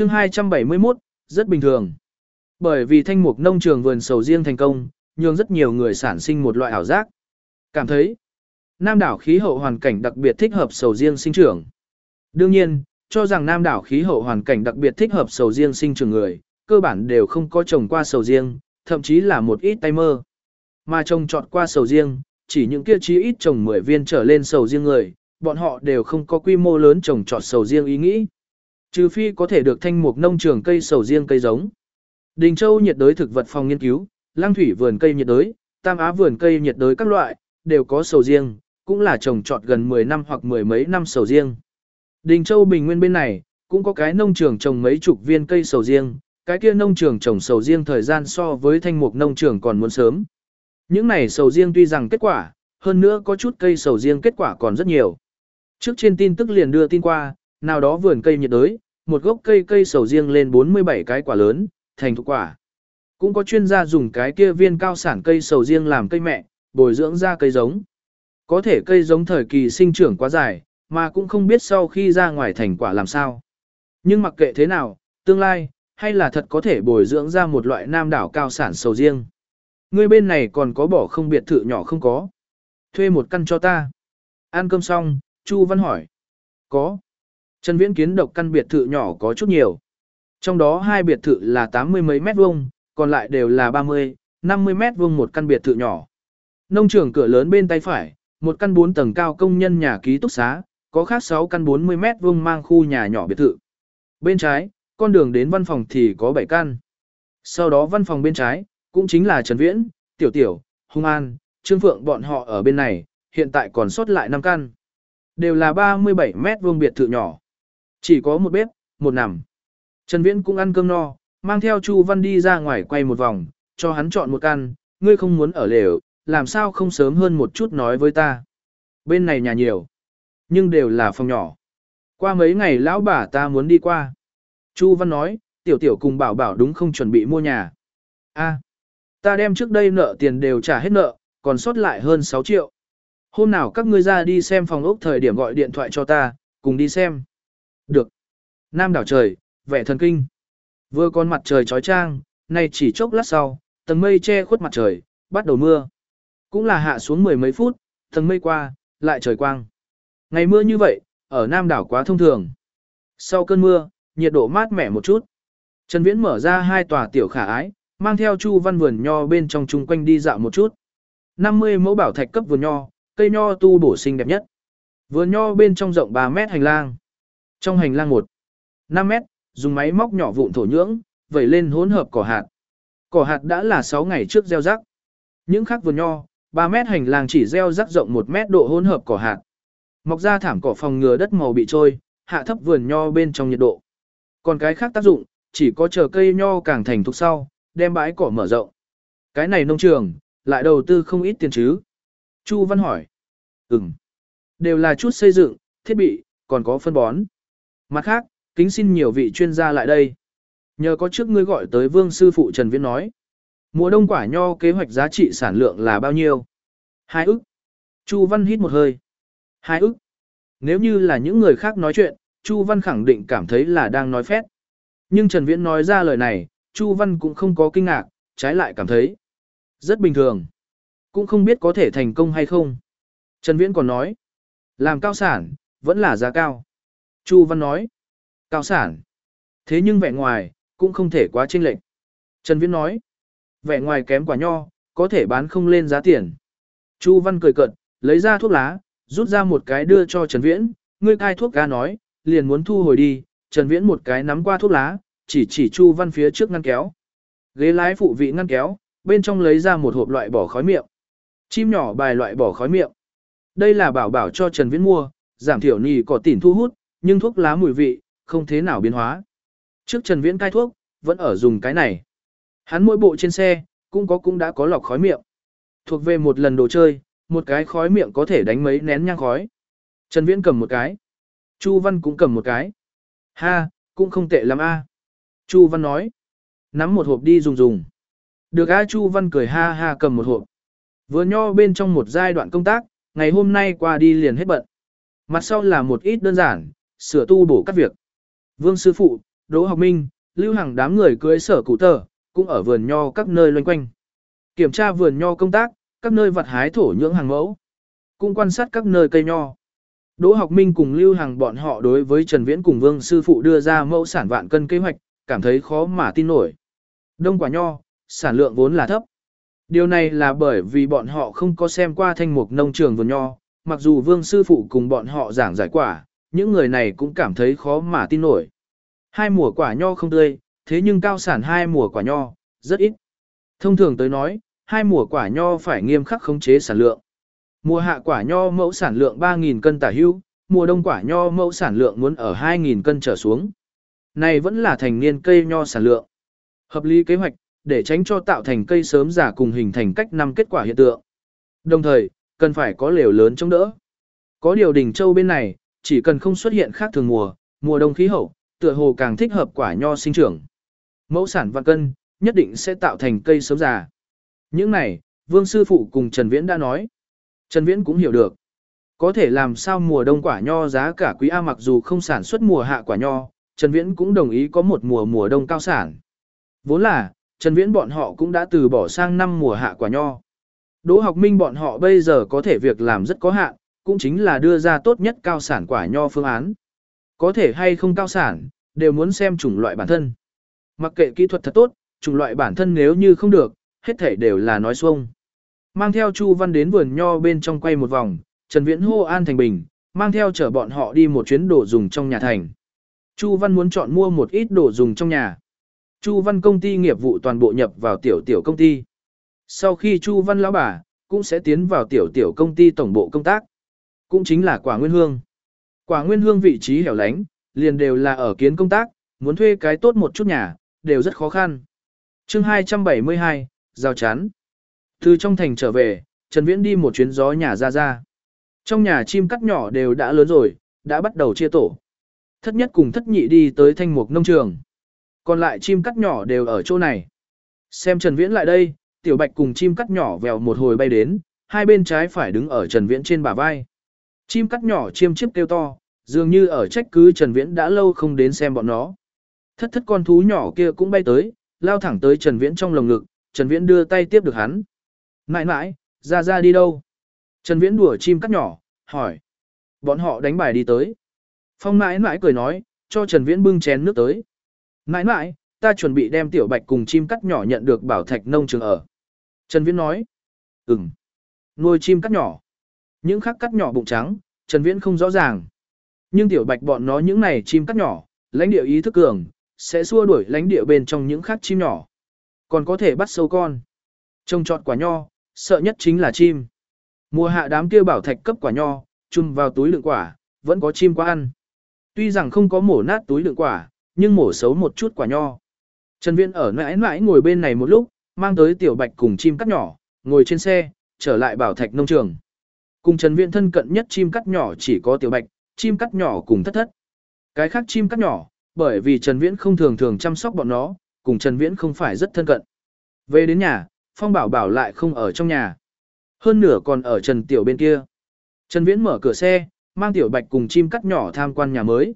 chương 271, rất bình thường. Bởi vì thanh mục nông trường vườn sầu riêng thành công, nhường rất nhiều người sản sinh một loại ảo giác. Cảm thấy, Nam đảo khí hậu hoàn cảnh đặc biệt thích hợp sầu riêng sinh trưởng. Đương nhiên, cho rằng Nam đảo khí hậu hoàn cảnh đặc biệt thích hợp sầu riêng sinh trưởng người, cơ bản đều không có trồng qua sầu riêng, thậm chí là một ít tay mơ. Mà trồng trọt qua sầu riêng, chỉ những kia chí ít trồng 10 viên trở lên sầu riêng người, bọn họ đều không có quy mô lớn trồng trọt sầu riêng ý nghĩ. Trừ phi có thể được thanh mục nông trường cây sầu riêng cây giống. Đình Châu nhiệt đới thực vật phòng nghiên cứu, Lang thủy vườn cây nhiệt đới, Tam Á vườn cây nhiệt đới các loại, đều có sầu riêng, cũng là trồng trọt gần 10 năm hoặc mười mấy năm sầu riêng. Đình Châu Bình Nguyên bên này, cũng có cái nông trường trồng mấy chục viên cây sầu riêng, cái kia nông trường trồng sầu riêng thời gian so với thanh mục nông trường còn muốn sớm. Những này sầu riêng tuy rằng kết quả, hơn nữa có chút cây sầu riêng kết quả còn rất nhiều. Trước trên tin tức liền đưa tin qua, nào đó vườn cây nhiệt đới, một gốc cây cây sầu riêng lên 47 cái quả lớn, thành thục quả. Cũng có chuyên gia dùng cái kia viên cao sản cây sầu riêng làm cây mẹ, bồi dưỡng ra cây giống. Có thể cây giống thời kỳ sinh trưởng quá dài, mà cũng không biết sau khi ra ngoài thành quả làm sao. Nhưng mặc kệ thế nào, tương lai, hay là thật có thể bồi dưỡng ra một loại nam đảo cao sản sầu riêng. Người bên này còn có bỏ không biệt thự nhỏ không có. Thuê một căn cho ta. Ăn cơm xong, Chu Văn hỏi. Có. Trần Viễn kiến độc căn biệt thự nhỏ có chút nhiều. Trong đó hai biệt thự là 80 mấy mét vuông, còn lại đều là 30, 50 mét vuông một căn biệt thự nhỏ. Nông trường cửa lớn bên tay phải, một căn 4 tầng cao công nhân nhà ký túc xá, có khác 6 căn 40 mét vuông mang khu nhà nhỏ biệt thự. Bên trái, con đường đến văn phòng thì có 7 căn. Sau đó văn phòng bên trái, cũng chính là Trần Viễn, Tiểu Tiểu, Hung An, Trương Phượng bọn họ ở bên này, hiện tại còn sót lại 5 căn. Đều là 37 mét vuông biệt thự nhỏ. Chỉ có một bếp, một nằm. Trần Viễn cũng ăn cơm no, mang theo Chu Văn đi ra ngoài quay một vòng, cho hắn chọn một căn, ngươi không muốn ở lều, làm sao không sớm hơn một chút nói với ta. Bên này nhà nhiều, nhưng đều là phòng nhỏ. Qua mấy ngày lão bà ta muốn đi qua. Chu Văn nói, tiểu tiểu cùng bảo bảo đúng không chuẩn bị mua nhà. a ta đem trước đây nợ tiền đều trả hết nợ, còn sót lại hơn 6 triệu. Hôm nào các ngươi ra đi xem phòng ốc thời điểm gọi điện thoại cho ta, cùng đi xem. Được. Nam đảo trời, vẻ thần kinh. Vừa còn mặt trời trói trang, nay chỉ chốc lát sau, tầng mây che khuất mặt trời, bắt đầu mưa. Cũng là hạ xuống mười mấy phút, tầng mây qua, lại trời quang. Ngày mưa như vậy, ở Nam đảo quá thông thường. Sau cơn mưa, nhiệt độ mát mẻ một chút. Trần Viễn mở ra hai tòa tiểu khả ái, mang theo Chu Văn vườn nho bên trong chung quanh đi dạo một chút. 50 mẫu bảo thạch cấp vườn nho, cây nho tu bổ xinh đẹp nhất. Vườn nho bên trong rộng 3 mét hành lang. Trong hành lang 1, 5 mét, dùng máy móc nhỏ vụn thổ nhưỡng, vẩy lên hỗn hợp cỏ hạt. Cỏ hạt đã là 6 ngày trước gieo rắc. Những khác vườn nho, 3 mét hành lang chỉ gieo rắc rộng 1 mét độ hỗn hợp cỏ hạt. Mọc ra thảm cỏ phòng ngừa đất màu bị trôi, hạ thấp vườn nho bên trong nhiệt độ. Còn cái khác tác dụng, chỉ có chờ cây nho càng thành thục sau, đem bãi cỏ mở rộng. Cái này nông trường, lại đầu tư không ít tiền chứ. Chu Văn hỏi. Ừm. Đều là chút xây dựng, thiết bị, còn có phân bón. Mặt khác, kính xin nhiều vị chuyên gia lại đây. Nhờ có trước ngươi gọi tới vương sư phụ Trần Viễn nói. Mùa đông quả nho kế hoạch giá trị sản lượng là bao nhiêu? Hai ức. Chu Văn hít một hơi. Hai ức. Nếu như là những người khác nói chuyện, Chu Văn khẳng định cảm thấy là đang nói phét. Nhưng Trần Viễn nói ra lời này, Chu Văn cũng không có kinh ngạc, trái lại cảm thấy rất bình thường. Cũng không biết có thể thành công hay không. Trần Viễn còn nói, làm cao sản, vẫn là giá cao. Chu Văn nói, cao sản. Thế nhưng vẻ ngoài, cũng không thể quá chênh lệch. Trần Viễn nói, vẻ ngoài kém quả nho, có thể bán không lên giá tiền. Chu Văn cười cợt, lấy ra thuốc lá, rút ra một cái đưa cho Trần Viễn, ngươi cai thuốc ca nói, liền muốn thu hồi đi, Trần Viễn một cái nắm qua thuốc lá, chỉ chỉ Chu Văn phía trước ngăn kéo. Ghế lái phụ vị ngăn kéo, bên trong lấy ra một hộp loại bỏ khói miệng. Chim nhỏ bài loại bỏ khói miệng. Đây là bảo bảo cho Trần Viễn mua, giảm thiểu nì có tỉn thu hút, nhưng thuốc lá mùi vị, không thế nào biến hóa. Trước Trần Viễn cai thuốc, vẫn ở dùng cái này. Hắn mỗi bộ trên xe, cũng có cũng đã có lọc khói miệng. Thuộc về một lần đồ chơi, một cái khói miệng có thể đánh mấy nén nhang khói. Trần Viễn cầm một cái. Chu Văn cũng cầm một cái. Ha, cũng không tệ lắm a. Chu Văn nói. Nắm một hộp đi dùng dùng. Được a Chu Văn cười ha ha cầm một hộp. Vừa nho bên trong một giai đoạn công tác, ngày hôm nay qua đi liền hết bận. Mặt sau là một ít đơn giản, sửa tu bổ các việc. Vương sư phụ, Đỗ Học Minh, Lưu Hằng đám người cưới sở cụ tờ, cũng ở vườn nho các nơi loanh quanh. Kiểm tra vườn nho công tác, các nơi vặt hái thổ nhưỡng hàng mẫu. Cũng quan sát các nơi cây nho. Đỗ Học Minh cùng Lưu Hằng bọn họ đối với Trần Viễn cùng Vương sư phụ đưa ra mẫu sản vạn cân kế hoạch, cảm thấy khó mà tin nổi. Đông quả nho, sản lượng vốn là thấp. Điều này là bởi vì bọn họ không có xem qua thanh mục nông trường vườn nho, mặc dù Vương sư phụ cùng bọn họ giảng giải quả, những người này cũng cảm thấy khó mà tin nổi. Hai mùa quả nho không tươi, thế nhưng cao sản hai mùa quả nho, rất ít. Thông thường tới nói, hai mùa quả nho phải nghiêm khắc khống chế sản lượng. Mùa hạ quả nho mẫu sản lượng 3.000 cân tả hưu, mùa đông quả nho mẫu sản lượng muốn ở 2.000 cân trở xuống. Này vẫn là thành niên cây nho sản lượng. Hợp lý kế hoạch, để tránh cho tạo thành cây sớm giả cùng hình thành cách năm kết quả hiện tượng. Đồng thời, cần phải có lều lớn chống đỡ. Có điều đỉnh châu bên này, chỉ cần không xuất hiện khác thường mùa, mùa đông khí hậu, tựa hồ càng thích hợp quả nho sinh trưởng. Mẫu sản vạn cân, nhất định sẽ tạo thành cây sớm già. Những này, Vương Sư Phụ cùng Trần Viễn đã nói. Trần Viễn cũng hiểu được. Có thể làm sao mùa đông quả nho giá cả quý A mặc dù không sản xuất mùa hạ quả nho, Trần Viễn cũng đồng ý có một mùa mùa đông cao sản. Vốn là, Trần Viễn bọn họ cũng đã từ bỏ sang năm mùa hạ quả nho. Đỗ học minh bọn họ bây giờ có thể việc làm rất có hạn, cũng chính là đưa ra tốt nhất cao sản quả nho phương án. Có thể hay không cao sản, đều muốn xem chủng loại bản thân. Mặc kệ kỹ thuật thật tốt, chủng loại bản thân nếu như không được, hết thể đều là nói xuông. Mang theo Chu Văn đến vườn nho bên trong quay một vòng, Trần Viễn hô an thành bình, mang theo chở bọn họ đi một chuyến đồ dùng trong nhà thành. Chu Văn muốn chọn mua một ít đồ dùng trong nhà. Chu Văn công ty nghiệp vụ toàn bộ nhập vào tiểu tiểu công ty. Sau khi Chu Văn lão bà, cũng sẽ tiến vào tiểu tiểu công ty tổng bộ công tác. Cũng chính là quả nguyên hương. Quả nguyên hương vị trí hẻo lánh, liền đều là ở kiến công tác, muốn thuê cái tốt một chút nhà, đều rất khó khăn. chương 272, giao chắn. Từ trong thành trở về, Trần Viễn đi một chuyến gió nhà ra ra. Trong nhà chim cắt nhỏ đều đã lớn rồi, đã bắt đầu chia tổ. Thất nhất cùng thất nhị đi tới thanh mục nông trường. Còn lại chim cắt nhỏ đều ở chỗ này. Xem Trần Viễn lại đây, tiểu bạch cùng chim cắt nhỏ vèo một hồi bay đến, hai bên trái phải đứng ở Trần Viễn trên bả vai. Chim cắt nhỏ chiêm chiếp kêu to, dường như ở trách cứ Trần Viễn đã lâu không đến xem bọn nó. Thất thất con thú nhỏ kia cũng bay tới, lao thẳng tới Trần Viễn trong lồng ngực, Trần Viễn đưa tay tiếp được hắn. Mãi mãi, ra ra đi đâu? Trần Viễn đùa chim cắt nhỏ, hỏi. Bọn họ đánh bài đi tới. Phong mãi mãi cười nói, cho Trần Viễn bưng chén nước tới. Mãi mãi, ta chuẩn bị đem tiểu bạch cùng chim cắt nhỏ nhận được bảo thạch nông trường ở. Trần Viễn nói. Ừm. Nuôi chim cắt nhỏ. Những khắc cắt nhỏ bụng trắng, Trần Viễn không rõ ràng. Nhưng tiểu bạch bọn nó những này chim cắt nhỏ, lãnh địa ý thức cường, sẽ xua đuổi lãnh địa bên trong những khác chim nhỏ. Còn có thể bắt sâu con. Trông trọt quả nho, sợ nhất chính là chim. Mùa hạ đám kia bảo thạch cấp quả nho, chum vào túi lượng quả, vẫn có chim qua ăn. Tuy rằng không có mổ nát túi lượng quả, nhưng mổ xấu một chút quả nho. Trần Viễn ở mãi mãi ngồi bên này một lúc, mang tới tiểu bạch cùng chim cắt nhỏ, ngồi trên xe, trở lại bảo thạch nông trường. Cùng Trần Viễn thân cận nhất chim cắt nhỏ chỉ có tiểu bạch, chim cắt nhỏ cùng thất thất. Cái khác chim cắt nhỏ, bởi vì Trần Viễn không thường thường chăm sóc bọn nó, cùng Trần Viễn không phải rất thân cận. Về đến nhà, Phong Bảo Bảo lại không ở trong nhà. Hơn nửa còn ở Trần Tiểu bên kia. Trần Viễn mở cửa xe, mang Tiểu Bạch cùng chim cắt nhỏ tham quan nhà mới.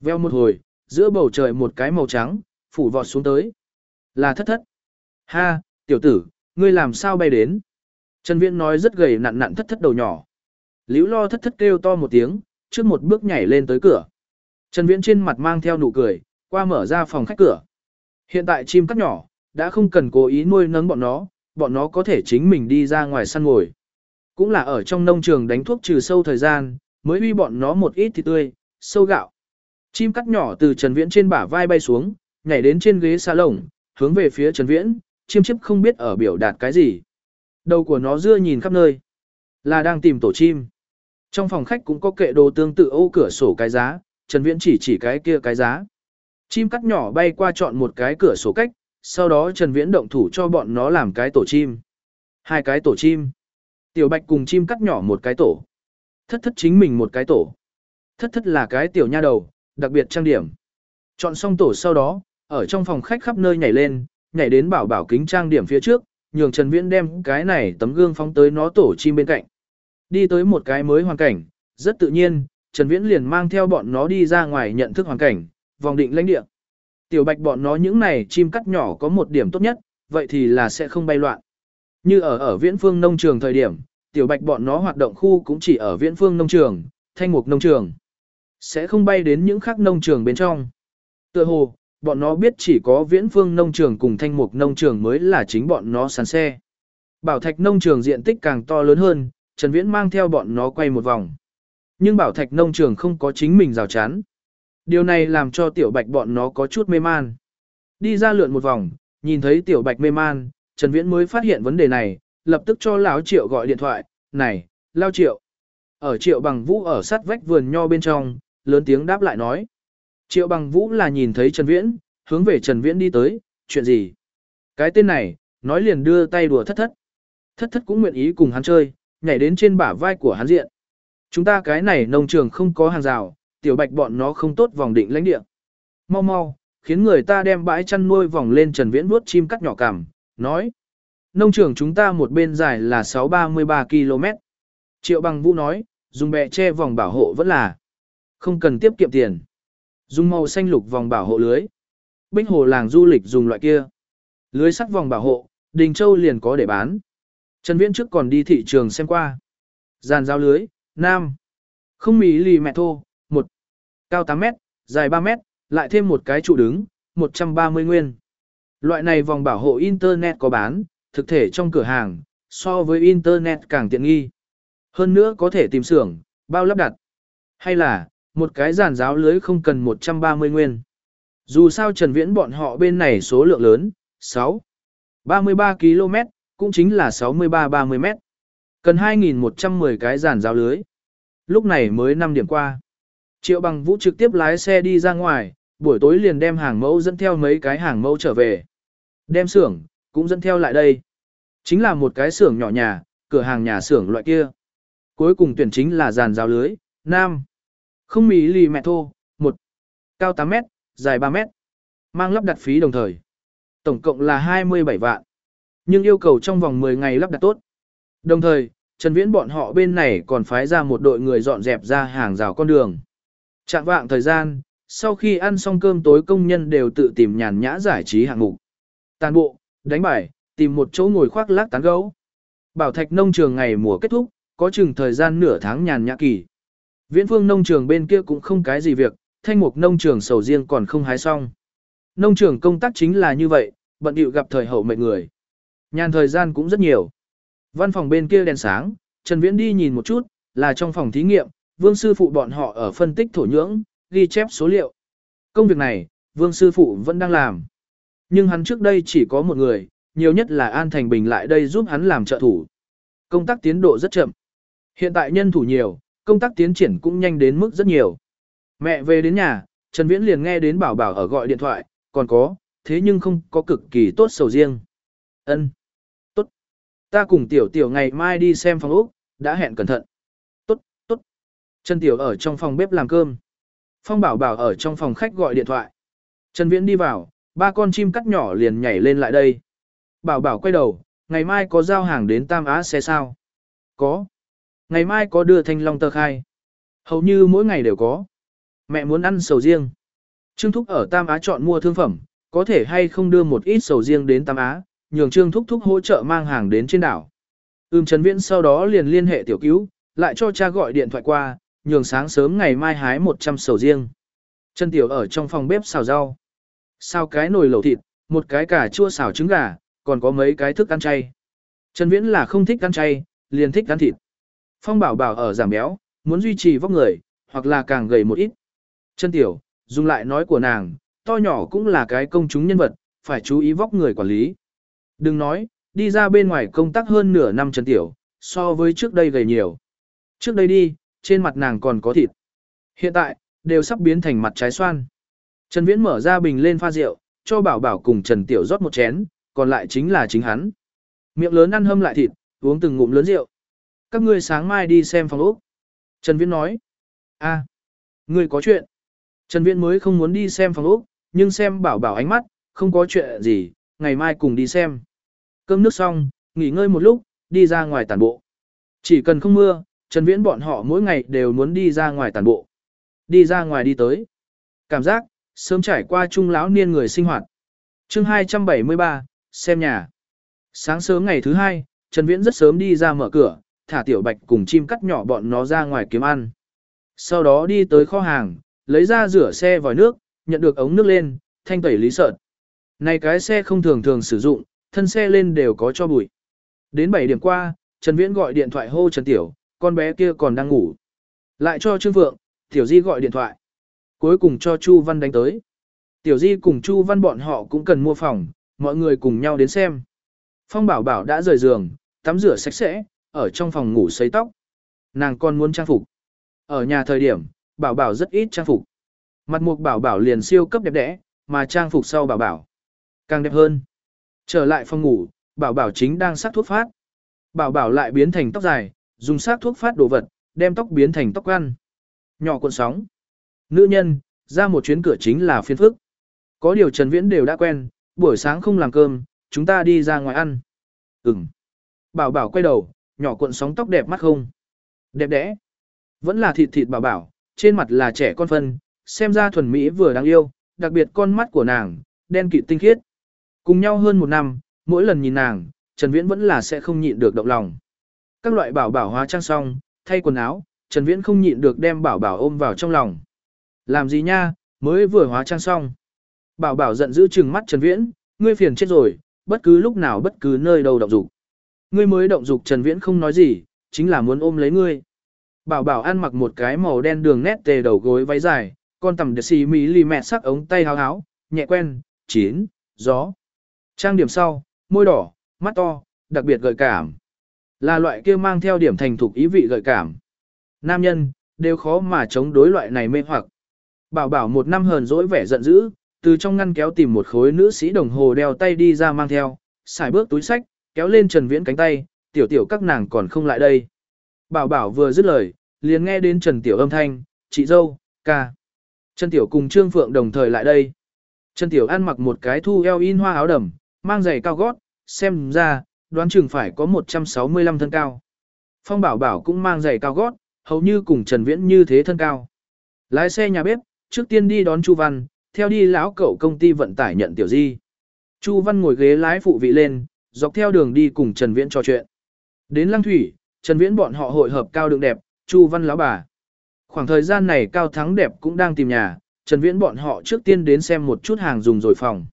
Veo một hồi, giữa bầu trời một cái màu trắng, phủ vọt xuống tới. Là thất thất. Ha, tiểu tử, ngươi làm sao bay đến? Trần Viễn nói rất gầy nặn nặn thất thất đầu nhỏ. Liễu lo thất thất kêu to một tiếng, trước một bước nhảy lên tới cửa. Trần Viễn trên mặt mang theo nụ cười, qua mở ra phòng khách cửa. Hiện tại chim cắt nhỏ, đã không cần cố ý nuôi nấng bọn nó, bọn nó có thể chính mình đi ra ngoài săn ngồi. Cũng là ở trong nông trường đánh thuốc trừ sâu thời gian, mới uy bọn nó một ít thịt tươi, sâu gạo. Chim cắt nhỏ từ Trần Viễn trên bả vai bay xuống, nhảy đến trên ghế xa lồng, hướng về phía Trần Viễn, chim chiếp không biết ở biểu đạt cái gì. Đầu của nó dưa nhìn khắp nơi, là đang tìm tổ chim. Trong phòng khách cũng có kệ đồ tương tự ô cửa sổ cái giá, Trần Viễn chỉ chỉ cái kia cái giá. Chim cắt nhỏ bay qua chọn một cái cửa sổ cách, sau đó Trần Viễn động thủ cho bọn nó làm cái tổ chim. Hai cái tổ chim. Tiểu Bạch cùng chim cắt nhỏ một cái tổ. Thất thất chính mình một cái tổ. Thất thất là cái tiểu nha đầu, đặc biệt trang điểm. Chọn xong tổ sau đó, ở trong phòng khách khắp nơi nhảy lên, nhảy đến bảo bảo kính trang điểm phía trước, nhường Trần Viễn đem cái này tấm gương phóng tới nó tổ chim bên cạnh. Đi tới một cái mới hoàn cảnh, rất tự nhiên, Trần Viễn liền mang theo bọn nó đi ra ngoài nhận thức hoàn cảnh, vòng định lãnh địa. Tiểu bạch bọn nó những này chim cắt nhỏ có một điểm tốt nhất, vậy thì là sẽ không bay loạn. Như ở ở viễn phương nông trường thời điểm, tiểu bạch bọn nó hoạt động khu cũng chỉ ở viễn phương nông trường, thanh mục nông trường. Sẽ không bay đến những khác nông trường bên trong. Tựa hồ, bọn nó biết chỉ có viễn phương nông trường cùng thanh mục nông trường mới là chính bọn nó sàn xe. Bảo thạch nông trường diện tích càng to lớn hơn, Trần Viễn mang theo bọn nó quay một vòng. Nhưng bảo thạch nông trường không có chính mình rào chắn. Điều này làm cho tiểu bạch bọn nó có chút mê man. Đi ra lượn một vòng, nhìn thấy tiểu bạch mê man, Trần Viễn mới phát hiện vấn đề này, lập tức cho lão triệu gọi điện thoại, này, lao triệu. Ở triệu bằng vũ ở sát vách vườn nho bên trong, lớn tiếng đáp lại nói. Triệu bằng vũ là nhìn thấy Trần Viễn, hướng về Trần Viễn đi tới, chuyện gì? Cái tên này, nói liền đưa tay đùa thất thất. Thất thất cũng nguyện ý cùng hắn chơi, nhảy đến trên bả vai của hắn diện. Chúng ta cái này nông trường không có hàng rào, tiểu bạch bọn nó không tốt vòng định lãnh địa. Mau mau, khiến người ta đem bãi chăn nuôi vòng lên Trần Viễn vuốt chim cắt nhỏ cằm, nói. Nông trường chúng ta một bên dài là 633 km. Triệu bằng vũ nói, dùng bẹ che vòng bảo hộ vẫn là không cần tiết kiệm tiền. Dùng màu xanh lục vòng bảo hộ lưới. Bích hồ làng du lịch dùng loại kia. Lưới sắt vòng bảo hộ, Đình Châu liền có để bán. Trần Viễn trước còn đi thị trường xem qua. Giàn giao lưới, nam. Không mì lì mẹ thô, 1. Cao 8 mét, dài 3 mét, lại thêm một cái trụ đứng, 130 nguyên. Loại này vòng bảo hộ Internet có bán, thực thể trong cửa hàng, so với Internet càng tiện nghi. Hơn nữa có thể tìm xưởng, bao lắp đặt. Hay là, một cái giàn giáo lưới không cần 130 nguyên. Dù sao Trần Viễn bọn họ bên này số lượng lớn, 6. 33 km, cũng chính là 63-30 mét. Cần 2.110 cái giàn giáo lưới. Lúc này mới 5 điểm qua. Triệu bằng vũ trực tiếp lái xe đi ra ngoài, buổi tối liền đem hàng mẫu dẫn theo mấy cái hàng mẫu trở về. Đem xưởng, cũng dẫn theo lại đây. Chính là một cái xưởng nhỏ nhà, cửa hàng nhà xưởng loại kia. Cuối cùng tuyển chính là giàn giáo lưới, nam. Không mì lì mẹ thô, 1. Cao 8 mét, dài 3 mét. Mang lắp đặt phí đồng thời. Tổng cộng là 27 vạn. Nhưng yêu cầu trong vòng 10 ngày lắp đặt tốt. Đồng thời, Trần Viễn bọn họ bên này còn phái ra một đội người dọn dẹp ra hàng rào con đường. Trạng vạng thời gian, sau khi ăn xong cơm tối công nhân đều tự tìm nhàn nhã giải trí hạng mục. Tàn bộ, đánh bài, tìm một chỗ ngồi khoác lác tán gấu. Bảo thạch nông trường ngày mùa kết thúc, có chừng thời gian nửa tháng nhàn nhã kỳ. Viễn phương nông trường bên kia cũng không cái gì việc, thanh mục nông trường sầu riêng còn không hái xong. Nông trường công tác chính là như vậy, bận điệu gặp thời hậu mệt người. Nhàn thời gian cũng rất nhiều. Văn phòng bên kia đèn sáng, Trần Viễn đi nhìn một chút, là trong phòng thí nghiệm, Vương sư phụ bọn họ ở phân tích thổ nhưỡng, ghi chép số liệu. Công việc này, Vương sư phụ vẫn đang làm. Nhưng hắn trước đây chỉ có một người, nhiều nhất là An Thành Bình lại đây giúp hắn làm trợ thủ. Công tác tiến độ rất chậm. Hiện tại nhân thủ nhiều, công tác tiến triển cũng nhanh đến mức rất nhiều. Mẹ về đến nhà, Trần Viễn liền nghe đến bảo bảo ở gọi điện thoại, còn có, thế nhưng không có cực kỳ tốt sầu riêng. Ân. tốt Ta cùng tiểu tiểu ngày mai đi xem phòng ốc, đã hẹn cẩn thận. Tốt, tốt. Trần Tiểu ở trong phòng bếp làm cơm. Phong Bảo Bảo ở trong phòng khách gọi điện thoại. Trần Viễn đi vào, ba con chim cắt nhỏ liền nhảy lên lại đây. Bảo Bảo quay đầu, ngày mai có giao hàng đến Tam Á xe sao? Có. Ngày mai có đưa thanh long tơ khai. Hầu như mỗi ngày đều có. Mẹ muốn ăn sầu riêng. Trương Thúc ở Tam Á chọn mua thương phẩm, có thể hay không đưa một ít sầu riêng đến Tam Á, nhường Trương Thúc Thúc hỗ trợ mang hàng đến trên đảo. Ưm Trần Viễn sau đó liền liên hệ tiểu cứu, lại cho cha gọi điện thoại qua, nhường sáng sớm ngày mai hái 100 sầu riêng. Trần Tiểu ở trong phòng bếp xào rau. Xào cái nồi lẩu thịt, một cái cà chua xào trứng gà, còn có mấy cái thức ăn chay. Trần Viễn là không thích ăn chay, liền thích ăn thịt. Phong bảo bảo ở giảm béo, muốn duy trì vóc người, hoặc là càng gầy một ít. Trần Tiểu, dùng lại nói của nàng, to nhỏ cũng là cái công chúng nhân vật, phải chú ý vóc người quản lý. Đừng nói, đi ra bên ngoài công tác hơn nửa năm Trần Tiểu, so với trước đây gầy nhiều. Trước đây đi, trên mặt nàng còn có thịt. Hiện tại, đều sắp biến thành mặt trái xoan. Trần Viễn mở ra bình lên pha rượu, cho Bảo Bảo cùng Trần Tiểu rót một chén, còn lại chính là chính hắn. Miệng lớn ăn hâm lại thịt, uống từng ngụm lớn rượu. Các ngươi sáng mai đi xem phòng ốc. Trần Viễn nói. a ngươi có chuyện. Trần Viễn mới không muốn đi xem phòng ốc, nhưng xem Bảo Bảo ánh mắt, không có chuyện gì, ngày mai cùng đi xem. Cơm nước xong, nghỉ ngơi một lúc, đi ra ngoài tàn bộ. Chỉ cần không mưa, Trần Viễn bọn họ mỗi ngày đều muốn đi ra ngoài tàn bộ. Đi ra ngoài đi tới. Cảm giác, sớm trải qua trung lão niên người sinh hoạt. chương 273, xem nhà. Sáng sớm ngày thứ hai, Trần Viễn rất sớm đi ra mở cửa, thả tiểu bạch cùng chim cắt nhỏ bọn nó ra ngoài kiếm ăn. Sau đó đi tới kho hàng, lấy ra rửa xe vòi nước, nhận được ống nước lên, thanh tẩy lý sợt. Này cái xe không thường thường sử dụng, thân xe lên đều có cho bụi. Đến 7 điểm qua, Trần Viễn gọi điện thoại hô Trần Tiểu, con bé kia còn đang ngủ. Lại cho Trương Vượng, Tiểu Di gọi điện thoại. Cuối cùng cho Chu Văn đánh tới. Tiểu Di cùng Chu Văn bọn họ cũng cần mua phòng, mọi người cùng nhau đến xem. Phong Bảo Bảo đã rời giường, tắm rửa sạch sẽ, ở trong phòng ngủ sấy tóc. Nàng còn muốn trang phục. Ở nhà thời điểm, Bảo Bảo rất ít trang phục. Mặt mục Bảo Bảo liền siêu cấp đẹp đẽ, mà trang phục sau Bảo Bảo càng đẹp hơn. Trở lại phòng ngủ, Bảo Bảo chính đang sắc thuốc phát. Bảo Bảo lại biến thành tóc dài, dùng sắc thuốc phát đồ vật, đem tóc biến thành tóc ăn. Nhỏ cuộn sóng. Nữ nhân, ra một chuyến cửa chính là phiên phức. Có điều Trần Viễn đều đã quen, buổi sáng không làm cơm, chúng ta đi ra ngoài ăn. Ừm. Bảo bảo quay đầu, nhỏ cuộn sóng tóc đẹp mắt không? Đẹp đẽ. Vẫn là thịt thịt bảo bảo, trên mặt là trẻ con phân, xem ra thuần mỹ vừa đáng yêu, đặc biệt con mắt của nàng, đen kịt tinh khiết. Cùng nhau hơn một năm, mỗi lần nhìn nàng, Trần Viễn vẫn là sẽ không nhịn được động lòng. Các loại bảo bảo hóa trang xong, thay quần áo, Trần Viễn không nhịn được đem bảo bảo ôm vào trong lòng. Làm gì nha, mới vừa hóa trang xong. Bảo bảo giận dữ trừng mắt Trần Viễn, ngươi phiền chết rồi, bất cứ lúc nào bất cứ nơi đâu động dục. Ngươi mới động dục Trần Viễn không nói gì, chính là muốn ôm lấy ngươi. Bảo bảo ăn mặc một cái màu đen đường nét tề đầu gối váy dài, con tầm đẹp xì mỹ lì mẹ sắc ống tay háo háo, nhẹ quen, chín, gió. Trang điểm sau, môi đỏ, mắt to, đặc biệt gợi cảm. Là loại kia mang theo điểm thành thục ý vị gợi cảm. Nam nhân, đều khó mà chống đối loại này mê hoặc. Bảo bảo một năm hờn dỗi vẻ giận dữ, từ trong ngăn kéo tìm một khối nữ sĩ đồng hồ đeo tay đi ra mang theo, xài bước túi sách, kéo lên Trần Viễn cánh tay, tiểu tiểu các nàng còn không lại đây. Bảo bảo vừa dứt lời, liền nghe đến Trần Tiểu âm thanh, chị dâu, ca. Trần Tiểu cùng Trương Phượng đồng thời lại đây. Trần Tiểu ăn mặc một cái thu eo in hoa áo đầm, mang giày cao gót, xem ra, đoán chừng phải có 165 thân cao. Phong Bảo Bảo cũng mang giày cao gót, hầu như cùng Trần Viễn như thế thân cao. Lái xe nhà bếp, trước tiên đi đón Chu Văn, theo đi lão cậu công ty vận tải nhận tiểu di. Chu Văn ngồi ghế lái phụ vị lên, dọc theo đường đi cùng Trần Viễn trò chuyện. Đến Lăng Thủy, Trần Viễn bọn họ hội hợp cao đường đẹp, Chu Văn lão bà. Khoảng thời gian này Cao Thắng đẹp cũng đang tìm nhà, Trần Viễn bọn họ trước tiên đến xem một chút hàng dùng rồi phòng.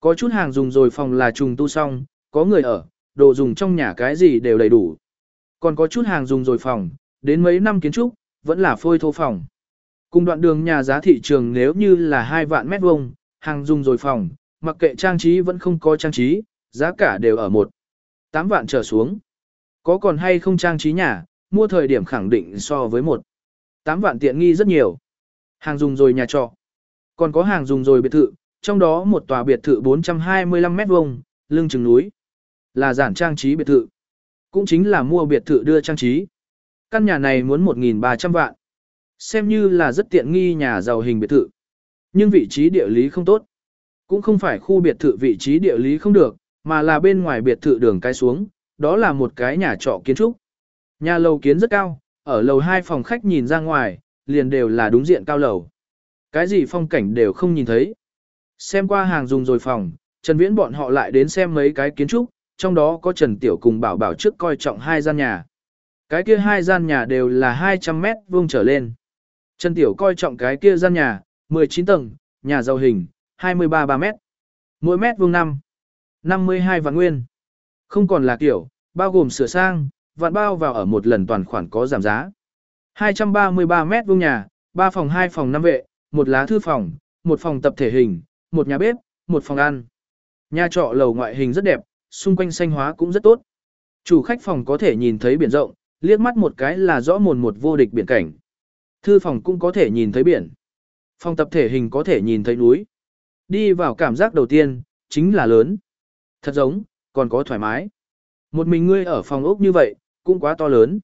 Có chút hàng dùng rồi phòng là trùng tu xong, có người ở, đồ dùng trong nhà cái gì đều đầy đủ. Còn có chút hàng dùng rồi phòng, đến mấy năm kiến trúc, vẫn là phôi thô phòng. Cùng đoạn đường nhà giá thị trường nếu như là 2 vạn mét vuông, hàng dùng rồi phòng, mặc kệ trang trí vẫn không có trang trí, giá cả đều ở một tám vạn trở xuống. Có còn hay không trang trí nhà, mua thời điểm khẳng định so với một tám vạn tiện nghi rất nhiều. Hàng dùng rồi nhà trọ. Còn có hàng dùng rồi biệt thự, trong đó một tòa biệt thự 425 mét vuông, lưng chừng núi. Là giản trang trí biệt thự. Cũng chính là mua biệt thự đưa trang trí. Căn nhà này muốn 1.300 vạn. Xem như là rất tiện nghi nhà giàu hình biệt thự. Nhưng vị trí địa lý không tốt. Cũng không phải khu biệt thự vị trí địa lý không được, mà là bên ngoài biệt thự đường cái xuống, đó là một cái nhà trọ kiến trúc. Nhà lầu kiến rất cao, ở lầu 2 phòng khách nhìn ra ngoài, liền đều là đúng diện cao lầu. Cái gì phong cảnh đều không nhìn thấy. Xem qua hàng dùng rồi phòng, Trần Viễn bọn họ lại đến xem mấy cái kiến trúc, trong đó có Trần Tiểu cùng Bảo Bảo trước coi trọng hai gian nhà. Cái kia hai gian nhà đều là 200 mét vuông trở lên. Trần Tiểu coi trọng cái kia gian nhà, 19 tầng, nhà giàu hình, 23 3 mét. Mỗi mét vuông 5. 52 vạn nguyên. Không còn là kiểu, bao gồm sửa sang, vạn bao vào ở một lần toàn khoản có giảm giá. 233 mét vuông nhà, 3 phòng 2 phòng 5 vệ, một lá thư phòng, một phòng tập thể hình, một nhà bếp, một phòng ăn. Nhà trọ lầu ngoại hình rất đẹp, xung quanh xanh hóa cũng rất tốt. Chủ khách phòng có thể nhìn thấy biển rộng, liếc mắt một cái là rõ mồn một vô địch biển cảnh. Thư phòng cũng có thể nhìn thấy biển. Phòng tập thể hình có thể nhìn thấy núi. Đi vào cảm giác đầu tiên, chính là lớn. Thật giống, còn có thoải mái. Một mình ngươi ở phòng ốc như vậy, cũng quá to lớn.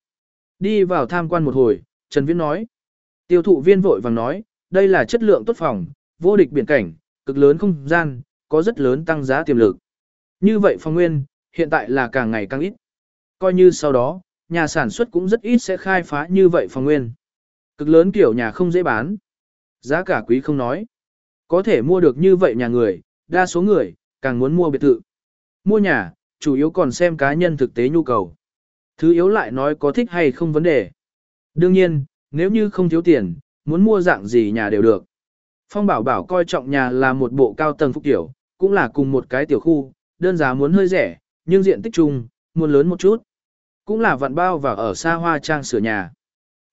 Đi vào tham quan một hồi, Trần Viễn nói. Tiêu thụ viên vội vàng nói, đây là chất lượng tốt phòng, vô địch biển cảnh, cực lớn không gian, có rất lớn tăng giá tiềm lực. Như vậy phòng nguyên, hiện tại là càng ngày càng ít. Coi như sau đó, nhà sản xuất cũng rất ít sẽ khai phá như vậy phòng nguyên. Cực lớn kiểu nhà không dễ bán. Giá cả quý không nói. Có thể mua được như vậy nhà người, đa số người, càng muốn mua biệt thự. Mua nhà, chủ yếu còn xem cá nhân thực tế nhu cầu. Thứ yếu lại nói có thích hay không vấn đề. Đương nhiên, nếu như không thiếu tiền, muốn mua dạng gì nhà đều được. Phong bảo bảo coi trọng nhà là một bộ cao tầng phúc tiểu, cũng là cùng một cái tiểu khu, đơn giá muốn hơi rẻ, nhưng diện tích chung, muốn lớn một chút. Cũng là vặn bao và ở xa hoa trang sửa nhà.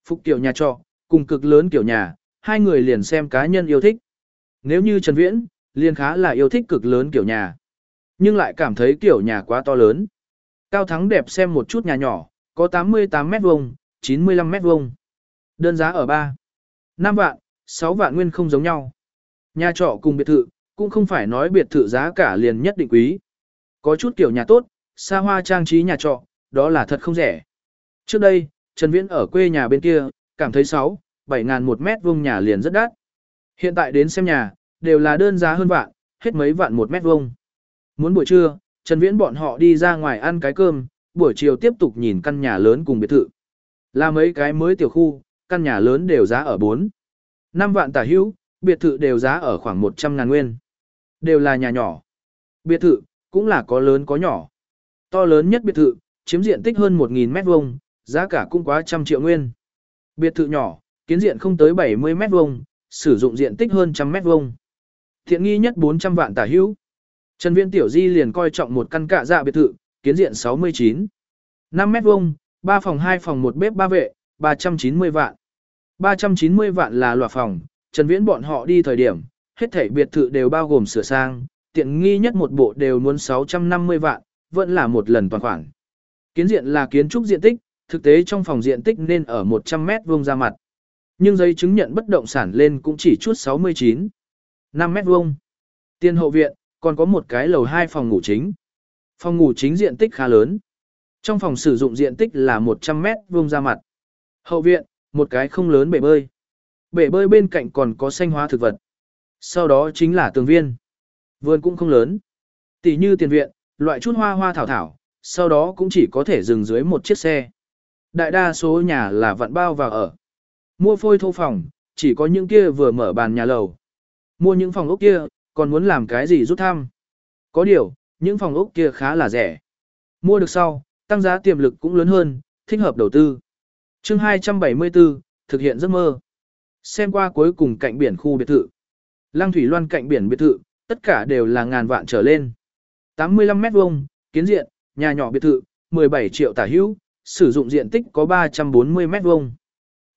Phúc tiểu nhà trọ, cùng cực lớn kiểu nhà, hai người liền xem cá nhân yêu thích. Nếu như Trần Viễn, liền khá là yêu thích cực lớn kiểu nhà. Nhưng lại cảm thấy kiểu nhà quá to lớn. Cao Thắng đẹp xem một chút nhà nhỏ, có 88 mét vuông, 95 mét vuông. Đơn giá ở 3, 5 vạn, 6 vạn nguyên không giống nhau. Nhà trọ cùng biệt thự, cũng không phải nói biệt thự giá cả liền nhất định quý. Có chút kiểu nhà tốt, xa hoa trang trí nhà trọ, đó là thật không rẻ. Trước đây, Trần Viễn ở quê nhà bên kia, cảm thấy 6, 7 ngàn một mét vuông nhà liền rất đắt. Hiện tại đến xem nhà, đều là đơn giá hơn vạn, hết mấy vạn một mét vuông. Muốn buổi trưa, Trần Viễn bọn họ đi ra ngoài ăn cái cơm, buổi chiều tiếp tục nhìn căn nhà lớn cùng biệt thự. Là mấy cái mới tiểu khu, căn nhà lớn đều giá ở 4. 5 vạn tả hữu, biệt thự đều giá ở khoảng 100 ngàn nguyên. Đều là nhà nhỏ. Biệt thự, cũng là có lớn có nhỏ. To lớn nhất biệt thự, chiếm diện tích hơn 1.000 mét vuông, giá cả cũng quá trăm triệu nguyên. Biệt thự nhỏ, kiến diện không tới 70 mét vuông, sử dụng diện tích hơn trăm mét vuông. Thiện nghi nhất 400 vạn tả hữu. Trần Viễn Tiểu Di liền coi trọng một căn cạ dạ biệt thự, kiến diện 69. 5 mét vuông, 3 phòng 2 phòng 1 bếp 3 vệ, 390 vạn. 390 vạn là loạt phòng, Trần Viễn bọn họ đi thời điểm, hết thảy biệt thự đều bao gồm sửa sang, tiện nghi nhất một bộ đều muốn 650 vạn, vẫn là một lần toàn khoản. Kiến diện là kiến trúc diện tích, thực tế trong phòng diện tích nên ở 100 mét vuông ra mặt. Nhưng giấy chứng nhận bất động sản lên cũng chỉ chút 69. 5 mét vuông. Tiền hậu viện, còn có một cái lầu hai phòng ngủ chính. Phòng ngủ chính diện tích khá lớn. Trong phòng sử dụng diện tích là 100 mét vuông ra mặt. Hậu viện, một cái không lớn bể bơi. Bể bơi bên cạnh còn có xanh hóa thực vật. Sau đó chính là tường viên. Vườn cũng không lớn. Tỷ như tiền viện, loại chút hoa hoa thảo thảo, sau đó cũng chỉ có thể dừng dưới một chiếc xe. Đại đa số nhà là vặn bao vào ở. Mua phôi thô phòng, chỉ có những kia vừa mở bàn nhà lầu. Mua những phòng ốc kia, còn muốn làm cái gì rút thăm. Có điều, những phòng ốc kia khá là rẻ. Mua được sau, tăng giá tiềm lực cũng lớn hơn, thích hợp đầu tư. chương 274, thực hiện giấc mơ. Xem qua cuối cùng cạnh biển khu biệt thự. Lăng Thủy Loan cạnh biển biệt thự, tất cả đều là ngàn vạn trở lên. 85 mét vuông, kiến diện, nhà nhỏ biệt thự, 17 triệu tả hữu, sử dụng diện tích có 340 mét vuông.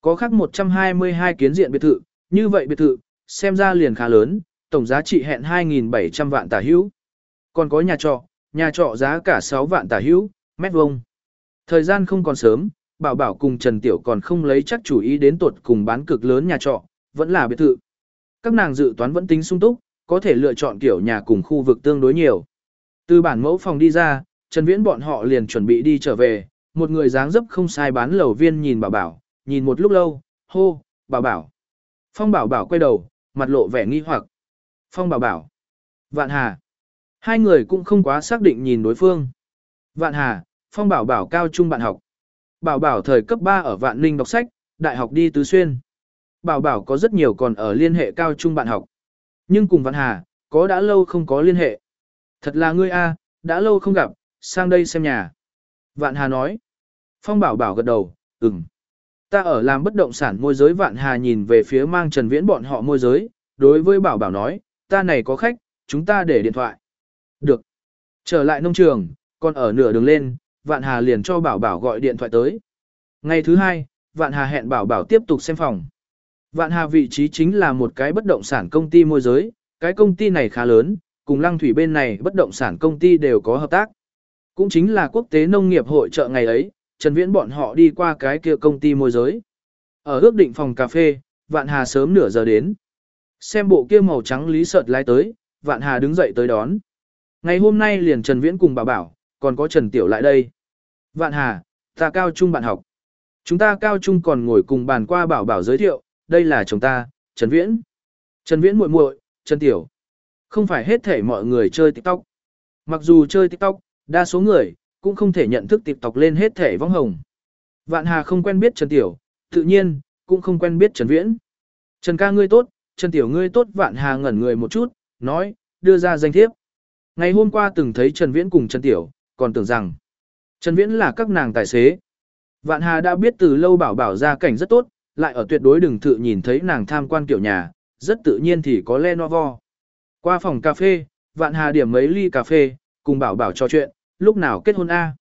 Có khác 122 kiến diện biệt thự, như vậy biệt thự, xem ra liền khá lớn, tổng giá trị hẹn 2.700 vạn tả hữu. Còn có nhà trọ, nhà trọ giá cả 6 vạn tả hữu, mét vuông. Thời gian không còn sớm, Bảo Bảo cùng Trần Tiểu còn không lấy chắc chủ ý đến tuột cùng bán cực lớn nhà trọ, vẫn là biệt thự. Các nàng dự toán vẫn tính sung túc, có thể lựa chọn kiểu nhà cùng khu vực tương đối nhiều. Từ bản mẫu phòng đi ra, Trần Viễn bọn họ liền chuẩn bị đi trở về, một người dáng dấp không sai bán lầu viên nhìn Bảo Bảo, nhìn một lúc lâu, hô, Bảo Bảo. Phong Bảo Bảo quay đầu, mặt lộ vẻ nghi hoặc. Phong Bảo Bảo. Vạn Hà. Hai người cũng không quá xác định nhìn đối phương. Vạn Hà, Phong Bảo Bảo cao trung bạn học. Bảo Bảo thời cấp 3 ở Vạn Ninh đọc sách, đại học đi tứ xuyên. Bảo Bảo có rất nhiều còn ở liên hệ cao trung bạn học. Nhưng cùng Vạn Hà, có đã lâu không có liên hệ. Thật là ngươi a, đã lâu không gặp, sang đây xem nhà. Vạn Hà nói. Phong Bảo Bảo gật đầu, ừm. Ta ở làm bất động sản môi giới Vạn Hà nhìn về phía mang Trần Viễn bọn họ môi giới, đối với Bảo Bảo nói, ta này có khách, chúng ta để điện thoại. Được. Trở lại nông trường, còn ở nửa đường lên, Vạn Hà liền cho Bảo Bảo gọi điện thoại tới. Ngày thứ hai, Vạn Hà hẹn Bảo Bảo tiếp tục xem phòng. Vạn Hà vị trí chính là một cái bất động sản công ty môi giới, cái công ty này khá lớn, cùng Lăng Thủy bên này bất động sản công ty đều có hợp tác. Cũng chính là quốc tế nông nghiệp hội trợ ngày ấy, Trần Viễn bọn họ đi qua cái kia công ty môi giới. Ở ước định phòng cà phê, Vạn Hà sớm nửa giờ đến. Xem bộ kia màu trắng lý sợt lái tới, Vạn Hà đứng dậy tới đón. Ngày hôm nay liền Trần Viễn cùng bà bảo, còn có Trần Tiểu lại đây. Vạn Hà, ta cao trung bạn học. Chúng ta cao trung còn ngồi cùng bàn qua bảo bảo giới thiệu, đây là chồng ta, Trần Viễn. Trần Viễn muội muội, Trần Tiểu. Không phải hết thể mọi người chơi TikTok. Mặc dù chơi TikTok, đa số người cũng không thể nhận thức TikTok lên hết thể vong hồng. Vạn Hà không quen biết Trần Tiểu, tự nhiên cũng không quen biết Trần Viễn. Trần ca ngươi tốt, Trần Tiểu ngươi tốt vạn hà ngẩn người một chút, nói, đưa ra danh thiếp. Ngày hôm qua từng thấy Trần Viễn cùng Trần Tiểu, còn tưởng rằng Trần Viễn là các nàng tài xế. Vạn Hà đã biết từ lâu bảo bảo ra cảnh rất tốt, lại ở tuyệt đối đừng tự nhìn thấy nàng tham quan kiểu nhà, rất tự nhiên thì có Lenovo. Qua phòng cà phê, Vạn Hà điểm mấy ly cà phê, cùng bảo bảo trò chuyện, lúc nào kết hôn A.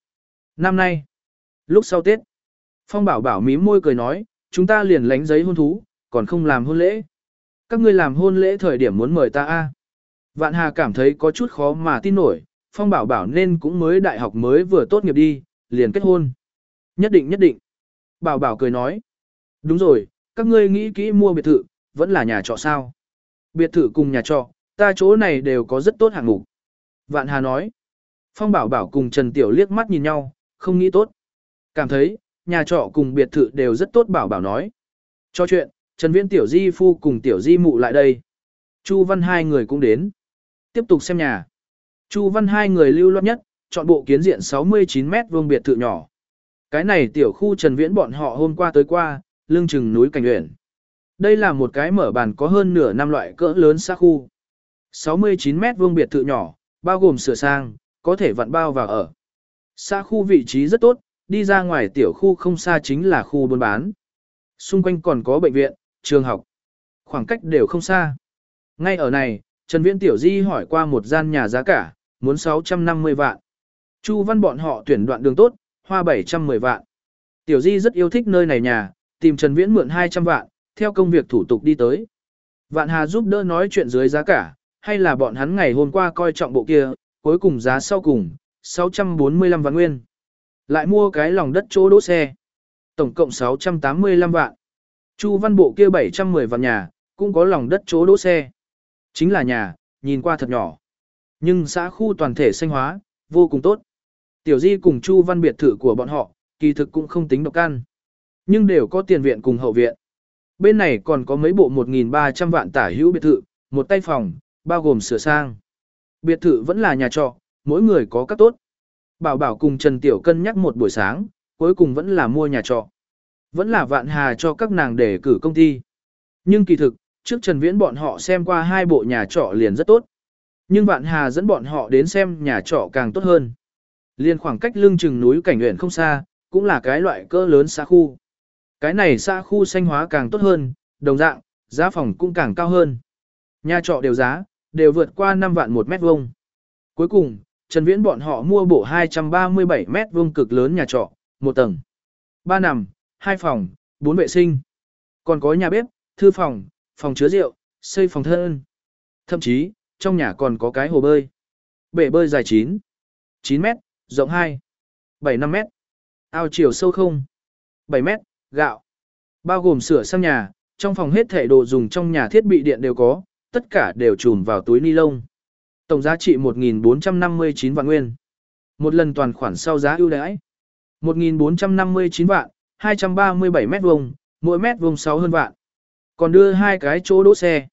Năm nay, lúc sau Tết, Phong bảo bảo mím môi cười nói, chúng ta liền lánh giấy hôn thú, còn không làm hôn lễ. Các ngươi làm hôn lễ thời điểm muốn mời ta A. Vạn Hà cảm thấy có chút khó mà tin nổi, Phong bảo bảo nên cũng mới đại học mới vừa tốt nghiệp đi, liền kết hôn. Nhất định nhất định. Bảo bảo cười nói. Đúng rồi, các ngươi nghĩ kỹ mua biệt thự, vẫn là nhà trọ sao. Biệt thự cùng nhà trọ, ta chỗ này đều có rất tốt hạng mục. Vạn Hà nói. Phong bảo bảo cùng Trần Tiểu liếc mắt nhìn nhau, không nghĩ tốt. Cảm thấy, nhà trọ cùng biệt thự đều rất tốt bảo bảo nói. Cho chuyện, Trần Viễn Tiểu Di Phu cùng Tiểu Di Mụ lại đây. Chu Văn hai người cũng đến. Tiếp tục xem nhà. Chu Văn hai người lưu loát nhất, chọn bộ kiến diện 69 mét vuông biệt thự nhỏ. Cái này tiểu khu Trần Viễn bọn họ hôm qua tới qua, lưng chừng núi cảnh uyển. Đây là một cái mở bàn có hơn nửa năm loại cỡ lớn xa khu. 69 mét vuông biệt thự nhỏ, bao gồm sửa sang, có thể vặn bao vào ở. Xa khu vị trí rất tốt, đi ra ngoài tiểu khu không xa chính là khu buôn bán. Xung quanh còn có bệnh viện, trường học. Khoảng cách đều không xa. Ngay ở này, Trần Viễn Tiểu Di hỏi qua một gian nhà giá cả, muốn 650 vạn. Chu Văn bọn họ tuyển đoạn đường tốt, hoa 710 vạn. Tiểu Di rất yêu thích nơi này nhà, tìm Trần Viễn mượn 200 vạn, theo công việc thủ tục đi tới. Vạn Hà giúp đỡ nói chuyện dưới giá cả, hay là bọn hắn ngày hôm qua coi trọng bộ kia, cuối cùng giá sau cùng, 645 vạn nguyên. Lại mua cái lòng đất chỗ đỗ xe. Tổng cộng 685 vạn. Chu văn bộ kia 710 vạn nhà, cũng có lòng đất chỗ đỗ xe. Chính là nhà, nhìn qua thật nhỏ. Nhưng xã khu toàn thể xanh hóa, vô cùng tốt. Tiểu Di cùng Chu văn biệt thự của bọn họ, kỳ thực cũng không tính độc căn. Nhưng đều có tiền viện cùng hậu viện. Bên này còn có mấy bộ 1.300 vạn tả hữu biệt thự, một tay phòng, bao gồm sửa sang. Biệt thự vẫn là nhà trọ, mỗi người có các tốt. Bảo Bảo cùng Trần Tiểu cân nhắc một buổi sáng, cuối cùng vẫn là mua nhà trọ. Vẫn là vạn hà cho các nàng để cử công ty. Nhưng kỳ thực, trước Trần Viễn bọn họ xem qua hai bộ nhà trọ liền rất tốt. Nhưng vạn hà dẫn bọn họ đến xem nhà trọ càng tốt hơn. Liên khoảng cách lưng chừng núi cảnh huyện không xa, cũng là cái loại cỡ lớn xa khu. Cái này xa khu xanh hóa càng tốt hơn, đồng dạng, giá phòng cũng càng cao hơn. Nhà trọ đều giá, đều vượt qua 5 vạn một mét vuông. Cuối cùng, Trần Viễn bọn họ mua bộ 237 mét vuông cực lớn nhà trọ, một tầng, ba nằm, hai phòng, bốn vệ sinh. Còn có nhà bếp, thư phòng, phòng chứa rượu, xây phòng thân. Thậm chí, trong nhà còn có cái hồ bơi. Bể bơi dài 9, 9 mét, rộng 2, 7 5 mét. Ao chiều sâu không, 7 mét, gạo. Bao gồm sửa sang nhà, trong phòng hết thể đồ dùng trong nhà thiết bị điện đều có, tất cả đều trùm vào túi ni lông. Tổng giá trị 1459 vạn nguyên. Một lần toàn khoản sau giá ưu đãi. 1459 vạn, 237 mét vuông, mỗi mét vuông 6 hơn vạn. Còn đưa hai cái chỗ đỗ xe.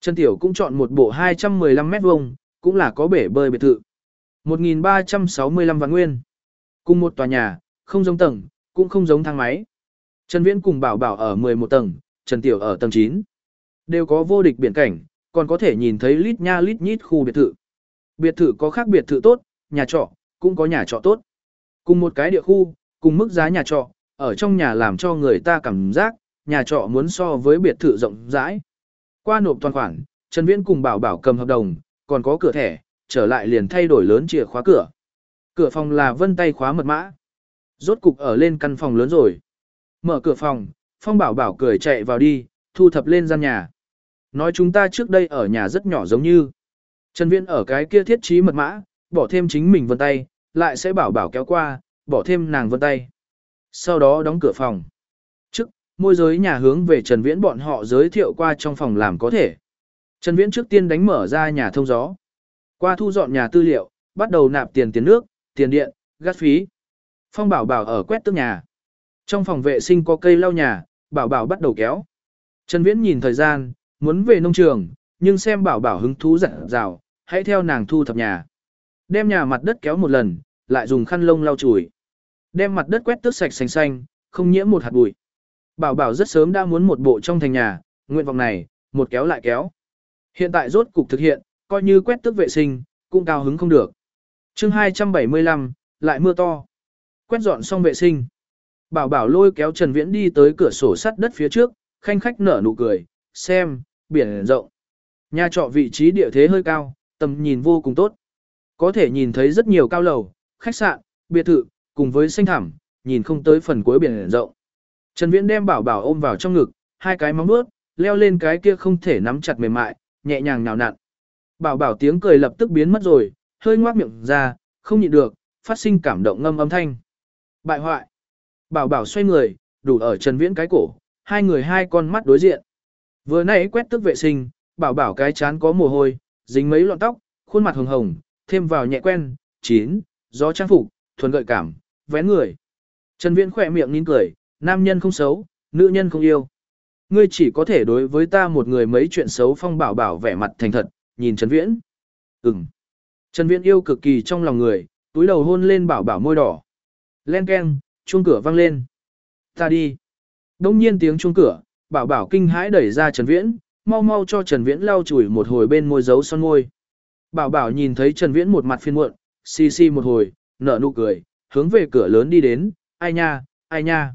Trần Tiểu cũng chọn một bộ 215 mét vuông, cũng là có bể bơi biệt thự. 1.365 vạn nguyên. Cùng một tòa nhà, không giống tầng, cũng không giống thang máy. Trần Viễn cùng Bảo Bảo ở 11 tầng, Trần Tiểu ở tầng 9. Đều có vô địch biển cảnh, còn có thể nhìn thấy lít nha lít nhít khu biệt thự. Biệt thự có khác biệt thự tốt, nhà trọ, cũng có nhà trọ tốt. Cùng một cái địa khu, cùng mức giá nhà trọ, ở trong nhà làm cho người ta cảm giác, nhà trọ muốn so với biệt thự rộng rãi. Qua nộp toàn khoản, Trần Viễn cùng bảo bảo cầm hợp đồng, còn có cửa thẻ, trở lại liền thay đổi lớn chìa khóa cửa. Cửa phòng là vân tay khóa mật mã. Rốt cục ở lên căn phòng lớn rồi. Mở cửa phòng, Phong bảo bảo cười chạy vào đi, thu thập lên gian nhà. Nói chúng ta trước đây ở nhà rất nhỏ giống như. Trần Viễn ở cái kia thiết trí mật mã, bỏ thêm chính mình vân tay, lại sẽ bảo bảo kéo qua, bỏ thêm nàng vân tay. Sau đó đóng cửa phòng. Trước, môi giới nhà hướng về Trần Viễn bọn họ giới thiệu qua trong phòng làm có thể. Trần Viễn trước tiên đánh mở ra nhà thông gió. Qua thu dọn nhà tư liệu, bắt đầu nạp tiền tiền nước, tiền điện, gắt phí. Phong bảo bảo ở quét tước nhà. Trong phòng vệ sinh có cây lau nhà, bảo bảo bắt đầu kéo. Trần Viễn nhìn thời gian, muốn về nông trường, nhưng xem bảo bảo hứng thú dặn rào, hãy theo nàng thu thập nhà. Đem nhà mặt đất kéo một lần, lại dùng khăn lông lau chùi. Đem mặt đất quét tước sạch xanh xanh, không nhiễm một hạt bụi. Bảo bảo rất sớm đã muốn một bộ trong thành nhà, nguyện vọng này, một kéo lại kéo. Hiện tại rốt cục thực hiện, coi như quét tước vệ sinh, cũng cao hứng không được. chương 275, lại mưa to. Quét dọn xong vệ sinh. Bảo bảo lôi kéo Trần Viễn đi tới cửa sổ sắt đất phía trước, khanh khách nở nụ cười, xem, biển rộng. Nhà trọ vị trí địa thế hơi cao, tầm nhìn vô cùng tốt. Có thể nhìn thấy rất nhiều cao lầu, khách sạn, biệt thự, cùng với xanh thẳm, nhìn không tới phần cuối biển rộng. Trần Viễn đem bảo bảo ôm vào trong ngực, hai cái móng vuốt leo lên cái kia không thể nắm chặt mềm mại, nhẹ nhàng nào nặn. Bảo bảo tiếng cười lập tức biến mất rồi, hơi ngoác miệng ra, không nhịn được, phát sinh cảm động ngâm âm thanh. Bại hoại. Bảo bảo xoay người, đủ ở Trần Viễn cái cổ, hai người hai con mắt đối diện. Vừa nãy quét tức vệ sinh, bảo bảo cái chán có mồ hôi, dính mấy lọn tóc, khuôn mặt hồng hồng, thêm vào nhẹ quen, chín, gió trang phục, thuần gợi cảm, vén người. Trần Viễn khỏe miệng nín cười, nam nhân không xấu, nữ nhân không yêu. Ngươi chỉ có thể đối với ta một người mấy chuyện xấu phong bảo bảo vẻ mặt thành thật, nhìn Trần Viễn. Ừm. Trần Viễn yêu cực kỳ trong lòng người, túi đầu hôn lên bảo bảo môi đỏ. Len keng, chuông cửa vang lên. Ta đi. Đông nhiên tiếng chuông cửa, bảo bảo kinh hãi đẩy ra Trần Viễn, mau mau cho Trần Viễn lau chùi một hồi bên môi dấu son môi. Bảo bảo nhìn thấy Trần Viễn một mặt phiền muộn, xì xì một hồi, nở nụ cười, hướng về cửa lớn đi đến, ai nha, ai nha.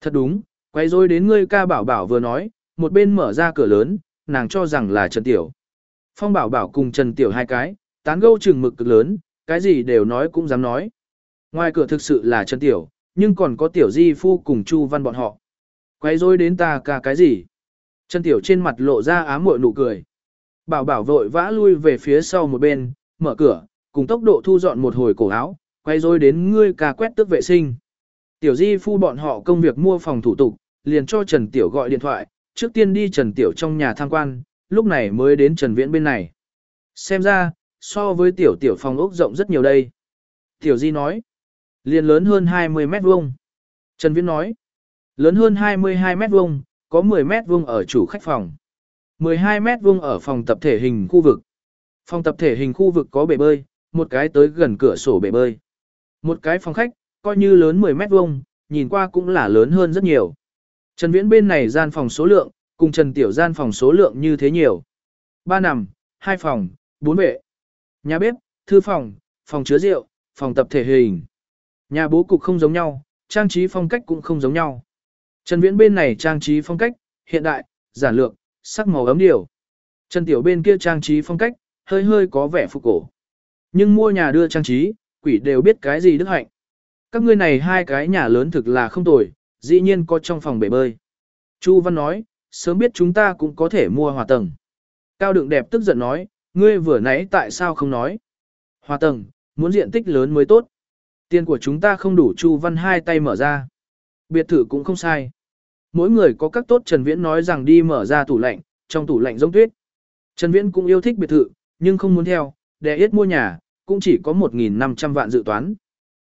Thật đúng, quay rối đến ngươi ca bảo bảo vừa nói, một bên mở ra cửa lớn, nàng cho rằng là Trần Tiểu. Phong bảo bảo cùng Trần Tiểu hai cái, tán gẫu chừng mực cực lớn, cái gì đều nói cũng dám nói. Ngoài cửa thực sự là Trần Tiểu, nhưng còn có Tiểu Di Phu cùng Chu Văn bọn họ. Quay rối đến ta ca cái gì? Trần Tiểu trên mặt lộ ra ám muội nụ cười. Bảo bảo vội vã lui về phía sau một bên, mở cửa, cùng tốc độ thu dọn một hồi cổ áo, quay rối đến ngươi cà quét tước vệ sinh. Tiểu Di Phu bọn họ công việc mua phòng thủ tục, liền cho Trần Tiểu gọi điện thoại, trước tiên đi Trần Tiểu trong nhà tham quan, lúc này mới đến Trần Viễn bên này. Xem ra, so với Tiểu Tiểu phòng ốc rộng rất nhiều đây. Tiểu Di nói, liền lớn hơn 20 mét vuông. Trần Viễn nói, lớn hơn 22 mét vuông, có 10 mét vuông ở chủ khách phòng. 12 mét vuông ở phòng tập thể hình khu vực. Phòng tập thể hình khu vực có bể bơi, một cái tới gần cửa sổ bể bơi. Một cái phòng khách, coi như lớn 10 mét vuông, nhìn qua cũng là lớn hơn rất nhiều. Trần Viễn bên này gian phòng số lượng, cùng Trần Tiểu gian phòng số lượng như thế nhiều. Ba nằm, hai phòng, bốn vệ. Nhà bếp, thư phòng, phòng chứa rượu, phòng tập thể hình. Nhà bố cục không giống nhau, trang trí phong cách cũng không giống nhau. Trần Viễn bên này trang trí phong cách, hiện đại, giản lược, sắc màu ấm điều. Trần Tiểu bên kia trang trí phong cách, hơi hơi có vẻ phục cổ. Nhưng mua nhà đưa trang trí, quỷ đều biết cái gì đức hạnh. Các ngươi này hai cái nhà lớn thực là không tồi, dĩ nhiên có trong phòng bể bơi. Chu Văn nói, sớm biết chúng ta cũng có thể mua hòa tầng. Cao Đường đẹp tức giận nói, ngươi vừa nãy tại sao không nói? Hòa tầng, muốn diện tích lớn mới tốt. Tiền của chúng ta không đủ Chu Văn hai tay mở ra. Biệt thự cũng không sai. Mỗi người có các tốt Trần Viễn nói rằng đi mở ra tủ lạnh, trong tủ lạnh giống tuyết. Trần Viễn cũng yêu thích biệt thự, nhưng không muốn theo, để ít mua nhà, cũng chỉ có 1.500 vạn dự toán.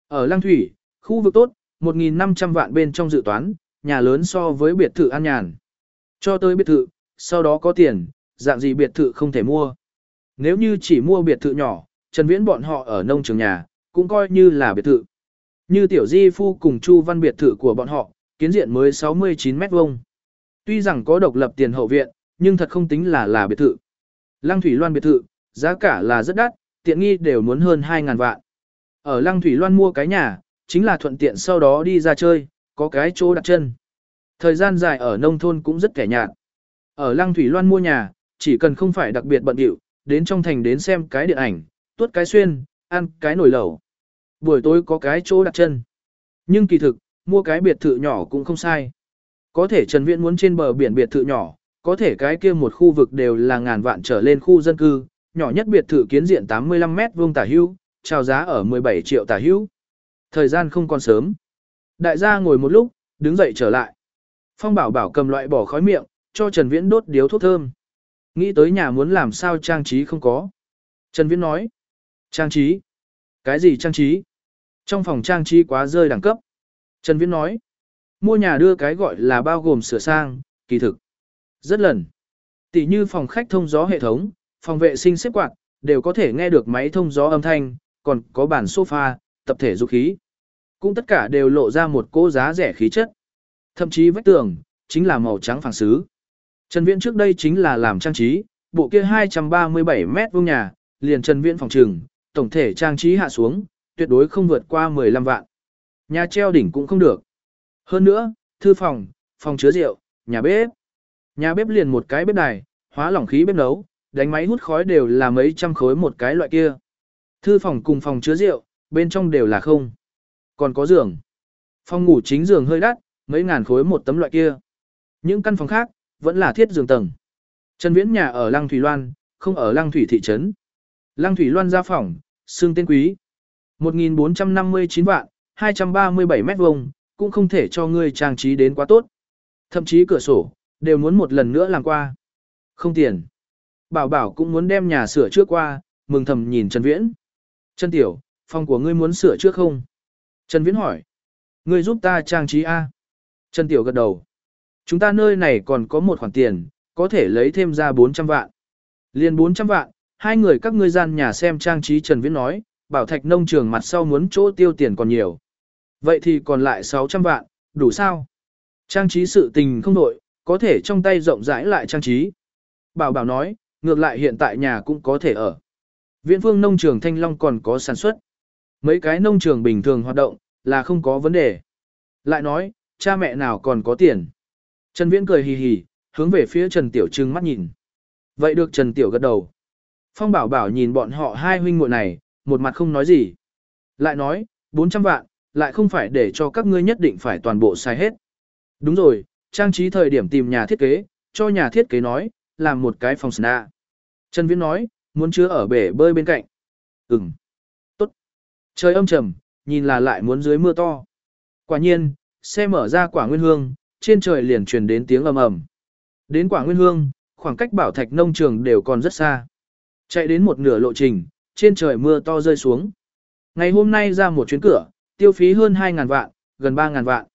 Ở Lăng Thủy, khu vực tốt, 1.500 vạn bên trong dự toán, nhà lớn so với biệt thự an nhàn. Cho tới biệt thự, sau đó có tiền, dạng gì biệt thự không thể mua. Nếu như chỉ mua biệt thự nhỏ, Trần Viễn bọn họ ở nông trường nhà, cũng coi như là biệt thự. Như Tiểu Di Phu cùng Chu Văn biệt thự của bọn họ, kiến diện mới 69 mét vuông. Tuy rằng có độc lập tiền hậu viện, nhưng thật không tính là là biệt thự. Lăng Thủy Loan biệt thự, giá cả là rất đắt, tiện nghi đều muốn hơn 2.000 vạn. Ở Lăng Thủy Loan mua cái nhà, chính là thuận tiện sau đó đi ra chơi, có cái chỗ đặt chân. Thời gian dài ở nông thôn cũng rất kẻ nhạt. Ở Lăng Thủy Loan mua nhà, chỉ cần không phải đặc biệt bận điệu, đến trong thành đến xem cái điện ảnh, tuốt cái xuyên, ăn cái nồi lẩu. Buổi tối có cái chỗ đặt chân. Nhưng kỳ thực, mua cái biệt thự nhỏ cũng không sai. Có thể Trần Viễn muốn trên bờ biển biệt thự nhỏ, có thể cái kia một khu vực đều là ngàn vạn trở lên khu dân cư, nhỏ nhất biệt thự kiến diện 85 mét vuông tả hữu, chào giá ở 17 triệu tả hữu. Thời gian không còn sớm. Đại gia ngồi một lúc, đứng dậy trở lại. Phong bảo bảo cầm loại bỏ khói miệng, cho Trần Viễn đốt điếu thuốc thơm. Nghĩ tới nhà muốn làm sao trang trí không có. Trần Viễn nói. Trang trí? Cái gì trang trí? Trong phòng trang trí quá rơi đẳng cấp. Trần Viễn nói. Mua nhà đưa cái gọi là bao gồm sửa sang, kỳ thực. Rất lần. Tỷ như phòng khách thông gió hệ thống, phòng vệ sinh xếp quạt, đều có thể nghe được máy thông gió âm thanh, còn có bàn sofa, tập thể dục khí. Cũng tất cả đều lộ ra một cô giá rẻ khí chất. Thậm chí vách tường, chính là màu trắng phẳng xứ. Trần Viễn trước đây chính là làm trang trí, bộ kia 237 mét vuông nhà, liền Trần Viễn phòng trừng, tổng thể trang trí hạ xuống, tuyệt đối không vượt qua 15 vạn. Nhà treo đỉnh cũng không được. Hơn nữa, thư phòng, phòng chứa rượu, nhà bếp. Nhà bếp liền một cái bếp đài, hóa lỏng khí bếp nấu, đánh máy hút khói đều là mấy trăm khối một cái loại kia. Thư phòng cùng phòng chứa rượu, bên trong đều là không. Còn có giường. Phòng ngủ chính giường hơi đắt, mấy ngàn khối một tấm loại kia. Những căn phòng khác, vẫn là thiết giường tầng. Trần Viễn nhà ở Lăng Thủy Loan, không ở Lăng Thủy thị trấn. Lăng Thủy Loan ra phòng, xương tên quý. 1.459 vạn, 237 mét vuông, cũng không thể cho ngươi trang trí đến quá tốt. Thậm chí cửa sổ, đều muốn một lần nữa làm qua. Không tiền. Bảo bảo cũng muốn đem nhà sửa trước qua, mừng thầm nhìn Trần Viễn. Trần Tiểu, phòng của ngươi muốn sửa trước không? Trần Viễn hỏi. Ngươi giúp ta trang trí A. Trần Tiểu gật đầu. Chúng ta nơi này còn có một khoản tiền, có thể lấy thêm ra 400 vạn. Liên 400 vạn, hai người các ngươi gian nhà xem trang trí Trần Viễn nói, bảo thạch nông trường mặt sau muốn chỗ tiêu tiền còn nhiều. Vậy thì còn lại 600 vạn, đủ sao? Trang trí sự tình không đổi, có thể trong tay rộng rãi lại trang trí. Bảo bảo nói, ngược lại hiện tại nhà cũng có thể ở. Viễn phương nông trường Thanh Long còn có sản xuất. Mấy cái nông trường bình thường hoạt động, là không có vấn đề. Lại nói, cha mẹ nào còn có tiền. Trần Viễn cười hì hì, hướng về phía Trần Tiểu Trưng mắt nhìn. Vậy được Trần Tiểu gật đầu. Phong Bảo Bảo nhìn bọn họ hai huynh muội này, một mặt không nói gì. Lại nói, 400 vạn, lại không phải để cho các ngươi nhất định phải toàn bộ xài hết. Đúng rồi, trang trí thời điểm tìm nhà thiết kế, cho nhà thiết kế nói, làm một cái phòng sna. Trần Viễn nói, muốn chứa ở bể bơi bên cạnh. Ừm. Tốt. Trời âm trầm, nhìn là lại muốn dưới mưa to. Quả nhiên, xe mở ra quả nguyên hương, trên trời liền truyền đến tiếng ầm ầm. Đến quả nguyên hương, khoảng cách bảo thạch nông trường đều còn rất xa. Chạy đến một nửa lộ trình, trên trời mưa to rơi xuống. Ngày hôm nay ra một chuyến cửa, tiêu phí hơn 2.000 vạn, gần 3.000 vạn.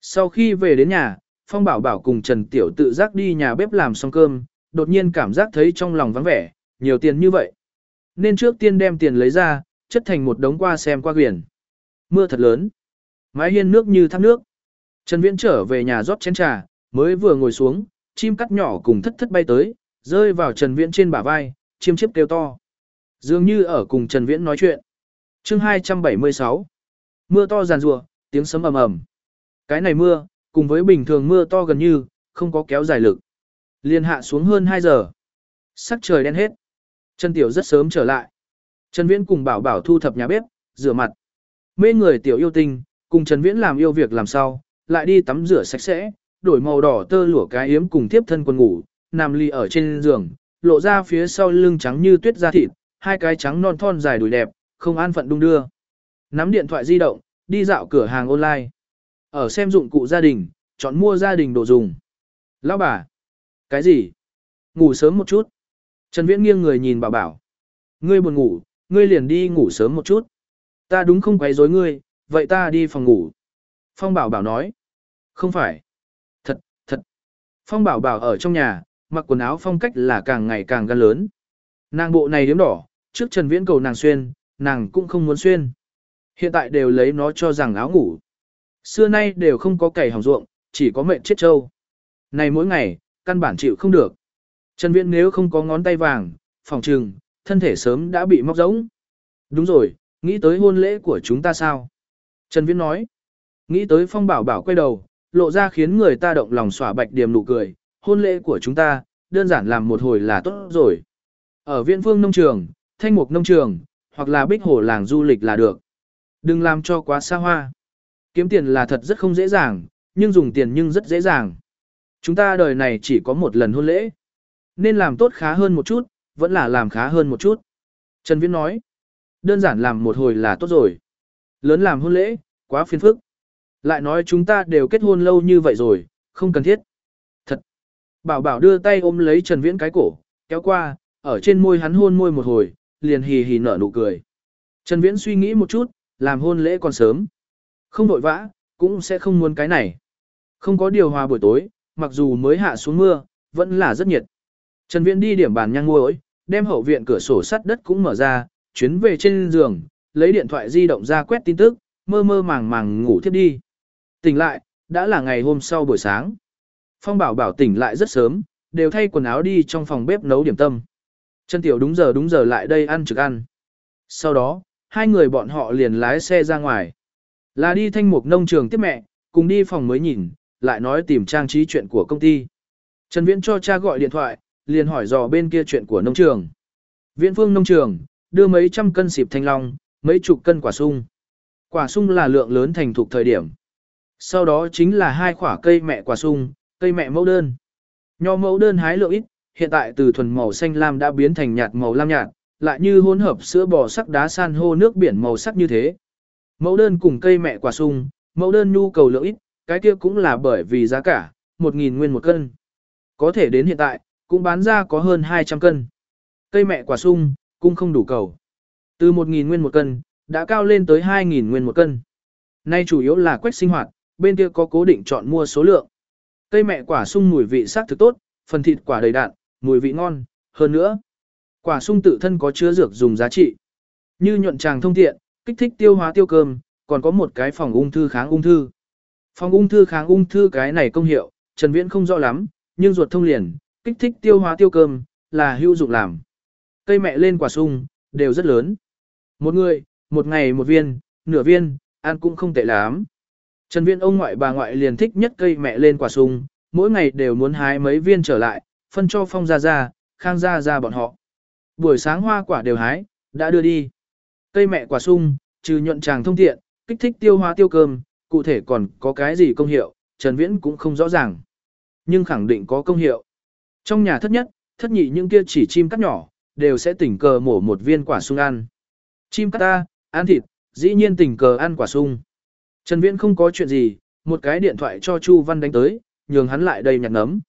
Sau khi về đến nhà, Phong Bảo Bảo cùng Trần Tiểu tự giác đi nhà bếp làm xong cơm, đột nhiên cảm giác thấy trong lòng vắng vẻ, nhiều tiền như vậy. Nên trước tiên đem tiền lấy ra, chất thành một đống qua xem qua quyển. Mưa thật lớn. Mái hiên nước như thác nước. Trần Viễn trở về nhà rót chén trà, mới vừa ngồi xuống, chim cắt nhỏ cùng thất thất bay tới, rơi vào Trần Viễn trên bả vai, chim chiếp kêu to. Dường như ở cùng Trần Viễn nói chuyện. Chương 276. Mưa to giàn rùa, tiếng sấm ầm ầm. Cái này mưa, cùng với bình thường mưa to gần như, không có kéo dài lực. Liên hạ xuống hơn 2 giờ. Sắc trời đen hết. Trần Tiểu rất sớm trở lại. Trần Viễn cùng Bảo Bảo thu thập nhà bếp, rửa mặt. Mê người Tiểu yêu tinh, cùng Trần Viễn làm yêu việc làm sao, lại đi tắm rửa sạch sẽ, đổi màu đỏ tơ lụa cái yếm cùng tiếp thân quần ngủ, nằm ly ở trên giường, lộ ra phía sau lưng trắng như tuyết da thịt, hai cái trắng non thon dài đùi đẹp, không an phận đung đưa. Nắm điện thoại di động, đi dạo cửa hàng online. Ở xem dụng cụ gia đình, chọn mua gia đình đồ dùng. Lão bà. Cái gì? Ngủ sớm một chút. Trần Viễn nghiêng người nhìn bảo bảo. Ngươi buồn ngủ, ngươi liền đi ngủ sớm một chút. Ta đúng không quấy rối ngươi, vậy ta đi phòng ngủ. Phong bảo bảo nói. Không phải. Thật, thật. Phong bảo bảo ở trong nhà, mặc quần áo phong cách là càng ngày càng gan lớn. Nàng bộ này điếm đỏ, trước Trần Viễn cầu nàng xuyên, nàng cũng không muốn xuyên. Hiện tại đều lấy nó cho rằng áo ngủ. Xưa nay đều không có cày hỏng ruộng, chỉ có mệnh chết trâu. Này mỗi ngày, căn bản chịu không được. Trần Viễn nếu không có ngón tay vàng, phòng trừng, thân thể sớm đã bị móc giống. Đúng rồi, nghĩ tới hôn lễ của chúng ta sao? Trần Viễn nói. Nghĩ tới Phong Bảo Bảo quay đầu, lộ ra khiến người ta động lòng xỏa bạch điểm nụ cười. Hôn lễ của chúng ta, đơn giản làm một hồi là tốt rồi. Ở viện phương nông trường, thanh mục nông trường, hoặc là bích hồ làng du lịch là được. Đừng làm cho quá xa hoa. Kiếm tiền là thật rất không dễ dàng, nhưng dùng tiền nhưng rất dễ dàng. Chúng ta đời này chỉ có một lần hôn lễ. Nên làm tốt khá hơn một chút, vẫn là làm khá hơn một chút. Trần Viễn nói, đơn giản làm một hồi là tốt rồi. Lớn làm hôn lễ, quá phiền phức. Lại nói chúng ta đều kết hôn lâu như vậy rồi, không cần thiết. Thật. Bảo bảo đưa tay ôm lấy Trần Viễn cái cổ, kéo qua, ở trên môi hắn hôn môi một hồi, liền hì hì nở nụ cười. Trần Viễn suy nghĩ một chút, làm hôn lễ còn sớm. Không vội vã, cũng sẽ không muốn cái này. Không có điều hòa buổi tối, mặc dù mới hạ xuống mưa, vẫn là rất nhiệt. Trần Viễn đi điểm bàn nhang ngôi, đem hậu viện cửa sổ sắt đất cũng mở ra, chuyến về trên giường, lấy điện thoại di động ra quét tin tức, mơ mơ màng màng ngủ thiếp đi. Tỉnh lại, đã là ngày hôm sau buổi sáng. Phong bảo bảo tỉnh lại rất sớm, đều thay quần áo đi trong phòng bếp nấu điểm tâm. Trần Tiểu đúng giờ đúng giờ lại đây ăn trực ăn. Sau đó, hai người bọn họ liền lái xe ra ngoài. Là đi thanh mục nông trường tiếp mẹ, cùng đi phòng mới nhìn, lại nói tìm trang trí chuyện của công ty. Trần Viễn cho cha gọi điện thoại, liền hỏi dò bên kia chuyện của nông trường. Viễn phương nông trường, đưa mấy trăm cân xịp thanh long, mấy chục cân quả sung. Quả sung là lượng lớn thành thục thời điểm. Sau đó chính là hai quả cây mẹ quả sung, cây mẹ mẫu đơn. Nho mẫu đơn hái lượng ít, hiện tại từ thuần màu xanh lam đã biến thành nhạt màu lam nhạt, lại như hỗn hợp sữa bò sắc đá san hô nước biển màu sắc như thế. Mẫu đơn cùng cây mẹ quả sung, mẫu đơn nhu cầu lượng ít, cái kia cũng là bởi vì giá cả, 1.000 nguyên một cân. Có thể đến hiện tại, cũng bán ra có hơn 200 cân. Cây mẹ quả sung, cũng không đủ cầu. Từ 1.000 nguyên một cân, đã cao lên tới 2.000 nguyên một cân. Nay chủ yếu là quách sinh hoạt, bên kia có cố định chọn mua số lượng. Cây mẹ quả sung mùi vị sắc thực tốt, phần thịt quả đầy đặn, mùi vị ngon, hơn nữa. Quả sung tự thân có chứa dược dùng giá trị. Như nhuận tràng thông tiện, kích thích tiêu hóa tiêu cơm, còn có một cái phòng ung thư kháng ung thư. Phòng ung thư kháng ung thư cái này công hiệu, Trần Viễn không rõ lắm, nhưng ruột thông liền, kích thích tiêu hóa tiêu cơm, là hữu dụng làm. Cây mẹ lên quả sung, đều rất lớn. Một người, một ngày một viên, nửa viên, ăn cũng không tệ lắm. Trần Viễn ông ngoại bà ngoại liền thích nhất cây mẹ lên quả sung, mỗi ngày đều muốn hái mấy viên trở lại, phân cho phong gia gia, khang gia gia bọn họ. Buổi sáng hoa quả đều hái, đã đưa đi. Cây mẹ quả sung, trừ nhuận tràng thông tiện, kích thích tiêu hóa tiêu cơm, cụ thể còn có cái gì công hiệu, Trần Viễn cũng không rõ ràng. Nhưng khẳng định có công hiệu. Trong nhà thất nhất, thất nhị những kia chỉ chim cắt nhỏ, đều sẽ tỉnh cờ mổ một viên quả sung ăn. Chim cắt ta, ăn thịt, dĩ nhiên tỉnh cờ ăn quả sung. Trần Viễn không có chuyện gì, một cái điện thoại cho Chu Văn đánh tới, nhường hắn lại đây nhặt nấm.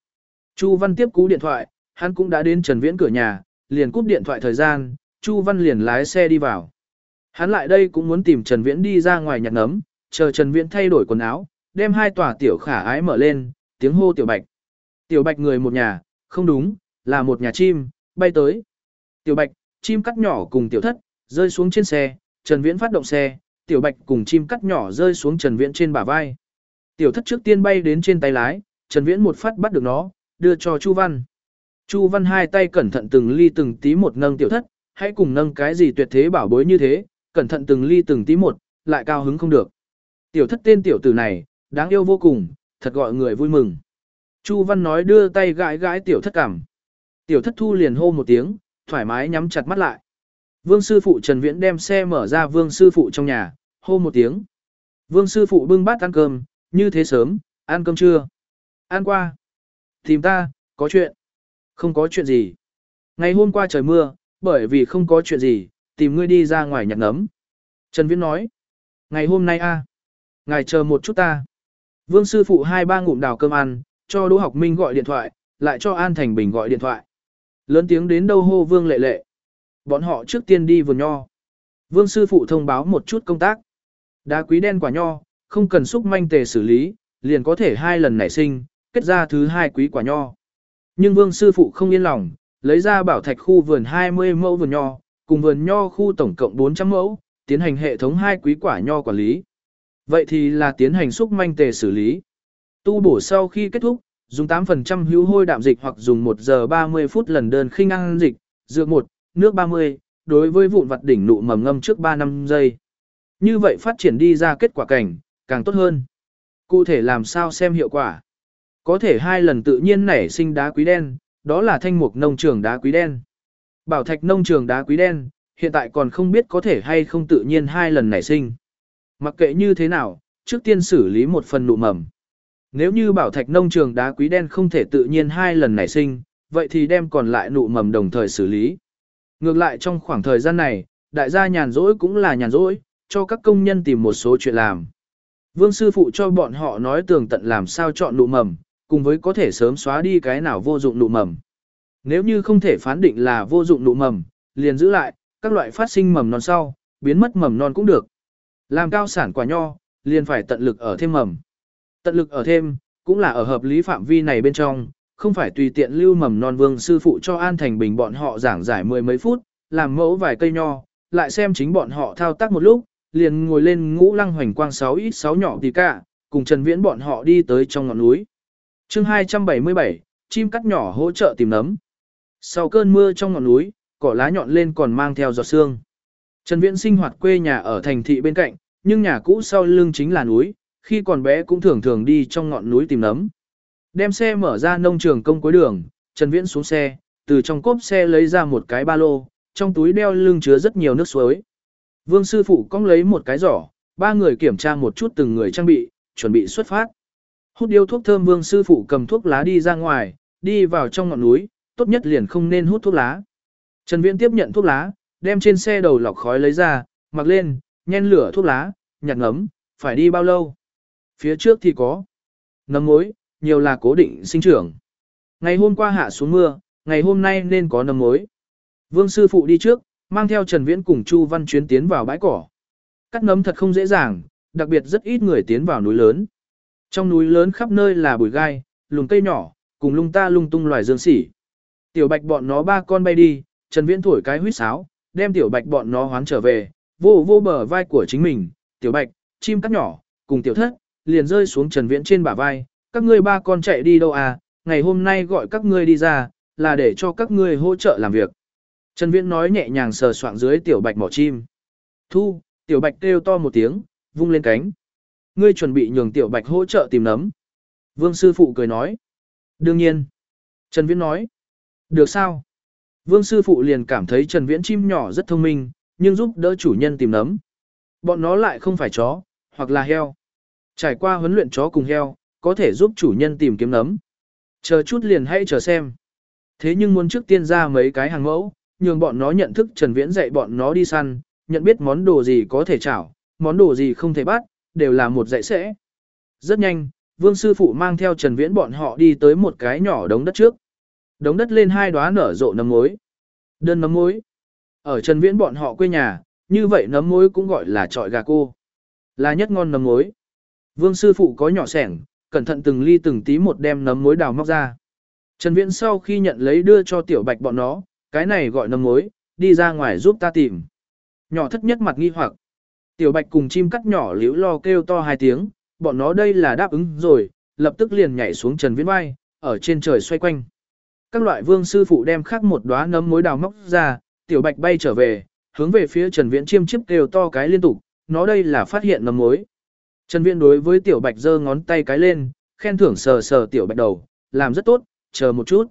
Chu Văn tiếp cú điện thoại, hắn cũng đã đến Trần Viễn cửa nhà, liền cúp điện thoại thời gian, Chu Văn liền lái xe đi vào. Hắn lại đây cũng muốn tìm Trần Viễn đi ra ngoài nhặt nấm, chờ Trần Viễn thay đổi quần áo, đem hai tòa tiểu khả ái mở lên, tiếng hô tiểu bạch. Tiểu bạch người một nhà, không đúng, là một nhà chim, bay tới. Tiểu bạch, chim cắt nhỏ cùng tiểu thất, rơi xuống trên xe, Trần Viễn phát động xe, tiểu bạch cùng chim cắt nhỏ rơi xuống Trần Viễn trên bả vai. Tiểu thất trước tiên bay đến trên tay lái, Trần Viễn một phát bắt được nó, đưa cho Chu Văn. Chu Văn hai tay cẩn thận từng ly từng tí một nâng tiểu thất, hãy cùng nâng cái gì tuyệt thế bảo bối như thế, cẩn thận từng ly từng tí một, lại cao hứng không được. Tiểu thất tên tiểu tử này, đáng yêu vô cùng, thật gọi người vui mừng. Chu Văn nói đưa tay gãi gãi tiểu thất cảm. Tiểu thất thu liền hô một tiếng, thoải mái nhắm chặt mắt lại. Vương sư phụ Trần Viễn đem xe mở ra vương sư phụ trong nhà, hô một tiếng. Vương sư phụ bưng bát ăn cơm, như thế sớm, ăn cơm chưa? Ăn qua. Tìm ta, có chuyện. Không có chuyện gì. Ngày hôm qua trời mưa, bởi vì không có chuyện gì, tìm ngươi đi ra ngoài nhặt nấm. Trần Viễn nói. Ngày hôm nay a, Ngài chờ một chút ta. Vương sư phụ hai ba ngụm đào cơm ăn, cho Đỗ Học Minh gọi điện thoại, lại cho An Thành Bình gọi điện thoại. Lớn tiếng đến đâu hô Vương lệ lệ. Bọn họ trước tiên đi vườn nho. Vương sư phụ thông báo một chút công tác. Đá quý đen quả nho, không cần xúc manh tề xử lý, liền có thể hai lần nảy sinh, kết ra thứ hai quý quả nho. Nhưng vương sư phụ không yên lòng, lấy ra bảo thạch khu vườn 20 mẫu vườn nho, cùng vườn nho khu tổng cộng 400 mẫu, tiến hành hệ thống hai quý quả nho quản lý. Vậy thì là tiến hành xúc manh tề xử lý. Tu bổ sau khi kết thúc, dùng 8% hữu hôi đạm dịch hoặc dùng 1 giờ 30 phút lần đơn khinh ăn dịch, dược 1, nước 30, đối với vụn vặt đỉnh nụ mầm ngâm trước 3 năm giây. Như vậy phát triển đi ra kết quả cảnh, càng tốt hơn. Cụ thể làm sao xem hiệu quả. Có thể hai lần tự nhiên nảy sinh đá quý đen, đó là thanh mục nông trường đá quý đen. Bảo thạch nông trường đá quý đen, hiện tại còn không biết có thể hay không tự nhiên hai lần nảy sinh. Mặc kệ như thế nào, trước tiên xử lý một phần nụ mầm. Nếu như bảo thạch nông trường đá quý đen không thể tự nhiên hai lần nảy sinh, vậy thì đem còn lại nụ mầm đồng thời xử lý. Ngược lại trong khoảng thời gian này, đại gia nhàn rỗi cũng là nhàn rỗi, cho các công nhân tìm một số chuyện làm. Vương sư phụ cho bọn họ nói tường tận làm sao chọn nụ mầm, cùng với có thể sớm xóa đi cái nào vô dụng nụ mầm. Nếu như không thể phán định là vô dụng nụ mầm, liền giữ lại, các loại phát sinh mầm non sau, biến mất mầm non cũng được. Làm cao sản quả nho, liền phải tận lực ở thêm mầm. Tận lực ở thêm, cũng là ở hợp lý phạm vi này bên trong, không phải tùy tiện lưu mầm non vương sư phụ cho An Thành Bình bọn họ giảng giải mười mấy phút, làm mẫu vài cây nho, lại xem chính bọn họ thao tác một lúc, liền ngồi lên ngũ lăng hoành quang 6 ít 6 nhỏ thì cả, cùng Trần Viễn bọn họ đi tới trong ngọn núi. chương 277, chim cắt nhỏ hỗ trợ tìm nấm. Sau cơn mưa trong ngọn núi, cỏ lá nhọn lên còn mang theo giọt sương. Trần Viễn sinh hoạt quê nhà ở thành thị bên cạnh, nhưng nhà cũ sau lưng chính là núi, khi còn bé cũng thường thường đi trong ngọn núi tìm nấm. Đem xe mở ra nông trường công cuối đường, Trần Viễn xuống xe, từ trong cốp xe lấy ra một cái ba lô, trong túi đeo lưng chứa rất nhiều nước suối. Vương sư phụ cong lấy một cái giỏ, ba người kiểm tra một chút từng người trang bị, chuẩn bị xuất phát. Hút điếu thuốc thơm Vương sư phụ cầm thuốc lá đi ra ngoài, đi vào trong ngọn núi, tốt nhất liền không nên hút thuốc lá. Trần Viễn tiếp nhận thuốc lá, đem trên xe đầu lọc khói lấy ra, mặc lên, nhen lửa thuốc lá, nhặt ngấm, phải đi bao lâu? Phía trước thì có nấm mối, nhiều là cố định sinh trưởng. Ngày hôm qua hạ xuống mưa, ngày hôm nay nên có nấm mối. Vương sư phụ đi trước, mang theo Trần Viễn cùng Chu Văn chuyến tiến vào bãi cỏ. Cắt nấm thật không dễ dàng, đặc biệt rất ít người tiến vào núi lớn. Trong núi lớn khắp nơi là bụi gai, lùm cây nhỏ, cùng lung ta lung tung loài dương sỉ. Tiểu bạch bọn nó ba con bay đi, Trần Viễn thổi cái huýt sáo, đem tiểu bạch bọn nó hoán trở về, vô vô bờ vai của chính mình, tiểu bạch, chim cắt nhỏ, cùng tiểu thất, liền rơi xuống Trần Viễn trên bả vai, các ngươi ba con chạy đi đâu à, ngày hôm nay gọi các ngươi đi ra, là để cho các ngươi hỗ trợ làm việc. Trần Viễn nói nhẹ nhàng sờ soạng dưới tiểu bạch mỏ chim. Thu, tiểu bạch kêu to một tiếng, vung lên cánh. Ngươi chuẩn bị nhường tiểu bạch hỗ trợ tìm nấm. Vương sư phụ cười nói. Đương nhiên. Trần Viễn nói. Được sao? Vương sư phụ liền cảm thấy Trần Viễn chim nhỏ rất thông minh, nhưng giúp đỡ chủ nhân tìm nấm. Bọn nó lại không phải chó, hoặc là heo. Trải qua huấn luyện chó cùng heo, có thể giúp chủ nhân tìm kiếm nấm. Chờ chút liền hãy chờ xem. Thế nhưng muốn trước tiên ra mấy cái hàng mẫu, nhường bọn nó nhận thức Trần Viễn dạy bọn nó đi săn, nhận biết món đồ gì có thể chảo, món đồ gì không thể bắt, đều là một dạy sẽ. Rất nhanh, Vương sư phụ mang theo Trần Viễn bọn họ đi tới một cái nhỏ đống đất trước. Đống đất lên hai đóa nở rộ nấm mối. Đơn nấm mối. Ở Trần Viễn bọn họ quê nhà, như vậy nấm mối cũng gọi là trọi gà cô. Là nhất ngon nấm mối. Vương sư phụ có nhỏ sẻng, cẩn thận từng ly từng tí một đem nấm mối đào móc ra. Trần Viễn sau khi nhận lấy đưa cho tiểu bạch bọn nó, cái này gọi nấm mối, đi ra ngoài giúp ta tìm. Nhỏ thất nhất mặt nghi hoặc. Tiểu bạch cùng chim cắt nhỏ liễu lo kêu to hai tiếng, bọn nó đây là đáp ứng rồi, lập tức liền nhảy xuống Trần Viễn vai, ở trên trời xoay quanh. Các loại vương sư phụ đem khác một đóa nấm mối đào móc ra, tiểu bạch bay trở về, hướng về phía Trần Viễn chiêm chiếp kêu to cái liên tục, nó đây là phát hiện nấm mối. Trần Viễn đối với tiểu bạch giơ ngón tay cái lên, khen thưởng sờ sờ tiểu bạch đầu, làm rất tốt, chờ một chút.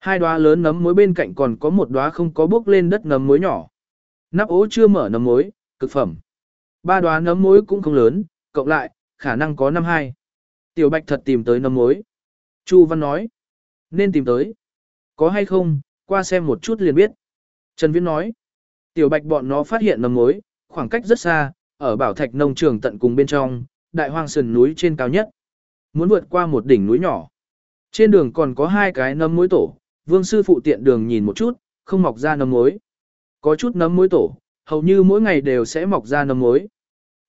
Hai đóa lớn nấm mối bên cạnh còn có một đóa không có bước lên đất nấm mối nhỏ. Nắp ố chưa mở nấm mối, cực phẩm. Ba đóa nấm mối cũng không lớn, cộng lại, khả năng có năm hai. Tiểu Bạch thật tìm tới nấm mối. Chu Văn nói, nên tìm tới. Có hay không, qua xem một chút liền biết. Trần Viễn nói, Tiểu Bạch bọn nó phát hiện nấm mối, khoảng cách rất xa, ở bảo thạch nông trường tận cùng bên trong, đại hoang sườn núi trên cao nhất. Muốn vượt qua một đỉnh núi nhỏ. Trên đường còn có hai cái nấm mối tổ, vương sư phụ tiện đường nhìn một chút, không mọc ra nấm mối. Có chút nấm mối tổ, hầu như mỗi ngày đều sẽ mọc ra nấm mối.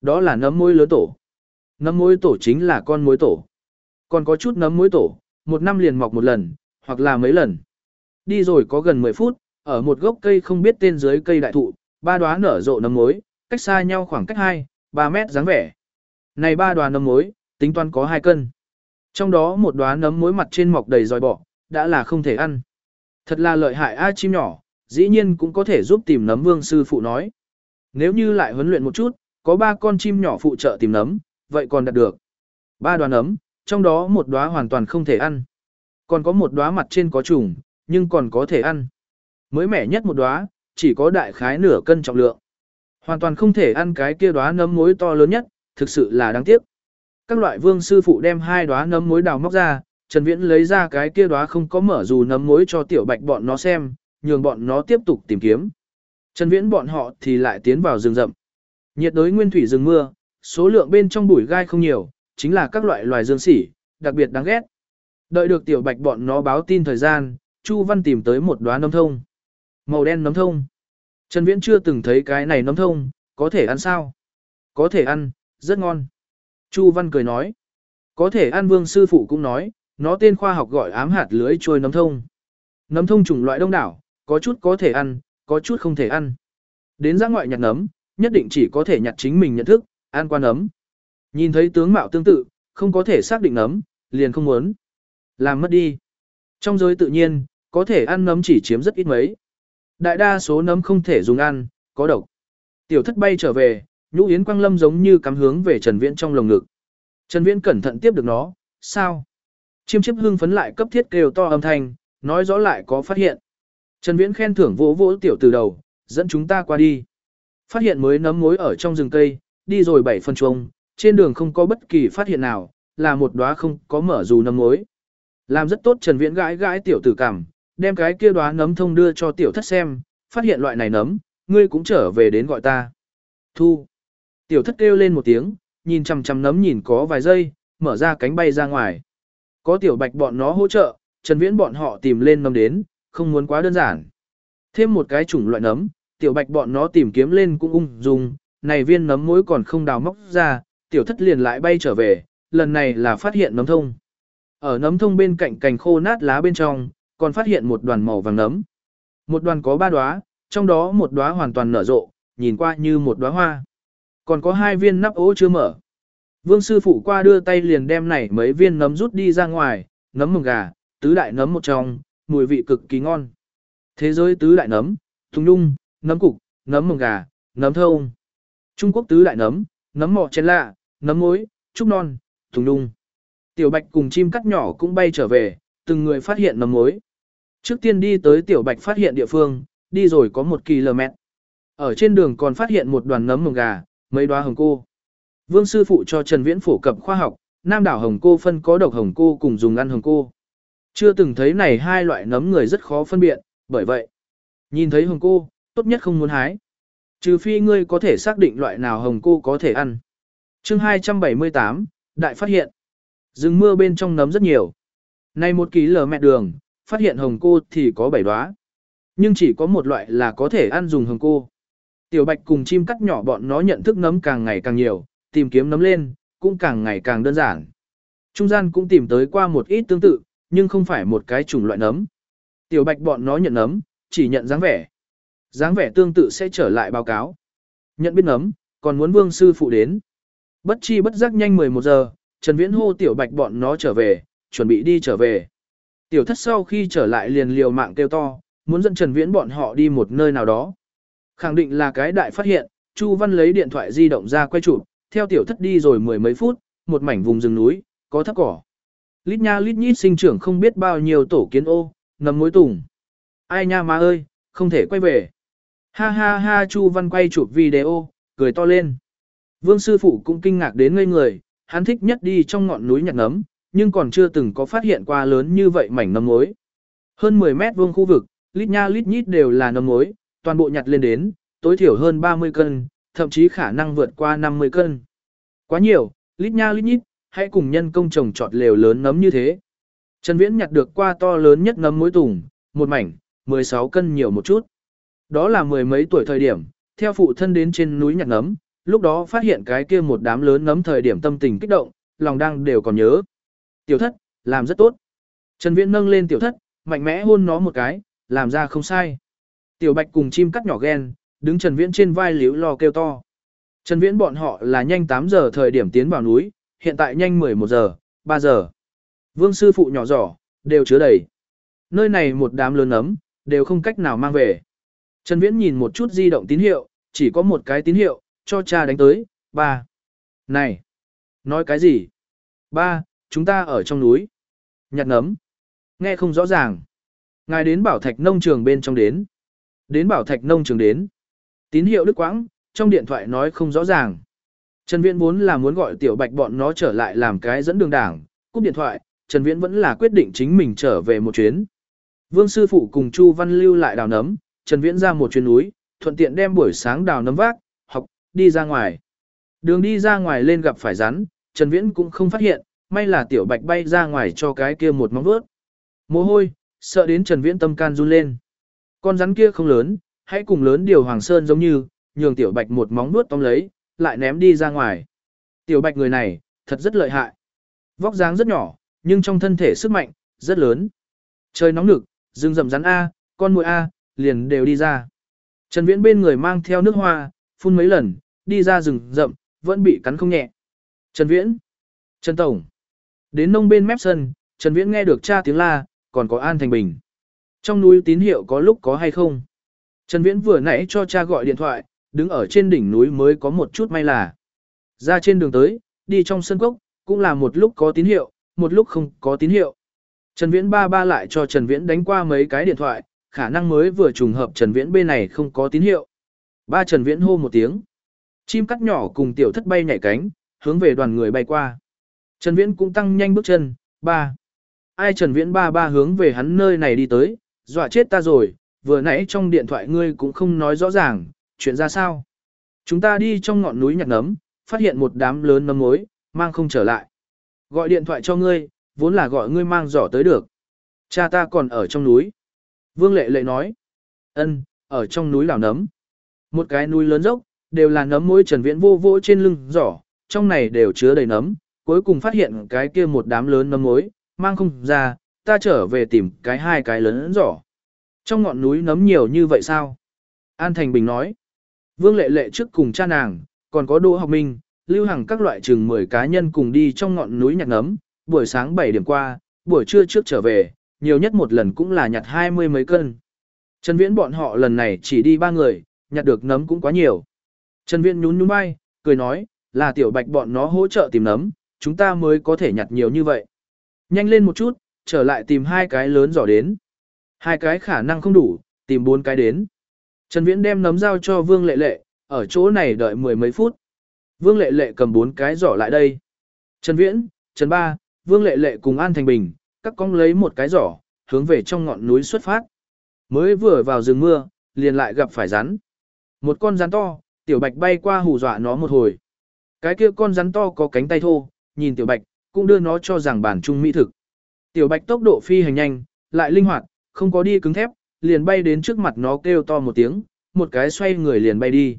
Đó là nấm mối lớn tổ. Nấm mối tổ chính là con mối tổ. Còn có chút nấm mối tổ, một năm liền mọc một lần, hoặc là mấy lần. Đi rồi có gần 10 phút, ở một gốc cây không biết tên dưới cây đại thụ, ba đóa nở rộ nấm mối, cách xa nhau khoảng cách 2, 3 mét dáng vẻ. Này ba đóa nấm mối, tính toán có 2 cân. Trong đó một đóa nấm mối mặt trên mọc đầy dòi bọ, đã là không thể ăn. Thật là lợi hại a chim nhỏ, dĩ nhiên cũng có thể giúp tìm nấm vương sư phụ nói. Nếu như lại huấn luyện một chút, có ba con chim nhỏ phụ trợ tìm nấm, vậy còn đạt được. Ba đoàn nấm, trong đó một đóa hoàn toàn không thể ăn. Còn có một đóa mặt trên có trùng, nhưng còn có thể ăn. Mới mẻ nhất một đóa, chỉ có đại khái nửa cân trọng lượng. Hoàn toàn không thể ăn cái kia đóa nấm mối to lớn nhất, thực sự là đáng tiếc. Các loại vương sư phụ đem hai đóa nấm mối đào móc ra, Trần Viễn lấy ra cái kia đóa không có mở dù nấm mối cho tiểu bạch bọn nó xem, nhường bọn nó tiếp tục tìm kiếm. Trần Viễn bọn họ thì lại tiến vào rừng rậm. Nhiệt đới nguyên thủy rừng mưa, số lượng bên trong bụi gai không nhiều, chính là các loại loài dương sỉ, đặc biệt đáng ghét. Đợi được tiểu bạch bọn nó báo tin thời gian, Chu Văn tìm tới một đóa nấm thông. Màu đen nấm thông. Trần Viễn chưa từng thấy cái này nấm thông, có thể ăn sao? Có thể ăn, rất ngon. Chu Văn cười nói. Có thể ăn vương sư phụ cũng nói, nó tên khoa học gọi ám hạt lưới trôi nấm thông. Nấm thông chủng loại đông đảo, có chút có thể ăn, có chút không thể ăn. Đến ra ngoại nhặt nấm, nhất định chỉ có thể nhặt chính mình nhận thức, ăn qua nấm. Nhìn thấy tướng mạo tương tự, không có thể xác định nấm, liền không muốn. Làm mất đi. Trong giới tự nhiên, có thể ăn nấm chỉ chiếm rất ít mấy. Đại đa số nấm không thể dùng ăn, có độc. Tiểu thất bay trở về, nhũ yến quang lâm giống như cắm hướng về Trần Viễn trong lồng ngực. Trần Viễn cẩn thận tiếp được nó, sao? Chiêm chiếp hưng phấn lại cấp thiết kêu to âm thanh, nói rõ lại có phát hiện. Trần Viễn khen thưởng vỗ vỗ tiểu từ đầu, dẫn chúng ta qua đi. Phát hiện mới nấm mối ở trong rừng cây, đi rồi bảy phân chuông, trên đường không có bất kỳ phát hiện nào, là một đóa không có mở dù nấm mối. Làm rất tốt Trần Viễn gãi gãi tiểu tử cảm, đem cái kia đoá nấm thông đưa cho tiểu thất xem, phát hiện loại này nấm, ngươi cũng trở về đến gọi ta. Thu. Tiểu thất kêu lên một tiếng, nhìn chằm chằm nấm nhìn có vài giây, mở ra cánh bay ra ngoài. Có tiểu bạch bọn nó hỗ trợ, Trần Viễn bọn họ tìm lên nấm đến, không muốn quá đơn giản. Thêm một cái chủng loại nấm, tiểu bạch bọn nó tìm kiếm lên cũng ung dung, này viên nấm mối còn không đào móc ra, tiểu thất liền lại bay trở về, lần này là phát hiện nấm thông. Ở nấm thông bên cạnh cành khô nát lá bên trong, còn phát hiện một đoàn màu vàng nấm. Một đoàn có ba đóa, trong đó một đóa hoàn toàn nở rộ, nhìn qua như một đóa hoa. Còn có hai viên nắp ố chưa mở. Vương sư phụ qua đưa tay liền đem này mấy viên nấm rút đi ra ngoài, nấm mồng gà, tứ đại nấm một trong, mùi vị cực kỳ ngon. Thế giới tứ đại nấm, thùng nhung, nấm cục, nấm mồng gà, nấm thơm. Trung Quốc tứ đại nấm, nấm mọ chén lạ, nấm mối, trúc non, thùng nhung. Tiểu bạch cùng chim cắt nhỏ cũng bay trở về, từng người phát hiện nấm mối. Trước tiên đi tới tiểu bạch phát hiện địa phương, đi rồi có một km. Ở trên đường còn phát hiện một đoàn nấm mồng gà, mấy đóa hồng cô. Vương sư phụ cho Trần Viễn phổ cập khoa học, nam đảo hồng cô phân có độc hồng cô cùng dùng ăn hồng cô. Chưa từng thấy này hai loại nấm người rất khó phân biệt, bởi vậy, nhìn thấy hồng cô, tốt nhất không muốn hái. Trừ phi ngươi có thể xác định loại nào hồng cô có thể ăn. Chương 278, đại phát hiện. Rừng mưa bên trong nấm rất nhiều. Nay một ký lờ mẹ đường, phát hiện hồng cô thì có bảy đóa. Nhưng chỉ có một loại là có thể ăn dùng hồng cô. Tiểu bạch cùng chim cắt nhỏ bọn nó nhận thức nấm càng ngày càng nhiều, tìm kiếm nấm lên, cũng càng ngày càng đơn giản. Trung gian cũng tìm tới qua một ít tương tự, nhưng không phải một cái chủng loại nấm. Tiểu bạch bọn nó nhận nấm, chỉ nhận dáng vẻ. Dáng vẻ tương tự sẽ trở lại báo cáo. Nhận biết nấm, còn muốn vương sư phụ đến. Bất chi bất giác nhanh 11 giờ, Trần Viễn hô tiểu bạch bọn nó trở về, chuẩn bị đi trở về. Tiểu thất sau khi trở lại liền liều mạng kêu to, muốn dẫn Trần Viễn bọn họ đi một nơi nào đó. Khẳng định là cái đại phát hiện, Chu Văn lấy điện thoại di động ra quay chụp, theo tiểu thất đi rồi mười mấy phút, một mảnh vùng rừng núi, có thấp cỏ. Lít nha lít nhít sinh trưởng không biết bao nhiêu tổ kiến ô, nấm mối tùng. Ai nha má ơi, không thể quay về. Ha ha ha Chu Văn quay chụp video, cười to lên. Vương sư phụ cũng kinh ngạc đến ngây người, hắn thích nhất đi trong ngọn núi nhặt nấm, nhưng còn chưa từng có phát hiện qua lớn như vậy mảnh nấm mối. Hơn 10 mét vuông khu vực, lít nha lít nhít đều là nấm mối, toàn bộ nhặt lên đến, tối thiểu hơn 30 cân, thậm chí khả năng vượt qua 50 cân. Quá nhiều, lít nha lít nhít, hãy cùng nhân công trồng trọt lều lớn nấm như thế. Trần Viễn nhặt được qua to lớn nhất nấm mối tùng, một mảnh, 16 cân nhiều một chút. Đó là mười mấy tuổi thời điểm, theo phụ thân đến trên núi nhặt nấm, lúc đó phát hiện cái kia một đám lớn nấm thời điểm tâm tình kích động, lòng đang đều còn nhớ. Tiểu thất, làm rất tốt. Trần Viễn nâng lên tiểu thất, mạnh mẽ hôn nó một cái, làm ra không sai. Tiểu bạch cùng chim cắt nhỏ ghen, đứng Trần Viễn trên vai Liễu lo kêu to. Trần Viễn bọn họ là nhanh 8 giờ thời điểm tiến vào núi, hiện tại nhanh 11 giờ, 3 giờ. Vương sư phụ nhỏ giỏ, đều chứa đầy. Nơi này một đám lớn ấm, đều không cách nào mang về. Trần Viễn nhìn một chút di động tín hiệu, chỉ có một cái tín hiệu, cho cha đánh tới, ba. Này! Nói cái gì? Ba, chúng ta ở trong núi. Nhặt nấm. Nghe không rõ ràng. Ngài đến bảo thạch nông trường bên trong đến. Đến bảo thạch nông trường đến. Tín hiệu đức quãng, trong điện thoại nói không rõ ràng. Trần Viễn vốn là muốn gọi tiểu bạch bọn nó trở lại làm cái dẫn đường đảng, cúp điện thoại, Trần Viễn vẫn là quyết định chính mình trở về một chuyến. Vương sư phụ cùng Chu Văn lưu lại đào nấm, Trần Viễn ra một chuyến núi, thuận tiện đem buổi sáng đào nấm vác, học, đi ra ngoài. Đường đi ra ngoài lên gặp phải rắn, Trần Viễn cũng không phát hiện, may là tiểu bạch bay ra ngoài cho cái kia một móng vuốt. Mồ hôi, sợ đến Trần Viễn tâm can run lên. Con rắn kia không lớn, hãy cùng lớn điều Hoàng Sơn giống như, nhường tiểu bạch một móng vuốt tóm lấy, lại ném đi ra ngoài. Tiểu bạch người này, thật rất lợi hại. Vóc dáng rất nhỏ, nhưng trong thân thể sức mạnh, rất lớn. Trời nóng nực, rừng rậm rắn A, con muỗi A, liền đều đi ra. Trần Viễn bên người mang theo nước hoa, phun mấy lần, đi ra rừng rậm, vẫn bị cắn không nhẹ. Trần Viễn, Trần Tổng, đến nông bên mép sân, Trần Viễn nghe được cha tiếng la, còn có An Thành Bình. Trong núi tín hiệu có lúc có hay không? Trần Viễn vừa nãy cho cha gọi điện thoại, đứng ở trên đỉnh núi mới có một chút may là. Ra trên đường tới, đi trong sân cốc, cũng là một lúc có tín hiệu, một lúc không có tín hiệu. Trần Viễn ba ba lại cho Trần Viễn đánh qua mấy cái điện thoại, khả năng mới vừa trùng hợp Trần Viễn bên này không có tín hiệu. Ba Trần Viễn hô một tiếng. Chim cắt nhỏ cùng tiểu thất bay nhảy cánh, hướng về đoàn người bay qua. Trần Viễn cũng tăng nhanh bước chân, ba. Ai Trần Viễn ba ba hướng về hắn nơi này đi tới, dọa chết ta rồi, vừa nãy trong điện thoại ngươi cũng không nói rõ ràng, chuyện ra sao. Chúng ta đi trong ngọn núi nhặt nấm, phát hiện một đám lớn nấm mối, mang không trở lại. Gọi điện thoại cho ngươi, vốn là gọi ngươi mang giỏ tới được. Cha ta còn ở trong núi. Vương Lệ Lệ nói. ân, ở trong núi đảo nấm. Một cái núi lớn dốc, đều là nấm mối trần viễn vô vô trên lưng giỏ, trong này đều chứa đầy nấm, cuối cùng phát hiện cái kia một đám lớn nấm mối, mang không ra, ta trở về tìm cái hai cái lớn giỏ. Trong ngọn núi nấm nhiều như vậy sao? An Thành Bình nói. Vương Lệ Lệ trước cùng cha nàng, còn có Đỗ Học Minh, lưu Hằng các loại chừng 10 cá nhân cùng đi trong ngọn núi nhặt nấm, buổi sáng 7 điểm qua, buổi trưa trước trở về, nhiều nhất một lần cũng là nhặt hai mươi mấy cân. Trần Viễn bọn họ lần này chỉ đi ba người, nhặt được nấm cũng quá nhiều. Trần Viễn nhún nhún vai, cười nói, là tiểu bạch bọn nó hỗ trợ tìm nấm, chúng ta mới có thể nhặt nhiều như vậy. Nhanh lên một chút, trở lại tìm hai cái lớn giỏ đến. Hai cái khả năng không đủ, tìm bốn cái đến. Trần Viễn đem nấm dao cho Vương Lệ Lệ, ở chỗ này đợi mười mấy phút. Vương Lệ Lệ cầm bốn cái giỏ lại đây. Trần Viễn, Trần Ba, Vương Lệ Lệ cùng An Thành Bình, các con lấy một cái giỏ, hướng về trong ngọn núi xuất phát. Mới vừa vào rừng mưa, liền lại gặp phải rắn. Một con rắn to, tiểu bạch bay qua hù dọa nó một hồi. Cái kia con rắn to có cánh tay thô, nhìn tiểu bạch, cũng đưa nó cho rằng bản trung mỹ thực. Tiểu bạch tốc độ phi hành nhanh, lại linh hoạt, không có đi cứng thép, liền bay đến trước mặt nó kêu to một tiếng, một cái xoay người liền bay đi.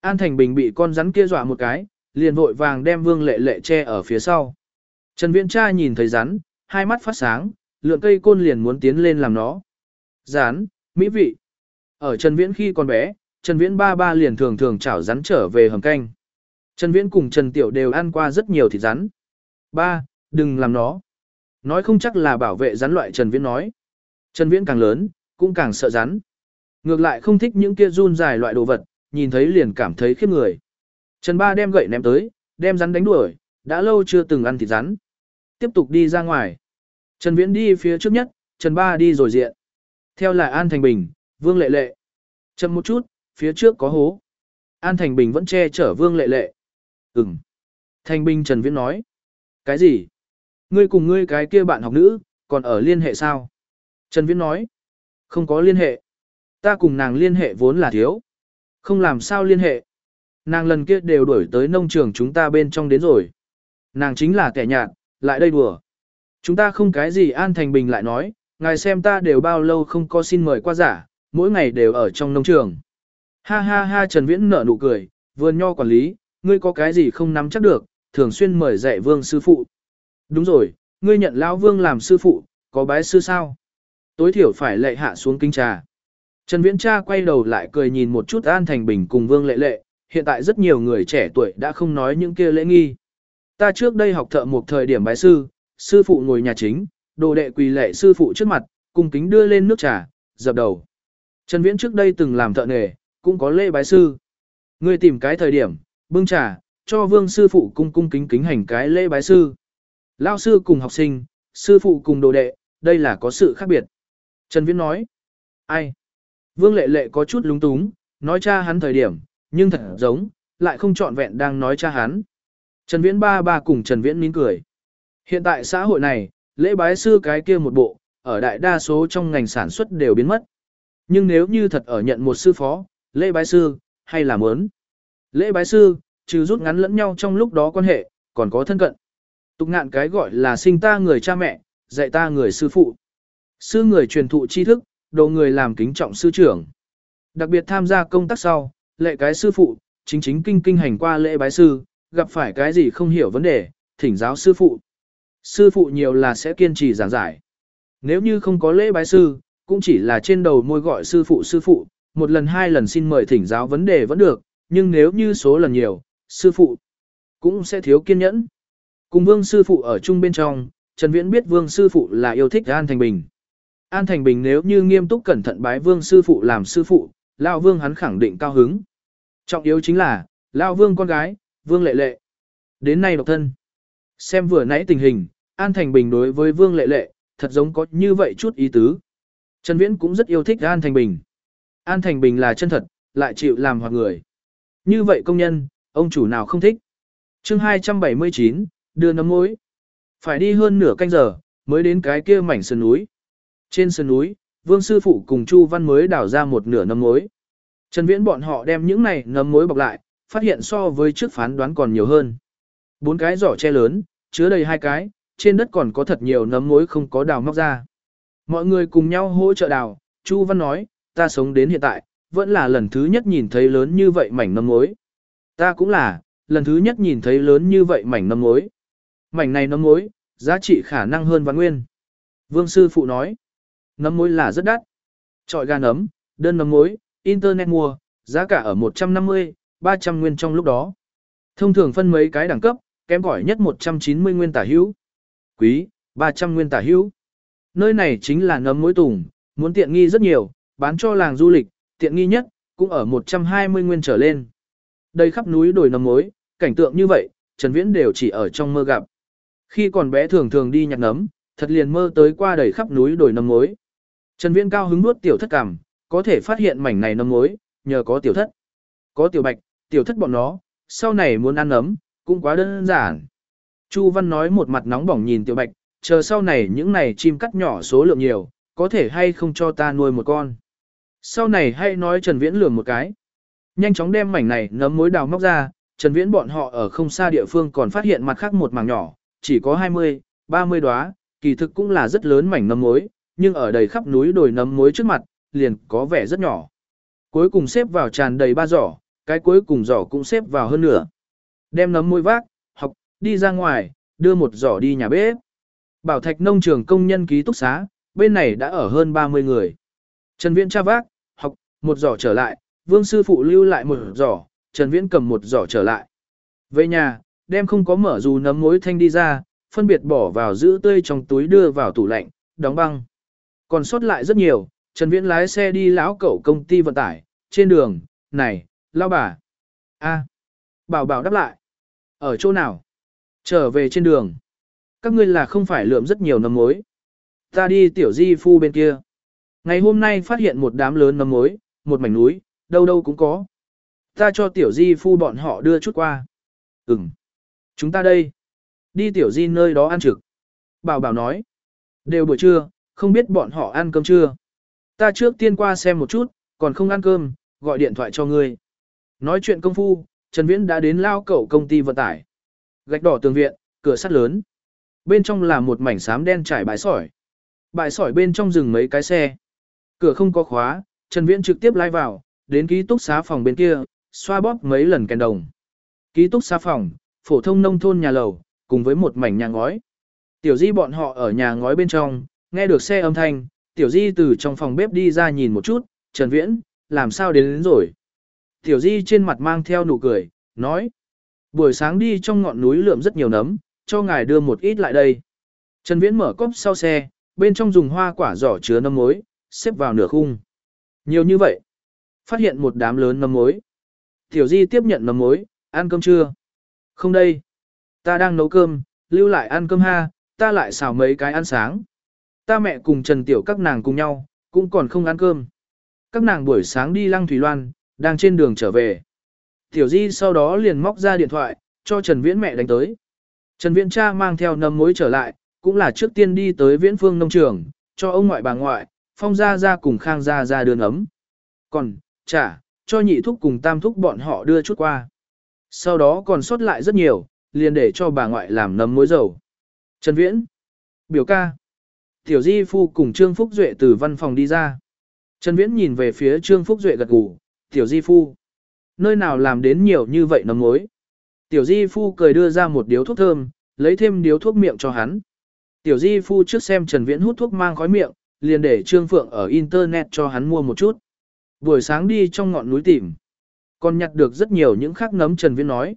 An Thành Bình bị con rắn kia dọa một cái, liền vội vàng đem Vương Lệ Lệ che ở phía sau. Trần Viễn Tra nhìn thấy rắn, hai mắt phát sáng, lượng cây côn liền muốn tiến lên làm nó. Rắn, mỹ vị. Ở Trần Viễn khi còn bé, Trần Viễn ba ba liền thường thường chảo rắn trở về hầm canh. Trần Viễn cùng Trần Tiểu đều ăn qua rất nhiều thịt rắn. Ba, đừng làm nó. Nói không chắc là bảo vệ rắn loại Trần Viễn nói. Trần Viễn càng lớn, cũng càng sợ rắn. Ngược lại không thích những kia run dài loại đồ vật, nhìn thấy liền cảm thấy khiếp người. Trần Ba đem gậy ném tới, đem rắn đánh đuổi, đã lâu chưa từng ăn thịt rắn. Tiếp tục đi ra ngoài. Trần Viễn đi phía trước nhất, Trần Ba đi rồi diện. Theo lại An Thành Bình, Vương Lệ Lệ. Chậm một chút, phía trước có hố. An Thành Bình vẫn che chở Vương Lệ Lệ. Ừm. Thanh binh Trần Viễn nói. Cái gì? Ngươi cùng ngươi cái kia bạn học nữ, còn ở liên hệ sao? Trần Viễn nói. Không có liên hệ. Ta cùng nàng liên hệ vốn là thiếu. Không làm sao liên hệ. Nàng lần kia đều đuổi tới nông trường chúng ta bên trong đến rồi. Nàng chính là kẻ nhạt, lại đây đùa. Chúng ta không cái gì An Thành Bình lại nói, ngài xem ta đều bao lâu không có xin mời qua giả, mỗi ngày đều ở trong nông trường. Ha ha ha Trần Viễn nở nụ cười, vườn nho quản lý, ngươi có cái gì không nắm chắc được, thường xuyên mời dạy vương sư phụ. Đúng rồi, ngươi nhận lão vương làm sư phụ, có bái sư sao? Tối thiểu phải lệ hạ xuống kinh trà. Trần Viễn cha quay đầu lại cười nhìn một chút An Thành Bình cùng Vương Lệ Lệ, hiện tại rất nhiều người trẻ tuổi đã không nói những kia lễ nghi. Ta trước đây học thợ một thời điểm bái sư, sư phụ ngồi nhà chính, đồ đệ quỳ lệ sư phụ trước mặt, cùng kính đưa lên nước trà, dập đầu. Trần Viễn trước đây từng làm thợ nghề, cũng có lễ bái sư. Ngươi tìm cái thời điểm, bưng trà, cho vương sư phụ cung cung kính kính hành cái lễ bái sư. Lao sư cùng học sinh, sư phụ cùng đồ đệ, đây là có sự khác biệt. Trần Viễn nói, ai? Vương lệ lệ có chút lúng túng, nói cha hắn thời điểm, nhưng thật giống, lại không trọn vẹn đang nói cha hắn. Trần Viễn ba ba cùng Trần Viễn nín cười. Hiện tại xã hội này, lễ bái sư cái kia một bộ, ở đại đa số trong ngành sản xuất đều biến mất. Nhưng nếu như thật ở nhận một sư phó, lễ bái sư, hay là muốn. Lễ bái sư, trừ rút ngắn lẫn nhau trong lúc đó quan hệ, còn có thân cận. Tục ngạn cái gọi là sinh ta người cha mẹ, dạy ta người sư phụ. Sư người truyền thụ tri thức, đồ người làm kính trọng sư trưởng. Đặc biệt tham gia công tác sau, lệ cái sư phụ, chính chính kinh kinh hành qua lễ bái sư, gặp phải cái gì không hiểu vấn đề, thỉnh giáo sư phụ. Sư phụ nhiều là sẽ kiên trì giảng giải. Nếu như không có lễ bái sư, cũng chỉ là trên đầu môi gọi sư phụ sư phụ, một lần hai lần xin mời thỉnh giáo vấn đề vẫn được, nhưng nếu như số lần nhiều, sư phụ cũng sẽ thiếu kiên nhẫn. Cùng vương sư phụ ở chung bên trong, Trần Viễn biết vương sư phụ là yêu thích An Thành Bình. An Thành Bình nếu như nghiêm túc cẩn thận bái vương sư phụ làm sư phụ, Lão Vương hắn khẳng định cao hứng. Trọng yếu chính là, Lão Vương con gái, Vương Lệ Lệ. Đến nay độc thân. Xem vừa nãy tình hình, An Thành Bình đối với Vương Lệ Lệ, thật giống có như vậy chút ý tứ. Trần Viễn cũng rất yêu thích An Thành Bình. An Thành Bình là chân thật, lại chịu làm hoạt người. Như vậy công nhân, ông chủ nào không thích. chương 279, đưa nấm mối. Phải đi hơn nửa canh giờ, mới đến cái kia mảnh sườn núi. Trên sườn núi, Vương Sư Phụ cùng Chu Văn mới đào ra một nửa nấm mối. Trần Viễn bọn họ đem những này nấm mối bọc lại, phát hiện so với trước phán đoán còn nhiều hơn. Bốn cái giỏ che lớn, chứa đầy hai cái, trên đất còn có thật nhiều nấm mối không có đào móc ra. Mọi người cùng nhau hỗ trợ đào, Chu Văn nói, ta sống đến hiện tại, vẫn là lần thứ nhất nhìn thấy lớn như vậy mảnh nấm mối. Ta cũng là, lần thứ nhất nhìn thấy lớn như vậy mảnh nấm mối. Mảnh này nấm mối, giá trị khả năng hơn vạn nguyên. Vương sư phụ nói, nấm mối là rất đắt. Chọi gà nấm, đơn nấm mối, internet mua, giá cả ở 150, 300 nguyên trong lúc đó. Thông thường phân mấy cái đẳng cấp, kém cỏi nhất 190 nguyên tả hữu. Quý, 300 nguyên tả hữu. Nơi này chính là nấm mối tùng, muốn tiện nghi rất nhiều, bán cho làng du lịch, tiện nghi nhất, cũng ở 120 nguyên trở lên. Đây khắp núi đồi nấm mối, cảnh tượng như vậy, Trần Viễn đều chỉ ở trong mơ gặp. Khi còn bé thường thường đi nhặt nấm, thật liền mơ tới qua đầy khắp núi đồi nấm mối. Trần Viễn cao hứng nuốt tiểu thất cảm, có thể phát hiện mảnh này nấm mối, nhờ có tiểu thất. Có tiểu bạch, tiểu thất bọn nó, sau này muốn ăn nấm, cũng quá đơn giản. Chu Văn nói một mặt nóng bỏng nhìn tiểu bạch, chờ sau này những này chim cắt nhỏ số lượng nhiều, có thể hay không cho ta nuôi một con. Sau này hãy nói Trần Viễn lườm một cái. Nhanh chóng đem mảnh này nấm mối đào móc ra, Trần Viễn bọn họ ở không xa địa phương còn phát hiện mặt khác một mảng nhỏ, chỉ có 20, 30 đóa, kỳ thực cũng là rất lớn mảnh nấm mối, nhưng ở đầy khắp núi đồi nấm mối trước mặt, liền có vẻ rất nhỏ. Cuối cùng xếp vào tràn đầy ba giỏ, cái cuối cùng giỏ cũng xếp vào hơn nửa. Đem nấm mối vác, học, đi ra ngoài, đưa một giỏ đi nhà bếp. Bảo Thạch nông trường công nhân ký túc xá, bên này đã ở hơn 30 người. Trần Viễn tra vác, một giỏ trở lại, Vương sư phụ lưu lại một giỏ, Trần Viễn cầm một giỏ trở lại. Về nhà, đem không có mở dù nấm mối thanh đi ra, phân biệt bỏ vào giữ tươi trong túi đưa vào tủ lạnh, đóng băng. Còn sót lại rất nhiều, Trần Viễn lái xe đi lão cậu công ty vận tải, trên đường, này, lao bà. a bảo bảo đáp lại. Ở chỗ nào? Trở về trên đường. Các ngươi là không phải lượm rất nhiều nấm mối. Ta đi tiểu di phu bên kia. Ngày hôm nay phát hiện một đám lớn nấm mối, một mảnh núi, đâu đâu cũng có. Ta cho tiểu di phu bọn họ đưa chút qua. Ừm. Chúng ta đây. Đi tiểu di nơi đó ăn trực. Bảo bảo nói. Đều buổi trưa, không biết bọn họ ăn cơm chưa. Ta trước tiên qua xem một chút, còn không ăn cơm, gọi điện thoại cho ngươi. Nói chuyện công phu, Trần Viễn đã đến lao cậu công ty vận tải. Gạch đỏ tường viện, cửa sắt lớn. Bên trong là một mảnh xám đen trải bãi sỏi. Bãi sỏi bên trong dừng mấy cái xe. Cửa không có khóa, Trần Viễn trực tiếp lái vào, đến ký túc xá phòng bên kia, xoa bóp mấy lần kèn đồng. Ký túc xá phòng, phổ thông nông thôn nhà lầu, cùng với một mảnh nhà ngói. Tiểu Di bọn họ ở nhà ngói bên trong, nghe được xe âm thanh, Tiểu Di từ trong phòng bếp đi ra nhìn một chút, Trần Viễn, làm sao đến, đến rồi. Tiểu Di trên mặt mang theo nụ cười, nói. Buổi sáng đi trong ngọn núi lượm rất nhiều nấm, cho ngài đưa một ít lại đây. Trần Viễn mở cốc sau xe, bên trong dùng hoa quả giỏ chứa nấm mối, xếp vào nửa khung. Nhiều như vậy. Phát hiện một đám lớn nấm mối. Tiểu Di tiếp nhận nấm mối, ăn cơm chưa? Không đây. Ta đang nấu cơm, lưu lại ăn cơm ha, ta lại xào mấy cái ăn sáng. Ta mẹ cùng Trần Tiểu các nàng cùng nhau, cũng còn không ăn cơm. Các nàng buổi sáng đi lăng Thủy Loan, đang trên đường trở về. Tiểu Di sau đó liền móc ra điện thoại, cho Trần Viễn mẹ đánh tới. Trần Viễn cha mang theo nấm mối trở lại, cũng là trước tiên đi tới Viễn Phương nông trường, cho ông ngoại bà ngoại, Phong gia gia cùng Khang gia gia đưa ấm, Còn, trả, cho nhị thúc cùng tam thúc bọn họ đưa chút qua. Sau đó còn sót lại rất nhiều, liền để cho bà ngoại làm nấm muối dầu. Trần Viễn, biểu ca, Tiểu Di Phu cùng Trương Phúc Duệ từ văn phòng đi ra. Trần Viễn nhìn về phía Trương Phúc Duệ gật gù, Tiểu Di Phu, nơi nào làm đến nhiều như vậy nấm muối. Tiểu Di Phu cười đưa ra một điếu thuốc thơm, lấy thêm điếu thuốc miệng cho hắn. Tiểu Di Phu trước xem Trần Viễn hút thuốc mang khói miệng, liền để Trương Phượng ở Internet cho hắn mua một chút. Buổi sáng đi trong ngọn núi tìm. Còn nhặt được rất nhiều những khác nấm Trần Viễn nói.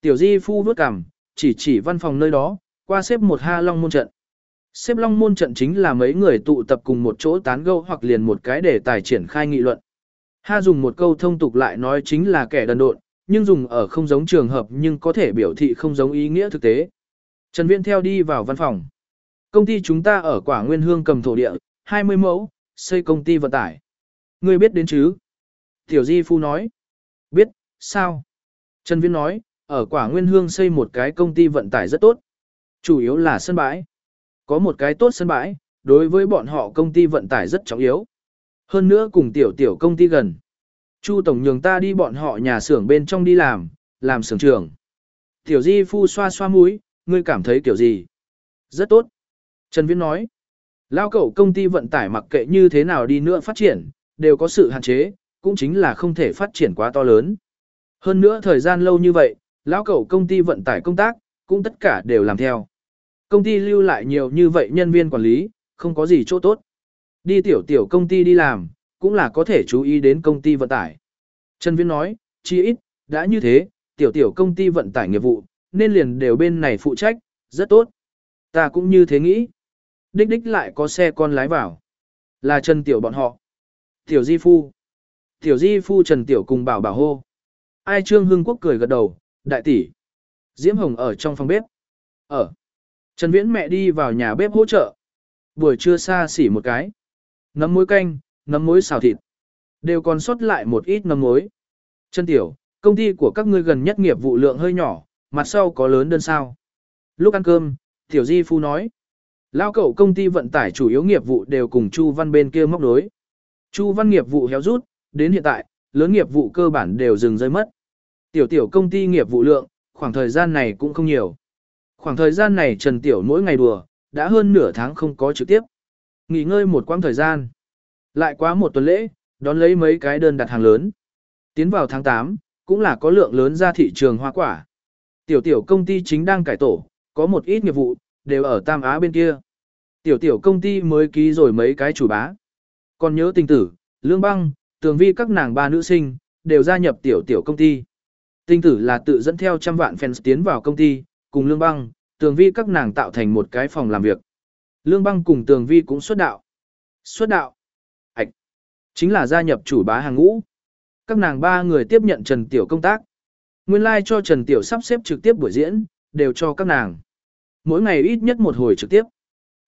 Tiểu Di Phu vớt cằm, chỉ chỉ văn phòng nơi đó, qua xếp một ha long môn trận. Xếp long môn trận chính là mấy người tụ tập cùng một chỗ tán gẫu hoặc liền một cái để tài triển khai nghị luận. Ha dùng một câu thông tục lại nói chính là kẻ đần độn, nhưng dùng ở không giống trường hợp nhưng có thể biểu thị không giống ý nghĩa thực tế. Trần Viễn theo đi vào văn phòng. Công ty chúng ta ở quả nguyên hương cầm thổ địa, 20 mẫu, xây công ty vận tải. Ngươi biết đến chứ? Tiểu Di Phu nói. Biết, sao? Trần Viễn nói, ở quả nguyên hương xây một cái công ty vận tải rất tốt. Chủ yếu là sân bãi. Có một cái tốt sân bãi, đối với bọn họ công ty vận tải rất trọng yếu. Hơn nữa cùng tiểu tiểu công ty gần. Chu Tổng nhường ta đi bọn họ nhà xưởng bên trong đi làm, làm xưởng trưởng. Tiểu Di Phu xoa xoa mũi, ngươi cảm thấy kiểu gì? Rất tốt. Trần Viễn nói, lao cậu công ty vận tải mặc kệ như thế nào đi nữa phát triển, đều có sự hạn chế, cũng chính là không thể phát triển quá to lớn. Hơn nữa thời gian lâu như vậy, lão cậu công ty vận tải công tác, cũng tất cả đều làm theo. Công ty lưu lại nhiều như vậy nhân viên quản lý, không có gì chỗ tốt. Đi tiểu tiểu công ty đi làm, cũng là có thể chú ý đến công ty vận tải. Trần Viễn nói, chi ít, đã như thế, tiểu tiểu công ty vận tải nghiệp vụ, nên liền đều bên này phụ trách, rất tốt. Ta cũng như thế nghĩ. Đích đích lại có xe con lái vào. Là Trần Tiểu bọn họ. Tiểu Di Phu. Tiểu Di Phu Trần Tiểu cùng bảo bảo hô. Ai Trương Hưng Quốc cười gật đầu, đại tỷ. Diễm Hồng ở trong phòng bếp. Ở. Trần Viễn mẹ đi vào nhà bếp hỗ trợ. Buổi trưa xa xỉ một cái. Nấm muối canh, nấm muối xào thịt. Đều còn sót lại một ít nấm muối. Trần Tiểu, công ty của các ngươi gần nhất nghiệp vụ lượng hơi nhỏ, mặt sau có lớn đơn sao. Lúc ăn cơm, Tiểu Di Phu nói. Lao cậu công ty vận tải chủ yếu nghiệp vụ đều cùng Chu Văn bên kia móc đối. Chu Văn nghiệp vụ héo rút, đến hiện tại, lớn nghiệp vụ cơ bản đều dừng rơi mất. Tiểu tiểu công ty nghiệp vụ lượng, khoảng thời gian này cũng không nhiều. Khoảng thời gian này Trần Tiểu mỗi ngày đùa, đã hơn nửa tháng không có trực tiếp. Nghỉ ngơi một quãng thời gian. Lại quá một tuần lễ, đón lấy mấy cái đơn đặt hàng lớn. Tiến vào tháng 8, cũng là có lượng lớn ra thị trường hoa quả. Tiểu tiểu công ty chính đang cải tổ, có một ít nghiệp vụ, đều ở Tam Á bên kia. Tiểu tiểu công ty mới ký rồi mấy cái chủ bá. Còn nhớ tình tử, lương băng, tường vi các nàng ba nữ sinh, đều gia nhập tiểu tiểu công ty. Tình tử là tự dẫn theo trăm vạn fans tiến vào công ty, cùng lương băng, tường vi các nàng tạo thành một cái phòng làm việc. Lương băng cùng tường vi cũng xuất đạo. Xuất đạo. Hạch. Chính là gia nhập chủ bá hàng ngũ. Các nàng ba người tiếp nhận Trần Tiểu công tác. Nguyên lai like cho Trần Tiểu sắp xếp trực tiếp buổi diễn, đều cho các nàng. Mỗi ngày ít nhất một hồi trực tiếp.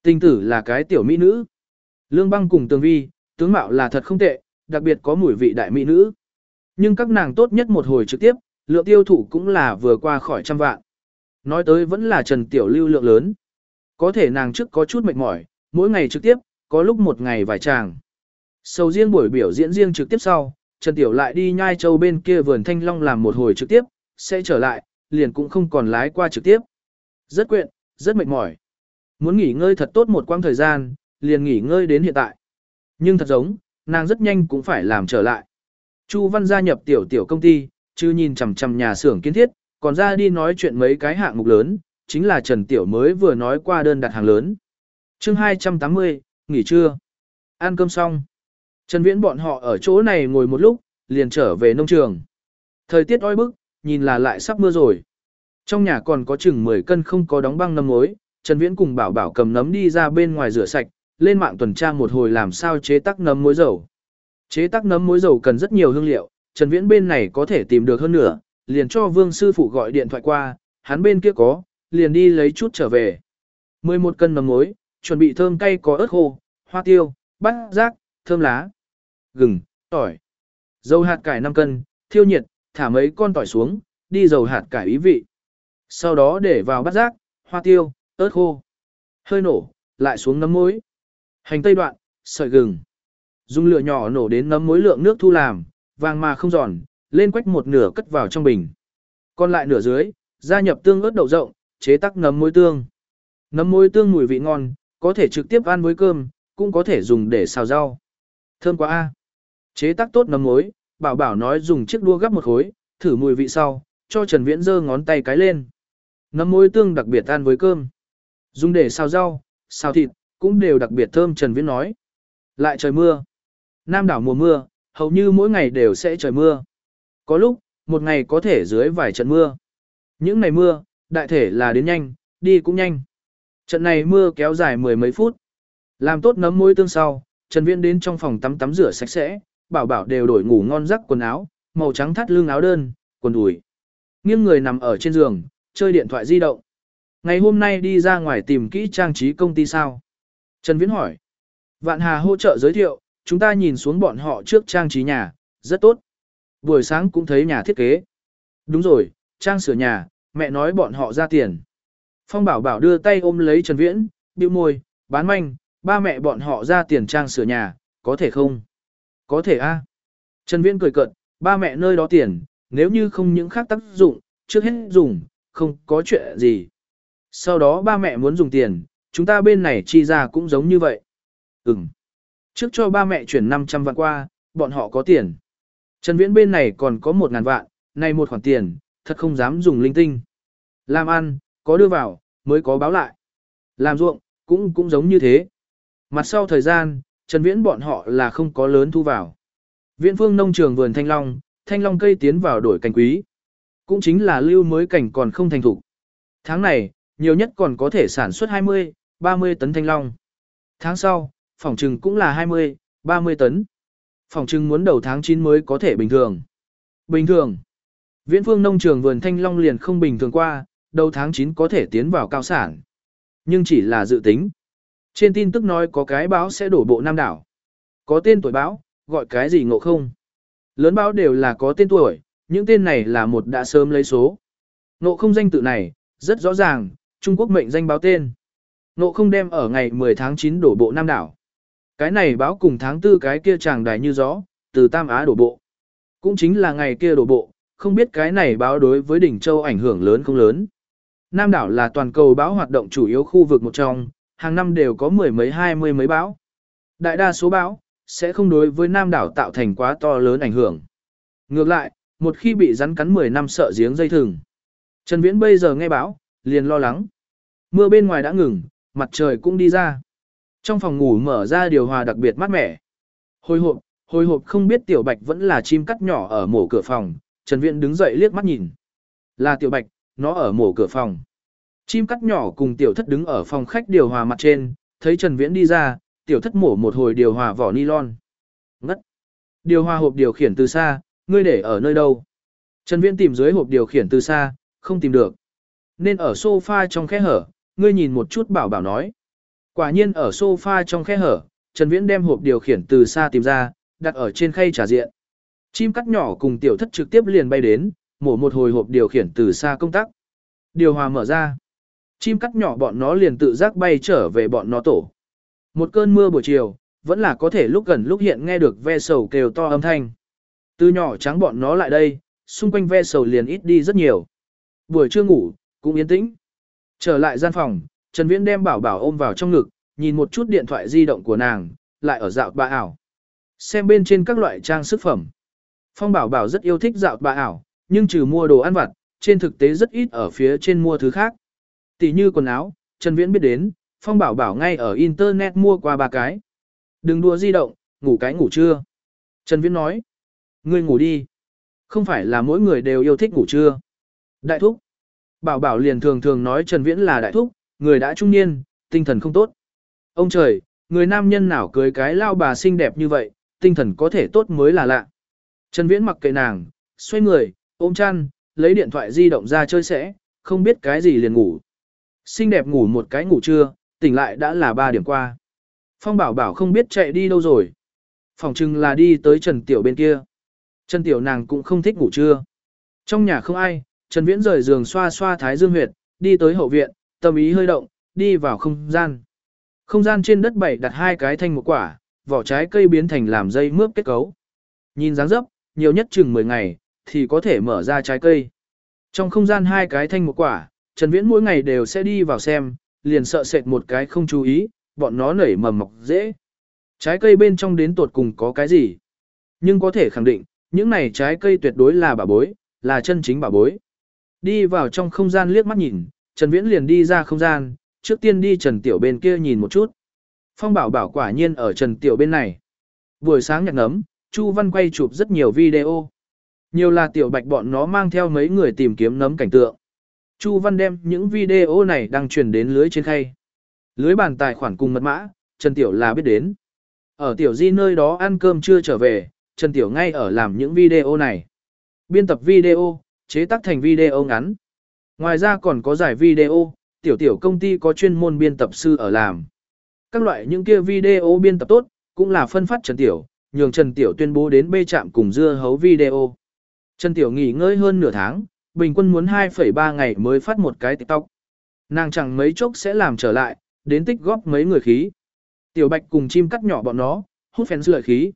Tình tử là cái tiểu mỹ nữ. Lương băng cùng tường vi, tướng mạo là thật không tệ, đặc biệt có mùi vị đại mỹ nữ. Nhưng các nàng tốt nhất một hồi trực tiếp, lượng tiêu thụ cũng là vừa qua khỏi trăm vạn. Nói tới vẫn là Trần Tiểu lưu lượng lớn. Có thể nàng trước có chút mệt mỏi, mỗi ngày trực tiếp, có lúc một ngày vài chàng. Sầu riêng buổi biểu diễn riêng trực tiếp sau, Trần Tiểu lại đi nhai châu bên kia vườn thanh long làm một hồi trực tiếp, sẽ trở lại, liền cũng không còn lái qua trực tiếp. Rất quyện, rất mệt mỏi. Muốn nghỉ ngơi thật tốt một quãng thời gian, liền nghỉ ngơi đến hiện tại. Nhưng thật giống, nàng rất nhanh cũng phải làm trở lại. Chu Văn gia nhập tiểu tiểu công ty, chứ nhìn chằm chằm nhà xưởng kiến thiết, còn ra đi nói chuyện mấy cái hạng mục lớn, chính là Trần Tiểu mới vừa nói qua đơn đặt hàng lớn. chương 280, nghỉ trưa. Ăn cơm xong. Trần Viễn bọn họ ở chỗ này ngồi một lúc, liền trở về nông trường. Thời tiết oi bức, nhìn là lại sắp mưa rồi. Trong nhà còn có chừng 10 cân không có đóng băng nấm mối, Trần Viễn cùng bảo bảo cầm nấm đi ra bên ngoài rửa sạch, lên mạng tuần tra một hồi làm sao chế tác nấm muối dầu. Chế tác nấm muối dầu cần rất nhiều hương liệu, Trần Viễn bên này có thể tìm được hơn nữa, liền cho Vương sư phụ gọi điện thoại qua, hắn bên kia có, liền đi lấy chút trở về. 11 cân nấm muối, chuẩn bị thơm cay có ớt khô, hoa tiêu, bát giác, thơm lá, gừng, tỏi. Dầu hạt cải 5 cân, thiêu nhiệt, thả mấy con tỏi xuống, đi dầu hạt cải ý vị. Sau đó để vào bát rác, hoa tiêu, ớt khô. Hơi nổ, lại xuống nấm muối. Hành tây đoạn, sợi gừng. Dùng lửa nhỏ nổ đến nấm muối lượng nước thu làm, vàng mà không giòn, lên quách một nửa cất vào trong bình. Còn lại nửa dưới, gia nhập tương ớt đậu rộng, chế tắc nấm muối tương. Nấm muối tương mùi vị ngon, có thể trực tiếp ăn với cơm, cũng có thể dùng để xào rau. Thơm quá a. Chế tác tốt nấm muối, bảo bảo nói dùng chiếc đua gấp một khối, thử mùi vị sau, cho Trần Viễn giơ ngón tay cái lên. Nấm muối tương đặc biệt ăn với cơm. Dùng để xào rau, xào thịt, cũng đều đặc biệt thơm Trần Viễn nói. Lại trời mưa. Nam đảo mùa mưa, hầu như mỗi ngày đều sẽ trời mưa. Có lúc, một ngày có thể dưới vài trận mưa. Những ngày mưa, đại thể là đến nhanh, đi cũng nhanh. Trận này mưa kéo dài mười mấy phút. Làm tốt nấm môi tương sau, Trần Viễn đến trong phòng tắm tắm rửa sạch sẽ, bảo bảo đều đổi ngủ ngon giấc quần áo, màu trắng thắt lưng áo đơn, quần đùi. Nghiêng người nằm ở trên giường, chơi điện thoại di động. Ngày hôm nay đi ra ngoài tìm kỹ trang trí công ty sao? Trần Viễn hỏi. Vạn Hà hỗ trợ giới thiệu, chúng ta nhìn xuống bọn họ trước trang trí nhà, rất tốt. Buổi sáng cũng thấy nhà thiết kế. Đúng rồi, trang sửa nhà, mẹ nói bọn họ ra tiền. Phong Bảo Bảo đưa tay ôm lấy Trần Viễn, bĩu môi, bán manh, ba mẹ bọn họ ra tiền trang sửa nhà, có thể không? Có thể a. Trần Viễn cười cợt, ba mẹ nơi đó tiền, nếu như không những khác tác dụng, trước hết dùng, không có chuyện gì. Sau đó ba mẹ muốn dùng tiền, chúng ta bên này chi ra cũng giống như vậy. Ừm. Trước cho ba mẹ chuyển 500 vạn qua, bọn họ có tiền. Trần Viễn bên này còn có 1 ngàn vạn, này một khoản tiền, thật không dám dùng linh tinh. Làm ăn, có đưa vào, mới có báo lại. Làm ruộng, cũng cũng giống như thế. Mặt sau thời gian, Trần Viễn bọn họ là không có lớn thu vào. Viễn phương nông trường vườn thanh long, thanh long cây tiến vào đổi cảnh quý. Cũng chính là lưu mới cảnh còn không thành thủ. Tháng này, nhiều nhất còn có thể sản xuất 20, 30 tấn thanh long. Tháng sau, phòng trừng cũng là 20, 30 tấn. Phòng trừng muốn đầu tháng 9 mới có thể bình thường. Bình thường. Viễn phương nông trường vườn thanh long liền không bình thường qua, đầu tháng 9 có thể tiến vào cao sản. Nhưng chỉ là dự tính. Trên tin tức nói có cái báo sẽ đổ bộ Nam đảo. Có tên tuổi báo, gọi cái gì ngộ không? Lớn báo đều là có tên tuổi, những tên này là một đã sớm lấy số. Ngộ không danh tự này, rất rõ ràng, Trung Quốc mệnh danh báo tên. Ngộ không đem ở ngày 10 tháng 9 đổ bộ Nam đảo. Cái này báo cùng tháng 4 cái kia chàng đài như gió, từ Tam Á đổ bộ. Cũng chính là ngày kia đổ bộ, không biết cái này báo đối với đỉnh châu ảnh hưởng lớn không lớn. Nam đảo là toàn cầu báo hoạt động chủ yếu khu vực một trong, hàng năm đều có mười mấy hai mươi mấy báo. Đại đa số báo, sẽ không đối với Nam đảo tạo thành quá to lớn ảnh hưởng. Ngược lại, một khi bị rắn cắn 10 năm sợ giếng dây thừng. Trần Viễn bây giờ nghe báo, liền lo lắng. Mưa bên ngoài đã ngừng, mặt trời cũng đi ra. Trong phòng ngủ mở ra điều hòa đặc biệt mát mẻ. Hồi hộp, hồi hộp không biết Tiểu Bạch vẫn là chim cắt nhỏ ở mổ cửa phòng, Trần Viễn đứng dậy liếc mắt nhìn. Là Tiểu Bạch, nó ở mổ cửa phòng. Chim cắt nhỏ cùng Tiểu Thất đứng ở phòng khách điều hòa mặt trên, thấy Trần Viễn đi ra, Tiểu Thất mổ một hồi điều hòa vỏ nylon. Ngất. Điều hòa hộp điều khiển từ xa, ngươi để ở nơi đâu? Trần Viễn tìm dưới hộp điều khiển từ xa, không tìm được. Nên ở sofa trong khe hở, ngươi nhìn một chút bảo bảo nói. Quả nhiên ở sofa trong khe hở, Trần Viễn đem hộp điều khiển từ xa tìm ra, đặt ở trên khay trà diện. Chim cắt nhỏ cùng tiểu thất trực tiếp liền bay đến, mổ một hồi hộp điều khiển từ xa công tắc. Điều hòa mở ra. Chim cắt nhỏ bọn nó liền tự giác bay trở về bọn nó tổ. Một cơn mưa buổi chiều, vẫn là có thể lúc gần lúc hiện nghe được ve sầu kêu to âm thanh. Từ nhỏ trắng bọn nó lại đây, xung quanh ve sầu liền ít đi rất nhiều. Buổi trưa ngủ, cũng yên tĩnh. Trở lại gian phòng, Trần Viễn đem bảo bảo ôm vào trong ngực, nhìn một chút điện thoại di động của nàng, lại ở dạo bà ảo. Xem bên trên các loại trang sức phẩm. Phong bảo bảo rất yêu thích dạo bà ảo, nhưng trừ mua đồ ăn vặt, trên thực tế rất ít ở phía trên mua thứ khác. Tỷ như quần áo, Trần Viễn biết đến, Phong bảo bảo ngay ở Internet mua qua ba cái. Đừng đùa di động, ngủ cái ngủ trưa. Trần Viễn nói, ngươi ngủ đi. Không phải là mỗi người đều yêu thích ngủ trưa. Đại thúc. Bảo bảo liền thường thường nói Trần Viễn là đại thúc, người đã trung niên, tinh thần không tốt. Ông trời, người nam nhân nào cưới cái lao bà xinh đẹp như vậy, tinh thần có thể tốt mới là lạ. Trần Viễn mặc kệ nàng, xoay người, ôm chăn, lấy điện thoại di động ra chơi sẽ, không biết cái gì liền ngủ. Xinh đẹp ngủ một cái ngủ trưa, tỉnh lại đã là 3 điểm qua. Phong bảo bảo không biết chạy đi đâu rồi. Phòng chừng là đi tới Trần Tiểu bên kia. Trần Tiểu nàng cũng không thích ngủ trưa. Trong nhà không ai, Trần Viễn rời giường xoa xoa thái dương huyệt, đi tới hậu viện, tâm ý hơi động, đi vào không gian. Không gian trên đất bảy đặt hai cái thanh một quả, vỏ trái cây biến thành làm dây mướp kết cấu. Nhìn dáng dấp, nhiều nhất chừng 10 ngày, thì có thể mở ra trái cây. Trong không gian hai cái thanh một quả, Trần Viễn mỗi ngày đều sẽ đi vào xem, liền sợ sệt một cái không chú ý, bọn nó nảy mầm mọc dễ. Trái cây bên trong đến tuột cùng có cái gì? Nhưng có thể khẳng định, những này trái cây tuyệt đối là bà bối, là chân chính bà bối. Đi vào trong không gian liếc mắt nhìn, Trần Viễn liền đi ra không gian, trước tiên đi Trần Tiểu bên kia nhìn một chút. Phong bảo bảo quả nhiên ở Trần Tiểu bên này. Buổi sáng nhạc nấm, Chu Văn quay chụp rất nhiều video. Nhiều là Tiểu Bạch bọn nó mang theo mấy người tìm kiếm nấm cảnh tượng. Chu Văn đem những video này đăng truyền đến lưới trên khay. Lưới bàn tài khoản cùng mật mã, Trần Tiểu là biết đến. Ở Tiểu Di nơi đó ăn cơm chưa trở về, Trần Tiểu ngay ở làm những video này. Biên tập video, chế tác thành video ngắn. Ngoài ra còn có giải video, Tiểu Tiểu công ty có chuyên môn biên tập sư ở làm. Các loại những kia video biên tập tốt, cũng là phân phát Trần Tiểu, nhường Trần Tiểu tuyên bố đến bê chạm cùng dưa hấu video. Trần Tiểu nghỉ ngơi hơn nửa tháng, bình quân muốn 2,3 ngày mới phát một cái TikTok. Nàng chẳng mấy chốc sẽ làm trở lại, đến tích góp mấy người khí. Tiểu Bạch cùng chim cắt nhỏ bọn nó, hút phèn lợi khí.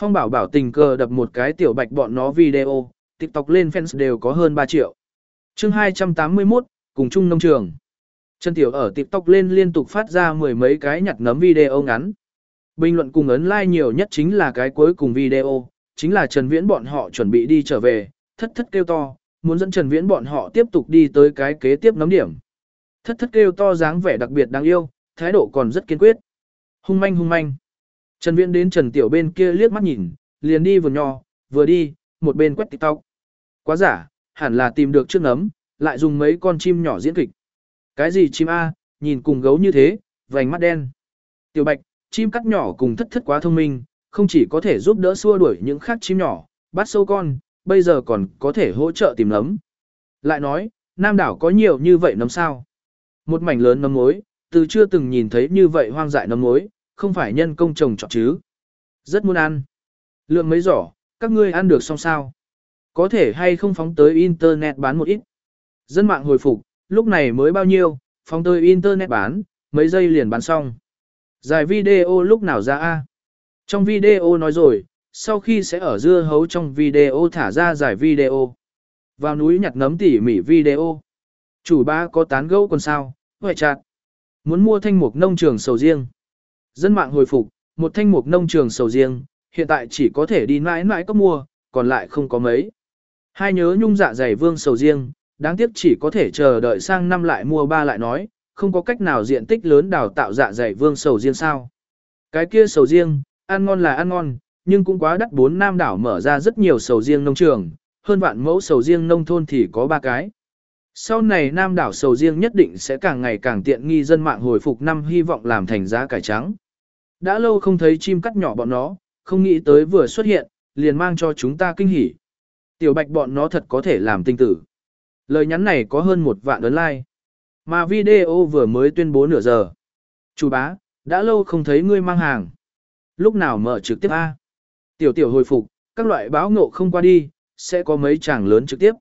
Phong bảo bảo tình cờ đập một cái Tiểu Bạch bọn nó video, TikTok lên fans đều có hơn 3 triệu. chương 281, cùng chung nông trường. Trần Tiểu ở TikTok lên liên tục phát ra mười mấy cái nhặt nấm video ngắn. Bình luận cùng ấn like nhiều nhất chính là cái cuối cùng video, chính là Trần Viễn bọn họ chuẩn bị đi trở về, thất thất kêu to, muốn dẫn Trần Viễn bọn họ tiếp tục đi tới cái kế tiếp nấm điểm. Thất thất kêu to dáng vẻ đặc biệt đáng yêu, thái độ còn rất kiên quyết. Hung manh hung manh. Trần Viễn đến Trần Tiểu bên kia liếc mắt nhìn, liền đi vừa nho, vừa đi, một bên quét TikTok. Quá giả, hẳn là tìm được trước nấm, lại dùng mấy con chim nhỏ diễn kịch. Cái gì chim A, nhìn cùng gấu như thế, vành mắt đen. Tiểu Bạch, chim cắt nhỏ cùng thất thất quá thông minh, không chỉ có thể giúp đỡ xua đuổi những khác chim nhỏ, bắt sâu con, bây giờ còn có thể hỗ trợ tìm nấm. Lại nói, Nam đảo có nhiều như vậy nấm sao? Một mảnh lớn nấm mối, từ chưa từng nhìn thấy như vậy hoang dại nấm mối, không phải nhân công trồng trọt chứ. Rất muốn ăn. Lượng mấy giỏ, các ngươi ăn được xong sao? Có thể hay không phóng tới Internet bán một ít. Dân mạng hồi phục, lúc này mới bao nhiêu, phóng tới Internet bán, mấy giây liền bán xong. Dài video lúc nào ra a? Trong video nói rồi, sau khi sẽ ở dưa hấu trong video thả ra giải video. Vào núi nhặt nấm tỉ mỉ video. Chủ ba có tán gẫu còn sao, huệ chặt. Muốn mua thanh mục nông trường sầu riêng. Dân mạng hồi phục, một thanh mục nông trường sầu riêng, hiện tại chỉ có thể đi mãi mãi có mua, còn lại không có mấy. Hai nhớ nhung dạ dày vương sầu riêng, đáng tiếc chỉ có thể chờ đợi sang năm lại mua ba lại nói, không có cách nào diện tích lớn đào tạo dạ dày vương sầu riêng sao. Cái kia sầu riêng, ăn ngon là ăn ngon, nhưng cũng quá đắt bốn nam đảo mở ra rất nhiều sầu riêng nông trường, hơn vạn mẫu sầu riêng nông thôn thì có ba cái. Sau này nam đảo sầu riêng nhất định sẽ càng ngày càng tiện nghi dân mạng hồi phục năm hy vọng làm thành giá cải trắng. Đã lâu không thấy chim cắt nhỏ bọn nó, không nghĩ tới vừa xuất hiện, liền mang cho chúng ta kinh hỉ. Tiểu bạch bọn nó thật có thể làm tinh tử. Lời nhắn này có hơn một vạn ấn like. Mà video vừa mới tuyên bố nửa giờ. Chủ bá, đã lâu không thấy ngươi mang hàng. Lúc nào mở trực tiếp A? Tiểu tiểu hồi phục, các loại báo ngộ không qua đi, sẽ có mấy chàng lớn trực tiếp.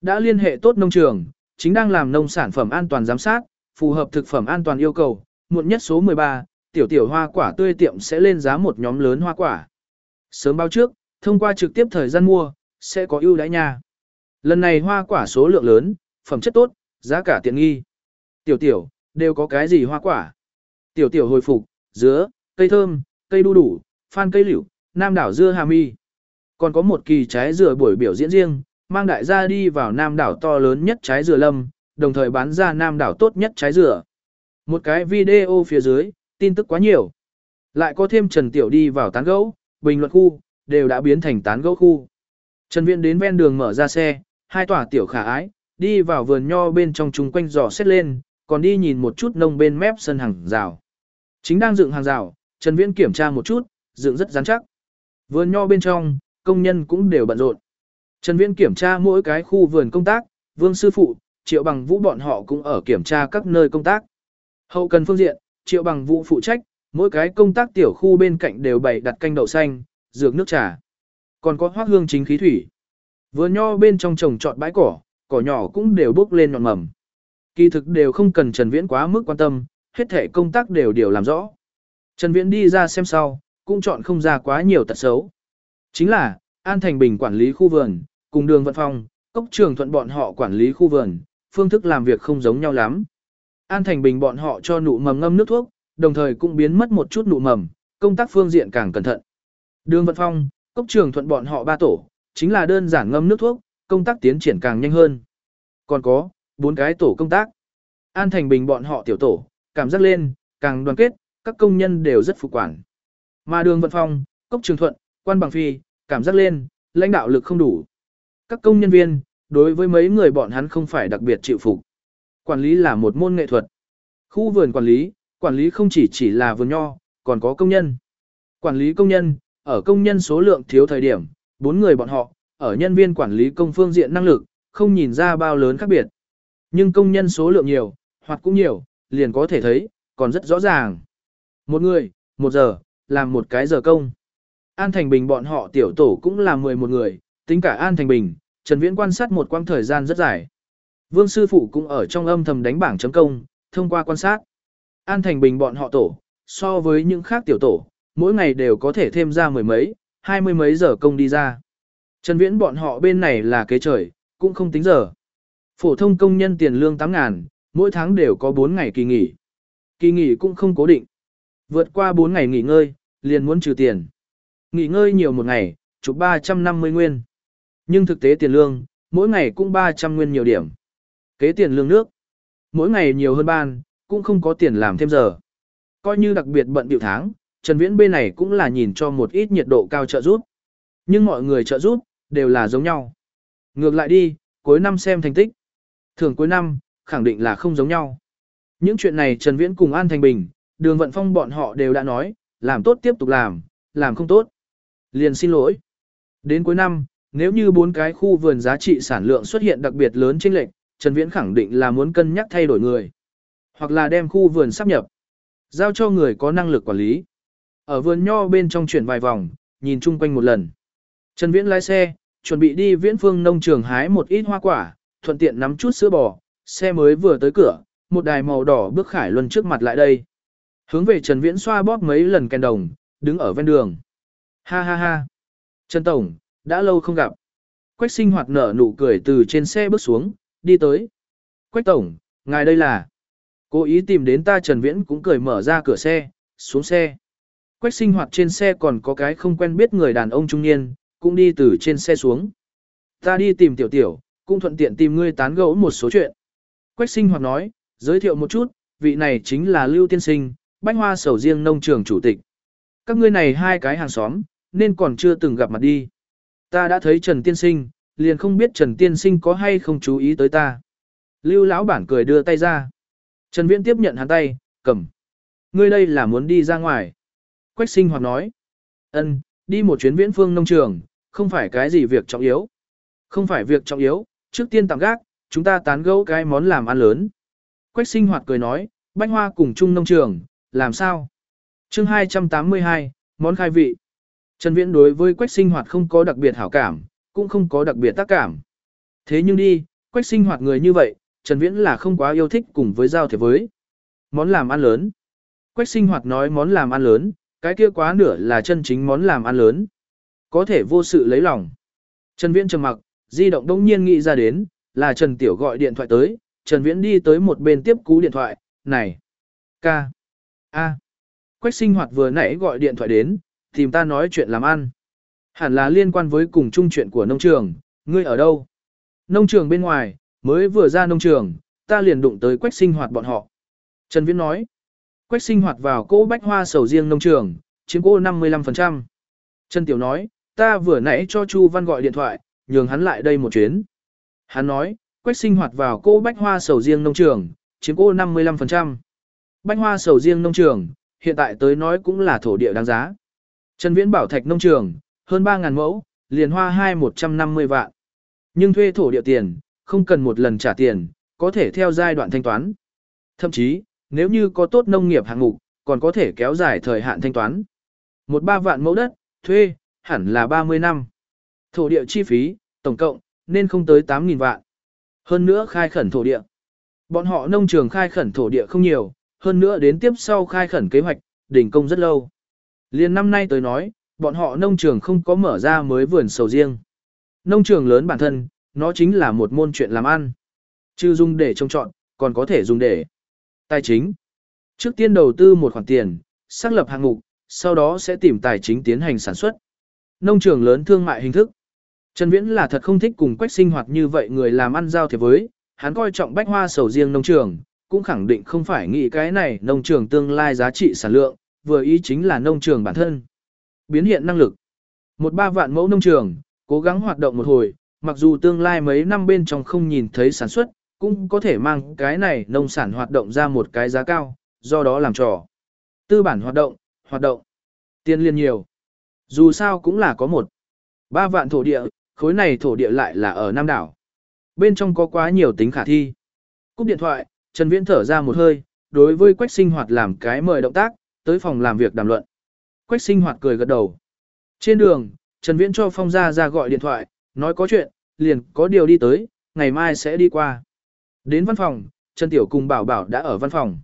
Đã liên hệ tốt nông trường, chính đang làm nông sản phẩm an toàn giám sát, phù hợp thực phẩm an toàn yêu cầu, muộn nhất số 13, tiểu tiểu hoa quả tươi tiệm sẽ lên giá một nhóm lớn hoa quả. Sớm báo trước, thông qua trực tiếp thời gian mua, sẽ có ưu đãi nha. Lần này hoa quả số lượng lớn, phẩm chất tốt, giá cả tiện nghi. Tiểu tiểu, đều có cái gì hoa quả? Tiểu tiểu hồi phục, dứa, cây thơm, cây đu đủ, phan cây liễu, nam đảo dưa hà mi. Còn có một kỳ trái dừa buổi biểu diễn riêng, mang đại gia đi vào nam đảo to lớn nhất trái dừa lâm, đồng thời bán ra nam đảo tốt nhất trái dừa. Một cái video phía dưới, tin tức quá nhiều. Lại có thêm Trần Tiểu đi vào tán gẫu, bình luận khu, đều đã biến thành tán gẫu khu. Trần Viễn đến ven đường mở ra xe, hai tòa tiểu khả ái, đi vào vườn nho bên trong chung quanh dò xét lên, còn đi nhìn một chút nông bên mép sân hàng rào. Chính đang dựng hàng rào, Trần Viễn kiểm tra một chút, dựng rất rắn chắc. Vườn nho bên trong, công nhân cũng đều bận rộn. Trần Viễn kiểm tra mỗi cái khu vườn công tác, Vương sư phụ, Triệu Bằng Vũ bọn họ cũng ở kiểm tra các nơi công tác. Hậu cần phương diện, Triệu Bằng vụ phụ trách, mỗi cái công tác tiểu khu bên cạnh đều bày đặt canh đậu xanh, dược nước trà. Còn có hoác hương chính khí thủy. Vườn nho bên trong trồng trọt bãi cỏ, cỏ nhỏ cũng đều bốc lên nhọn mầm. Kỳ thực đều không cần Trần Viễn quá mức quan tâm, hết thể công tác đều đều làm rõ. Trần Viễn đi ra xem sau, cũng chọn không ra quá nhiều tật xấu. Chính là, An Thành Bình quản lý khu vườn, cùng đường vận phong, cốc trường thuận bọn họ quản lý khu vườn, phương thức làm việc không giống nhau lắm. An Thành Bình bọn họ cho nụ mầm ngâm nước thuốc, đồng thời cũng biến mất một chút nụ mầm, công tác phương diện càng cẩn thận. Đường vận phong, cốc trường thuận bọn họ ba tổ, chính là đơn giản ngâm nước thuốc, công tác tiến triển càng nhanh hơn. Còn có, bốn cái tổ công tác. An Thành Bình bọn họ tiểu tổ, cảm giác lên, càng đoàn kết, các công nhân đều rất phục quản. Mà đường vận phong, cốc trường thuận, quan bằng phi, cảm giác lên, lãnh đạo lực không đủ. Các công nhân viên, đối với mấy người bọn hắn không phải đặc biệt chịu phục. Quản lý là một môn nghệ thuật. Khu vườn quản lý, Quản lý không chỉ chỉ là vườn nho, còn có công nhân. Quản lý công nhân, ở công nhân số lượng thiếu thời điểm, bốn người bọn họ, ở nhân viên quản lý công phương diện năng lực, không nhìn ra bao lớn khác biệt. Nhưng công nhân số lượng nhiều, hoặc cũng nhiều, liền có thể thấy, còn rất rõ ràng. Một người, một giờ, làm một cái giờ công. An Thành Bình bọn họ tiểu tổ cũng là 11 người, tính cả An Thành Bình, Trần Viễn quan sát một quãng thời gian rất dài. Vương sư phụ cũng ở trong âm thầm đánh bảng chấm công, thông qua quan sát. An Thành Bình bọn họ tổ, so với những khác tiểu tổ, mỗi ngày đều có thể thêm ra mười mấy, hai mươi mấy giờ công đi ra. Trần Viễn bọn họ bên này là kế trời, cũng không tính giờ. Phổ thông công nhân tiền lương 8 ngàn, mỗi tháng đều có 4 ngày kỳ nghỉ. Kỳ nghỉ cũng không cố định. Vượt qua 4 ngày nghỉ ngơi, liền muốn trừ tiền. Nghỉ ngơi nhiều một ngày, chụp 350 nguyên. Nhưng thực tế tiền lương, mỗi ngày cũng 300 nguyên nhiều điểm. Kế tiền lương nước, mỗi ngày nhiều hơn ban, cũng không có tiền làm thêm giờ. Coi như đặc biệt bận biểu tháng, Trần Viễn bên này cũng là nhìn cho một ít nhiệt độ cao trợ giúp. Nhưng mọi người trợ giúp, đều là giống nhau. Ngược lại đi, cuối năm xem thành tích. Thường cuối năm, khẳng định là không giống nhau. Những chuyện này Trần Viễn cùng An Thành Bình, đường vận phong bọn họ đều đã nói, làm tốt tiếp tục làm, làm không tốt. Liền xin lỗi. Đến cuối năm, nếu như bốn cái khu vườn giá trị sản lượng xuất hiện đặc biệt lớn chênh lệch, Trần Viễn khẳng định là muốn cân nhắc thay đổi người. Hoặc là đem khu vườn sắp nhập. Giao cho người có năng lực quản lý. Ở vườn nho bên trong chuyển vài vòng, nhìn chung quanh một lần. Trần Viễn lái xe, chuẩn bị đi viễn phương nông trường hái một ít hoa quả, thuận tiện nắm chút sữa bò, xe mới vừa tới cửa, một đài màu đỏ bước khải luân trước mặt lại đây. Hướng về Trần Viễn xoa bóp mấy lần kèn đồng, đứng ở ven đường. Ha ha ha. Trần Tổng, đã lâu không gặp. Quách sinh hoạt nở nụ cười từ trên xe bước xuống, đi tới. Quách Tổng, ngài đây là... Cố ý tìm đến ta Trần Viễn cũng cười mở ra cửa xe, xuống xe. Quách sinh hoạt trên xe còn có cái không quen biết người đàn ông trung niên, cũng đi từ trên xe xuống. Ta đi tìm tiểu tiểu, cũng thuận tiện tìm ngươi tán gẫu một số chuyện. Quách sinh hoạt nói, giới thiệu một chút, vị này chính là Lưu Tiên Sinh, bách hoa sầu riêng nông trường chủ tịch. Các ngươi này hai cái hàng xóm, nên còn chưa từng gặp mặt đi. Ta đã thấy Trần Tiên Sinh, liền không biết Trần Tiên Sinh có hay không chú ý tới ta. Lưu lão bản cười đưa tay ra. Trần Viễn tiếp nhận hắn tay, cầm. Ngươi đây là muốn đi ra ngoài. Quách sinh hoạt nói. ân, đi một chuyến viễn phương nông trường, không phải cái gì việc trọng yếu. Không phải việc trọng yếu, trước tiên tạm gác, chúng ta tán gẫu cái món làm ăn lớn. Quách sinh hoạt cười nói, bách hoa cùng chung nông trường, làm sao? chương 282, món khai vị. Trần Viễn đối với quách sinh hoạt không có đặc biệt hảo cảm, cũng không có đặc biệt tác cảm. Thế nhưng đi, quách sinh hoạt người như vậy, Trần Viễn là không quá yêu thích cùng với giao thiệp với. Món làm ăn lớn. Quách sinh hoạt nói món làm ăn lớn, cái kia quá nửa là chân chính món làm ăn lớn. Có thể vô sự lấy lòng. Trần Viễn trầm mặc, di động đông nhiên nghĩ ra đến, là Trần Tiểu gọi điện thoại tới, Trần Viễn đi tới một bên tiếp cú điện thoại, này. Ca. A. Quách sinh hoạt vừa nãy gọi điện thoại đến, tìm ta nói chuyện làm ăn. Hẳn là liên quan với cùng chung chuyện của nông trường, ngươi ở đâu? Nông trường bên ngoài, mới vừa ra nông trường, ta liền đụng tới quách sinh hoạt bọn họ. Trần Viễn nói, quách sinh hoạt vào cỗ bách hoa sầu riêng nông trường, chiếm cỗ 55%. Trần Tiểu nói, ta vừa nãy cho Chu Văn gọi điện thoại, nhường hắn lại đây một chuyến. Hắn nói, quách sinh hoạt vào cỗ bách hoa sầu riêng nông trường, chiếm cỗ 55%. Bách hoa sầu riêng nông trường, hiện tại tới nói cũng là thổ địa đáng giá. Trần Viễn bảo thạch nông trường, hơn 3.000 mẫu, liền hoa 2-150 vạn. Nhưng thuê thổ địa tiền, không cần một lần trả tiền, có thể theo giai đoạn thanh toán. Thậm chí, nếu như có tốt nông nghiệp hạng mục, còn có thể kéo dài thời hạn thanh toán. Một ba vạn mẫu đất, thuê, hẳn là 30 năm. Thổ địa chi phí, tổng cộng, nên không tới 8.000 vạn. Hơn nữa khai khẩn thổ địa. Bọn họ nông trường khai khẩn thổ địa không nhiều, hơn nữa đến tiếp sau khai khẩn kế hoạch, đỉnh công rất lâu. Liên năm nay tới nói, bọn họ nông trường không có mở ra mới vườn sầu riêng. Nông trường lớn bản thân, nó chính là một môn chuyện làm ăn. Chứ dùng để trông trọn, còn có thể dùng để tài chính. Trước tiên đầu tư một khoản tiền, xác lập hạng mục, sau đó sẽ tìm tài chính tiến hành sản xuất. Nông trường lớn thương mại hình thức. Trần Viễn là thật không thích cùng quách sinh hoạt như vậy người làm ăn giao thiệp với, hắn coi trọng bách hoa sầu riêng nông trường, cũng khẳng định không phải nghĩ cái này nông trường tương lai giá trị sản lượng, vừa ý chính là nông trường bản thân. Biến hiện năng lực. Một ba vạn mẫu nông trường, cố gắng hoạt động một hồi, mặc dù tương lai mấy năm bên trong không nhìn thấy sản xuất, cũng có thể mang cái này nông sản hoạt động ra một cái giá cao, do đó làm trò. Tư bản hoạt động, hoạt động. Tiền liên nhiều. Dù sao cũng là có một. Ba vạn thổ địa, khối này thổ địa lại là ở Nam đảo. Bên trong có quá nhiều tính khả thi. Cúp điện thoại, Trần Viễn thở ra một hơi, đối với Quách Sinh Hoạt làm cái mời động tác, tới phòng làm việc đàm luận. Quách Sinh Hoạt cười gật đầu. Trên đường, Trần Viễn cho Phong Gia ra gọi điện thoại, nói có chuyện, liền có điều đi tới, ngày mai sẽ đi qua. Đến văn phòng, Trần Tiểu cùng Bảo Bảo đã ở văn phòng.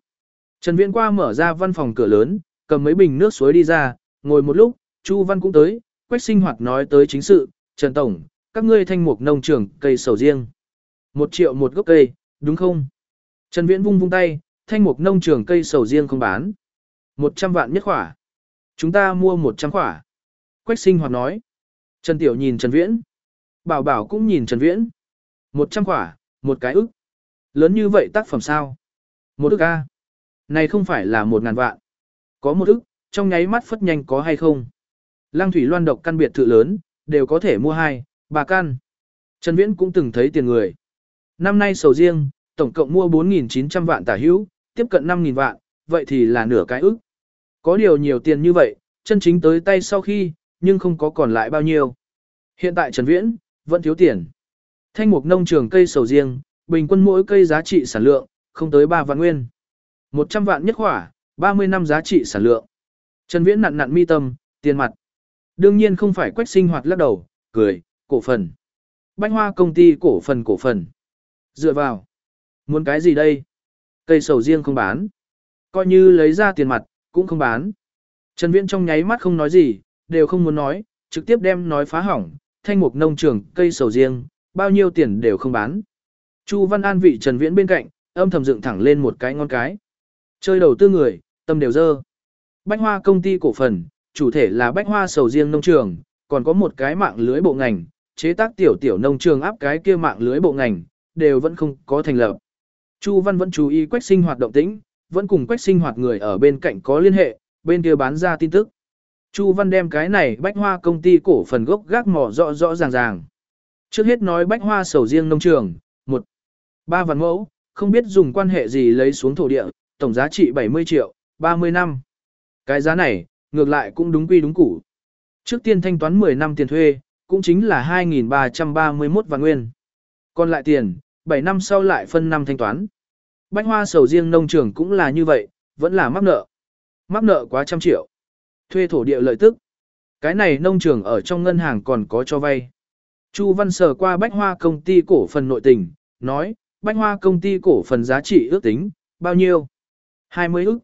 Trần Viễn qua mở ra văn phòng cửa lớn, cầm mấy bình nước suối đi ra, ngồi một lúc, Chu Văn cũng tới, Quách Sinh Hoạt nói tới chính sự, Trần Tổng, các ngươi thanh mục nông trường cây sầu riêng. Một triệu một gốc cây, đúng không? Trần Viễn vung vung tay, thanh mục nông trường cây sầu riêng không bán. Một trăm vạn nhất khỏa. Chúng ta mua một trăm khỏa. Quách sinh hoạt nói. Trần Tiểu nhìn Trần Viễn. Bảo Bảo cũng nhìn Trần Viễn. Một trăm khỏa, một cái ức. Lớn như vậy tác phẩm sao? Một ức A. Này không phải là một ngàn vạn. Có một ức, trong nháy mắt phất nhanh có hay không? Lăng thủy loan độc căn biệt thự lớn, đều có thể mua hai, ba căn. Trần Viễn cũng từng thấy tiền người. Năm nay sầu riêng, tổng cộng mua 4.900 vạn tả hữu, tiếp cận 5.000 vạn, vậy thì là nửa cái ức. Có điều nhiều tiền như vậy, chân chính tới tay sau khi, nhưng không có còn lại bao nhiêu. Hiện tại Trần Viễn, vẫn thiếu tiền. Thanh mục nông trường cây sầu riêng, bình quân mỗi cây giá trị sản lượng, không tới 3 vạn nguyên. 100 vạn nhất khỏa, 30 năm giá trị sản lượng. Trần Viễn nặn nặn mi tâm, tiền mặt. Đương nhiên không phải quách sinh hoạt lắc đầu, cười, cổ phần. Bánh hoa công ty cổ phần cổ phần. Dựa vào. Muốn cái gì đây? Cây sầu riêng không bán. Coi như lấy ra tiền mặt, cũng không bán. Trần Viễn trong nháy mắt không nói gì, đều không muốn nói, trực tiếp đem nói phá hỏng, thanh mục nông trường, cây sầu riêng, bao nhiêu tiền đều không bán. Chu Văn An vị Trần Viễn bên cạnh, âm thầm dựng thẳng lên một cái ngón cái. Chơi đầu tư người, tâm đều dơ. Bách Hoa công ty cổ phần, chủ thể là Bách Hoa sầu riêng nông trường, còn có một cái mạng lưới bộ ngành, chế tác tiểu tiểu nông trường áp cái kia mạng lưới bộ ngành, đều vẫn không có thành lập. Chu Văn vẫn chú ý Quách Sinh hoạt động tĩnh, vẫn cùng Quách Sinh hoạt người ở bên cạnh có liên hệ, bên kia bán ra tin tức. Chu Văn đem cái này Bách Hoa công ty cổ phần gốc gác mỏ rõ rõ ràng ràng. Trước hết nói Bách Hoa sầu riêng nông trường, một ba vạn mẫu, không biết dùng quan hệ gì lấy xuống thổ địa, tổng giá trị 70 triệu, 30 năm. Cái giá này, ngược lại cũng đúng quy đúng củ. Trước tiên thanh toán 10 năm tiền thuê, cũng chính là 2.331 vạn nguyên. Còn lại tiền, 7 năm sau lại phân năm thanh toán. Bách hoa sầu riêng nông trường cũng là như vậy, vẫn là mắc nợ. Mắc nợ quá trăm triệu. Thuê thổ địa lợi tức. Cái này nông trường ở trong ngân hàng còn có cho vay. Chu Văn Sở qua Bách Hoa công ty cổ phần nội tình, nói, Bách Hoa công ty cổ phần giá trị ước tính, bao nhiêu? 20 ức.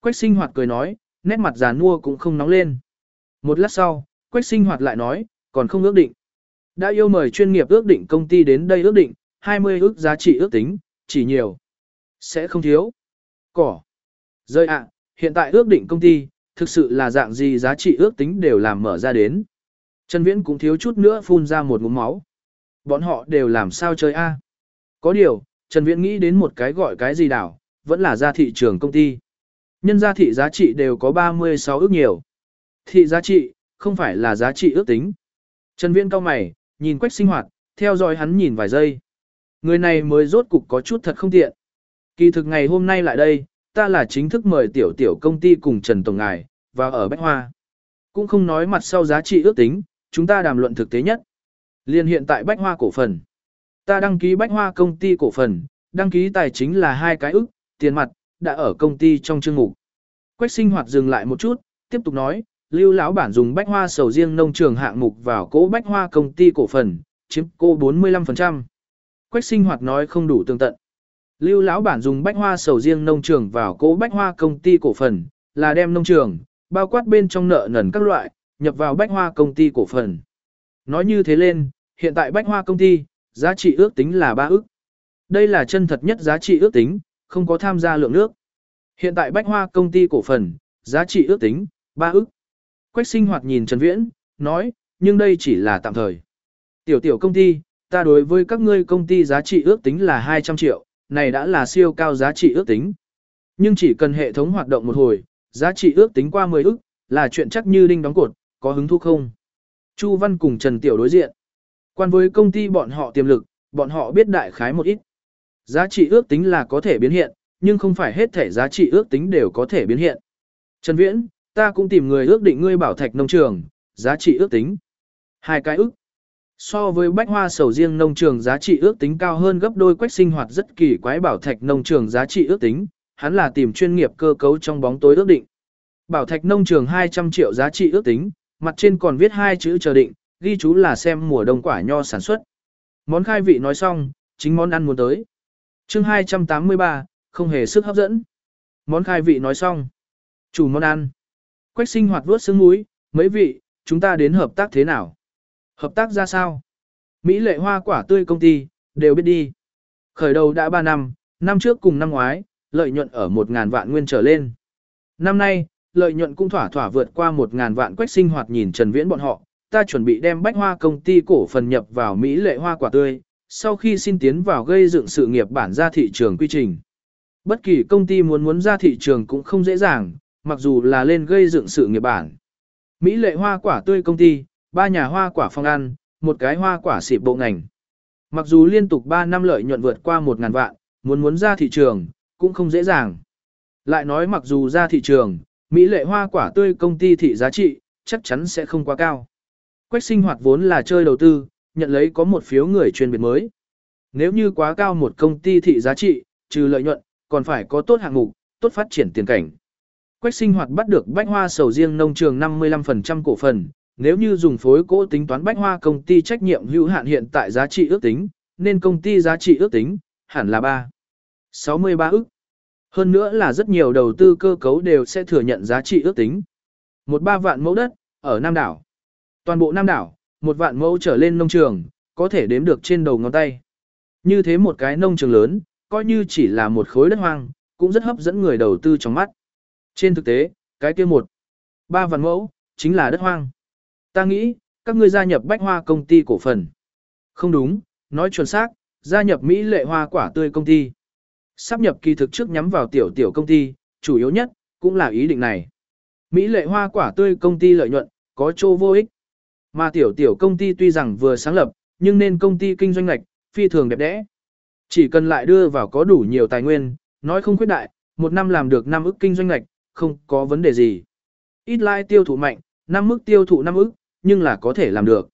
Quách sinh hoạt cười nói, nét mặt già nua cũng không nóng lên. Một lát sau, Quách sinh hoạt lại nói, còn không ước định. Đã yêu mời chuyên nghiệp ước định công ty đến đây ước định, 20 ước giá trị ước tính, chỉ nhiều. Sẽ không thiếu. Cỏ. Rơi ạ, hiện tại ước định công ty, thực sự là dạng gì giá trị ước tính đều làm mở ra đến. Trần Viễn cũng thiếu chút nữa phun ra một ngụm máu. Bọn họ đều làm sao chơi a? Có điều, Trần Viễn nghĩ đến một cái gọi cái gì đảo, vẫn là ra thị trường công ty. Nhân gia thị giá trị đều có 36 ước nhiều. Thị giá trị, không phải là giá trị ước tính. Trần Viễn cao mày, nhìn quách sinh hoạt, theo dõi hắn nhìn vài giây. Người này mới rốt cục có chút thật không tiện. Kỳ thực ngày hôm nay lại đây, ta là chính thức mời tiểu tiểu công ty cùng Trần Tổng Ngài, và ở Bách Hoa. Cũng không nói mặt sau giá trị ước tính, chúng ta đàm luận thực tế nhất. Liên hiện tại Bách Hoa cổ phần. Ta đăng ký Bách Hoa công ty cổ phần, đăng ký tài chính là hai cái ức, tiền mặt, đã ở công ty trong chương mục. Quách sinh hoạt dừng lại một chút, tiếp tục nói, Lưu lão bản dùng bách hoa sầu riêng nông trường hạng mục vào cỗ bách hoa công ty cổ phần, chiếm cô 45%. Quách sinh hoạt nói không đủ tương tận. Lưu lão bản dùng bách hoa sầu riêng nông trường vào cố bách hoa công ty cổ phần, là đem nông trường, bao quát bên trong nợ nần các loại, nhập vào bách hoa công ty cổ phần. Nói như thế lên, hiện tại bách hoa công ty, giá trị ước tính là 3 ước. Đây là chân thật nhất giá trị ước tính, không có tham gia lượng nước. Hiện tại bách hoa công ty cổ phần, giá trị ước tính, 3 ước. Quách sinh hoạt nhìn Trần Viễn, nói, nhưng đây chỉ là tạm thời. Tiểu tiểu công ty, ta đối với các ngươi công ty giá trị ước tính là 200 triệu, này đã là siêu cao giá trị ước tính. Nhưng chỉ cần hệ thống hoạt động một hồi, giá trị ước tính qua 10 ước, là chuyện chắc như đinh đóng cột, có hứng thú không? Chu Văn cùng Trần Tiểu đối diện. Quan với công ty bọn họ tiềm lực, bọn họ biết đại khái một ít. Giá trị ước tính là có thể biến hiện, nhưng không phải hết thể giá trị ước tính đều có thể biến hiện. Trần Viễn, ta cũng tìm người ước định ngươi bảo thạch nông trường, giá trị ước tính. Hai cái ước. So với bách hoa sầu riêng nông trường giá trị ước tính cao hơn gấp đôi quách sinh hoạt rất kỳ quái bảo thạch nông trường giá trị ước tính, hắn là tìm chuyên nghiệp cơ cấu trong bóng tối ước định. Bảo thạch nông trường 200 triệu giá trị ước tính, mặt trên còn viết hai chữ chờ định, ghi chú là xem mùa đông quả nho sản xuất. Món khai vị nói xong, chính món ăn muốn tới. chương 283, không hề sức hấp dẫn. Món khai vị nói xong. Chủ món ăn. Quách sinh hoạt vuốt sương mũi, mấy vị, chúng ta đến hợp tác thế nào? Hợp tác ra sao? Mỹ lệ hoa quả tươi công ty, đều biết đi. Khởi đầu đã 3 năm, năm trước cùng năm ngoái, lợi nhuận ở 1.000 vạn nguyên trở lên. Năm nay, lợi nhuận cũng thỏa thỏa vượt qua 1.000 vạn quách sinh hoạt nhìn Trần Viễn bọn họ, ta chuẩn bị đem bách hoa công ty cổ phần nhập vào Mỹ lệ hoa quả tươi, sau khi xin tiến vào gây dựng sự nghiệp bản ra thị trường quy trình. Bất kỳ công ty muốn muốn ra thị trường cũng không dễ dàng, mặc dù là lên gây dựng sự nghiệp bản. Mỹ lệ hoa quả tươi công ty, ba nhà hoa quả phong ăn, một cái hoa quả xịp bộ ngành. Mặc dù liên tục 3 năm lợi nhuận vượt qua 1.000 vạn, muốn muốn ra thị trường, cũng không dễ dàng. Lại nói mặc dù ra thị trường, Mỹ lệ hoa quả tươi công ty thị giá trị, chắc chắn sẽ không quá cao. Quách sinh hoạt vốn là chơi đầu tư, nhận lấy có một phiếu người chuyên biệt mới. Nếu như quá cao một công ty thị giá trị, trừ lợi nhuận, còn phải có tốt hạng mục, tốt phát triển tiền cảnh. Quách sinh hoạt bắt được bách hoa sầu riêng nông trường 55% cổ phần, nếu như dùng phối cố tính toán bách hoa công ty trách nhiệm hữu hạn hiện tại giá trị ước tính, nên công ty giá trị ước tính, hẳn là 3. 63 ức. Hơn nữa là rất nhiều đầu tư cơ cấu đều sẽ thừa nhận giá trị ước tính. Một ba vạn mẫu đất, ở Nam đảo. Toàn bộ Nam đảo, một vạn mẫu trở lên nông trường, có thể đếm được trên đầu ngón tay. Như thế một cái nông trường lớn, coi như chỉ là một khối đất hoang, cũng rất hấp dẫn người đầu tư trong mắt. Trên thực tế, cái kia một, ba vạn mẫu, chính là đất hoang. Ta nghĩ, các ngươi gia nhập bách hoa công ty cổ phần. Không đúng, nói chuẩn xác, gia nhập Mỹ lệ hoa quả tươi công ty. Sắp nhập kỳ thực trước nhắm vào tiểu tiểu công ty, chủ yếu nhất, cũng là ý định này. Mỹ lệ hoa quả tươi công ty lợi nhuận, có chỗ vô ích. Mà tiểu tiểu công ty tuy rằng vừa sáng lập, nhưng nên công ty kinh doanh ngạch, phi thường đẹp đẽ. Chỉ cần lại đưa vào có đủ nhiều tài nguyên, nói không khuyết đại, một năm làm được 5 ức kinh doanh ngạch, không có vấn đề gì. Ít lãi tiêu thụ mạnh, 5 mức tiêu thụ 5 ức, nhưng là có thể làm được.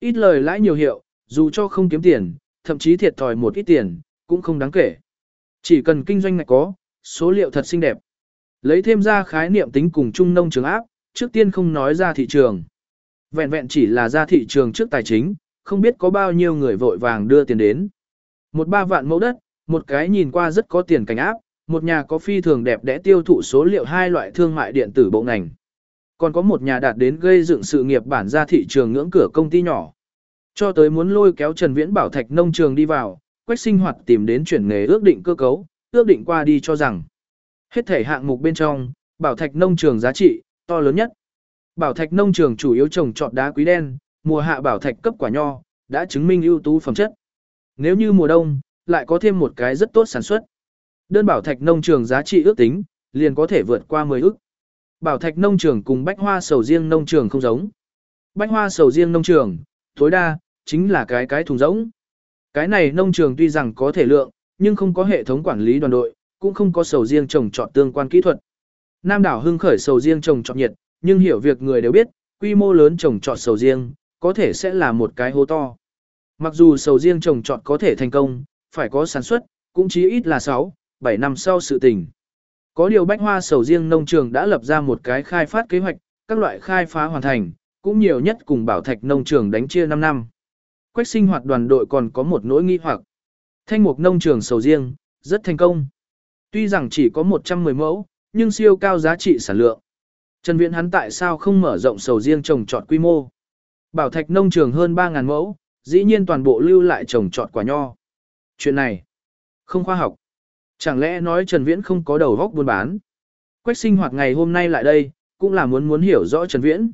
Ít lời lãi nhiều hiệu, dù cho không kiếm tiền, thậm chí thiệt thòi một ít tiền, cũng không đáng kể. Chỉ cần kinh doanh ngạch có, số liệu thật xinh đẹp. Lấy thêm ra khái niệm tính cùng trung nông trường áp, trước tiên không nói ra thị trường. Vẹn vẹn chỉ là ra thị trường trước tài chính, không biết có bao nhiêu người vội vàng đưa tiền đến. Một ba vạn mẫu đất, một cái nhìn qua rất có tiền cảnh áp, một nhà có phi thường đẹp đẽ tiêu thụ số liệu hai loại thương mại điện tử bộ ngành. Còn có một nhà đạt đến gây dựng sự nghiệp bản ra thị trường ngưỡng cửa công ty nhỏ. Cho tới muốn lôi kéo Trần Viễn Bảo Thạch nông trường đi vào, Quách Sinh Hoạt tìm đến chuyển nghề ước định cơ cấu, ước định qua đi cho rằng hết thể hạng mục bên trong, Bảo Thạch nông trường giá trị to lớn nhất. Bảo Thạch nông trường chủ yếu trồng trọt đá quý đen, mùa hạ bảo thạch cấp quả nho, đã chứng minh ưu tú phẩm chất. Nếu như mùa đông, lại có thêm một cái rất tốt sản xuất. Đơn bảo thạch nông trường giá trị ước tính, liền có thể vượt qua 10 ức Bảo thạch nông trường cùng bách hoa sầu riêng nông trường không giống. Bách hoa sầu riêng nông trường, tối đa, chính là cái cái thùng rỗng. Cái này nông trường tuy rằng có thể lượng, nhưng không có hệ thống quản lý đoàn đội, cũng không có sầu riêng trồng trọt tương quan kỹ thuật. Nam đảo hưng khởi sầu riêng trồng trọt nhiệt, nhưng hiểu việc người đều biết, quy mô lớn trồng trọt sầu riêng, có thể sẽ là một cái hố to. Mặc dù sầu riêng trồng trọt có thể thành công, phải có sản xuất, cũng chí ít là 6, 7 năm sau sự tình. Có điều bách hoa sầu riêng nông trường đã lập ra một cái khai phát kế hoạch, các loại khai phá hoàn thành, cũng nhiều nhất cùng bảo thạch nông trường đánh chia 5 năm. Quách sinh hoạt đoàn đội còn có một nỗi nghi hoặc. Thanh mục nông trường sầu riêng, rất thành công. Tuy rằng chỉ có 110 mẫu, nhưng siêu cao giá trị sản lượng. Trần Viễn hắn tại sao không mở rộng sầu riêng trồng trọt quy mô? Bảo thạch nông trường hơn 3.000 mẫu, dĩ nhiên toàn bộ lưu lại trồng trọt quả nho. Chuyện này, không khoa học. Chẳng lẽ nói Trần Viễn không có đầu góc buôn bán? Quách sinh hoạt ngày hôm nay lại đây, cũng là muốn muốn hiểu rõ Trần Viễn.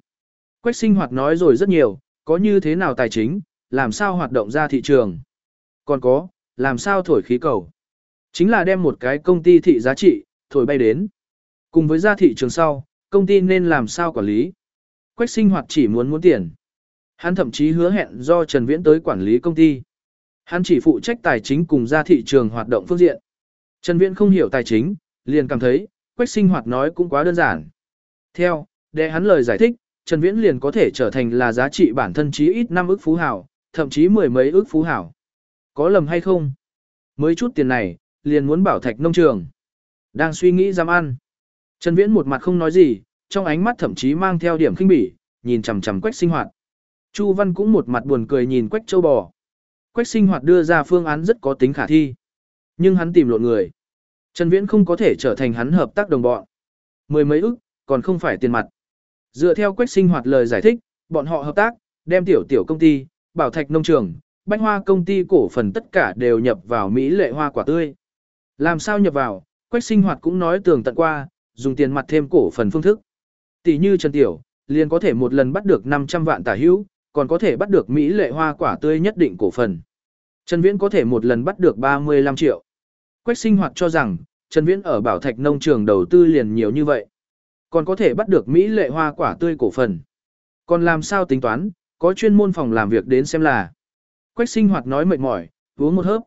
Quách sinh hoạt nói rồi rất nhiều, có như thế nào tài chính, làm sao hoạt động ra thị trường. Còn có, làm sao thổi khí cầu. Chính là đem một cái công ty thị giá trị, thổi bay đến. Cùng với ra thị trường sau, công ty nên làm sao quản lý. Quách sinh hoạt chỉ muốn muốn tiền. Hắn thậm chí hứa hẹn do Trần Viễn tới quản lý công ty. Hắn chỉ phụ trách tài chính cùng ra thị trường hoạt động phương diện. Trần Viễn không hiểu tài chính, liền cảm thấy, Quách sinh hoạt nói cũng quá đơn giản. Theo, để hắn lời giải thích, Trần Viễn liền có thể trở thành là giá trị bản thân chí ít 5 ức phú hảo, thậm chí mười mấy ức phú hảo. Có lầm hay không? Mới chút tiền này, liền muốn bảo thạch nông trường. Đang suy nghĩ dám ăn. Trần Viễn một mặt không nói gì, trong ánh mắt thậm chí mang theo điểm khinh bỉ, nhìn chằm chằm Quách sinh hoạt. Chu Văn cũng một mặt buồn cười nhìn Quách Châu Bò. Quách sinh hoạt đưa ra phương án rất có tính khả thi. Nhưng hắn tìm lộn người. Trần Viễn không có thể trở thành hắn hợp tác đồng bọn. Mười mấy ức, còn không phải tiền mặt. Dựa theo Quách sinh hoạt lời giải thích, bọn họ hợp tác, đem tiểu tiểu công ty, bảo thạch nông trường, bách hoa công ty cổ phần tất cả đều nhập vào Mỹ lệ hoa quả tươi. Làm sao nhập vào, Quách sinh hoạt cũng nói tường tận qua, dùng tiền mặt thêm cổ phần phương thức. Tỷ như Trần Tiểu, liền có thể một lần bắt được 500 vạn tả hữu, còn có thể bắt được Mỹ lệ hoa quả tươi nhất định cổ phần. Trần Viễn có thể một lần bắt được 35 triệu. Quách sinh hoạt cho rằng, Trần Viễn ở bảo thạch nông trường đầu tư liền nhiều như vậy. Còn có thể bắt được Mỹ lệ hoa quả tươi cổ phần. Còn làm sao tính toán, có chuyên môn phòng làm việc đến xem là. Quách sinh hoạt nói mệt mỏi, uống một hớp.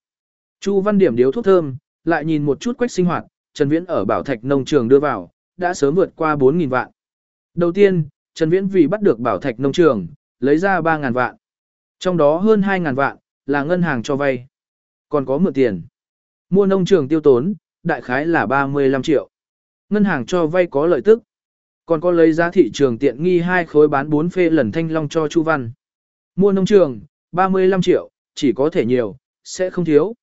Chu Văn Điểm điếu thuốc thơm, lại nhìn một chút quách sinh hoạt, Trần Viễn ở bảo thạch nông trường đưa vào, đã sớm vượt qua 4.000 vạn. Đầu tiên, Trần Viễn vì bắt được bảo thạch nông trường, lấy ra 3.000 vạn. Trong đó hơn 2.000 vạn, là ngân hàng cho vay. Còn có mượn tiền. Mua nông trường tiêu tốn, đại khái là 35 triệu. Ngân hàng cho vay có lợi tức. Còn có lấy giá thị trường tiện nghi hai khối bán 4 phê lần thanh long cho Chu Văn. Mua nông trường, 35 triệu, chỉ có thể nhiều, sẽ không thiếu.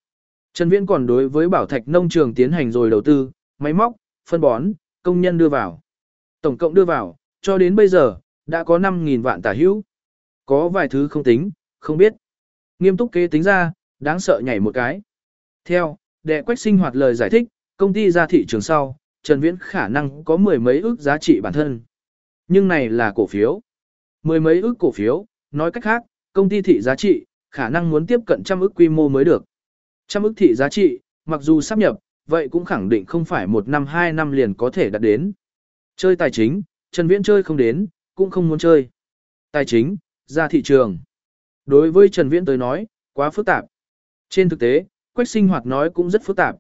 Trần Viễn còn đối với bảo thạch nông trường tiến hành rồi đầu tư, máy móc, phân bón, công nhân đưa vào. Tổng cộng đưa vào, cho đến bây giờ, đã có 5.000 vạn tả hữu. Có vài thứ không tính, không biết. Nghiêm túc kế tính ra, đáng sợ nhảy một cái. Theo, đệ quách sinh hoạt lời giải thích, công ty ra thị trường sau, Trần Viễn khả năng có mười mấy ước giá trị bản thân. Nhưng này là cổ phiếu. Mười mấy ước cổ phiếu, nói cách khác, công ty thị giá trị, khả năng muốn tiếp cận trăm ước quy mô mới được. Trăm ước thị giá trị, mặc dù sắp nhập, vậy cũng khẳng định không phải một năm hai năm liền có thể đạt đến. Chơi tài chính, Trần Viễn chơi không đến, cũng không muốn chơi. Tài chính, ra thị trường. Đối với Trần Viễn tới nói, quá phức tạp. Trên thực tế, Quách sinh hoạt nói cũng rất phức tạp.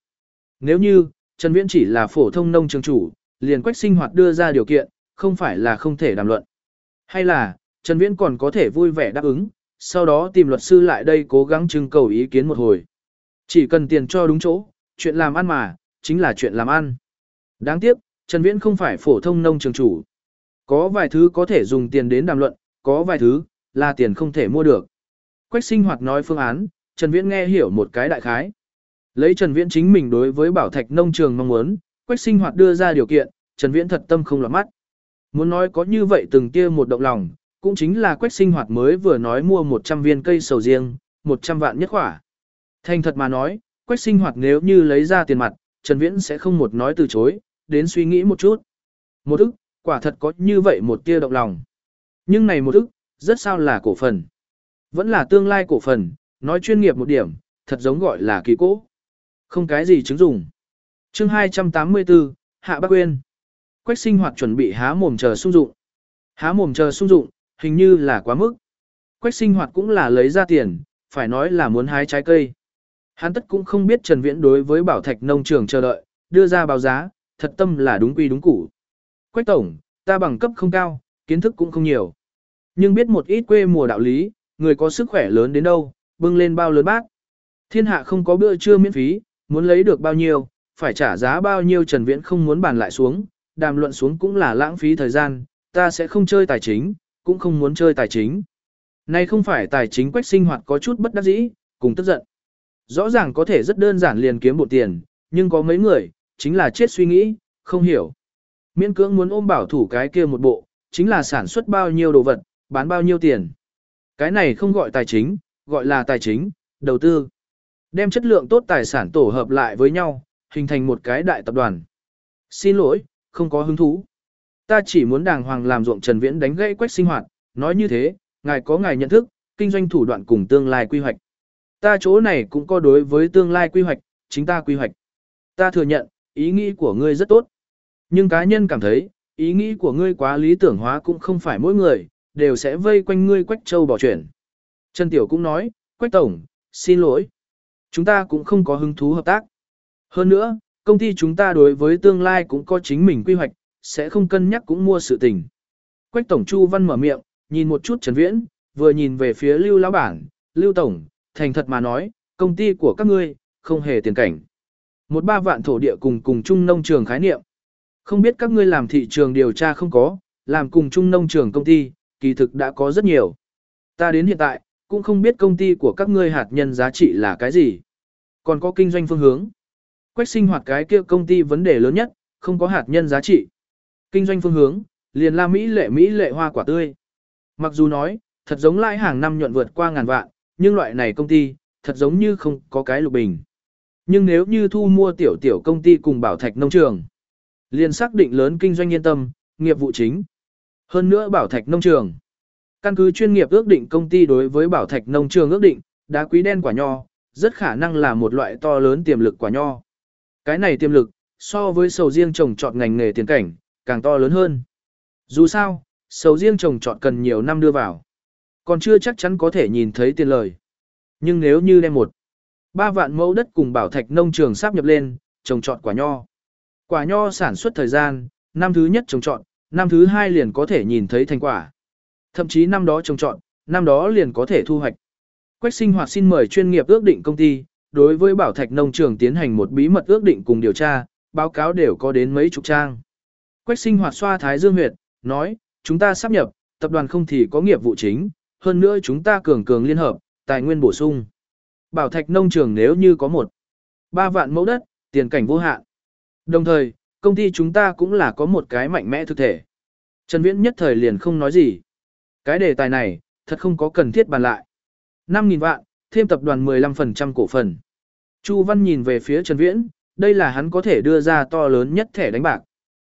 Nếu như, Trần Viễn chỉ là phổ thông nông trường chủ, liền Quách sinh hoạt đưa ra điều kiện, không phải là không thể đàm luận. Hay là, Trần Viễn còn có thể vui vẻ đáp ứng, sau đó tìm luật sư lại đây cố gắng trưng cầu ý kiến một hồi. Chỉ cần tiền cho đúng chỗ, chuyện làm ăn mà, chính là chuyện làm ăn. Đáng tiếc, Trần Viễn không phải phổ thông nông trường chủ. Có vài thứ có thể dùng tiền đến đàm luận, có vài thứ, là tiền không thể mua được. Quách sinh hoạt nói phương án, Trần Viễn nghe hiểu một cái đại khái. Lấy Trần Viễn chính mình đối với bảo thạch nông trường mong muốn, Quách sinh hoạt đưa ra điều kiện, Trần Viễn thật tâm không lọt mắt. Muốn nói có như vậy từng kia một động lòng, cũng chính là Quách sinh hoạt mới vừa nói mua 100 viên cây sầu riêng, 100 vạn nhất khỏa. Thành thật mà nói, Quách sinh hoạt nếu như lấy ra tiền mặt, Trần Viễn sẽ không một nói từ chối, đến suy nghĩ một chút. Một ức, quả thật có như vậy một tia động lòng. Nhưng này một ức, rất sao là cổ phần. Vẫn là tương lai cổ phần, nói chuyên nghiệp một điểm, thật giống gọi là kỳ cố. Không cái gì chứng dùng. chương 284, Hạ Bác Quyên. Quách sinh hoạt chuẩn bị há mồm chờ sung dụng. Há mồm chờ sung dụng, hình như là quá mức. Quách sinh hoạt cũng là lấy ra tiền, phải nói là muốn hái trái cây. Hắn tất cũng không biết Trần Viễn đối với bảo thạch nông trường chờ đợi, đưa ra báo giá, thật tâm là đúng quy đúng củ. Quách tổng, ta bằng cấp không cao, kiến thức cũng không nhiều. Nhưng biết một ít quê mùa đạo lý, người có sức khỏe lớn đến đâu, bưng lên bao lớn bát. Thiên hạ không có bữa trưa miễn phí, muốn lấy được bao nhiêu, phải trả giá bao nhiêu Trần Viễn không muốn bàn lại xuống, đàm luận xuống cũng là lãng phí thời gian, ta sẽ không chơi tài chính, cũng không muốn chơi tài chính. Này không phải tài chính quách sinh hoạt có chút bất đắc dĩ, cùng tức giận. Rõ ràng có thể rất đơn giản liền kiếm bộ tiền, nhưng có mấy người, chính là chết suy nghĩ, không hiểu. Miễn cưỡng muốn ôm bảo thủ cái kia một bộ, chính là sản xuất bao nhiêu đồ vật, bán bao nhiêu tiền. Cái này không gọi tài chính, gọi là tài chính, đầu tư. Đem chất lượng tốt tài sản tổ hợp lại với nhau, hình thành một cái đại tập đoàn. Xin lỗi, không có hứng thú. Ta chỉ muốn đàng hoàng làm ruộng Trần Viễn đánh gãy quách sinh hoạt, nói như thế, ngài có ngài nhận thức, kinh doanh thủ đoạn cùng tương lai quy hoạch. Ta chỗ này cũng có đối với tương lai quy hoạch, chính ta quy hoạch. Ta thừa nhận, ý nghĩ của ngươi rất tốt. Nhưng cá nhân cảm thấy, ý nghĩ của ngươi quá lý tưởng hóa cũng không phải mỗi người, đều sẽ vây quanh ngươi quách châu bỏ chuyển. Trần Tiểu cũng nói, quách tổng, xin lỗi. Chúng ta cũng không có hứng thú hợp tác. Hơn nữa, công ty chúng ta đối với tương lai cũng có chính mình quy hoạch, sẽ không cân nhắc cũng mua sự tình. Quách Tổng Chu Văn mở miệng, nhìn một chút Trần Viễn, vừa nhìn về phía Lưu Lão Bản, Lưu Tổng, thành thật mà nói, công ty của các ngươi, không hề tiền cảnh. Một ba vạn thổ địa cùng cùng chung nông trường khái niệm. Không biết các ngươi làm thị trường điều tra không có, làm cùng chung nông trường công ty, kỳ thực đã có rất nhiều. Ta đến hiện tại, cũng không biết công ty của các ngươi hạt nhân giá trị là cái gì. Còn có kinh doanh phương hướng. Quách sinh hoạt cái kia công ty vấn đề lớn nhất, không có hạt nhân giá trị. Kinh doanh phương hướng, liền la Mỹ lệ Mỹ lệ hoa quả tươi. Mặc dù nói, thật giống lãi hàng năm nhuận vượt qua ngàn vạn, nhưng loại này công ty, thật giống như không có cái lục bình. Nhưng nếu như thu mua tiểu tiểu công ty cùng bảo thạch nông trường, liền xác định lớn kinh doanh yên tâm, nghiệp vụ chính. Hơn nữa bảo thạch nông trường. Căn cứ chuyên nghiệp ước định công ty đối với bảo thạch nông trường ước định, đá quý đen quả nho, rất khả năng là một loại to lớn tiềm lực quả nho. Cái này tiềm lực, so với sầu riêng trồng trọt ngành nghề tiền cảnh, càng to lớn hơn. Dù sao, sầu riêng trồng trọt cần nhiều năm đưa vào. Còn chưa chắc chắn có thể nhìn thấy tiền lời. Nhưng nếu như đem một, ba vạn mẫu đất cùng bảo thạch nông trường sáp nhập lên, trồng trọt quả nho. Quả nho sản xuất thời gian, năm thứ nhất trồng trọt, năm thứ hai liền có thể nhìn thấy thành quả. Thậm chí năm đó trồng trọt, năm đó liền có thể thu hoạch. Quách sinh hoạt xin mời chuyên nghiệp ước định công ty, đối với bảo thạch nông trường tiến hành một bí mật ước định cùng điều tra, báo cáo đều có đến mấy chục trang. Quách sinh hoạt xoa thái dương huyệt, nói, chúng ta sắp nhập, tập đoàn không thì có nghiệp vụ chính, hơn nữa chúng ta cường cường liên hợp, tài nguyên bổ sung. Bảo thạch nông trường nếu như có một, ba vạn mẫu đất, tiền cảnh vô hạn. Đồng thời, công ty chúng ta cũng là có một cái mạnh mẽ thực thể. Trần Viễn nhất thời liền không nói gì. Cái đề tài này, thật không có cần thiết bàn lại. 5.000 vạn, thêm tập đoàn 15% cổ phần. Chu Văn nhìn về phía Trần Viễn, đây là hắn có thể đưa ra to lớn nhất thẻ đánh bạc.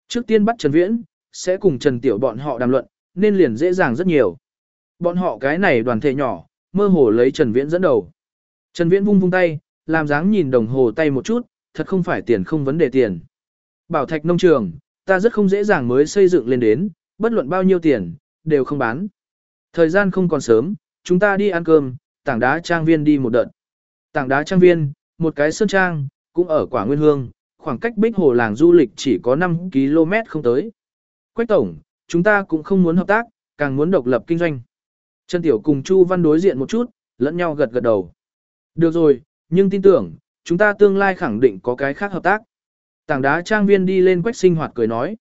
Trước tiên bắt Trần Viễn, sẽ cùng Trần Tiểu bọn họ đàm luận, nên liền dễ dàng rất nhiều. Bọn họ cái này đoàn thể nhỏ, mơ hồ lấy Trần Viễn dẫn đầu. Trần Viễn vung vung tay, làm dáng nhìn đồng hồ tay một chút, thật không phải tiền không vấn đề tiền. Bảo thạch nông trường, ta rất không dễ dàng mới xây dựng lên đến, bất luận bao nhiêu tiền, đều không bán. Thời gian không còn sớm, chúng ta đi ăn cơm, tảng đá trang viên đi một đợt. Tảng đá trang viên, một cái sơn trang, cũng ở quả nguyên hương, khoảng cách bích hồ làng du lịch chỉ có 5 km không tới. Quách tổng, chúng ta cũng không muốn hợp tác, càng muốn độc lập kinh doanh. Trần Tiểu cùng Chu Văn đối diện một chút, lẫn nhau gật gật đầu. Được rồi, nhưng tin tưởng, chúng ta tương lai khẳng định có cái khác hợp tác. Tảng đá trang viên đi lên quách sinh hoạt cười nói.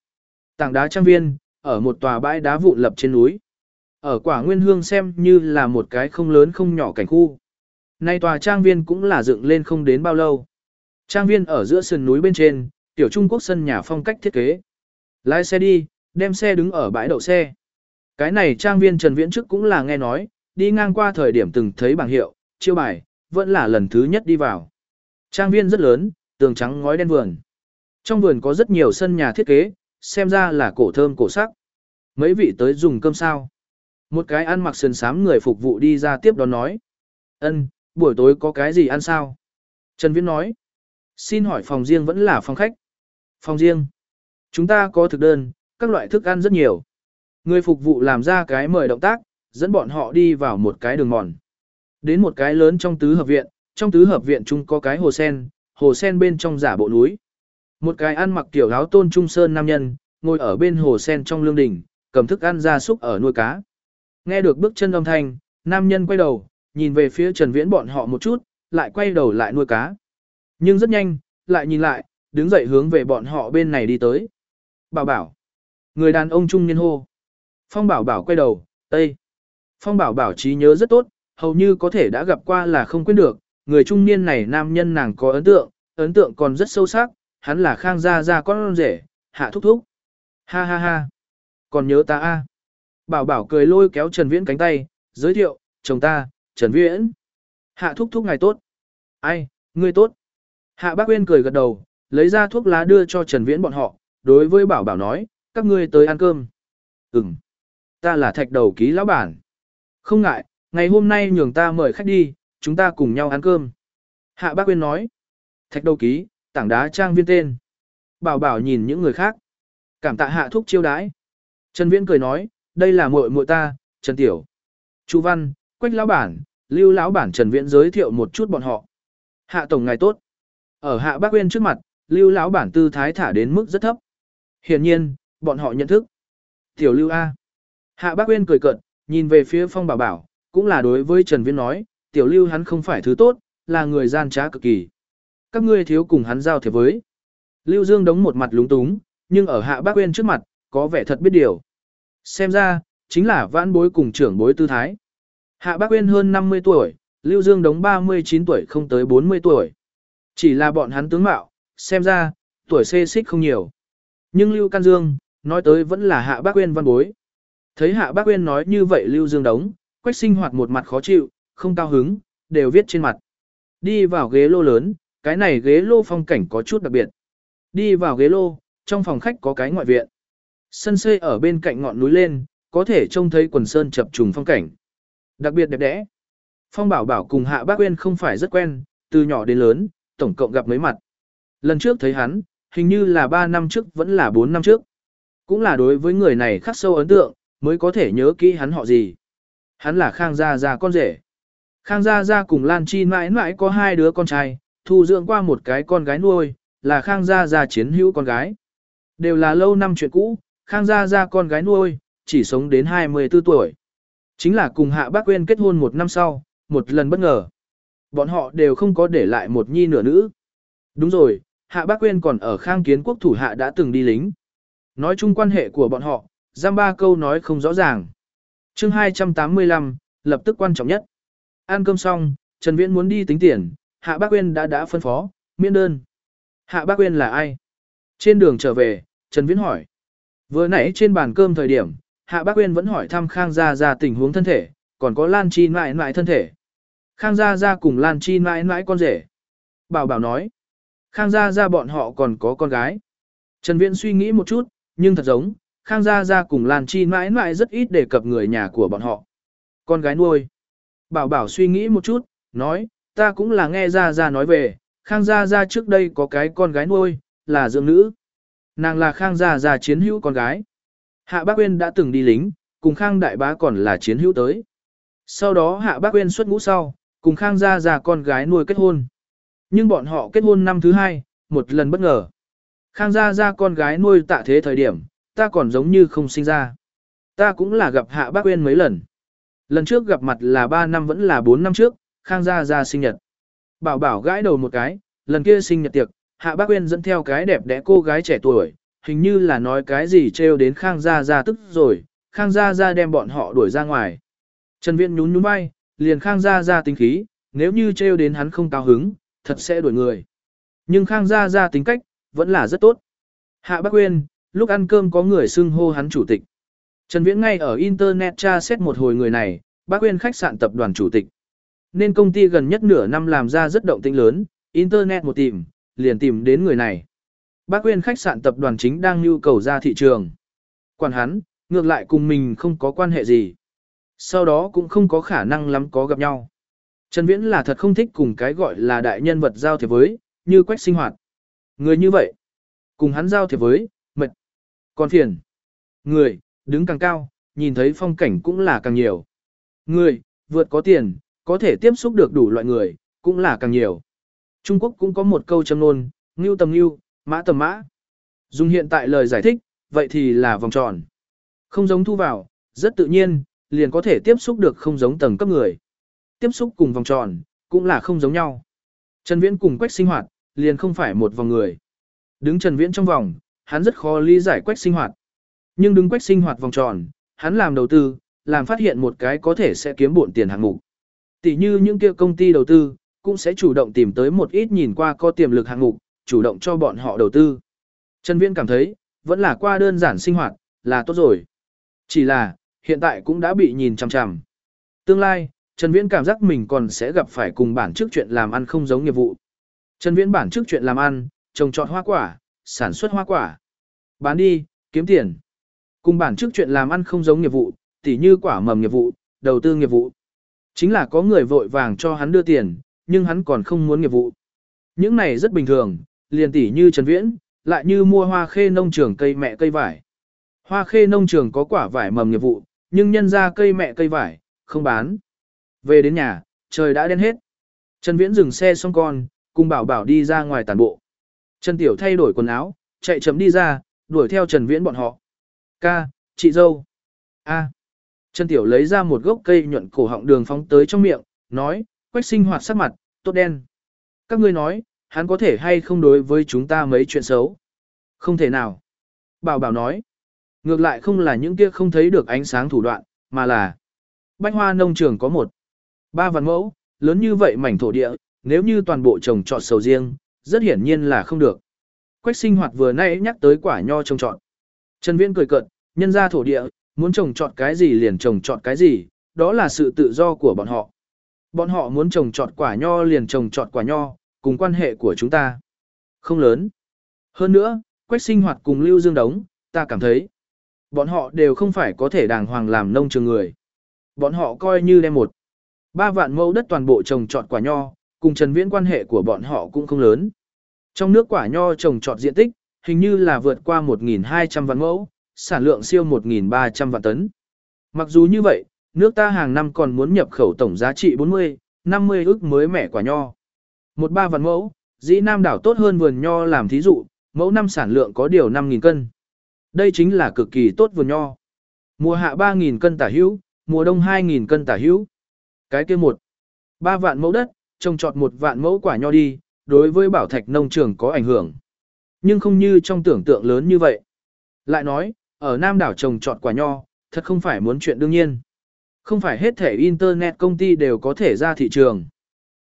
Tảng đá trang viên, ở một tòa bãi đá vụn lập trên núi. Ở quả nguyên hương xem như là một cái không lớn không nhỏ cảnh khu. Nay tòa trang viên cũng là dựng lên không đến bao lâu. Trang viên ở giữa sườn núi bên trên, tiểu Trung Quốc sân nhà phong cách thiết kế. Lái xe đi, đem xe đứng ở bãi đậu xe. Cái này trang viên Trần Viễn trước cũng là nghe nói, đi ngang qua thời điểm từng thấy bảng hiệu, chiêu bài, vẫn là lần thứ nhất đi vào. Trang viên rất lớn, tường trắng ngói đen vườn. Trong vườn có rất nhiều sân nhà thiết kế, xem ra là cổ thơm cổ sắc. Mấy vị tới dùng cơm sao? Một cái ăn mặc sườn sám người phục vụ đi ra tiếp đón nói. Ân, buổi tối có cái gì ăn sao? Trần Viễn nói. Xin hỏi phòng riêng vẫn là phòng khách. Phòng riêng. Chúng ta có thực đơn, các loại thức ăn rất nhiều. Người phục vụ làm ra cái mời động tác, dẫn bọn họ đi vào một cái đường mòn. Đến một cái lớn trong tứ hợp viện, trong tứ hợp viện chung có cái hồ sen, hồ sen bên trong giả bộ núi. Một cái ăn mặc kiểu áo tôn trung sơn nam nhân, ngồi ở bên hồ sen trong lương đình, cầm thức ăn ra súc ở nuôi cá. Nghe được bước chân âm thanh, nam nhân quay đầu, nhìn về phía Trần Viễn bọn họ một chút, lại quay đầu lại nuôi cá. Nhưng rất nhanh, lại nhìn lại, đứng dậy hướng về bọn họ bên này đi tới. Bảo bảo. Người đàn ông trung niên hô. Phong bảo bảo quay đầu, Tây. Phong bảo bảo trí nhớ rất tốt, hầu như có thể đã gặp qua là không quên được. Người trung niên này nam nhân nàng có ấn tượng, ấn tượng còn rất sâu sắc, hắn là khang gia gia con rể, hạ thúc thúc. Ha ha ha. Còn nhớ ta a Bảo bảo cười lôi kéo Trần Viễn cánh tay, giới thiệu, chồng ta, Trần Viễn. Hạ thúc thúc ngài tốt. Ai, ngươi tốt. Hạ bác Uyên cười gật đầu, lấy ra thuốc lá đưa cho Trần Viễn bọn họ, đối với bảo bảo nói, các ngươi tới ăn cơm. Ừm, ta là thạch đầu ký lão bản. Không ngại, ngày hôm nay nhường ta mời khách đi, chúng ta cùng nhau ăn cơm. Hạ bác Uyên nói, thạch đầu ký, tảng đá trang viên tên. Bảo bảo nhìn những người khác. Cảm tạ hạ thúc chiêu đãi. Trần Viễn cười nói, đây là muội muội ta, Trần Tiểu. Chu Văn, Quách lão bản, Lưu lão bản Trần Viễn giới thiệu một chút bọn họ. Hạ tổng ngài tốt. Ở Hạ Bác Uyên trước mặt, Lưu lão bản tư thái thả đến mức rất thấp. Hiển nhiên, bọn họ nhận thức. Tiểu Lưu A. Hạ Bác Uyên cười cợt, nhìn về phía Phong Bảo Bảo, cũng là đối với Trần Viễn nói, Tiểu Lưu hắn không phải thứ tốt, là người gian trá cực kỳ. Các ngươi thiếu cùng hắn giao thiệp với. Lưu Dương đống một mặt lúng túng, nhưng ở Hạ Bác Uyên trước mặt, có vẻ thật biết điều. Xem ra, chính là vãn bối cùng trưởng bối tư thái. Hạ Bác Uyên hơn 50 tuổi, Lưu Dương đống 39 tuổi không tới 40 tuổi. Chỉ là bọn hắn tướng mạo, xem ra, tuổi xê xích không nhiều. Nhưng Lưu Can Dương, nói tới vẫn là Hạ Bác Uyên văn bối. Thấy Hạ Bác Uyên nói như vậy Lưu Dương đống, quách sinh hoạt một mặt khó chịu, không cao hứng, đều viết trên mặt. Đi vào ghế lô lớn, cái này ghế lô phong cảnh có chút đặc biệt. Đi vào ghế lô, trong phòng khách có cái ngoại viện. Sân xây ở bên cạnh ngọn núi lên, có thể trông thấy quần sơn chập trùng phong cảnh. Đặc biệt đẹp đẽ. Phong Bảo Bảo cùng Hạ Bác Uyên không phải rất quen, từ nhỏ đến lớn, tổng cộng gặp mấy mặt. Lần trước thấy hắn, hình như là 3 năm trước vẫn là 4 năm trước. Cũng là đối với người này khắc sâu ấn tượng, mới có thể nhớ kỹ hắn họ gì. Hắn là Khang Gia Gia con rể. Khang Gia Gia cùng Lan Chi mãi mãi có hai đứa con trai, thu dưỡng qua một cái con gái nuôi, là Khang Gia Gia chiến hữu con gái. Đều là lâu năm chuyện cũ, Khang Gia Gia con gái nuôi, chỉ sống đến 24 tuổi. Chính là cùng Hạ Bác Quyên kết hôn một năm sau, một lần bất ngờ. Bọn họ đều không có để lại một nhi nửa nữ. Đúng rồi, Hạ Bác Quyên còn ở Khang Kiến Quốc thủ hạ đã từng đi lính. Nói chung quan hệ của bọn họ, giam ba câu nói không rõ ràng. chương 285, lập tức quan trọng nhất. Ăn cơm xong, Trần Viễn muốn đi tính tiền, Hạ Bác Quyên đã đã phân phó, miễn đơn. Hạ Bác Quyên là ai? Trên đường trở về, Trần Viễn hỏi. Vừa nãy trên bàn cơm thời điểm, Hạ Bác Quyên vẫn hỏi thăm Khang Gia Gia tình huống thân thể, còn có Lan Chi mãi mãi thân thể. Khang Gia Gia cùng Lan Chi mãi mãi con rể. Bảo bảo nói. Khang Gia Gia bọn họ còn có con gái. Trần Viễn suy nghĩ một chút, nhưng thật giống, Khang Gia Gia cùng Lan Chi mãi mãi rất ít đề cập người nhà của bọn họ. Con gái nuôi. Bảo bảo suy nghĩ một chút, nói, ta cũng là nghe Gia Gia nói về, Khang Gia Gia trước đây có cái con gái nuôi, là dưỡng nữ. Nàng là Khang Gia Gia chiến hữu con gái. Hạ Bác Uyên đã từng đi lính, cùng Khang Đại Bá còn là chiến hữu tới. Sau đó Hạ Bác Uyên xuất ngũ sau, cùng Khang Gia Gia con gái nuôi kết hôn. Nhưng bọn họ kết hôn năm thứ hai, một lần bất ngờ. Khang Gia Gia con gái nuôi tạ thế thời điểm, ta còn giống như không sinh ra. Ta cũng là gặp Hạ Bác Uyên mấy lần. Lần trước gặp mặt là 3 năm vẫn là 4 năm trước, Khang Gia Gia sinh nhật. Bảo bảo gãi đầu một cái, lần kia sinh nhật tiệc, Hạ Bác Uyên dẫn theo cái đẹp đẽ cô gái trẻ tuổi, hình như là nói cái gì trêu đến Khang Gia Gia tức rồi, Khang Gia Gia đem bọn họ đuổi ra ngoài. Trần Viễn nhún nhún vai, liền Khang Gia Gia tính khí, nếu như trêu đến hắn không cao hứng, thật sẽ đuổi người. Nhưng Khang Gia Gia tính cách, vẫn là rất tốt. Hạ Bác Uyên, lúc ăn cơm có người xưng hô hắn chủ tịch. Trần Viễn ngay ở Internet tra xét một hồi người này, Bác Uyên khách sạn tập đoàn chủ tịch. Nên công ty gần nhất nửa năm làm ra rất động tĩnh lớn, Internet một tìm, liền tìm đến người này. Bác Quyên khách sạn tập đoàn chính đang nhu cầu ra thị trường. Quản hắn, ngược lại cùng mình không có quan hệ gì. Sau đó cũng không có khả năng lắm có gặp nhau. Trần Viễn là thật không thích cùng cái gọi là đại nhân vật giao thiệp với, như quách sinh hoạt. Người như vậy, cùng hắn giao thiệp với, mệt, còn phiền. Người, đứng càng cao, nhìn thấy phong cảnh cũng là càng nhiều. Người, vượt có tiền, có thể tiếp xúc được đủ loại người, cũng là càng nhiều. Trung Quốc cũng có một câu châm nôn, ngưu tầm ngưu, mã tầm mã. Dùng hiện tại lời giải thích, vậy thì là vòng tròn. Không giống thu vào, rất tự nhiên, liền có thể tiếp xúc được không giống tầng cấp người. Tiếp xúc cùng vòng tròn, cũng là không giống nhau. Trần Viễn cùng quách sinh hoạt, liền không phải một vòng người. Đứng Trần Viễn trong vòng, hắn rất khó lý giải quách sinh hoạt. Nhưng đứng quách sinh hoạt vòng tròn, hắn làm đầu tư, làm phát hiện một cái có thể sẽ kiếm bộn tiền hàng mục. Tỷ như những kia công ty đầu tư, cũng sẽ chủ động tìm tới một ít nhìn qua có tiềm lực hạng mục, chủ động cho bọn họ đầu tư. Trần Viễn cảm thấy, vẫn là qua đơn giản sinh hoạt, là tốt rồi. Chỉ là, hiện tại cũng đã bị nhìn chằm chằm. Tương lai, Trần Viễn cảm giác mình còn sẽ gặp phải cùng bản chức chuyện làm ăn không giống nghiệp vụ. Trần Viễn bản chức chuyện làm ăn, trồng trọt hoa quả, sản xuất hoa quả. Bán đi, kiếm tiền. Cùng bản chức chuyện làm ăn không giống nghiệp vụ, tỉ như quả mầm nghiệp vụ, đầu tư nghiệp vụ. Chính là có người vội vàng cho hắn đưa tiền, nhưng hắn còn không muốn nghiệp vụ. Những này rất bình thường, liền tỉ như Trần Viễn, lại như mua hoa khê nông trường cây mẹ cây vải. Hoa khê nông trường có quả vải mầm nghiệp vụ, nhưng nhân ra cây mẹ cây vải, không bán. Về đến nhà, trời đã đen hết. Trần Viễn dừng xe xong con, cùng bảo bảo đi ra ngoài tàn bộ. Trần Tiểu thay đổi quần áo, chạy chậm đi ra, đuổi theo Trần Viễn bọn họ. Ca, chị dâu. a Trần Tiểu lấy ra một gốc cây nhuận cổ họng đường phóng tới trong miệng, nói, quách sinh hoạt sắc mặt, tốt đen. Các ngươi nói, hắn có thể hay không đối với chúng ta mấy chuyện xấu? Không thể nào. Bảo bảo nói, ngược lại không là những kia không thấy được ánh sáng thủ đoạn, mà là bách hoa nông trường có một ba vạn mẫu, lớn như vậy mảnh thổ địa, nếu như toàn bộ trồng trọt sầu riêng, rất hiển nhiên là không được. Quách sinh hoạt vừa nãy nhắc tới quả nho trồng trọt. Trần Viễn cười cợt, nhân ra thổ địa, muốn trồng trọt cái gì liền trồng trọt cái gì, đó là sự tự do của bọn họ. Bọn họ muốn trồng trọt quả nho liền trồng trọt quả nho, cùng quan hệ của chúng ta. Không lớn. Hơn nữa, Quách sinh hoạt cùng Lưu Dương Đống, ta cảm thấy, bọn họ đều không phải có thể đàng hoàng làm nông trường người. Bọn họ coi như đem một ba vạn mẫu đất toàn bộ trồng trọt quả nho, cùng Trần Viễn quan hệ của bọn họ cũng không lớn. Trong nước quả nho trồng trọt diện tích, hình như là vượt qua 1.200 vạn mẫu, sản lượng siêu 1.300 vạn tấn. Mặc dù như vậy, nước ta hàng năm còn muốn nhập khẩu tổng giá trị 40, 50 ức mới mẻ quả nho. Một ba vạn mẫu, dĩ Nam đảo tốt hơn vườn nho làm thí dụ, mẫu năm sản lượng có điều 5.000 cân. Đây chính là cực kỳ tốt vườn nho. Mùa hạ 3.000 cân tả hữu, mùa đông 2.000 cân tả hữu. Cái kia một, ba vạn mẫu đất, trồng trọt một vạn mẫu quả nho đi, đối với bảo thạch nông trường có ảnh hưởng. Nhưng không như trong tưởng tượng lớn như vậy. Lại nói, ở Nam đảo trồng trọt quả nho, thật không phải muốn chuyện đương nhiên. Không phải hết thể Internet công ty đều có thể ra thị trường.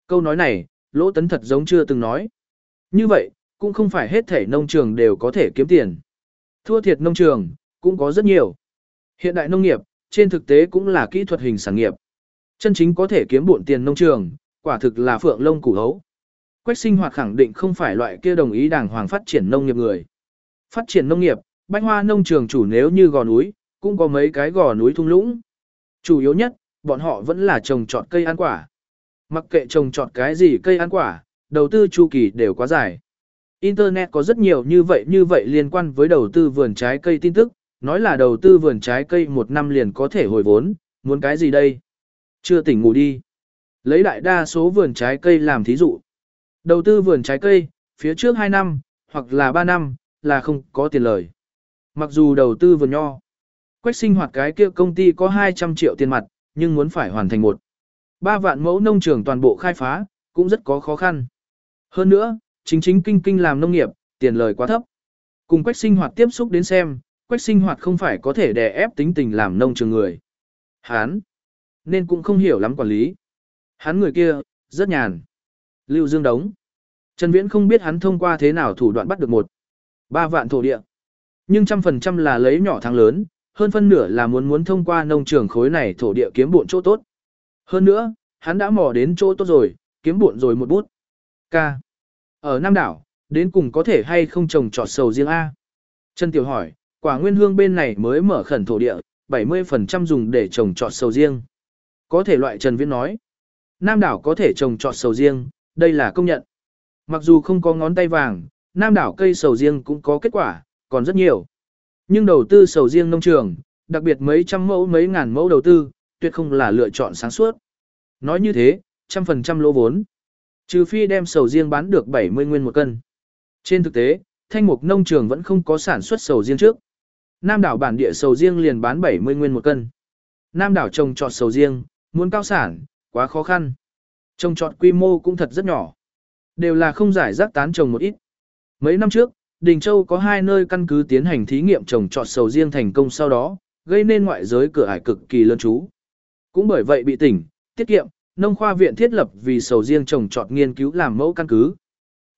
Câu nói này, lỗ tấn thật giống chưa từng nói. Như vậy, cũng không phải hết thể nông trường đều có thể kiếm tiền. Thua thiệt nông trường, cũng có rất nhiều. Hiện đại nông nghiệp, trên thực tế cũng là kỹ thuật hình sản nghiệp. Chân chính có thể kiếm bộn tiền nông trường, quả thực là phượng lông củ hấu. Quách sinh hoạt khẳng định không phải loại kia đồng ý đàng hoàng phát triển nông nghiệp người. Phát triển nông nghiệp, bách hoa nông trường chủ nếu như gò núi, cũng có mấy cái gò núi thung lũng. Chủ yếu nhất, bọn họ vẫn là trồng trọt cây ăn quả. Mặc kệ trồng trọt cái gì cây ăn quả, đầu tư chu kỳ đều quá dài. Internet có rất nhiều như vậy như vậy liên quan với đầu tư vườn trái cây tin tức, nói là đầu tư vườn trái cây một năm liền có thể hồi vốn, muốn cái gì đây? Chưa tỉnh ngủ đi. Lấy đại đa số vườn trái cây làm thí dụ. Đầu tư vườn trái cây, phía trước 2 năm, hoặc là 3 năm, là không có tiền lời. Mặc dù đầu tư vườn nho, quách sinh hoạt cái kia công ty có 200 triệu tiền mặt, nhưng muốn phải hoàn thành một. Ba vạn mẫu nông trường toàn bộ khai phá, cũng rất có khó khăn. Hơn nữa, chính chính kinh kinh làm nông nghiệp, tiền lời quá thấp. Cùng quách sinh hoạt tiếp xúc đến xem, quách sinh hoạt không phải có thể đè ép tính tình làm nông trường người. Hán, nên cũng không hiểu lắm quản lý. Hắn người kia, rất nhàn. Lưu Dương Đống. Trần Viễn không biết hắn thông qua thế nào thủ đoạn bắt được một. Ba vạn thổ địa. Nhưng trăm phần trăm là lấy nhỏ thắng lớn, hơn phân nửa là muốn muốn thông qua nông trường khối này thổ địa kiếm bộn chỗ tốt. Hơn nữa, hắn đã mò đến chỗ tốt rồi, kiếm bộn rồi một bút. K. Ở Nam Đảo, đến cùng có thể hay không trồng trọt sầu riêng A. Trần Tiểu hỏi, quả nguyên hương bên này mới mở khẩn thổ địa, 70% dùng để trồng trọt sầu riêng. Có thể loại Trần Viễn nói. Nam đảo có thể trồng trọt sầu riêng, đây là công nhận. Mặc dù không có ngón tay vàng, Nam đảo cây sầu riêng cũng có kết quả, còn rất nhiều. Nhưng đầu tư sầu riêng nông trường, đặc biệt mấy trăm mẫu mấy ngàn mẫu đầu tư, tuyệt không là lựa chọn sáng suốt. Nói như thế, trăm phần trăm lỗ vốn. Trừ phi đem sầu riêng bán được 70 nguyên một cân. Trên thực tế, thanh mục nông trường vẫn không có sản xuất sầu riêng trước. Nam đảo bản địa sầu riêng liền bán 70 nguyên một cân. Nam đảo trồng trọt sầu riêng, muốn cao sản, quá khó khăn. Trồng trọt quy mô cũng thật rất nhỏ. Đều là không giải rác tán trồng một ít. Mấy năm trước, Đình Châu có hai nơi căn cứ tiến hành thí nghiệm trồng trọt sầu riêng thành công sau đó, gây nên ngoại giới cửa ải cực kỳ lớn chú. Cũng bởi vậy bị tỉnh, tiết kiệm, nông khoa viện thiết lập vì sầu riêng trồng trọt nghiên cứu làm mẫu căn cứ.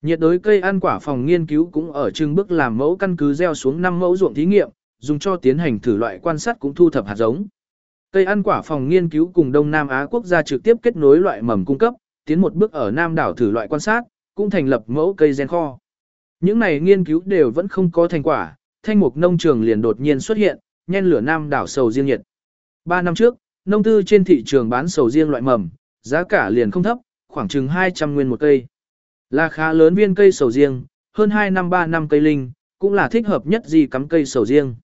Nhiệt đối cây ăn quả phòng nghiên cứu cũng ở trưng bước làm mẫu căn cứ gieo xuống 5 mẫu ruộng thí nghiệm, dùng cho tiến hành thử loại quan sát cũng thu thập hạt giống. Cây ăn quả phòng nghiên cứu cùng Đông Nam Á quốc gia trực tiếp kết nối loại mầm cung cấp, tiến một bước ở Nam đảo thử loại quan sát, cũng thành lập mẫu cây gen kho. Những này nghiên cứu đều vẫn không có thành quả, thanh mục nông trường liền đột nhiên xuất hiện, nhen lửa Nam đảo sầu riêng nhiệt. 3 năm trước, nông tư trên thị trường bán sầu riêng loại mầm, giá cả liền không thấp, khoảng chừng 200 nguyên một cây. Là khá lớn viên cây sầu riêng, hơn 2 năm 3 năm cây linh, cũng là thích hợp nhất gì cắm cây sầu riêng.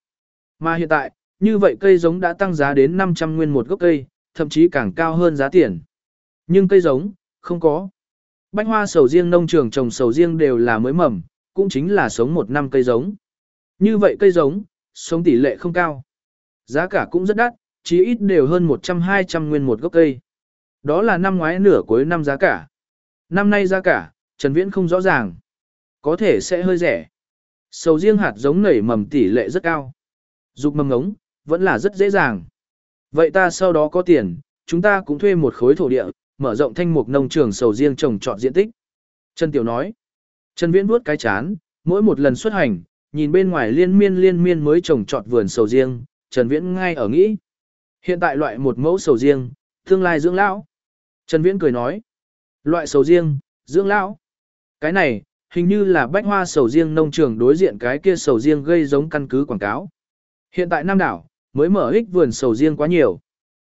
Mà hiện tại, như vậy cây giống đã tăng giá đến 500 nguyên một gốc cây, thậm chí càng cao hơn giá tiền. Nhưng cây giống, không có. Bánh hoa sầu riêng nông trường trồng sầu riêng đều là mới mầm, cũng chính là sống một năm cây giống. Như vậy cây giống, sống tỷ lệ không cao. Giá cả cũng rất đắt, chí ít đều hơn 100-200 nguyên một gốc cây. Đó là năm ngoái nửa cuối năm giá cả. Năm nay giá cả, Trần Viễn không rõ ràng. Có thể sẽ hơi rẻ. Sầu riêng hạt giống nảy mầm tỷ lệ rất cao. Dục mầm ngống, vẫn là rất dễ dàng. Vậy ta sau đó có tiền, chúng ta cũng thuê một khối thổ địa, mở rộng thanh mục nông trường sầu riêng trồng trọt diện tích. Trần Tiểu nói. Trần Viễn vuốt cái chán, mỗi một lần xuất hành, nhìn bên ngoài liên miên liên miên mới trồng trọt vườn sầu riêng, Trần Viễn ngay ở nghĩ. Hiện tại loại một mẫu sầu riêng, tương lai dưỡng lão. Trần Viễn cười nói. Loại sầu riêng, dưỡng lão. Cái này, hình như là bách hoa sầu riêng nông trường đối diện cái kia sầu riêng gây giống căn cứ quảng cáo. Hiện tại Nam đảo, mới mở ích vườn sầu riêng quá nhiều.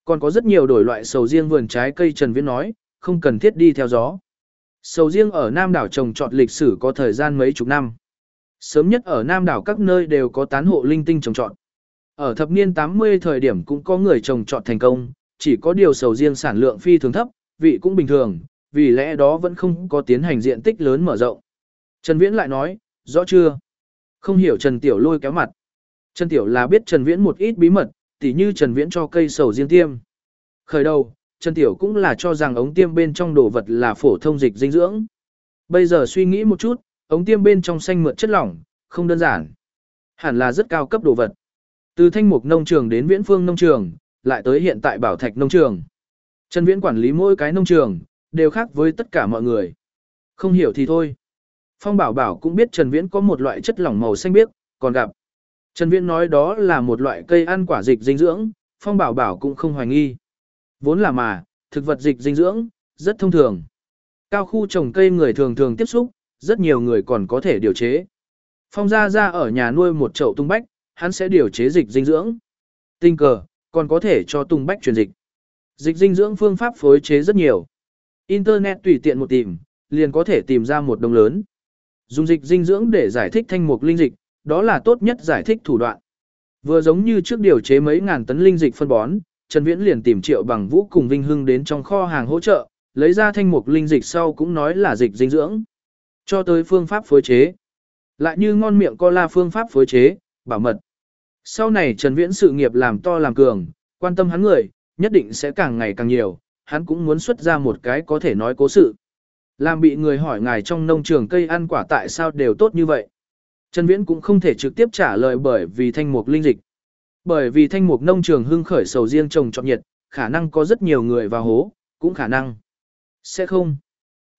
Còn có rất nhiều đổi loại sầu riêng vườn trái cây Trần Viễn nói, không cần thiết đi theo gió. Sầu riêng ở Nam đảo trồng trọt lịch sử có thời gian mấy chục năm. Sớm nhất ở Nam đảo các nơi đều có tán hộ linh tinh trồng trọt. Ở thập niên 80 thời điểm cũng có người trồng trọt thành công, chỉ có điều sầu riêng sản lượng phi thường thấp, vị cũng bình thường, vì lẽ đó vẫn không có tiến hành diện tích lớn mở rộng. Trần Viễn lại nói, rõ chưa? Không hiểu Trần Tiểu lôi kéo mặt. Trần Tiểu là biết Trần Viễn một ít bí mật, tỉ như Trần Viễn cho cây sầu riêng tiêm. Khởi đầu, Trần Tiểu cũng là cho rằng ống tiêm bên trong đồ vật là phổ thông dịch dinh dưỡng. Bây giờ suy nghĩ một chút, ống tiêm bên trong xanh mượt chất lỏng, không đơn giản. Hẳn là rất cao cấp đồ vật. Từ thanh mục nông trường đến viễn phương nông trường, lại tới hiện tại bảo thạch nông trường. Trần Viễn quản lý mỗi cái nông trường, đều khác với tất cả mọi người. Không hiểu thì thôi. Phong Bảo Bảo cũng biết Trần Viễn có một loại chất lỏng màu xanh biếc, còn gặp. Trần Viễn nói đó là một loại cây ăn quả dịch dinh dưỡng, Phong Bảo Bảo cũng không hoài nghi. Vốn là mà, thực vật dịch dinh dưỡng, rất thông thường. Cao khu trồng cây người thường thường tiếp xúc, rất nhiều người còn có thể điều chế. Phong Gia Gia ở nhà nuôi một chậu tung bách, hắn sẽ điều chế dịch dinh dưỡng. Tinh cờ, còn có thể cho tung bách truyền dịch. Dịch dinh dưỡng phương pháp phối chế rất nhiều. Internet tùy tiện một tìm, liền có thể tìm ra một đồng lớn. Dùng dịch dinh dưỡng để giải thích thanh mục linh dịch, đó là tốt nhất giải thích thủ đoạn. Vừa giống như trước điều chế mấy ngàn tấn linh dịch phân bón, Trần Viễn liền tìm Triệu Bằng Vũ cùng Vinh Hưng đến trong kho hàng hỗ trợ, lấy ra thanh mục linh dịch sau cũng nói là dịch dinh dưỡng. Cho tới phương pháp phối chế. Lại như ngon miệng cola phương pháp phối chế, bảo mật. Sau này Trần Viễn sự nghiệp làm to làm cường, quan tâm hắn người, nhất định sẽ càng ngày càng nhiều, hắn cũng muốn xuất ra một cái có thể nói cố sự. Làm bị người hỏi ngài trong nông trường cây ăn quả tại sao đều tốt như vậy. Trần Viễn cũng không thể trực tiếp trả lời bởi vì thanh mục linh dịch. Bởi vì thanh mục nông trường hưng khởi sầu riêng trồng trọt nhiệt, khả năng có rất nhiều người vào hố, cũng khả năng. Sẽ không.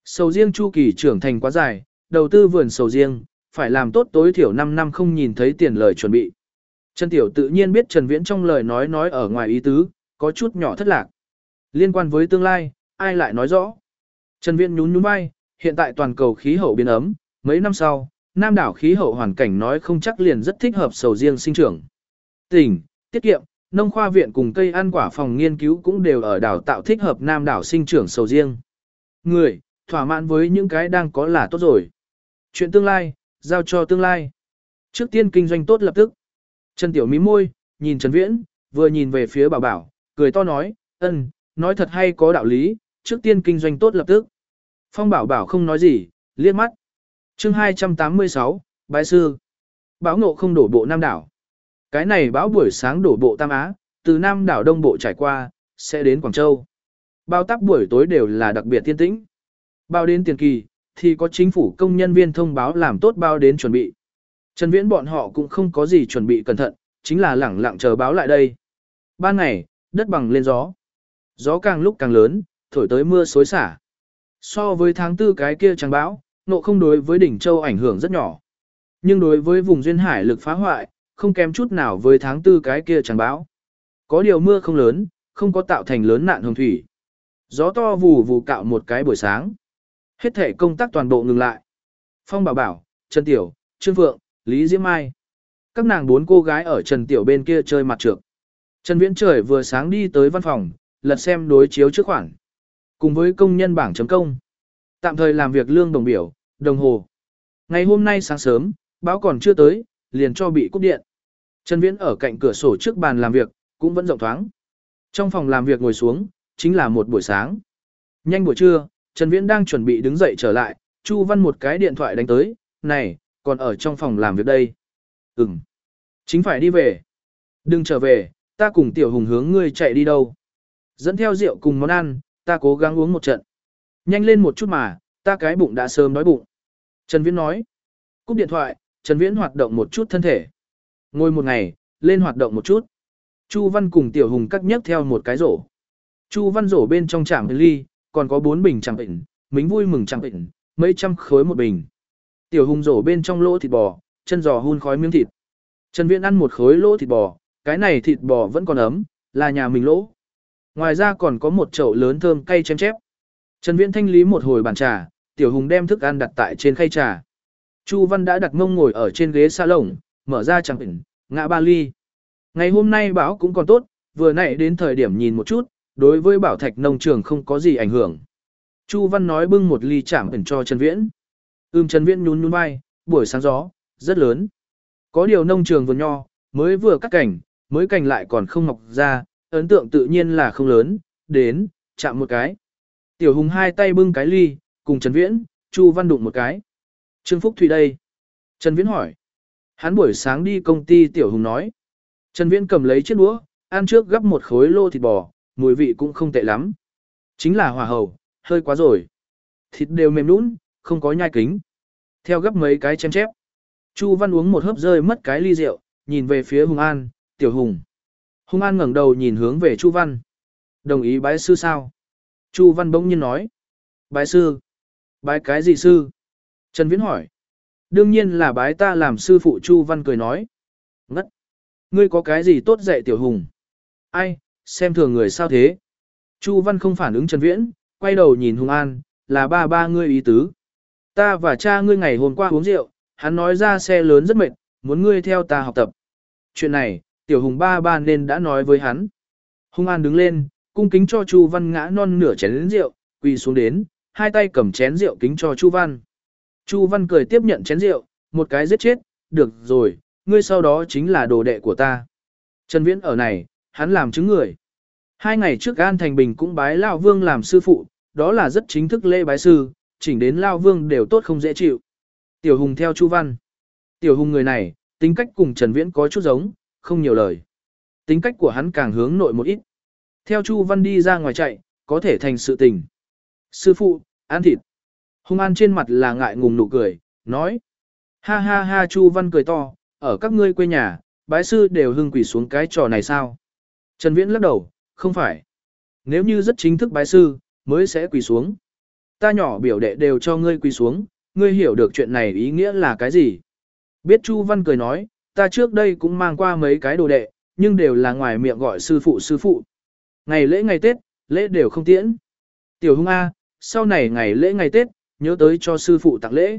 Sầu riêng chu kỳ trưởng thành quá dài, đầu tư vườn sầu riêng, phải làm tốt tối thiểu 5 năm không nhìn thấy tiền lời chuẩn bị. Trần Tiểu tự nhiên biết Trần Viễn trong lời nói nói ở ngoài ý tứ, có chút nhỏ thất lạc. Liên quan với tương lai, ai lại nói rõ? Trần Viễn nhún nhún vai, hiện tại toàn cầu khí hậu biến ấm, mấy năm sau, Nam đảo khí hậu hoàn cảnh nói không chắc liền rất thích hợp sầu riêng sinh trưởng. Tỉnh, tiết kiệm, nông khoa viện cùng cây ăn quả phòng nghiên cứu cũng đều ở đảo tạo thích hợp Nam đảo sinh trưởng sầu riêng. Người, thỏa mãn với những cái đang có là tốt rồi. Chuyện tương lai, giao cho tương lai. Trước tiên kinh doanh tốt lập tức. Trần Tiểu mí môi, nhìn Trần Viễn, vừa nhìn về phía bảo bảo, cười to nói, ân, nói thật hay có đạo lý, trước tiên kinh doanh tốt lập tức. Phong bảo bảo không nói gì, liếc mắt. chương 286, Bái Sư. Báo ngộ không đổ bộ Nam đảo. Cái này bão buổi sáng đổ bộ Tam Á, từ Nam đảo Đông Bộ trải qua, sẽ đến Quảng Châu. Bao tác buổi tối đều là đặc biệt tiên tĩnh. Bao đến tiền kỳ, thì có chính phủ công nhân viên thông báo làm tốt bao đến chuẩn bị. Trần Viễn bọn họ cũng không có gì chuẩn bị cẩn thận, chính là lẳng lặng chờ báo lại đây. Ban ngày, đất bằng lên gió. Gió càng lúc càng lớn, thổi tới mưa xối xả. So với tháng tư cái kia trắng bão, nộ không đối với đỉnh châu ảnh hưởng rất nhỏ. Nhưng đối với vùng duyên hải lực phá hoại, không kém chút nào với tháng tư cái kia chẳng bão. Có điều mưa không lớn, không có tạo thành lớn nạn hồng thủy. Gió to vù vù cạo một cái buổi sáng. Hết thể công tác toàn bộ ngừng lại. Phong bảo bảo, Trần Tiểu, Trương Phượng, Lý Diễm Mai. Các nàng bốn cô gái ở Trần Tiểu bên kia chơi mặt trược. Trần Viễn trời vừa sáng đi tới văn phòng, lật xem đối chiếu trước khoản. Cùng với công nhân bảng chấm công. Tạm thời làm việc lương đồng biểu, đồng hồ. Ngày hôm nay sáng sớm, báo còn chưa tới, liền cho bị cúp điện. Trần Viễn ở cạnh cửa sổ trước bàn làm việc, cũng vẫn rộng thoáng. Trong phòng làm việc ngồi xuống, chính là một buổi sáng. Nhanh buổi trưa, Trần Viễn đang chuẩn bị đứng dậy trở lại, Chu Văn một cái điện thoại đánh tới, này, còn ở trong phòng làm việc đây. Ừm, chính phải đi về. Đừng trở về, ta cùng Tiểu Hùng hướng ngươi chạy đi đâu. Dẫn theo rượu cùng món ăn, ta cố gắng uống một trận. Nhanh lên một chút mà, ta cái bụng đã sớm đói bụng. Trần Viễn nói. Cúp điện thoại, Trần Viễn hoạt động một chút thân thể. Ngồi một ngày, lên hoạt động một chút. Chu Văn cùng Tiểu Hùng cắt nhấc theo một cái rổ. Chu Văn rổ bên trong trạm ly, còn có bốn bình trạm bệnh, mính vui mừng trạm bệnh, mấy trăm khối một bình. Tiểu Hùng rổ bên trong lỗ thịt bò, chân giò hun khói miếng thịt. Trần Viễn ăn một khối lỗ thịt bò, cái này thịt bò vẫn còn ấm, là nhà mình lỗ. Ngoài ra còn có một chậu lớn thơm cay chém chép. Trần Viễn thanh lý một hồi bàn trà, Tiểu Hùng đem thức ăn đặt tại trên khay trà. Chu Văn đã đặt mông ngồi ở trên ghế salon, mở ra chẳng bệnh, ngã ba ly. Ngày hôm nay báo cũng còn tốt, vừa nãy đến thời điểm nhìn một chút, đối với bảo thạch nông trường không có gì ảnh hưởng. Chu Văn nói bưng một ly chạm ẩn cho Trần Viễn. Ưm Trần Viễn nhún nhún vai, buổi sáng gió, rất lớn. Có điều nông trường vườn nho, mới vừa cắt cảnh, mới cành lại còn không mọc ra, ấn tượng tự nhiên là không lớn, đến, chạm một cái. Tiểu Hùng hai tay bưng cái ly, cùng Trần Viễn, Chu Văn đụng một cái. Trương Phúc Thủy đây. Trần Viễn hỏi. Hắn buổi sáng đi công ty Tiểu Hùng nói. Trần Viễn cầm lấy chiếc đũa, ăn trước gấp một khối lô thịt bò, mùi vị cũng không tệ lắm. Chính là hòa hầu, hơi quá rồi. Thịt đều mềm nũng, không có nhai kính. Theo gấp mấy cái chém chép. Chu Văn uống một hớp rơi mất cái ly rượu, nhìn về phía Hùng An, Tiểu Hùng. Hùng An ngẩng đầu nhìn hướng về Chu Văn. Đồng ý bái sư sao? Chu Văn bỗng nhiên nói. Bái sư? Bái cái gì sư? Trần Viễn hỏi. Đương nhiên là bái ta làm sư phụ Chu Văn cười nói. Ngất. Ngươi có cái gì tốt dạy Tiểu Hùng? Ai, xem thường người sao thế? Chu Văn không phản ứng Trần Viễn, quay đầu nhìn Hùng An, là ba ba ngươi ý tứ. Ta và cha ngươi ngày hôm qua uống rượu, hắn nói ra xe lớn rất mệt, muốn ngươi theo ta học tập. Chuyện này, tiểu hùng ba ba nên đã nói với hắn. Hùng An đứng lên, cung kính cho Chu Văn ngã non nửa chén rượu, quỳ xuống đến, hai tay cầm chén rượu kính cho Chu Văn. Chu Văn cười tiếp nhận chén rượu, một cái giết chết, được rồi, ngươi sau đó chính là đồ đệ của ta. Trần Viễn ở này, hắn làm chứng người. Hai ngày trước An Thành Bình cũng bái Lão Vương làm sư phụ, đó là rất chính thức lễ bái sư, chỉnh đến Lão Vương đều tốt không dễ chịu. Tiểu Hùng theo Chu Văn. Tiểu Hùng người này, tính cách cùng Trần Viễn có chút giống, không nhiều lời. Tính cách của hắn càng hướng nội một ít. Theo Chu Văn đi ra ngoài chạy, có thể thành sự tình. Sư phụ, ăn thịt. Hung An trên mặt là ngại ngùng nụ cười, nói. Ha ha ha Chu Văn cười to, ở các ngươi quê nhà, bái sư đều hưng quỷ xuống cái trò này sao? Trần Viễn lắc đầu, không phải. Nếu như rất chính thức bái sư, mới sẽ quỳ xuống. Ta nhỏ biểu đệ đều cho ngươi quỳ xuống, ngươi hiểu được chuyện này ý nghĩa là cái gì? Biết Chu Văn cười nói, ta trước đây cũng mang qua mấy cái đồ đệ, nhưng đều là ngoài miệng gọi sư phụ sư phụ. Ngày lễ ngày Tết, lễ đều không tiễn. Tiểu Hung A, sau này ngày lễ ngày Tết, nhớ tới cho sư phụ tặng lễ.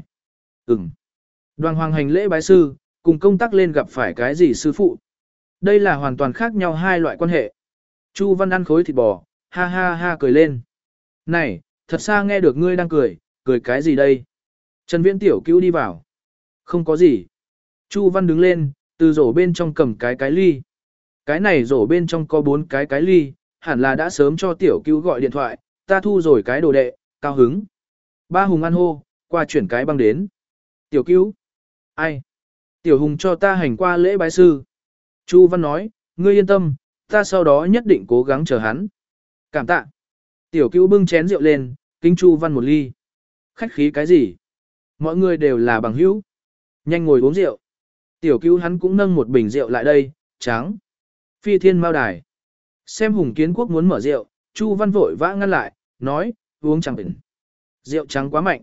Ừm. Đoàn hoàng hành lễ bái sư, cùng công tác lên gặp phải cái gì sư phụ. Đây là hoàn toàn khác nhau hai loại quan hệ. Chu Văn ăn khối thịt bò, ha ha ha cười lên. Này, thật xa nghe được ngươi đang cười, cười cái gì đây? Trần Viễn tiểu cứu đi vào. Không có gì. Chu Văn đứng lên, từ rổ bên trong cầm cái cái ly. Cái này rổ bên trong có bốn cái cái ly, hẳn là đã sớm cho tiểu cứu gọi điện thoại, ta thu rồi cái đồ đệ, cao hứng. Ba hùng ăn hô, qua chuyển cái băng đến. Tiểu cứu. Ai? Tiểu hùng cho ta hành qua lễ bái sư. Chu Văn nói, ngươi yên tâm, ta sau đó nhất định cố gắng chờ hắn. Cảm tạ. Tiểu cứu bưng chén rượu lên, kính Chu Văn một ly. Khách khí cái gì? Mọi người đều là bằng hữu. Nhanh ngồi uống rượu. Tiểu cứu hắn cũng nâng một bình rượu lại đây, trắng. Phi thiên mao đài. Xem hùng kiến quốc muốn mở rượu, Chu Văn vội vã ngăn lại, nói, uống chẳng bình. Rượu trắng quá mạnh.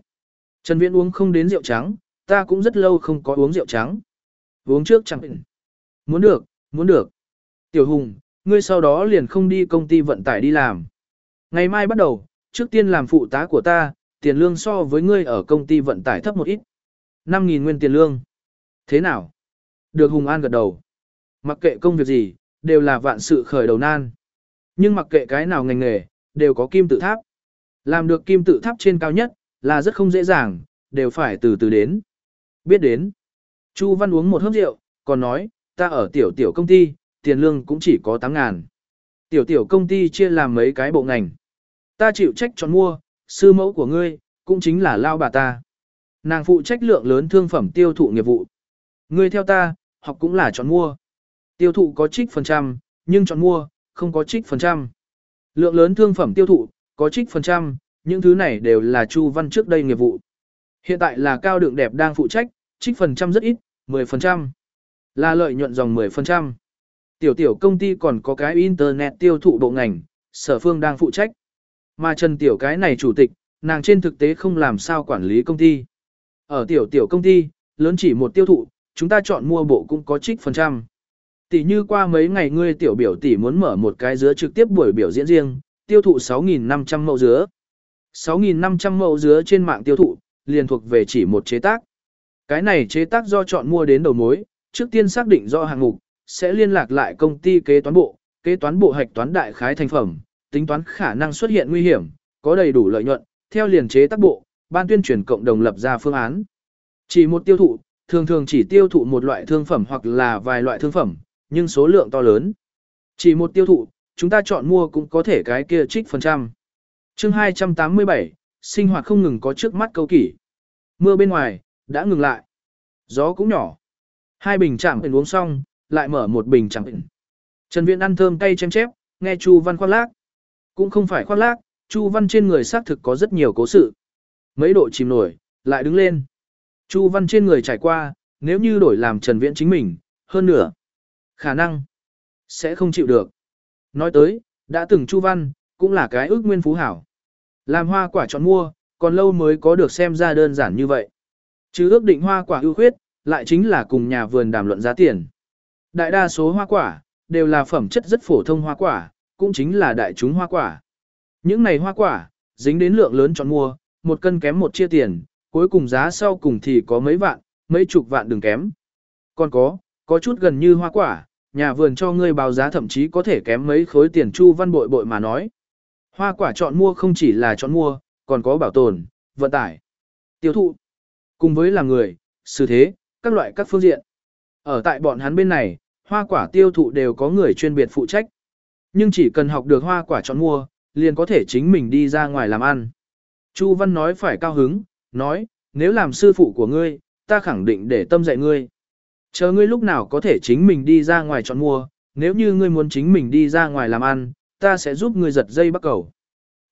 Trần Viễn uống không đến rượu trắng, ta cũng rất lâu không có uống rượu trắng. Uống trước chẳng bình. Muốn được, muốn được. Tiểu Hùng, ngươi sau đó liền không đi công ty vận tải đi làm. Ngày mai bắt đầu, trước tiên làm phụ tá của ta, tiền lương so với ngươi ở công ty vận tải thấp một ít. 5.000 nguyên tiền lương. Thế nào? Được Hùng An gật đầu. Mặc kệ công việc gì, đều là vạn sự khởi đầu nan. Nhưng mặc kệ cái nào ngành nghề, đều có kim tự tháp. Làm được kim tự tháp trên cao nhất, là rất không dễ dàng, đều phải từ từ đến. Biết đến. Chu Văn uống một hớp rượu, còn nói, ta ở tiểu tiểu công ty, tiền lương cũng chỉ có 8 ngàn. Tiểu tiểu công ty chia làm mấy cái bộ ngành. Ta chịu trách chọn mua, sư mẫu của ngươi, cũng chính là lao bà ta. Nàng phụ trách lượng lớn thương phẩm tiêu thụ nghiệp vụ. Ngươi theo ta, học cũng là chọn mua. Tiêu thụ có trích phần trăm, nhưng chọn mua, không có trích phần trăm. Lượng lớn thương phẩm tiêu thụ, có trích phần trăm, những thứ này đều là Chu Văn trước đây nghiệp vụ. Hiện tại là cao đường đẹp đang phụ trách, trích phần trăm rất ít, 10%. Là lợi nhuận dòng 10%. Tiểu tiểu công ty còn có cái internet tiêu thụ bộ ngành, sở phương đang phụ trách. Mà Trần Tiểu cái này chủ tịch, nàng trên thực tế không làm sao quản lý công ty. Ở tiểu tiểu công ty, lớn chỉ một tiêu thụ, chúng ta chọn mua bộ cũng có trích phần trăm. Tỷ như qua mấy ngày ngươi tiểu biểu tỷ muốn mở một cái giữa trực tiếp buổi biểu diễn riêng, tiêu thụ 6.500 mẫu dứa. 6.500 mẫu dứa trên mạng tiêu thụ, liền thuộc về chỉ một chế tác. Cái này chế tác do chọn mua đến đầu mối, trước tiên xác định do hàng mục, sẽ liên lạc lại công ty kế toán bộ, kế toán bộ hạch toán đại khái thành phẩm, tính toán khả năng xuất hiện nguy hiểm, có đầy đủ lợi nhuận, theo liền chế tác bộ, ban tuyên truyền cộng đồng lập ra phương án. Chỉ một tiêu thụ, thường thường chỉ tiêu thụ một loại thương phẩm hoặc là vài loại thương phẩm, nhưng số lượng to lớn. Chỉ một tiêu thụ, chúng ta chọn mua cũng có thể cái kia trích phần trăm. chương 287, sinh hoạt không ngừng có trước mắt câu kỷ. Mưa bên ngoài, đã ngừng lại. Gió cũng nhỏ. Hai bình chạm uống xong, lại mở một bình chạm bình. Trần Viễn ăn thơm cay chém chép, nghe Chu Văn khoác lác. Cũng không phải khoác lác, Chu Văn trên người xác thực có rất nhiều cố sự. Mấy độ chìm nổi, lại đứng lên. Chu Văn trên người trải qua, nếu như đổi làm Trần Viễn chính mình, hơn nữa. Khả năng, sẽ không chịu được. Nói tới, đã từng Chu Văn, cũng là cái ước nguyên phú hảo. Làm hoa quả chọn mua, còn lâu mới có được xem ra đơn giản như vậy. Chứ ước định hoa quả ưu khuyết, lại chính là cùng nhà vườn đàm luận giá tiền. Đại đa số hoa quả, đều là phẩm chất rất phổ thông hoa quả, cũng chính là đại chúng hoa quả. Những này hoa quả, dính đến lượng lớn chọn mua, một cân kém một chia tiền, cuối cùng giá sau cùng thì có mấy vạn, mấy chục vạn đừng kém. Còn có, có chút gần như hoa quả, nhà vườn cho ngươi báo giá thậm chí có thể kém mấy khối tiền chu văn bội bội mà nói. Hoa quả chọn mua không chỉ là chọn mua, còn có bảo tồn, vận tải, tiêu thụ, cùng với là người, xử thế, các loại các phương diện. Ở tại bọn hắn bên này, hoa quả tiêu thụ đều có người chuyên biệt phụ trách. Nhưng chỉ cần học được hoa quả chọn mua, liền có thể chính mình đi ra ngoài làm ăn. Chu Văn nói phải cao hứng, nói, nếu làm sư phụ của ngươi, ta khẳng định để tâm dạy ngươi. Chờ ngươi lúc nào có thể chính mình đi ra ngoài chọn mua, nếu như ngươi muốn chính mình đi ra ngoài làm ăn, ta sẽ giúp ngươi giật dây bắt cầu.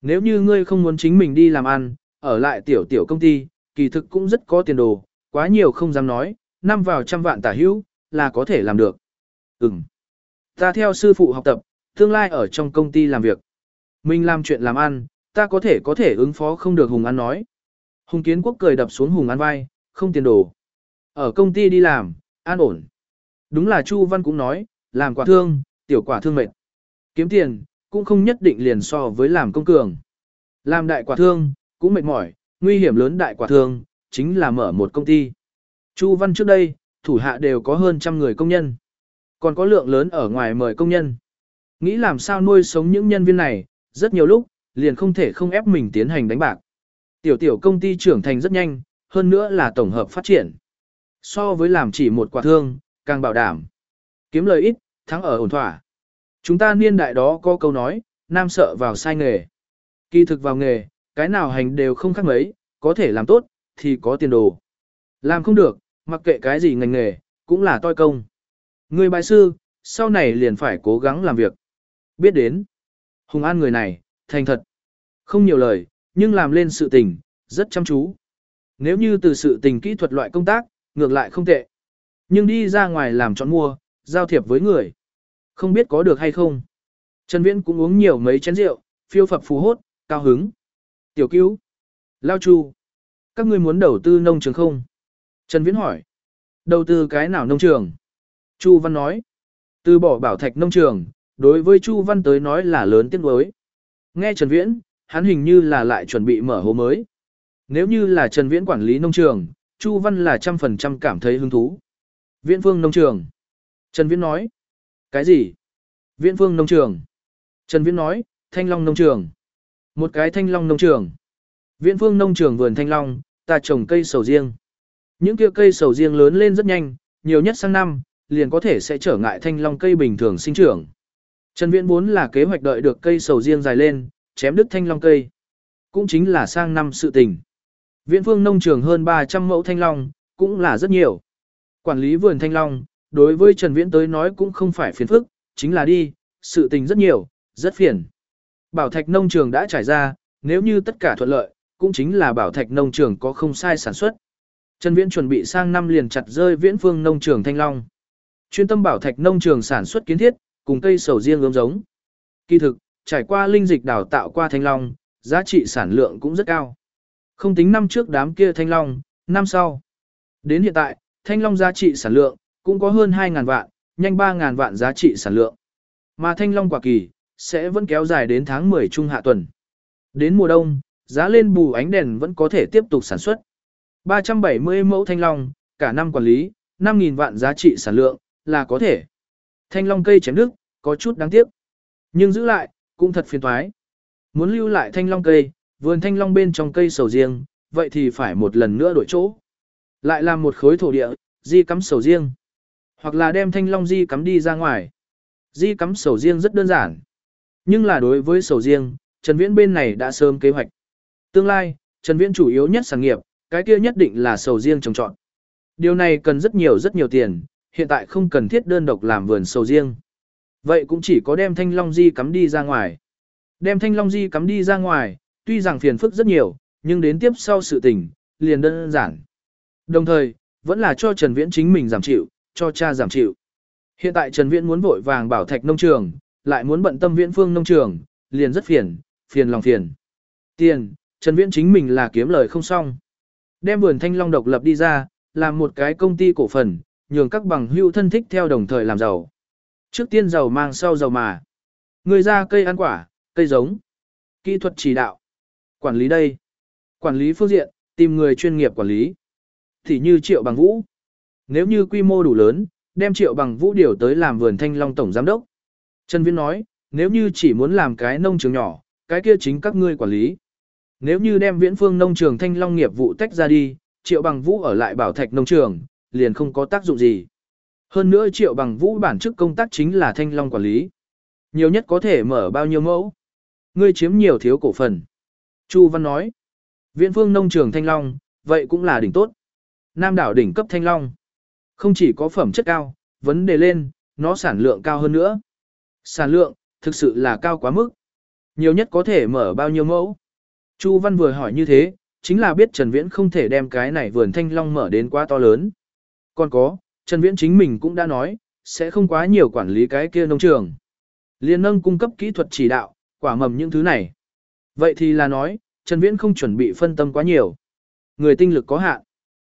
Nếu như ngươi không muốn chính mình đi làm ăn, ở lại tiểu tiểu công ty, kỳ thực cũng rất có tiền đồ, quá nhiều không dám nói, năm vào trăm vạn tả hữu, là có thể làm được. Ừm. Ta theo sư phụ học tập, tương lai ở trong công ty làm việc. Mình làm chuyện làm ăn, ta có thể có thể ứng phó không được Hùng An nói. Hùng Kiến Quốc cười đập xuống Hùng An vai, không tiền đồ. Ở công ty đi làm, an ổn. Đúng là Chu Văn cũng nói, làm quả thương, tiểu quả thương mệt. Kiếm tiền, cũng không nhất định liền so với làm công cường. Làm đại quả thương, cũng mệt mỏi, nguy hiểm lớn đại quả thương, chính là mở một công ty. Chu Văn trước đây, thủ hạ đều có hơn trăm người công nhân. Còn có lượng lớn ở ngoài mời công nhân. Nghĩ làm sao nuôi sống những nhân viên này, rất nhiều lúc, liền không thể không ép mình tiến hành đánh bạc. Tiểu tiểu công ty trưởng thành rất nhanh, hơn nữa là tổng hợp phát triển. So với làm chỉ một quả thương, càng bảo đảm. Kiếm lời ít, thắng ở ổn thỏa. Chúng ta niên đại đó có câu nói, nam sợ vào sai nghề. Kỳ thực vào nghề, cái nào hành đều không khác mấy, có thể làm tốt, thì có tiền đồ. Làm không được, mặc kệ cái gì ngành nghề, cũng là toi công. Người bài sư, sau này liền phải cố gắng làm việc. Biết đến. Hùng An người này, thành thật. Không nhiều lời, nhưng làm lên sự tình, rất chăm chú. Nếu như từ sự tình kỹ thuật loại công tác, ngược lại không tệ. Nhưng đi ra ngoài làm chọn mua, giao thiệp với người. Không biết có được hay không. Trần Viễn cũng uống nhiều mấy chén rượu, phiêu phập phù hốt, cao hứng. Tiểu cứu. Lao Chu. Các ngươi muốn đầu tư nông trường không? Trần Viễn hỏi. Đầu tư cái nào nông trường? Chu Văn nói. Từ bỏ bảo thạch nông trường, đối với Chu Văn tới nói là lớn tiếng đối. Nghe Trần Viễn, hắn hình như là lại chuẩn bị mở hồ mới. Nếu như là Trần Viễn quản lý nông trường, Chu Văn là trăm phần trăm cảm thấy hứng thú. Viễn Phương nông trường. Trần Viễn nói. Cái gì? Viễn Phương nông trường. Trần Viễn nói, Thanh Long nông trường. Một cái Thanh Long nông trường. Viễn Phương nông trường vườn Thanh Long, ta trồng cây sầu riêng. Những kia cây sầu riêng lớn lên rất nhanh, nhiều nhất sang năm, liền có thể sẽ trở ngại Thanh Long cây bình thường sinh trưởng. Trần Viễn muốn là kế hoạch đợi được cây sầu riêng dài lên, chém đứt Thanh Long cây. Cũng chính là sang năm sự tình. Viễn phương nông trường hơn 300 mẫu thanh long, cũng là rất nhiều. Quản lý vườn thanh long, đối với Trần Viễn tới nói cũng không phải phiền phức, chính là đi, sự tình rất nhiều, rất phiền. Bảo thạch nông trường đã trải ra, nếu như tất cả thuận lợi, cũng chính là bảo thạch nông trường có không sai sản xuất. Trần Viễn chuẩn bị sang năm liền chặt rơi viễn phương nông trường thanh long. Chuyên tâm bảo thạch nông trường sản xuất kiến thiết, cùng cây sầu riêng ươm giống. Kỳ thực, trải qua linh dịch đào tạo qua thanh long, giá trị sản lượng cũng rất cao. Không tính năm trước đám kia thanh long, năm sau. Đến hiện tại, thanh long giá trị sản lượng cũng có hơn 2.000 vạn, nhanh 3.000 vạn giá trị sản lượng. Mà thanh long quả kỳ, sẽ vẫn kéo dài đến tháng 10 trung hạ tuần. Đến mùa đông, giá lên bù ánh đèn vẫn có thể tiếp tục sản xuất. 370 mẫu thanh long, cả năm quản lý, 5.000 vạn giá trị sản lượng, là có thể. Thanh long cây chém nước có chút đáng tiếc. Nhưng giữ lại, cũng thật phiền toái. Muốn lưu lại thanh long cây, vườn thanh long bên trong cây sầu riêng, vậy thì phải một lần nữa đổi chỗ. Lại làm một khối thổ địa, di cắm sầu riêng. Hoặc là đem thanh long di cắm đi ra ngoài. Di cắm sầu riêng rất đơn giản. Nhưng là đối với sầu riêng, Trần Viễn bên này đã sớm kế hoạch. Tương lai, Trần Viễn chủ yếu nhất sản nghiệp, cái kia nhất định là sầu riêng trồng trọt. Điều này cần rất nhiều rất nhiều tiền, hiện tại không cần thiết đơn độc làm vườn sầu riêng. Vậy cũng chỉ có đem thanh long di cắm đi ra ngoài. Đem thanh long di cắm đi ra ngoài, tuy rằng phiền phức rất nhiều, nhưng đến tiếp sau sự tình, liền đơn giản. Đồng thời, vẫn là cho Trần Viễn chính mình giảm chịu, cho cha giảm chịu. Hiện tại Trần Viễn muốn vội vàng bảo thạch nông trường, lại muốn bận tâm viễn phương nông trường, liền rất phiền, phiền lòng phiền. Tiền, Trần Viễn chính mình là kiếm lời không xong. Đem vườn thanh long độc lập đi ra, làm một cái công ty cổ phần, nhường các bằng hữu thân thích theo đồng thời làm giàu. Trước tiên giàu mang sau giàu mà. Người ra cây ăn quả, cây giống. Kỹ thuật chỉ đạo. Quản lý đây. Quản lý phương diện, tìm người chuyên nghiệp quản lý. Thì như Triệu Bằng Vũ. Nếu như quy mô đủ lớn, đem Triệu Bằng Vũ điều tới làm vườn thanh long tổng giám đốc. Trần Viễn nói, nếu như chỉ muốn làm cái nông trường nhỏ, cái kia chính các ngươi quản lý. Nếu như đem viễn phương nông trường thanh long nghiệp vụ tách ra đi, Triệu Bằng Vũ ở lại bảo thạch nông trường, liền không có tác dụng gì. Hơn nữa Triệu Bằng Vũ bản chức công tác chính là thanh long quản lý. Nhiều nhất có thể mở bao nhiêu mẫu. Ngươi chiếm nhiều thiếu cổ phần. Chu Văn nói, viễn phương nông trường thanh long, vậy cũng là đỉnh tốt. Nam đảo đỉnh cấp thanh long. Không chỉ có phẩm chất cao, vấn đề lên, nó sản lượng cao hơn nữa. Sản lượng, thực sự là cao quá mức. Nhiều nhất có thể mở bao nhiêu mẫu. Chu Văn vừa hỏi như thế, chính là biết Trần Viễn không thể đem cái này vườn thanh long mở đến quá to lớn. Còn có, Trần Viễn chính mình cũng đã nói, sẽ không quá nhiều quản lý cái kia nông trường. Liên nâng cung cấp kỹ thuật chỉ đạo, quả mầm những thứ này. Vậy thì là nói, Trần Viễn không chuẩn bị phân tâm quá nhiều. Người tinh lực có hạn.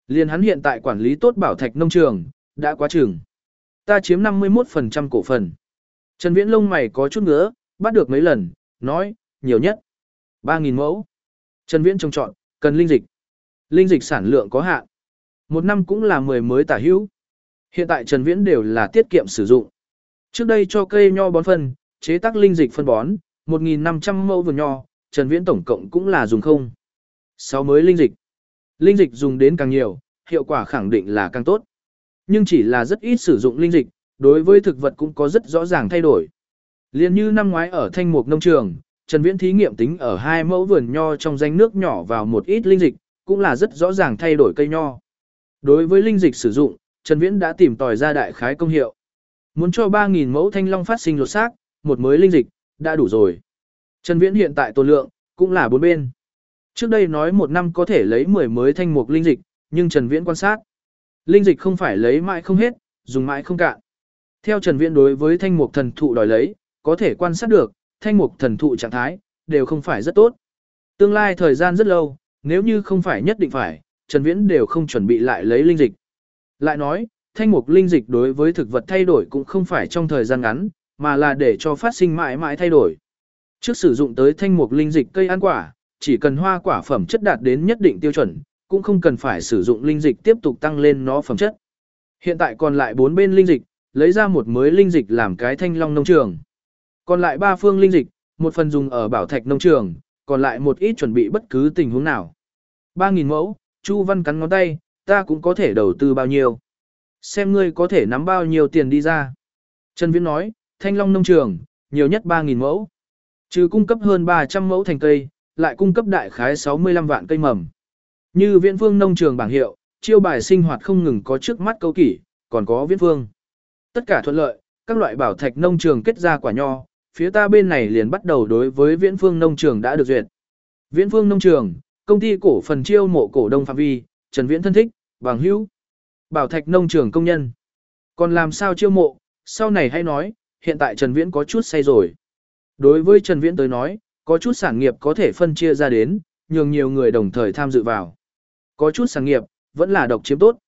Liên hắn hiện tại quản lý tốt bảo thạch nông trường, đã quá chừng. Ta chiếm 51% cổ phần. Trần Viễn lông mày có chút ngứa, bắt được mấy lần, nói, nhiều nhất. 3.000 mẫu. Trần Viễn trông trọn, cần linh dịch. Linh dịch sản lượng có hạn. Một năm cũng là 10 mới tả hữu. Hiện tại Trần Viễn đều là tiết kiệm sử dụng. Trước đây cho cây nho bón phân, chế tác linh dịch phân bón, 1.500 mẫu vườn nho, Trần Viễn tổng cộng cũng là dùng không. sau mới linh dịch. Linh dịch dùng đến càng nhiều, hiệu quả khẳng định là càng tốt. Nhưng chỉ là rất ít sử dụng linh dịch, đối với thực vật cũng có rất rõ ràng thay đổi. Liên như năm ngoái ở thanh mục nông trường, Trần Viễn thí nghiệm tính ở hai mẫu vườn nho trong danh nước nhỏ vào một ít linh dịch, cũng là rất rõ ràng thay đổi cây nho. Đối với linh dịch sử dụng, Trần Viễn đã tìm tòi ra đại khái công hiệu. Muốn cho 3.000 mẫu thanh long phát sinh lột xác, một mới linh dịch, đã đủ rồi. Trần Viễn hiện tại tồn lượng, cũng là bốn bên. Trước đây nói một năm có thể lấy 10 mới thanh mục linh dịch, nhưng Trần Viễn quan sát. Linh dịch không phải lấy mãi không hết, dùng mãi không cạn. Theo Trần Viễn đối với thanh mục thần thụ đòi lấy, có thể quan sát được, thanh mục thần thụ trạng thái, đều không phải rất tốt. Tương lai thời gian rất lâu, nếu như không phải nhất định phải, Trần Viễn đều không chuẩn bị lại lấy linh dịch. Lại nói, thanh mục linh dịch đối với thực vật thay đổi cũng không phải trong thời gian ngắn, mà là để cho phát sinh mãi mãi thay đổi. Trước sử dụng tới thanh mục linh dịch cây ăn quả, chỉ cần hoa quả phẩm chất đạt đến nhất định tiêu chuẩn, cũng không cần phải sử dụng linh dịch tiếp tục tăng lên nó phẩm chất. Hiện tại còn lại bốn bên linh dịch, lấy ra một mới linh dịch làm cái thanh long nông trường. Còn lại ba phương linh dịch, một phần dùng ở bảo thạch nông trường, còn lại một ít chuẩn bị bất cứ tình huống nào. 3.000 mẫu, Chu Văn cắn ngón tay, ta cũng có thể đầu tư bao nhiêu. Xem ngươi có thể nắm bao nhiêu tiền đi ra. Trần Viễn nói, thanh long nông trường, nhiều nhất 3.000 mẫu. Trừ cung cấp hơn 300 mẫu thành cây, lại cung cấp đại khái 65 vạn cây mầm. Như Viễn Phương nông trường bảng hiệu, chiêu bài sinh hoạt không ngừng có trước mắt câu kỷ, còn có Viễn Phương. Tất cả thuận lợi, các loại bảo thạch nông trường kết ra quả nho, phía ta bên này liền bắt đầu đối với Viễn Phương nông trường đã được duyệt. Viễn Phương nông trường, công ty cổ phần chiêu mộ cổ đông phạm vi, Trần Viễn thân thích, bằng hữu. Bảo thạch nông trường công nhân. Còn làm sao chiêu mộ, sau này hay nói, hiện tại Trần Viễn có chút say rồi. Đối với Trần Viễn tới nói, có chút sản nghiệp có thể phân chia ra đến, nhường nhiều người đồng thời tham dự vào. Có chút sản nghiệp, vẫn là độc chiếm tốt.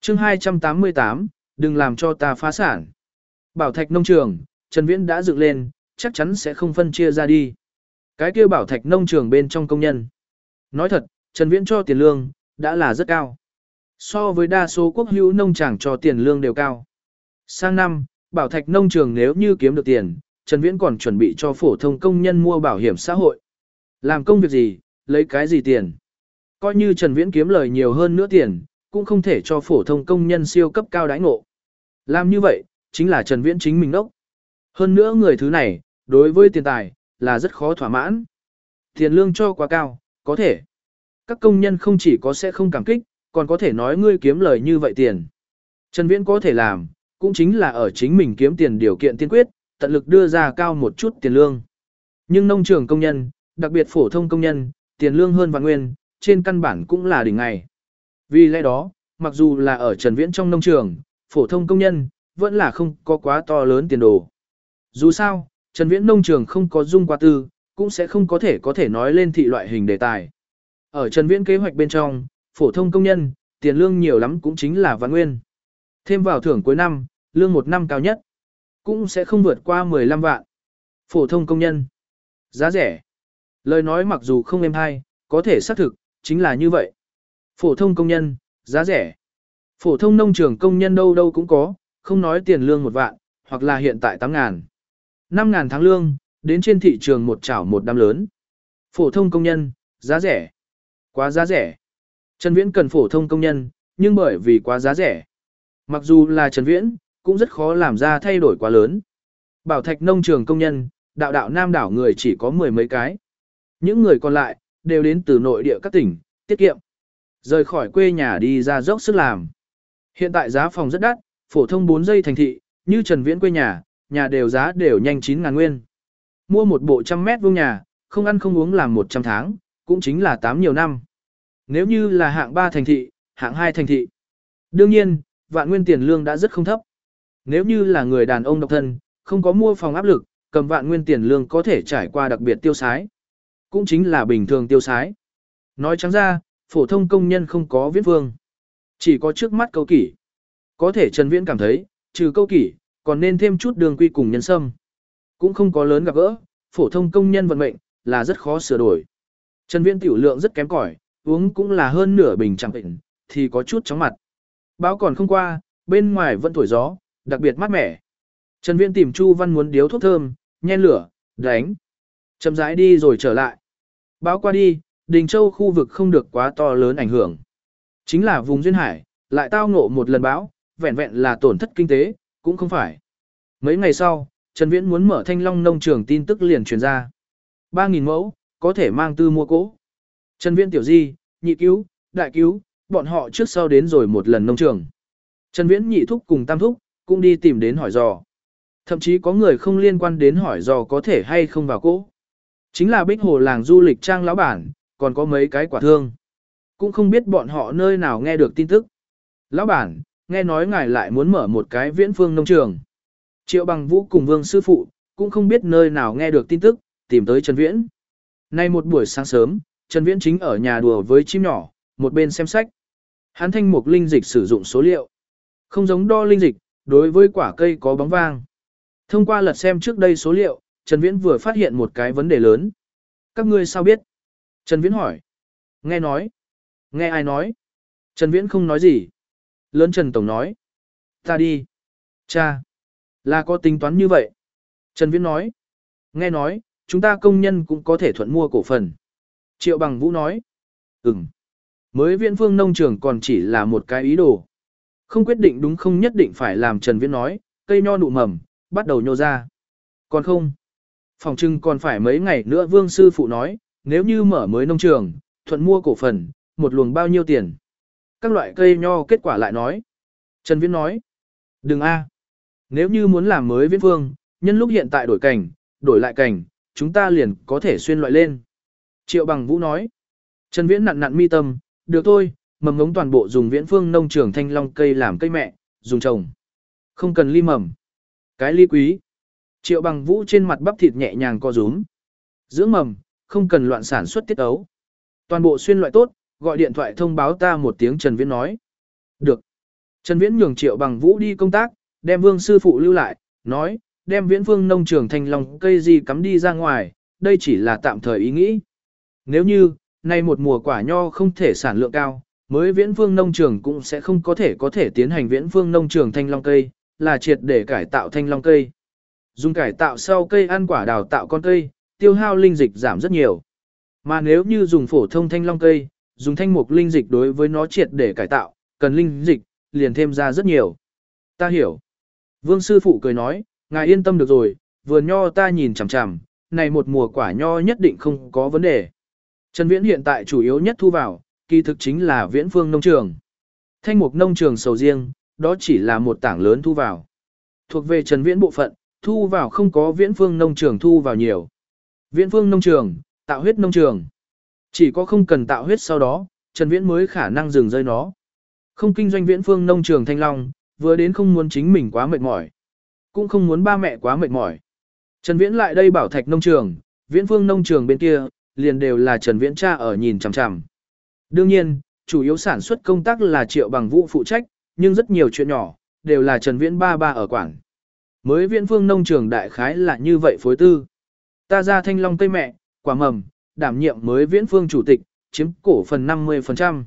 chương 288, đừng làm cho ta phá sản. Bảo thạch nông trường, Trần Viễn đã dựng lên, chắc chắn sẽ không phân chia ra đi. Cái kia bảo thạch nông trường bên trong công nhân. Nói thật, Trần Viễn cho tiền lương, đã là rất cao. So với đa số quốc hữu nông trảng cho tiền lương đều cao. Sang năm, bảo thạch nông trường nếu như kiếm được tiền, Trần Viễn còn chuẩn bị cho phổ thông công nhân mua bảo hiểm xã hội. Làm công việc gì, lấy cái gì tiền. Coi như Trần Viễn kiếm lời nhiều hơn nữa tiền, cũng không thể cho phổ thông công nhân siêu cấp cao đãi ngộ. Làm như vậy, chính là Trần Viễn chính mình đốc. Hơn nữa người thứ này, đối với tiền tài, là rất khó thỏa mãn. Tiền lương cho quá cao, có thể. Các công nhân không chỉ có sẽ không cảm kích, còn có thể nói ngươi kiếm lời như vậy tiền. Trần Viễn có thể làm, cũng chính là ở chính mình kiếm tiền điều kiện tiên quyết, tận lực đưa ra cao một chút tiền lương. Nhưng nông trường công nhân, đặc biệt phổ thông công nhân, tiền lương hơn vạn nguyên, trên căn bản cũng là đỉnh ngày. Vì lẽ đó, mặc dù là ở Trần Viễn trong nông trường, phổ thông công nhân, vẫn là không có quá to lớn tiền đồ. Dù sao, Trần Viễn nông trường không có dung qua tư, cũng sẽ không có thể có thể nói lên thị loại hình đề tài. Ở Trần Viễn kế hoạch bên trong, phổ thông công nhân, tiền lương nhiều lắm cũng chính là vạn nguyên. Thêm vào thưởng cuối năm, lương một năm cao nhất, cũng sẽ không vượt qua 15 vạn. Phổ thông công nhân, giá rẻ. Lời nói mặc dù không êm hay, có thể xác thực, chính là như vậy. Phổ thông công nhân, giá rẻ. Phổ thông nông trường công nhân đâu đâu cũng có, không nói tiền lương một vạn, hoặc là hiện tại 8 ngàn. 5 ngàn tháng lương, đến trên thị trường một chảo một đám lớn. Phổ thông công nhân, giá rẻ. Quá giá rẻ. Trần Viễn cần phổ thông công nhân, nhưng bởi vì quá giá rẻ. Mặc dù là Trần Viễn, cũng rất khó làm ra thay đổi quá lớn. Bảo thạch nông trường công nhân, đạo đạo nam đảo người chỉ có mười mấy cái. Những người còn lại, đều đến từ nội địa các tỉnh, tiết kiệm. Rời khỏi quê nhà đi ra dốc sức làm. Hiện tại giá phòng rất đắt, phổ thông 4 giây thành thị, như Trần Viễn quê nhà, nhà đều giá đều nhanh 9 ngàn nguyên. Mua một bộ trăm mét vuông nhà, không ăn không uống làm 100 tháng, cũng chính là 8 nhiều năm. Nếu như là hạng 3 thành thị, hạng 2 thành thị. Đương nhiên, vạn nguyên tiền lương đã rất không thấp. Nếu như là người đàn ông độc thân, không có mua phòng áp lực, cầm vạn nguyên tiền lương có thể trải qua đặc biệt tiêu sái. Cũng chính là bình thường tiêu sái. Nói trắng ra, phổ thông công nhân không có viết vương. Chỉ có trước mắt câu kỷ. Có thể Trần Viễn cảm thấy, trừ câu kỷ, còn nên thêm chút đường quy cùng nhân sâm. Cũng không có lớn gặp gỡ, phổ thông công nhân vận mệnh, là rất khó sửa đổi. Trần Viễn tiểu lượng rất kém cỏi, uống cũng là hơn nửa bình chẳng bệnh, thì có chút chóng mặt. Báo còn không qua, bên ngoài vẫn thổi gió, đặc biệt mát mẻ. Trần Viễn tìm Chu Văn muốn điếu thuốc thơm, nhen lửa, đánh. Chậm rãi đi rồi trở lại. Báo qua đi, Đình Châu khu vực không được quá to lớn ảnh hưởng. Chính là vùng duyên hải, lại tao ngộ một lần bão, vẹn vẹn là tổn thất kinh tế, cũng không phải. Mấy ngày sau, Trần Viễn muốn mở thanh long nông trường tin tức liền truyền ra. 3.000 mẫu, có thể mang tư mua cố. Trần Viễn tiểu di, nhị cứu, đại cứu, bọn họ trước sau đến rồi một lần nông trường. Trần Viễn nhị thúc cùng tam thúc, cũng đi tìm đến hỏi dò. Thậm chí có người không liên quan đến hỏi dò có thể hay không vào cỗ. Chính là bích hồ làng du lịch trang lão bản, còn có mấy cái quả thương. Cũng không biết bọn họ nơi nào nghe được tin tức. Lão bản, nghe nói ngài lại muốn mở một cái viễn phương nông trường. Triệu bằng vũ cùng vương sư phụ, cũng không biết nơi nào nghe được tin tức, tìm tới Trần Viễn. Nay một buổi sáng sớm, Trần Viễn chính ở nhà đùa với chim nhỏ, một bên xem sách. Hắn thanh mục linh dịch sử dụng số liệu. Không giống đo linh dịch, đối với quả cây có bóng vang. Thông qua lật xem trước đây số liệu, Trần Viễn vừa phát hiện một cái vấn đề lớn. Các ngươi sao biết? Trần Viễn hỏi. Nghe nói. Nghe ai nói? Trần Viễn không nói gì. Lớn Trần Tổng nói. Ta đi. Cha. Là có tính toán như vậy. Trần Viễn nói. Nghe nói, chúng ta công nhân cũng có thể thuận mua cổ phần. Triệu Bằng Vũ nói. Ừm. Mới viễn phương nông trường còn chỉ là một cái ý đồ. Không quyết định đúng không nhất định phải làm Trần Viễn nói, cây nho nụ mầm, bắt đầu nhô ra. Còn không. Phòng trưng còn phải mấy ngày nữa vương sư phụ nói, nếu như mở mới nông trường, thuận mua cổ phần, một luồng bao nhiêu tiền. Các loại cây nho kết quả lại nói. Trần Viễn nói, đừng a Nếu như muốn làm mới viễn phương, nhân lúc hiện tại đổi cảnh, đổi lại cảnh, chúng ta liền có thể xuyên loại lên. Triệu bằng vũ nói, Trần Viễn nặn nặn mi tâm, được thôi, mầm ngống toàn bộ dùng viễn phương nông trường thanh long cây làm cây mẹ, dùng trồng. Không cần ly mầm. Cái ly quý. Triệu bằng vũ trên mặt bắp thịt nhẹ nhàng co rúm. Dưỡng mầm, không cần loạn sản xuất tiết ấu. Toàn bộ xuyên loại tốt, gọi điện thoại thông báo ta một tiếng Trần Viễn nói. Được. Trần Viễn nhường Triệu bằng vũ đi công tác, đem vương sư phụ lưu lại, nói, đem viễn phương nông trường thanh long cây gì cắm đi ra ngoài, đây chỉ là tạm thời ý nghĩ. Nếu như, nay một mùa quả nho không thể sản lượng cao, mới viễn phương nông trường cũng sẽ không có thể có thể tiến hành viễn phương nông trường thanh long cây, là triệt để cải tạo thanh long cây. Dùng cải tạo sau cây ăn quả đào tạo con cây, tiêu hao linh dịch giảm rất nhiều. Mà nếu như dùng phổ thông thanh long cây, dùng thanh mục linh dịch đối với nó triệt để cải tạo, cần linh dịch, liền thêm ra rất nhiều. Ta hiểu. Vương sư phụ cười nói, ngài yên tâm được rồi, vườn nho ta nhìn chằm chằm, này một mùa quả nho nhất định không có vấn đề. Trần Viễn hiện tại chủ yếu nhất thu vào, kỳ thực chính là viễn phương nông trường. Thanh mục nông trường sầu riêng, đó chỉ là một tảng lớn thu vào. Thuộc về Trần Viễn bộ phận, thu vào không có viễn phương nông trường thu vào nhiều. Viễn phương nông trường, tạo huyết nông trường. Chỉ có không cần tạo huyết sau đó, Trần Viễn mới khả năng dừng rơi nó. Không kinh doanh viễn phương nông trường thanh long, vừa đến không muốn chính mình quá mệt mỏi. Cũng không muốn ba mẹ quá mệt mỏi. Trần Viễn lại đây bảo thạch nông trường, viễn phương nông trường bên kia, liền đều là Trần Viễn cha ở nhìn chằm chằm. Đương nhiên, chủ yếu sản xuất công tác là Triệu Bằng Vũ phụ trách, nhưng rất nhiều chuyện nhỏ, đều là Trần Viễn ba ba ở quản. Mới viễn phương nông trường đại khái là như vậy phối tư. Ta ra thanh long cây mẹ, quả mầm, đảm nhiệm mới viễn phương chủ tịch, chiếm cổ phần 50%.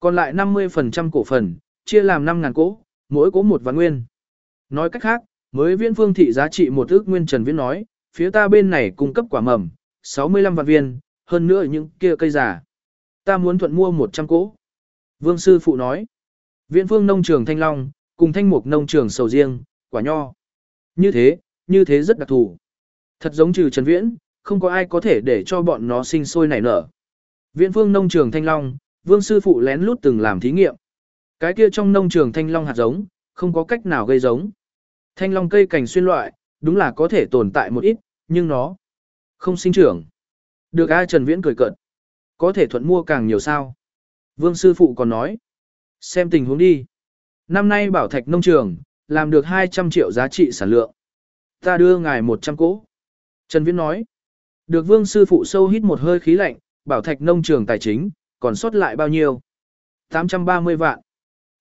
Còn lại 50% cổ phần, chia làm 5.000 cổ, mỗi cổ một vạn nguyên. Nói cách khác, mới viễn phương thị giá trị một ước nguyên Trần Viễn nói, phía ta bên này cung cấp quả mầm, 65 vạn viên, hơn nữa những kia cây già. Ta muốn thuận mua 100 cỗ. Vương sư phụ nói, viễn phương nông trường Thanh Long, cùng thanh mục nông trường sầu riêng, quả nho. Như thế, như thế rất đặc thù. Thật giống trừ Trần Viễn, không có ai có thể để cho bọn nó sinh sôi nảy nở. Viễn phương nông trường Thanh Long, vương sư phụ lén lút từng làm thí nghiệm. Cái kia trong nông trường Thanh Long hạt giống, không có cách nào gây giống. Thanh Long cây cành xuyên loại, đúng là có thể tồn tại một ít, nhưng nó không sinh trưởng. Được ai Trần Viễn cười cợt. Có thể thuận mua càng nhiều sao. Vương sư phụ còn nói. Xem tình huống đi. Năm nay bảo thạch nông trường, làm được 200 triệu giá trị sản lượng. Ta đưa ngài 100 cỗ. Trần Viễn nói. Được vương sư phụ sâu hít một hơi khí lạnh, bảo thạch nông trường tài chính, còn sót lại bao nhiêu? 830 vạn.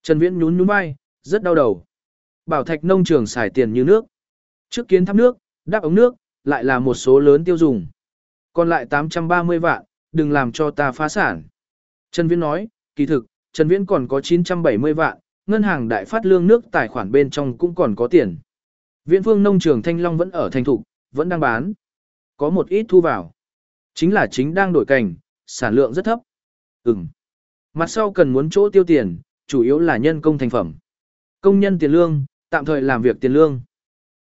Trần Viễn nhún nhún vai, rất đau đầu. Bảo thạch nông trường xài tiền như nước. Trước kiến thắp nước, đắp ống nước, lại là một số lớn tiêu dùng. Còn lại 830 vạn, đừng làm cho ta phá sản. Trần Viễn nói, kỳ thực, Trần Viễn còn có 970 vạn, ngân hàng đại phát lương nước tài khoản bên trong cũng còn có tiền. Viễn phương nông trường Thanh Long vẫn ở thành thủ, vẫn đang bán. Có một ít thu vào. Chính là chính đang đổi cảnh, sản lượng rất thấp. Ừm. Mặt sau cần muốn chỗ tiêu tiền, chủ yếu là nhân công thành phẩm. Công nhân tiền lương, tạm thời làm việc tiền lương.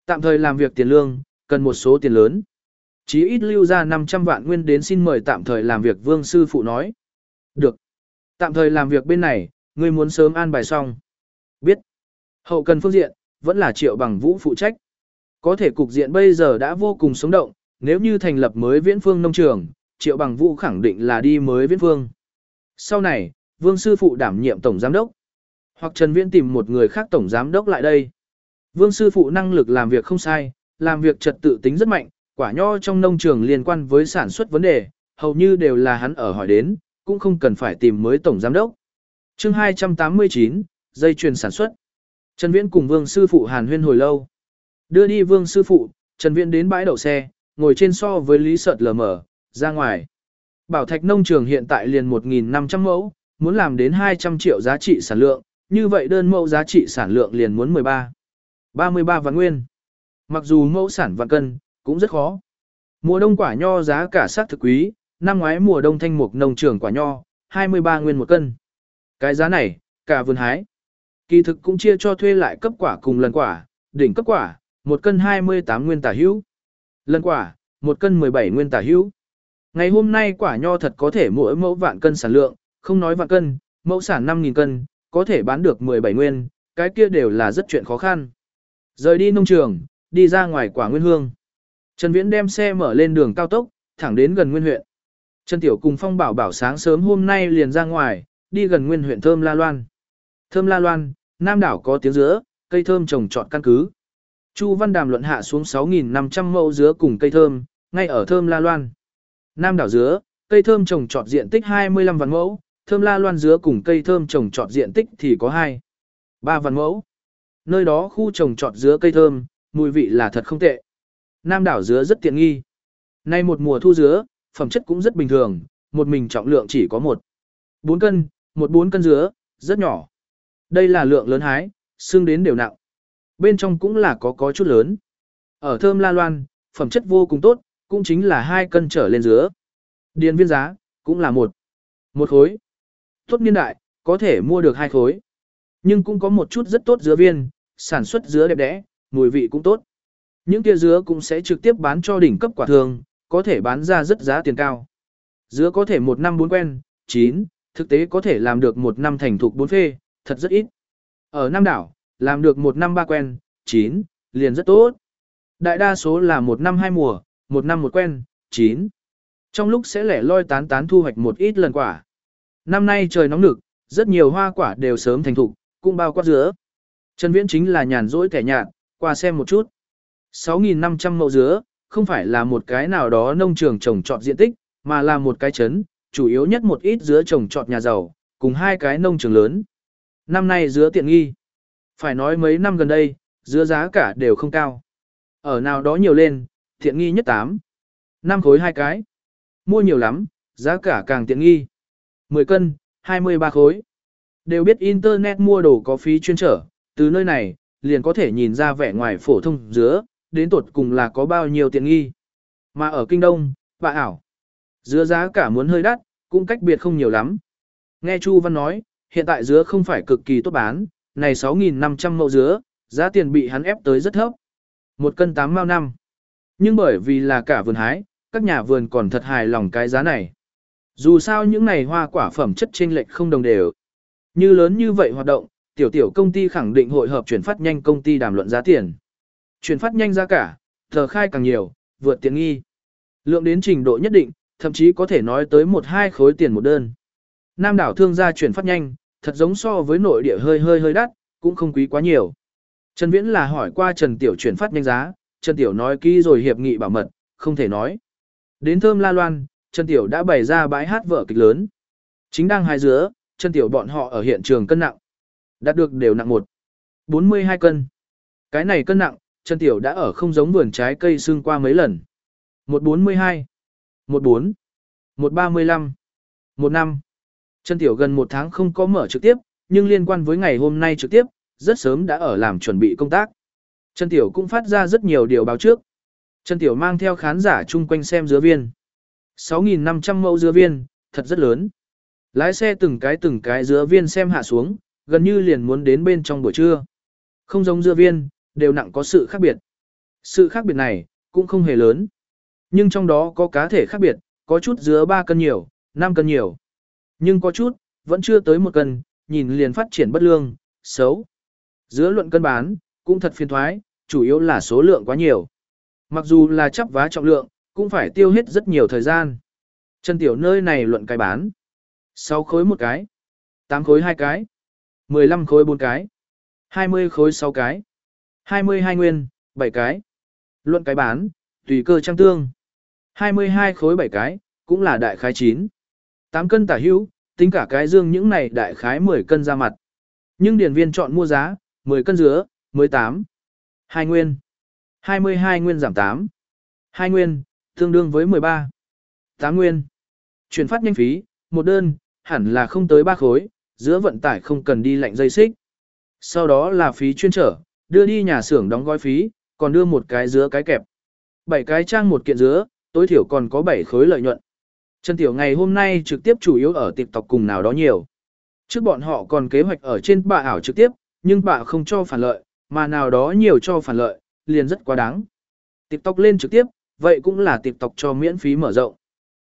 Tạm thời làm việc tiền lương, cần một số tiền lớn. Chí ít lưu ra 500 vạn nguyên đến xin mời tạm thời làm việc vương sư phụ nói. Được. Tạm thời làm việc bên này, ngươi muốn sớm an bài xong. Biết. Hậu cần phương diện, vẫn là triệu bằng vũ phụ trách. Có thể cục diện bây giờ đã vô cùng sống động, nếu như thành lập mới viễn phương nông trường, triệu bằng vũ khẳng định là đi mới viễn phương. Sau này, vương sư phụ đảm nhiệm tổng giám đốc. Hoặc Trần Viễn tìm một người khác tổng giám đốc lại đây. Vương sư phụ năng lực làm việc không sai, làm việc trật tự tính rất mạnh, quả nho trong nông trường liên quan với sản xuất vấn đề, hầu như đều là hắn ở hỏi đến, cũng không cần phải tìm mới tổng giám đốc. Chương 289, dây chuyền sản xuất. Trần Viễn cùng Vương sư phụ Hàn Huyên hồi lâu. Đưa đi Vương sư phụ, Trần Viễn đến bãi đậu xe, ngồi trên so với Lý Sợt lờ mờ ra ngoài. Bảo Thạch nông trường hiện tại liền 1.500 mẫu, muốn làm đến 200 triệu giá trị sản lượng, như vậy đơn mẫu giá trị sản lượng liền muốn 13. 33 vạn nguyên. Mặc dù mẫu sản vạn cân, cũng rất khó. Mùa đông quả nho giá cả sát thực quý, năm ngoái mùa đông thanh mục nông trường quả nho, 23 nguyên một cân. Cái giá này, cả vườn hái. Kỳ thực cũng chia cho thuê lại cấp quả cùng lần quả, đỉnh cấp quả, một cân 28 nguyên tả hữu. Lần quả, một cân 17 nguyên tả hữu. Ngày hôm nay quả nho thật có thể mỗi mẫu vạn cân sản lượng, không nói vạn cân, mẫu sản 5.000 cân, có thể bán được 17 nguyên, cái kia đều là rất chuyện khó khăn. Rời đi nông trường, đi ra ngoài quả nguyên hương. Trần Viễn đem xe mở lên đường cao tốc, thẳng đến gần nguyên huyện. Trần Tiểu cùng Phong Bảo bảo sáng sớm hôm nay liền ra ngoài, đi gần nguyên huyện Thơm La Loan. Thơm La Loan, Nam đảo có tiếng dứa, cây thơm trồng trọt căn cứ. Chu Văn Đàm luận hạ xuống 6.500 mẫu dứa cùng cây thơm, ngay ở Thơm La Loan. Nam đảo dứa, cây thơm trồng trọt diện tích 25 vạn mẫu, thơm La Loan dứa cùng cây thơm trồng trọt diện tích thì có 2, 3 vạn mẫu. Nơi đó khu trồng trọt dứa cây thơm, mùi vị là thật không tệ. Nam đảo dứa rất tiện nghi. Nay một mùa thu dứa, phẩm chất cũng rất bình thường, một mình trọng lượng chỉ có một 4 cân, một 4 cân dứa, rất nhỏ. Đây là lượng lớn hái, xương đến đều nặng. Bên trong cũng là có có chút lớn. Ở thơm la loan, phẩm chất vô cùng tốt, cũng chính là 2 cân trở lên dứa. Điền viên giá, cũng là một. Một khối. Tốt niên đại, có thể mua được hai khối. Nhưng cũng có một chút rất tốt dứa viên, sản xuất dứa đẹp đẽ, mùi vị cũng tốt. Những kia dứa cũng sẽ trực tiếp bán cho đỉnh cấp quả thường, có thể bán ra rất giá tiền cao. Dứa có thể một năm bốn quen, chín, thực tế có thể làm được một năm thành thục bốn phê, thật rất ít. Ở Nam đảo, làm được một năm ba quen, chín, liền rất tốt. Đại đa số là một năm hai mùa, một năm một quen, chín. Trong lúc sẽ lẻ loi tán tán thu hoạch một ít lần quả. Năm nay trời nóng nực, rất nhiều hoa quả đều sớm thành thục, cũng bao quát dứa. Trần Viễn chính là nhàn rỗi kẻ nhạt, qua xem một chút. 6.500 mẫu dứa, không phải là một cái nào đó nông trường trồng trọt diện tích, mà là một cái trấn, chủ yếu nhất một ít dứa trồng trọt nhà giàu, cùng hai cái nông trường lớn. Năm nay dứa tiện nghi. Phải nói mấy năm gần đây, dứa giá cả đều không cao. Ở nào đó nhiều lên, tiện nghi nhất 8. 5 khối hai cái. Mua nhiều lắm, giá cả càng tiện nghi. 10 cân, 23 khối. Đều biết Internet mua đồ có phí chuyên trở, từ nơi này, liền có thể nhìn ra vẻ ngoài phổ thông dứa, đến tột cùng là có bao nhiêu tiện nghi. Mà ở Kinh Đông, bà ảo, dứa giá cả muốn hơi đắt, cũng cách biệt không nhiều lắm. Nghe Chu Văn nói, hiện tại dứa không phải cực kỳ tốt bán, này 6.500 mẫu dứa, giá tiền bị hắn ép tới rất thấp. Một cân 8 mao năm. Nhưng bởi vì là cả vườn hái, các nhà vườn còn thật hài lòng cái giá này. Dù sao những này hoa quả phẩm chất chênh lệch không đồng đều. Như lớn như vậy hoạt động, tiểu tiểu công ty khẳng định hội hợp chuyển phát nhanh công ty đàm luận giá tiền. Chuyển phát nhanh giá cả, tờ khai càng nhiều, vượt tiền nghi. Lượng đến trình độ nhất định, thậm chí có thể nói tới một hai khối tiền một đơn. Nam đảo thương gia chuyển phát nhanh, thật giống so với nội địa hơi hơi hơi đắt, cũng không quý quá nhiều. Trần Viễn là hỏi qua Trần Tiểu chuyển phát nhanh giá, Trần Tiểu nói kỹ rồi hiệp nghị bảo mật, không thể nói. Đến thơm la loan, Trần Tiểu đã bày ra bãi hát vở kịch lớn. Chính đang hai giữa, Trần Tiểu bọn họ ở hiện trường cân nặng. Đạt được đều nặng 1. 42 cân. Cái này cân nặng, Trần Tiểu đã ở không giống vườn trái cây xương qua mấy lần. 142, 14, 135, 15. Trần Tiểu gần một tháng không có mở trực tiếp, nhưng liên quan với ngày hôm nay trực tiếp, rất sớm đã ở làm chuẩn bị công tác. Trần Tiểu cũng phát ra rất nhiều điều báo trước. Trần Tiểu mang theo khán giả chung quanh xem dứa viên. 6.500 mẫu dứa viên, thật rất lớn. Lái xe từng cái từng cái dứa viên xem hạ xuống, gần như liền muốn đến bên trong buổi trưa. Không giống dứa viên, đều nặng có sự khác biệt. Sự khác biệt này, cũng không hề lớn. Nhưng trong đó có cá thể khác biệt, có chút dứa 3 cân nhiều, 5 cân nhiều. Nhưng có chút, vẫn chưa tới 1 cân, nhìn liền phát triển bất lương, xấu. Dứa luận cân bán, cũng thật phiền thoái, chủ yếu là số lượng quá nhiều. Mặc dù là chấp vá trọng lượng, cũng phải tiêu hết rất nhiều thời gian. Chân tiểu nơi này luận cái bán. 6 khối một cái, 8 khối hai cái, 15 khối bốn cái, 20 khối 6 cái, 22 nguyên, 7 cái. Luận cái bán, tùy cơ trang tương. 22 khối 7 cái, cũng là đại khái 9. 8 cân tả hữu, tính cả cái dương những này đại khái 10 cân ra mặt. Nhưng điển viên chọn mua giá, 10 cân dứa, 18. 2 nguyên. 22 nguyên giảm 8. 2 nguyên, tương đương với 13. 8 nguyên. Chuyển phát nhanh phí, một đơn, hẳn là không tới 3 khối, giữa vận tải không cần đi lạnh dây xích. Sau đó là phí chuyên trở, đưa đi nhà xưởng đóng gói phí, còn đưa một cái dứa cái kẹp. bảy cái trang một kiện dứa, tối thiểu còn có bảy khối lợi nhuận. Trần Tiểu ngày hôm nay trực tiếp chủ yếu ở TikTok cùng nào đó nhiều. Trước bọn họ còn kế hoạch ở trên bạ ảo trực tiếp, nhưng bạ không cho phản lợi, mà nào đó nhiều cho phản lợi, liền rất quá đáng. TikTok lên trực tiếp, vậy cũng là TikTok cho miễn phí mở rộng.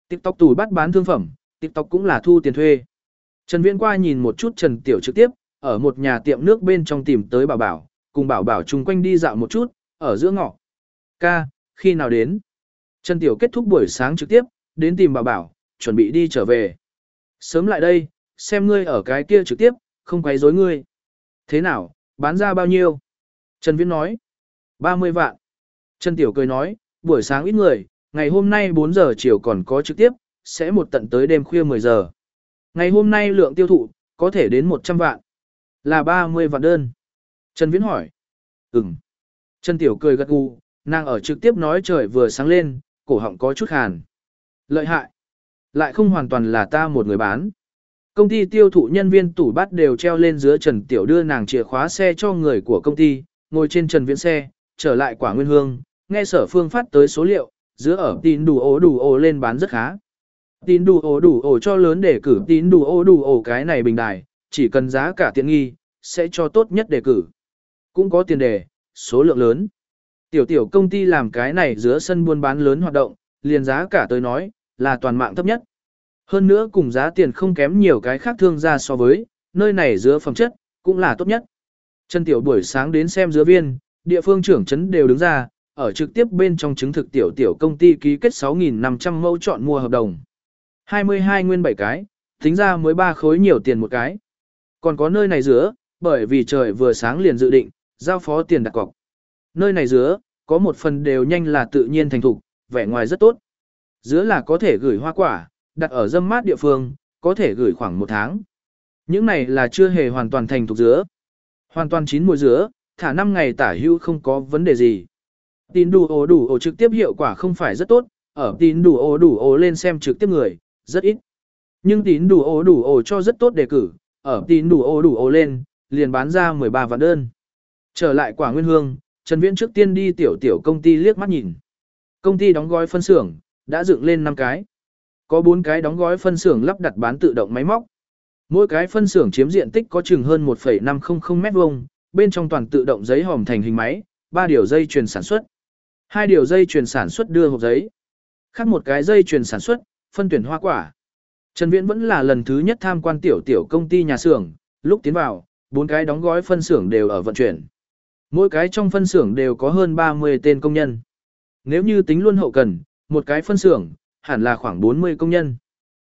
TikTok tủ bắt bán thương phẩm, TikTok cũng là thu tiền thuê. Trần Viễn qua nhìn một chút Trần Tiểu trực tiếp, ở một nhà tiệm nước bên trong tìm tới bảo bảo, cùng bảo bảo chung quanh đi dạo một chút, ở giữa ngõ. Ca, khi nào đến? Trần Tiểu kết thúc buổi sáng trực tiếp, đến tìm bảo bảo, chuẩn bị đi trở về. Sớm lại đây, xem ngươi ở cái kia trực tiếp, không quấy rối ngươi. Thế nào, bán ra bao nhiêu? Trần Viễn nói. 30 vạn. Trần Tiểu cười nói, buổi sáng ít người, ngày hôm nay 4 giờ chiều còn có trực tiếp, sẽ một tận tới đêm khuya 10 giờ. Ngày hôm nay lượng tiêu thụ, có thể đến 100 vạn. Là 30 vạn đơn. Trần Viễn hỏi. Ừm. Trần Tiểu cười gật gù, nàng ở trực tiếp nói trời vừa sáng lên, cổ họng có chút hàn. Lợi hại. Lại không hoàn toàn là ta một người bán. Công ty tiêu thụ nhân viên tủ bát đều treo lên giữa Trần Tiểu đưa nàng chìa khóa xe cho người của công ty, ngồi trên Trần Viễn xe, trở lại quả nguyên hương, nghe sở phương phát tới số liệu, giữa ở tin đủ ố đủ ố lên bán rất khá. Tin đủ ố đủ ố cho lớn để cử tin đủ ố đủ ố cái này bình đài, chỉ cần giá cả tiện nghi, sẽ cho tốt nhất đề cử. Cũng có tiền đề, số lượng lớn. Tiểu tiểu công ty làm cái này giữa sân buôn bán lớn hoạt động, liền giá cả tới nói, là toàn mạng thấp nhất. Hơn nữa cùng giá tiền không kém nhiều cái khác thương gia so với, nơi này giữa phẩm chất, cũng là tốt nhất. Trần Tiểu buổi sáng đến xem giữa viên, địa phương trưởng trấn đều đứng ra, ở trực tiếp bên trong chứng thực tiểu tiểu công ty ký kết 6.500 mẫu chọn mua hợp đồng. 22 nguyên 7 cái, tính ra mới 3 khối nhiều tiền một cái. Còn có nơi này giữa, bởi vì trời vừa sáng liền dự định, giao phó tiền đặt cọc. Nơi này dứa có một phần đều nhanh là tự nhiên thành thục, vẻ ngoài rất tốt. Dứa là có thể gửi hoa quả, đặt ở dâm mát địa phương, có thể gửi khoảng một tháng. Những này là chưa hề hoàn toàn thành thục dứa, Hoàn toàn chín mùi dứa, thả 5 ngày tả hữu không có vấn đề gì. Tín đủ ổ đủ ổ trực tiếp hiệu quả không phải rất tốt, ở tín đủ ổ đủ ổ lên xem trực tiếp người, rất ít. Nhưng tín đủ ổ đủ ổ cho rất tốt đề cử, ở tín đủ ổ đủ ổ lên, liền bán ra 13 vạn đơn. Trở lại quả nguyên hương, Trần Viễn trước tiên đi tiểu tiểu công ty liếc mắt nhìn. Công ty đóng gói phân xưởng, đã dựng lên 5 cái. Có 4 cái đóng gói phân xưởng lắp đặt bán tự động máy móc. Mỗi cái phân xưởng chiếm diện tích có chừng hơn 1,500 mét vuông, bên trong toàn tự động giấy hòm thành hình máy, 3 điều dây chuyền sản xuất. Hai điều dây chuyền sản xuất đưa hộp giấy. Khác một cái dây chuyền sản xuất, phân tuyển hoa quả. Trần Viễn vẫn là lần thứ nhất tham quan tiểu tiểu công ty nhà xưởng, lúc tiến vào, bốn cái đóng gói phân xưởng đều ở vận chuyển. Mỗi cái trong phân xưởng đều có hơn 30 tên công nhân. Nếu như tính luôn hậu cần, một cái phân xưởng hẳn là khoảng 40 công nhân.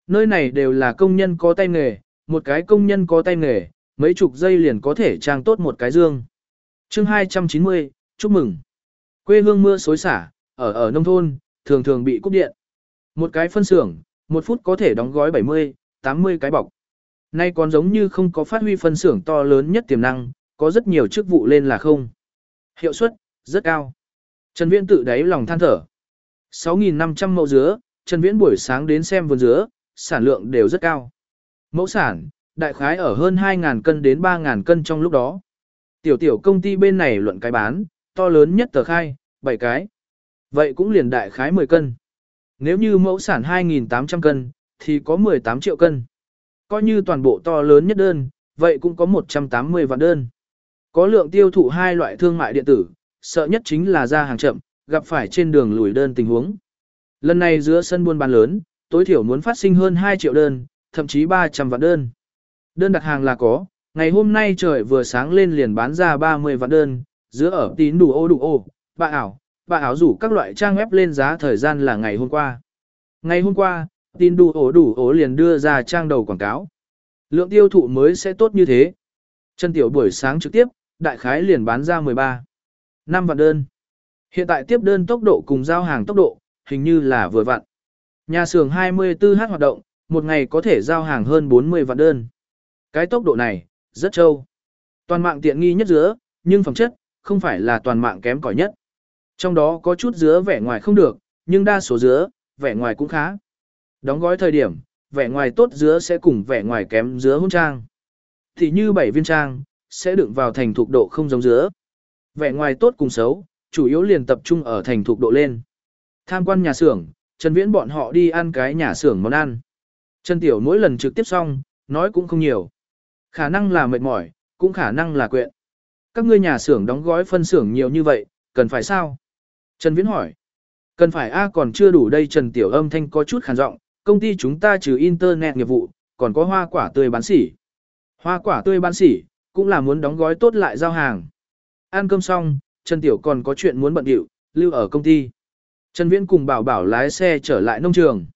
Nơi này đều là công nhân có tay nghề, một cái công nhân có tay nghề, mấy chục giây liền có thể trang tốt một cái dương. Chương 290, chúc mừng. Quê hương mưa xối xả, ở ở nông thôn, thường thường bị cúp điện. Một cái phân xưởng, một phút có thể đóng gói 70, 80 cái bọc. Nay còn giống như không có phát huy phân xưởng to lớn nhất tiềm năng, có rất nhiều chức vụ lên là không. Hiệu suất, rất cao. Trần Viễn tự đáy lòng than thở. 6.500 mẫu dứa, Trần Viễn buổi sáng đến xem vườn dứa, sản lượng đều rất cao. Mẫu sản, đại khái ở hơn 2.000 cân đến 3.000 cân trong lúc đó. Tiểu tiểu công ty bên này luận cái bán, to lớn nhất tờ khai, 7 cái. Vậy cũng liền đại khái 10 cân. Nếu như mẫu sản 2.800 cân, thì có 18 triệu cân. Coi như toàn bộ to lớn nhất đơn, vậy cũng có 180 vạn đơn. Có lượng tiêu thụ hai loại thương mại điện tử, sợ nhất chính là ra hàng chậm, gặp phải trên đường lùi đơn tình huống. Lần này giữa sân buôn bán lớn, tối thiểu muốn phát sinh hơn 2 triệu đơn, thậm chí 300 vạn đơn. Đơn đặt hàng là có, ngày hôm nay trời vừa sáng lên liền bán ra 30 vạn đơn, giữa ở tín đủ ô đủ ô, bà ảo, bà ảo rủ các loại trang web lên giá thời gian là ngày hôm qua. Ngày hôm qua, tín đủ ổ đủ ổ liền đưa ra trang đầu quảng cáo. Lượng tiêu thụ mới sẽ tốt như thế. Trần tiểu buổi sáng trực tiếp, đại khái liền bán ra 13. 5 vạn đơn. Hiện tại tiếp đơn tốc độ cùng giao hàng tốc độ, hình như là vừa vặn. Nhà xưởng 24h hoạt động, một ngày có thể giao hàng hơn 40 vạn đơn. Cái tốc độ này, rất trâu. Toàn mạng tiện nghi nhất giữa, nhưng phẩm chất, không phải là toàn mạng kém cỏi nhất. Trong đó có chút dứa vẻ ngoài không được, nhưng đa số dứa, vẻ ngoài cũng khá. Đóng gói thời điểm, vẻ ngoài tốt dứa sẽ cùng vẻ ngoài kém dứa hôn trang. Thì như 7 viên trang, sẽ đựng vào thành thục độ không giống giữa, Vẻ ngoài tốt cùng xấu, chủ yếu liền tập trung ở thành thục độ lên. Tham quan nhà xưởng, Trần Viễn bọn họ đi ăn cái nhà xưởng món ăn. Trần Tiểu mỗi lần trực tiếp xong, nói cũng không nhiều. Khả năng là mệt mỏi, cũng khả năng là quyện. Các ngươi nhà xưởng đóng gói phân xưởng nhiều như vậy, cần phải sao? Trần Viễn hỏi. Cần phải A còn chưa đủ đây Trần Tiểu âm thanh có chút khàn giọng, công ty chúng ta trừ internet nghiệp vụ, còn có hoa quả tươi bán sỉ. Hoa quả tươi bán sỉ, cũng là muốn đóng gói tốt lại giao hàng. Ăn cơm xong, Trần Tiểu còn có chuyện muốn bận điệu, lưu ở công ty. Trần Viễn cùng Bảo Bảo lái xe trở lại nông trường.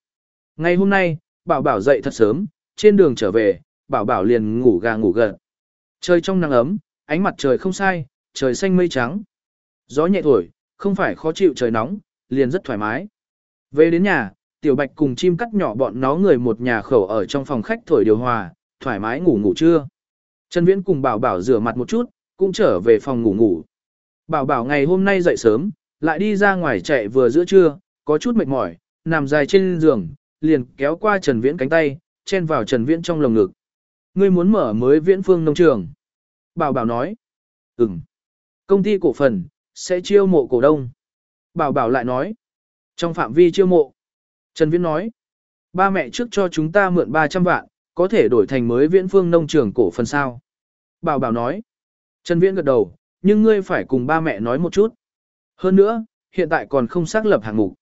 Ngày hôm nay, Bảo Bảo dậy thật sớm, trên đường trở về, Bảo Bảo liền ngủ gà ngủ gật. Trời trong nắng ấm, ánh mặt trời không sai, trời xanh mây trắng. Gió nhẹ thổi, không phải khó chịu trời nóng, liền rất thoải mái. Về đến nhà, Tiểu Bạch cùng chim cắt nhỏ bọn nó người một nhà khẩu ở trong phòng khách thổi điều hòa, thoải mái ngủ ngủ trưa. Trần Viễn cùng Bảo Bảo rửa mặt một chút, cũng trở về phòng ngủ ngủ. Bảo Bảo ngày hôm nay dậy sớm, lại đi ra ngoài chạy vừa giữa trưa, có chút mệt mỏi, nằm dài trên giường, liền kéo qua Trần Viễn cánh tay, chen vào Trần Viễn trong lồng ngực. Ngươi muốn mở mới Viễn Phương nông trường. Bảo Bảo nói. Ừm. Công ty cổ phần, sẽ chiêu mộ cổ đông. Bảo Bảo lại nói. Trong phạm vi chiêu mộ. Trần Viễn nói. Ba mẹ trước cho chúng ta mượn 300 vạn, có thể đổi thành mới Viễn Phương nông trường cổ phần sao. Bảo Bảo nói. Trần Viễn gật đầu, nhưng ngươi phải cùng ba mẹ nói một chút. Hơn nữa, hiện tại còn không xác lập hạng mục.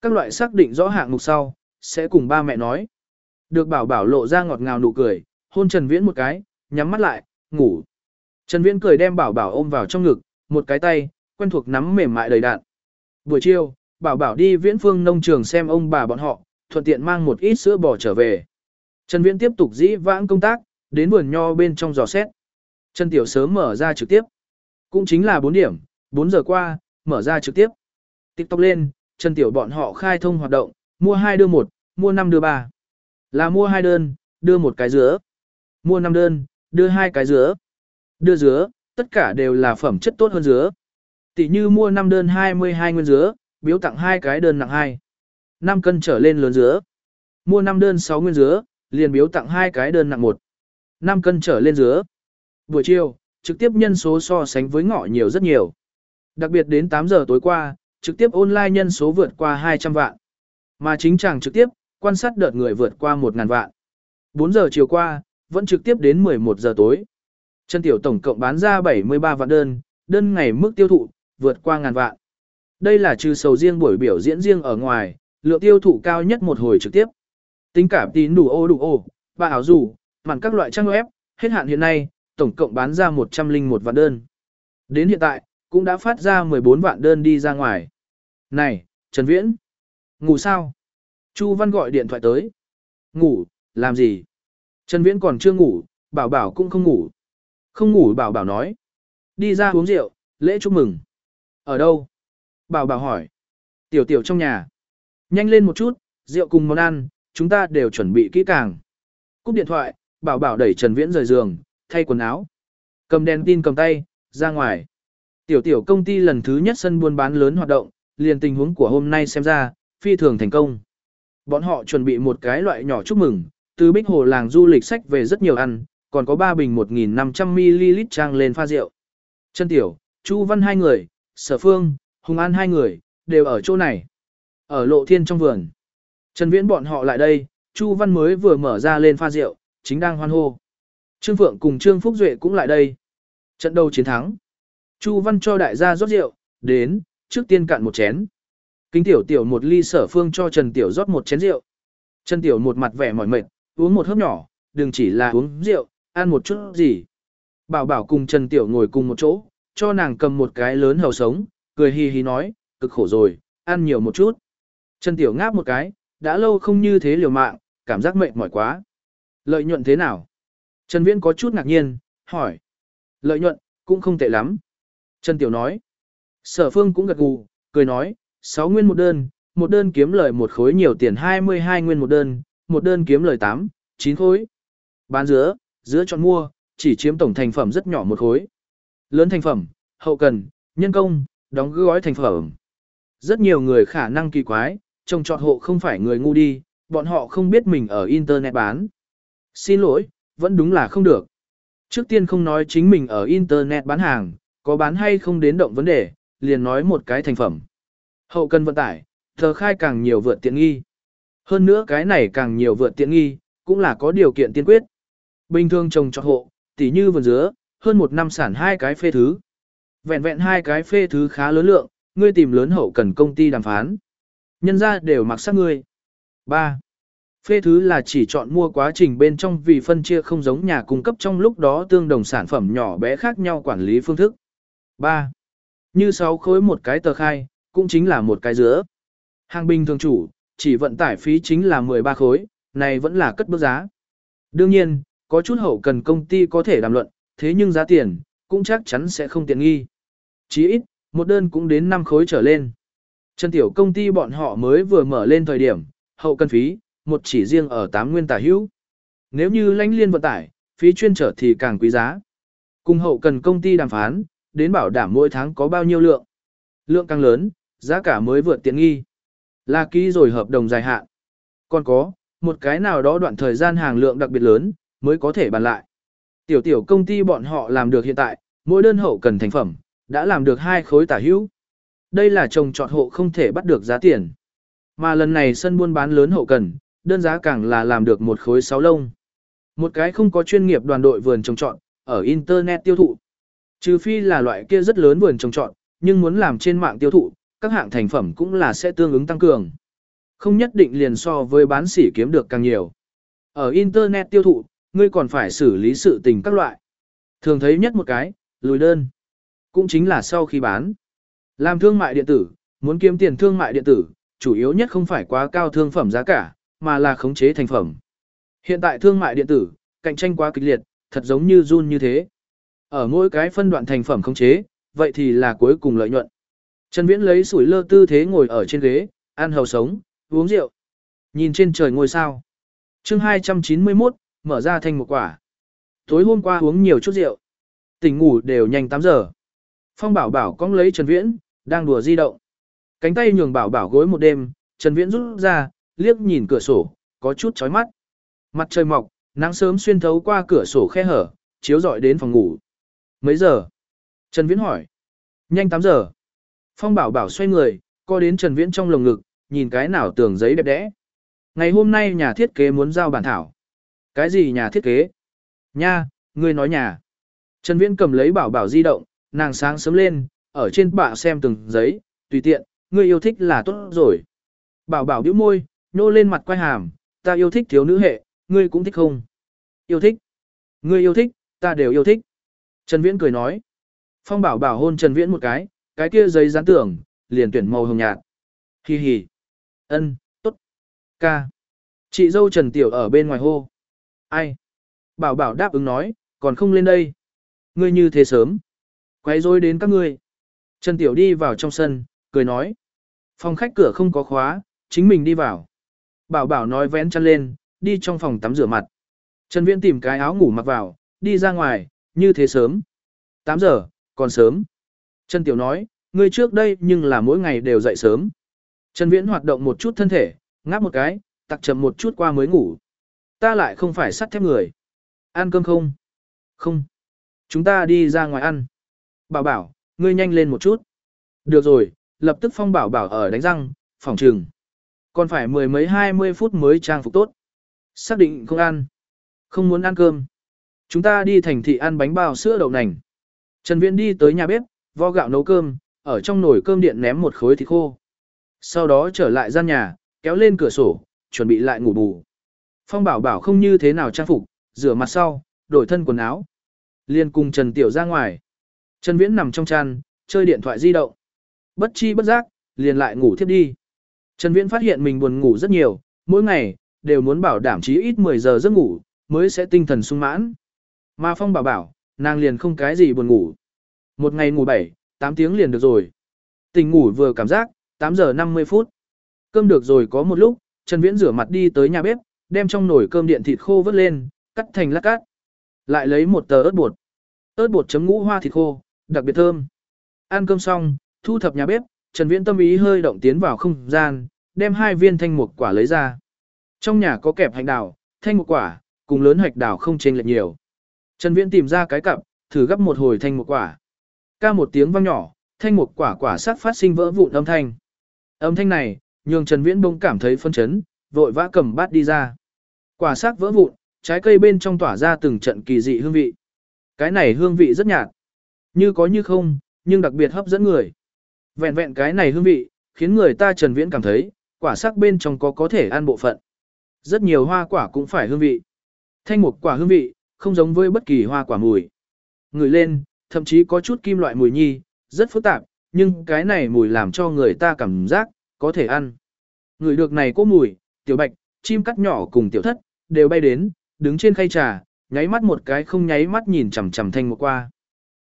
Các loại xác định rõ hạng mục sau, sẽ cùng ba mẹ nói. Được bảo bảo lộ ra ngọt ngào nụ cười, hôn Trần Viễn một cái, nhắm mắt lại, ngủ. Trần Viễn cười đem bảo bảo ôm vào trong ngực, một cái tay, quen thuộc nắm mềm mại đầy đạn. Buổi chiều, bảo bảo đi viễn phương nông trường xem ông bà bọn họ, thuận tiện mang một ít sữa bò trở về. Trần Viễn tiếp tục dĩ vãng công tác, đến vườn nho bên trong giò xét. Trần Tiểu sớm mở ra trực tiếp. Cũng chính là 4 điểm, 4 giờ qua, mở ra trực tiếp. TikTok lên, Trần Tiểu bọn họ khai thông hoạt động, mua 2 đưa 1, mua 5 đưa 3. Là mua 2 đơn, đưa một cái dứa. Mua 5 đơn, đưa hai cái dứa. Đưa dứa, tất cả đều là phẩm chất tốt hơn dứa. Tỷ như mua 5 đơn 22 nguyên dứa, biếu tặng hai cái đơn nặng 2. 5 cân trở lên lớn dứa. Mua 5 đơn 6 nguyên dứa, liền biếu tặng hai cái đơn nặng 1. 5 cân trở lên dứa. Buổi chiều, trực tiếp nhân số so sánh với ngọ nhiều rất nhiều. Đặc biệt đến 8 giờ tối qua, trực tiếp online nhân số vượt qua 200 vạn. Mà chính chàng trực tiếp, quan sát đợt người vượt qua 1.000 vạn. 4 giờ chiều qua, vẫn trực tiếp đến 11 giờ tối. Chân tiểu tổng cộng bán ra 73 vạn đơn, đơn ngày mức tiêu thụ, vượt qua ngàn vạn. Đây là trừ sầu riêng buổi biểu diễn riêng ở ngoài, lượng tiêu thụ cao nhất một hồi trực tiếp. Tính cả tín đủ ô đủ ô, và ảo dù, màn các loại trang web, hết hạn hiện nay, tổng cộng bán ra 101 vạn đơn. Đến hiện tại, cũng đã phát ra 14 vạn đơn đi ra ngoài. Này, Trần Viễn, ngủ sao? Chu Văn gọi điện thoại tới. Ngủ, làm gì? Trần Viễn còn chưa ngủ, bảo bảo cũng không ngủ. Không ngủ bảo bảo nói. Đi ra uống rượu, lễ chúc mừng. Ở đâu? Bảo bảo hỏi. Tiểu tiểu trong nhà. Nhanh lên một chút, rượu cùng món ăn, chúng ta đều chuẩn bị kỹ càng. Cúp điện thoại, bảo bảo đẩy Trần Viễn rời giường, thay quần áo. Cầm đèn tin cầm tay, ra ngoài. Tiểu tiểu công ty lần thứ nhất sân buôn bán lớn hoạt động, liền tình huống của hôm nay xem ra, phi thường thành công. Bọn họ chuẩn bị một cái loại nhỏ chúc mừng, từ bích hồ làng du lịch sách về rất nhiều ăn, còn có 3 bình 1.500ml trang lên pha rượu. Chân tiểu, Chu Văn hai người, Sở Phương, Hùng An hai người, đều ở chỗ này. Ở lộ thiên trong vườn. Trần Viễn bọn họ lại đây, Chu Văn mới vừa mở ra lên pha rượu, chính đang hoan hô. Trương Phượng cùng Trương Phúc Duệ cũng lại đây. Trận đầu chiến thắng. Chu Văn cho đại gia rót rượu, đến, trước tiên cạn một chén. Kính tiểu tiểu một ly sở phương cho Trần Tiểu rót một chén rượu. Trần Tiểu một mặt vẻ mỏi mệt, uống một hớp nhỏ, đừng chỉ là uống rượu, ăn một chút gì. Bảo bảo cùng Trần Tiểu ngồi cùng một chỗ, cho nàng cầm một cái lớn hầu sống, cười hì hì nói, cực khổ rồi, ăn nhiều một chút. Trần Tiểu ngáp một cái, đã lâu không như thế liều mạng, cảm giác mệt mỏi quá. Lợi nhuận thế nào? Trần Viễn có chút ngạc nhiên, hỏi. Lợi nhuận, cũng không tệ lắm. Trần Tiểu nói. Sở Phương cũng gật gù, cười nói, 6 nguyên một đơn, một đơn kiếm lời một khối nhiều tiền 22 nguyên một đơn, một đơn kiếm lời 8, 9 khối. Bán giữa, giữa chọn mua, chỉ chiếm tổng thành phẩm rất nhỏ một khối. Lớn thành phẩm, hậu cần, nhân công, đóng gói thành phẩm. Rất nhiều người khả năng kỳ quái, trồng trọt hộ không phải người ngu đi, bọn họ không biết mình ở Internet bán. Xin lỗi, vẫn đúng là không được. Trước tiên không nói chính mình ở Internet bán hàng, có bán hay không đến động vấn đề, liền nói một cái thành phẩm. Hậu cần vận tải, thờ khai càng nhiều vượt tiện nghi. Hơn nữa cái này càng nhiều vượt tiện nghi, cũng là có điều kiện tiên quyết. Bình thường trồng cho hộ, tỉ như vườn dứa, hơn một năm sản hai cái phê thứ. Vẹn vẹn hai cái phê thứ khá lớn lượng, ngươi tìm lớn hậu cần công ty đàm phán. Nhân ra đều mặc sắc ngươi. 3. Phê thứ là chỉ chọn mua quá trình bên trong vì phân chia không giống nhà cung cấp trong lúc đó tương đồng sản phẩm nhỏ bé khác nhau quản lý phương thức. 3. Như 6 khối một cái tờ khai, cũng chính là một cái giữa. Hàng bình thường chủ, chỉ vận tải phí chính là 13 khối, này vẫn là cất bước giá. Đương nhiên, có chút hậu cần công ty có thể đàm luận, thế nhưng giá tiền, cũng chắc chắn sẽ không tiện nghi. Chí ít, một đơn cũng đến 5 khối trở lên. Chân tiểu công ty bọn họ mới vừa mở lên thời điểm, hậu cần phí, một chỉ riêng ở 8 nguyên tả hữu. Nếu như lãnh liên vận tải, phí chuyên trở thì càng quý giá. Cùng hậu cần công ty đàm phán, đến bảo đảm mỗi tháng có bao nhiêu lượng. Lượng càng lớn, giá cả mới vượt tiện nghi. Là ký rồi hợp đồng dài hạn. Còn có, một cái nào đó đoạn thời gian hàng lượng đặc biệt lớn, mới có thể bàn lại. Tiểu tiểu công ty bọn họ làm được hiện tại, mỗi đơn hậu cần thành phẩm, đã làm được hai khối tả hữu. Đây là trồng trọt hộ không thể bắt được giá tiền. Mà lần này sân buôn bán lớn hậu cần, đơn giá càng là làm được một khối sáu lông. Một cái không có chuyên nghiệp đoàn đội vườn trồng trọt, ở Internet tiêu thụ. Trừ phi là loại kia rất lớn vườn trồng trọt, nhưng muốn làm trên mạng tiêu thụ, các hạng thành phẩm cũng là sẽ tương ứng tăng cường. Không nhất định liền so với bán sỉ kiếm được càng nhiều. Ở Internet tiêu thụ, ngươi còn phải xử lý sự tình các loại. Thường thấy nhất một cái, lùi đơn. Cũng chính là sau khi bán. Làm thương mại điện tử, muốn kiếm tiền thương mại điện tử, chủ yếu nhất không phải quá cao thương phẩm giá cả, mà là khống chế thành phẩm. Hiện tại thương mại điện tử, cạnh tranh quá kịch liệt, thật giống như run như thế. Ở mỗi cái phân đoạn thành phẩm khống chế, vậy thì là cuối cùng lợi nhuận. Trần Viễn lấy sủi lơ tư thế ngồi ở trên ghế, ăn hầu sống, uống rượu. Nhìn trên trời ngôi sao. chương 291, mở ra thành một quả. Tối hôm qua uống nhiều chút rượu. Tỉnh ngủ đều nhanh 8 giờ. Phong bảo bảo cong lấy Trần Viễn, đang đùa di động. Cánh tay nhường bảo bảo gối một đêm, Trần Viễn rút ra, liếc nhìn cửa sổ, có chút chói mắt. Mặt trời mọc, nắng sớm xuyên thấu qua cửa sổ khe hở, chiếu rọi đến phòng ngủ. Mấy giờ? Trần Viễn hỏi. Nhanh 8 giờ. Phong bảo bảo xoay người, co đến Trần Viễn trong lồng ngực, nhìn cái nào tường giấy đẹp đẽ. Ngày hôm nay nhà thiết kế muốn giao bản thảo. Cái gì nhà thiết kế? Nha, ngươi nói nhà. Trần Viễn cầm lấy bảo bảo di động, nàng sáng sớm lên, ở trên bạ xem từng giấy, tùy tiện, ngươi yêu thích là tốt rồi. Bảo bảo bĩu môi, nô lên mặt quay hàm, ta yêu thích thiếu nữ hệ, ngươi cũng thích không? Yêu thích. Ngươi yêu thích, ta đều yêu thích. Trần Viễn cười nói. Phong bảo bảo hôn Trần Viễn một cái, cái kia giấy dán tưởng, liền tuyển màu hồng nhạt. Hi hi. Ân, tốt. Ca. Chị dâu Trần Tiểu ở bên ngoài hô. Ai? Bảo bảo đáp ứng nói, còn không lên đây. Ngươi như thế sớm. Quấy rối đến các ngươi. Trần Tiểu đi vào trong sân, cười nói. Phòng khách cửa không có khóa, chính mình đi vào. Bảo bảo nói vén chân lên, đi trong phòng tắm rửa mặt. Trần Viễn tìm cái áo ngủ mặc vào, đi ra ngoài, như thế sớm. 8 giờ, còn sớm. Trần Tiểu nói, ngươi trước đây nhưng là mỗi ngày đều dậy sớm. Trần Viễn hoạt động một chút thân thể, ngáp một cái, tặc chậm một chút qua mới ngủ. Ta lại không phải sắt thép người. Ăn cơm không? Không. Chúng ta đi ra ngoài ăn. Bảo bảo, ngươi nhanh lên một chút. Được rồi, lập tức phong bảo bảo ở đánh răng, phòng trường. Còn phải mười mấy hai mươi phút mới trang phục tốt. Xác định không ăn. Không muốn ăn cơm. Chúng ta đi thành thị ăn bánh bao sữa đậu nành. Trần Viễn đi tới nhà bếp, vo gạo nấu cơm, ở trong nồi cơm điện ném một khối thịt khô. Sau đó trở lại gian nhà, kéo lên cửa sổ, chuẩn bị lại ngủ bù. Phong bảo bảo không như thế nào trang phục, rửa mặt sau, đổi thân quần áo. Liên cùng Trần Tiểu ra ngoài. Trần Viễn nằm trong chăn, chơi điện thoại di động. Bất chi bất giác, liền lại ngủ thiếp đi. Trần Viễn phát hiện mình buồn ngủ rất nhiều, mỗi ngày, đều muốn bảo đảm chí ít 10 giờ giấc ngủ, mới sẽ tinh thần sung mãn. Mà Phong bảo bảo, nàng liền không cái gì buồn ngủ. Một ngày ngủ 7, 8 tiếng liền được rồi. Tỉnh ngủ vừa cảm giác, 8 giờ 50 phút. Cơm được rồi có một lúc, Trần Viễn rửa mặt đi tới nhà bếp, đem trong nồi cơm điện thịt khô vớt lên, cắt thành lát cắt, Lại lấy một tờ ớt bột. Ớt bột chấm ngũ hoa thịt khô, đặc biệt thơm. Ăn cơm xong, thu thập nhà bếp, Trần Viễn tâm ý hơi động tiến vào không gian, đem hai viên thanh mục quả lấy ra. Trong nhà có kẹp hành đào, thanh mục quả, cùng lớn hạch đào không chênh lệch nhiều. Trần Viễn tìm ra cái cặp, thử gấp một hồi thanh mục quả. Ca một tiếng vang nhỏ, thanh mục quả quả sắc phát sinh vỡ vụn âm thanh. Âm thanh này, nhường Trần Viễn bỗng cảm thấy phân chấn, vội vã cầm bát đi ra. Quả sắc vỡ vụn, trái cây bên trong tỏa ra từng trận kỳ dị hương vị. Cái này hương vị rất nhạt, như có như không, nhưng đặc biệt hấp dẫn người. Vẹn vẹn cái này hương vị, khiến người ta Trần Viễn cảm thấy, quả sắc bên trong có có thể ăn bộ phận. Rất nhiều hoa quả cũng phải hương vị. Thanh mục quả hương vị, không giống với bất kỳ hoa quả mùi. Ngửi lên, thậm chí có chút kim loại mùi nhi, rất phức tạp, nhưng cái này mùi làm cho người ta cảm giác, có thể ăn. Ngửi được này có mùi, tiểu bạch, chim cắt nhỏ cùng tiểu thất, đều bay đến, đứng trên khay trà, nháy mắt một cái không nháy mắt nhìn chằm chằm thanh một qua.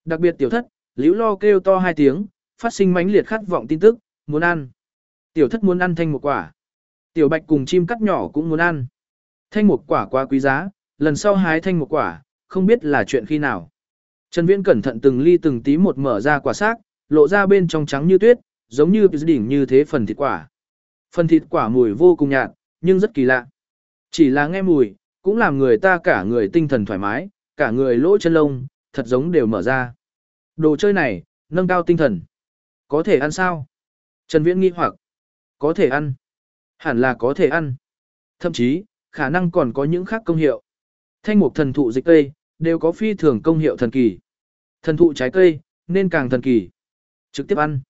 Đặc biệt tiểu thất, liễu lo kêu to hai tiếng, phát sinh mãnh liệt khát vọng tin tức, muốn ăn. Tiểu thất muốn ăn thanh một quả. Tiểu bạch cùng chim cắt nhỏ cũng muốn ăn. Thanh một quả quá quý giá, lần sau hái thanh một quả, không biết là chuyện khi nào. Trần Viễn cẩn thận từng ly từng tí một mở ra quả xác, lộ ra bên trong trắng như tuyết, giống như đỉnh như thế phần thịt quả. Phần thịt quả mùi vô cùng nhạt, nhưng rất kỳ lạ. Chỉ là nghe mùi, cũng làm người ta cả người tinh thần thoải mái, cả người lỗ chân lông, thật giống đều mở ra. Đồ chơi này, nâng cao tinh thần. Có thể ăn sao? Trần Viễn nghi hoặc. Có thể ăn. Hẳn là có thể ăn. Thậm chí, khả năng còn có những khác công hiệu. Thanh mục thần thụ dịch cây, đều có phi thường công hiệu thần kỳ. Thần thụ trái cây, nên càng thần kỳ. Trực tiếp ăn.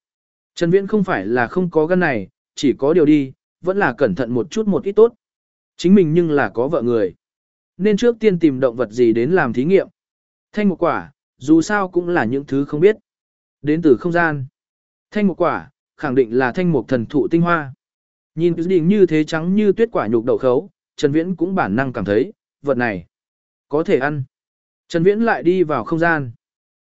Trần Viễn không phải là không có gan này, chỉ có điều đi, vẫn là cẩn thận một chút một ít tốt. Chính mình nhưng là có vợ người. Nên trước tiên tìm động vật gì đến làm thí nghiệm. Thanh một quả, dù sao cũng là những thứ không biết. Đến từ không gian. Thanh một quả, khẳng định là thanh một thần thụ tinh hoa. Nhìn đỉnh như thế trắng như tuyết quả nhục đậu khấu, Trần Viễn cũng bản năng cảm thấy, vật này có thể ăn. Trần Viễn lại đi vào không gian.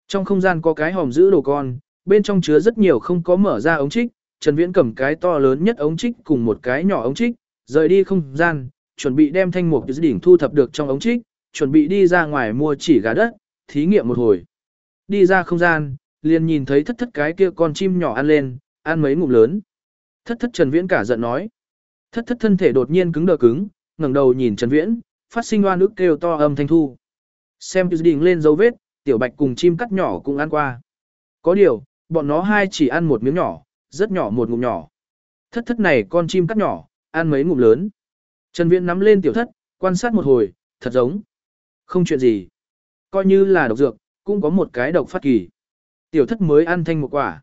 Trong không gian có cái hòm giữ đồ con, bên trong chứa rất nhiều không có mở ra ống trích, Trần Viễn cầm cái to lớn nhất ống trích cùng một cái nhỏ ống trích, rời đi không gian, chuẩn bị đem thanh mục đỉnh thu thập được trong ống trích, chuẩn bị đi ra ngoài mua chỉ gà đất, thí nghiệm một hồi. Đi ra không gian, liền nhìn thấy thất thất cái kia con chim nhỏ ăn lên, ăn mấy ngụm lớn. Thất thất Trần Viễn cả giận nói. Thất thất thân thể đột nhiên cứng đờ cứng, ngẩng đầu nhìn Trần Viễn, phát sinh oan ức kêu to âm thanh thu. Xem đỉnh lên dấu vết, tiểu bạch cùng chim cắt nhỏ cũng ăn qua. Có điều, bọn nó hai chỉ ăn một miếng nhỏ, rất nhỏ một ngụm nhỏ. Thất thất này con chim cắt nhỏ, ăn mấy ngụm lớn. Trần Viễn nắm lên tiểu thất, quan sát một hồi, thật giống. Không chuyện gì. Coi như là độc dược, cũng có một cái độc phát kỳ. Tiểu thất mới ăn thanh một quả.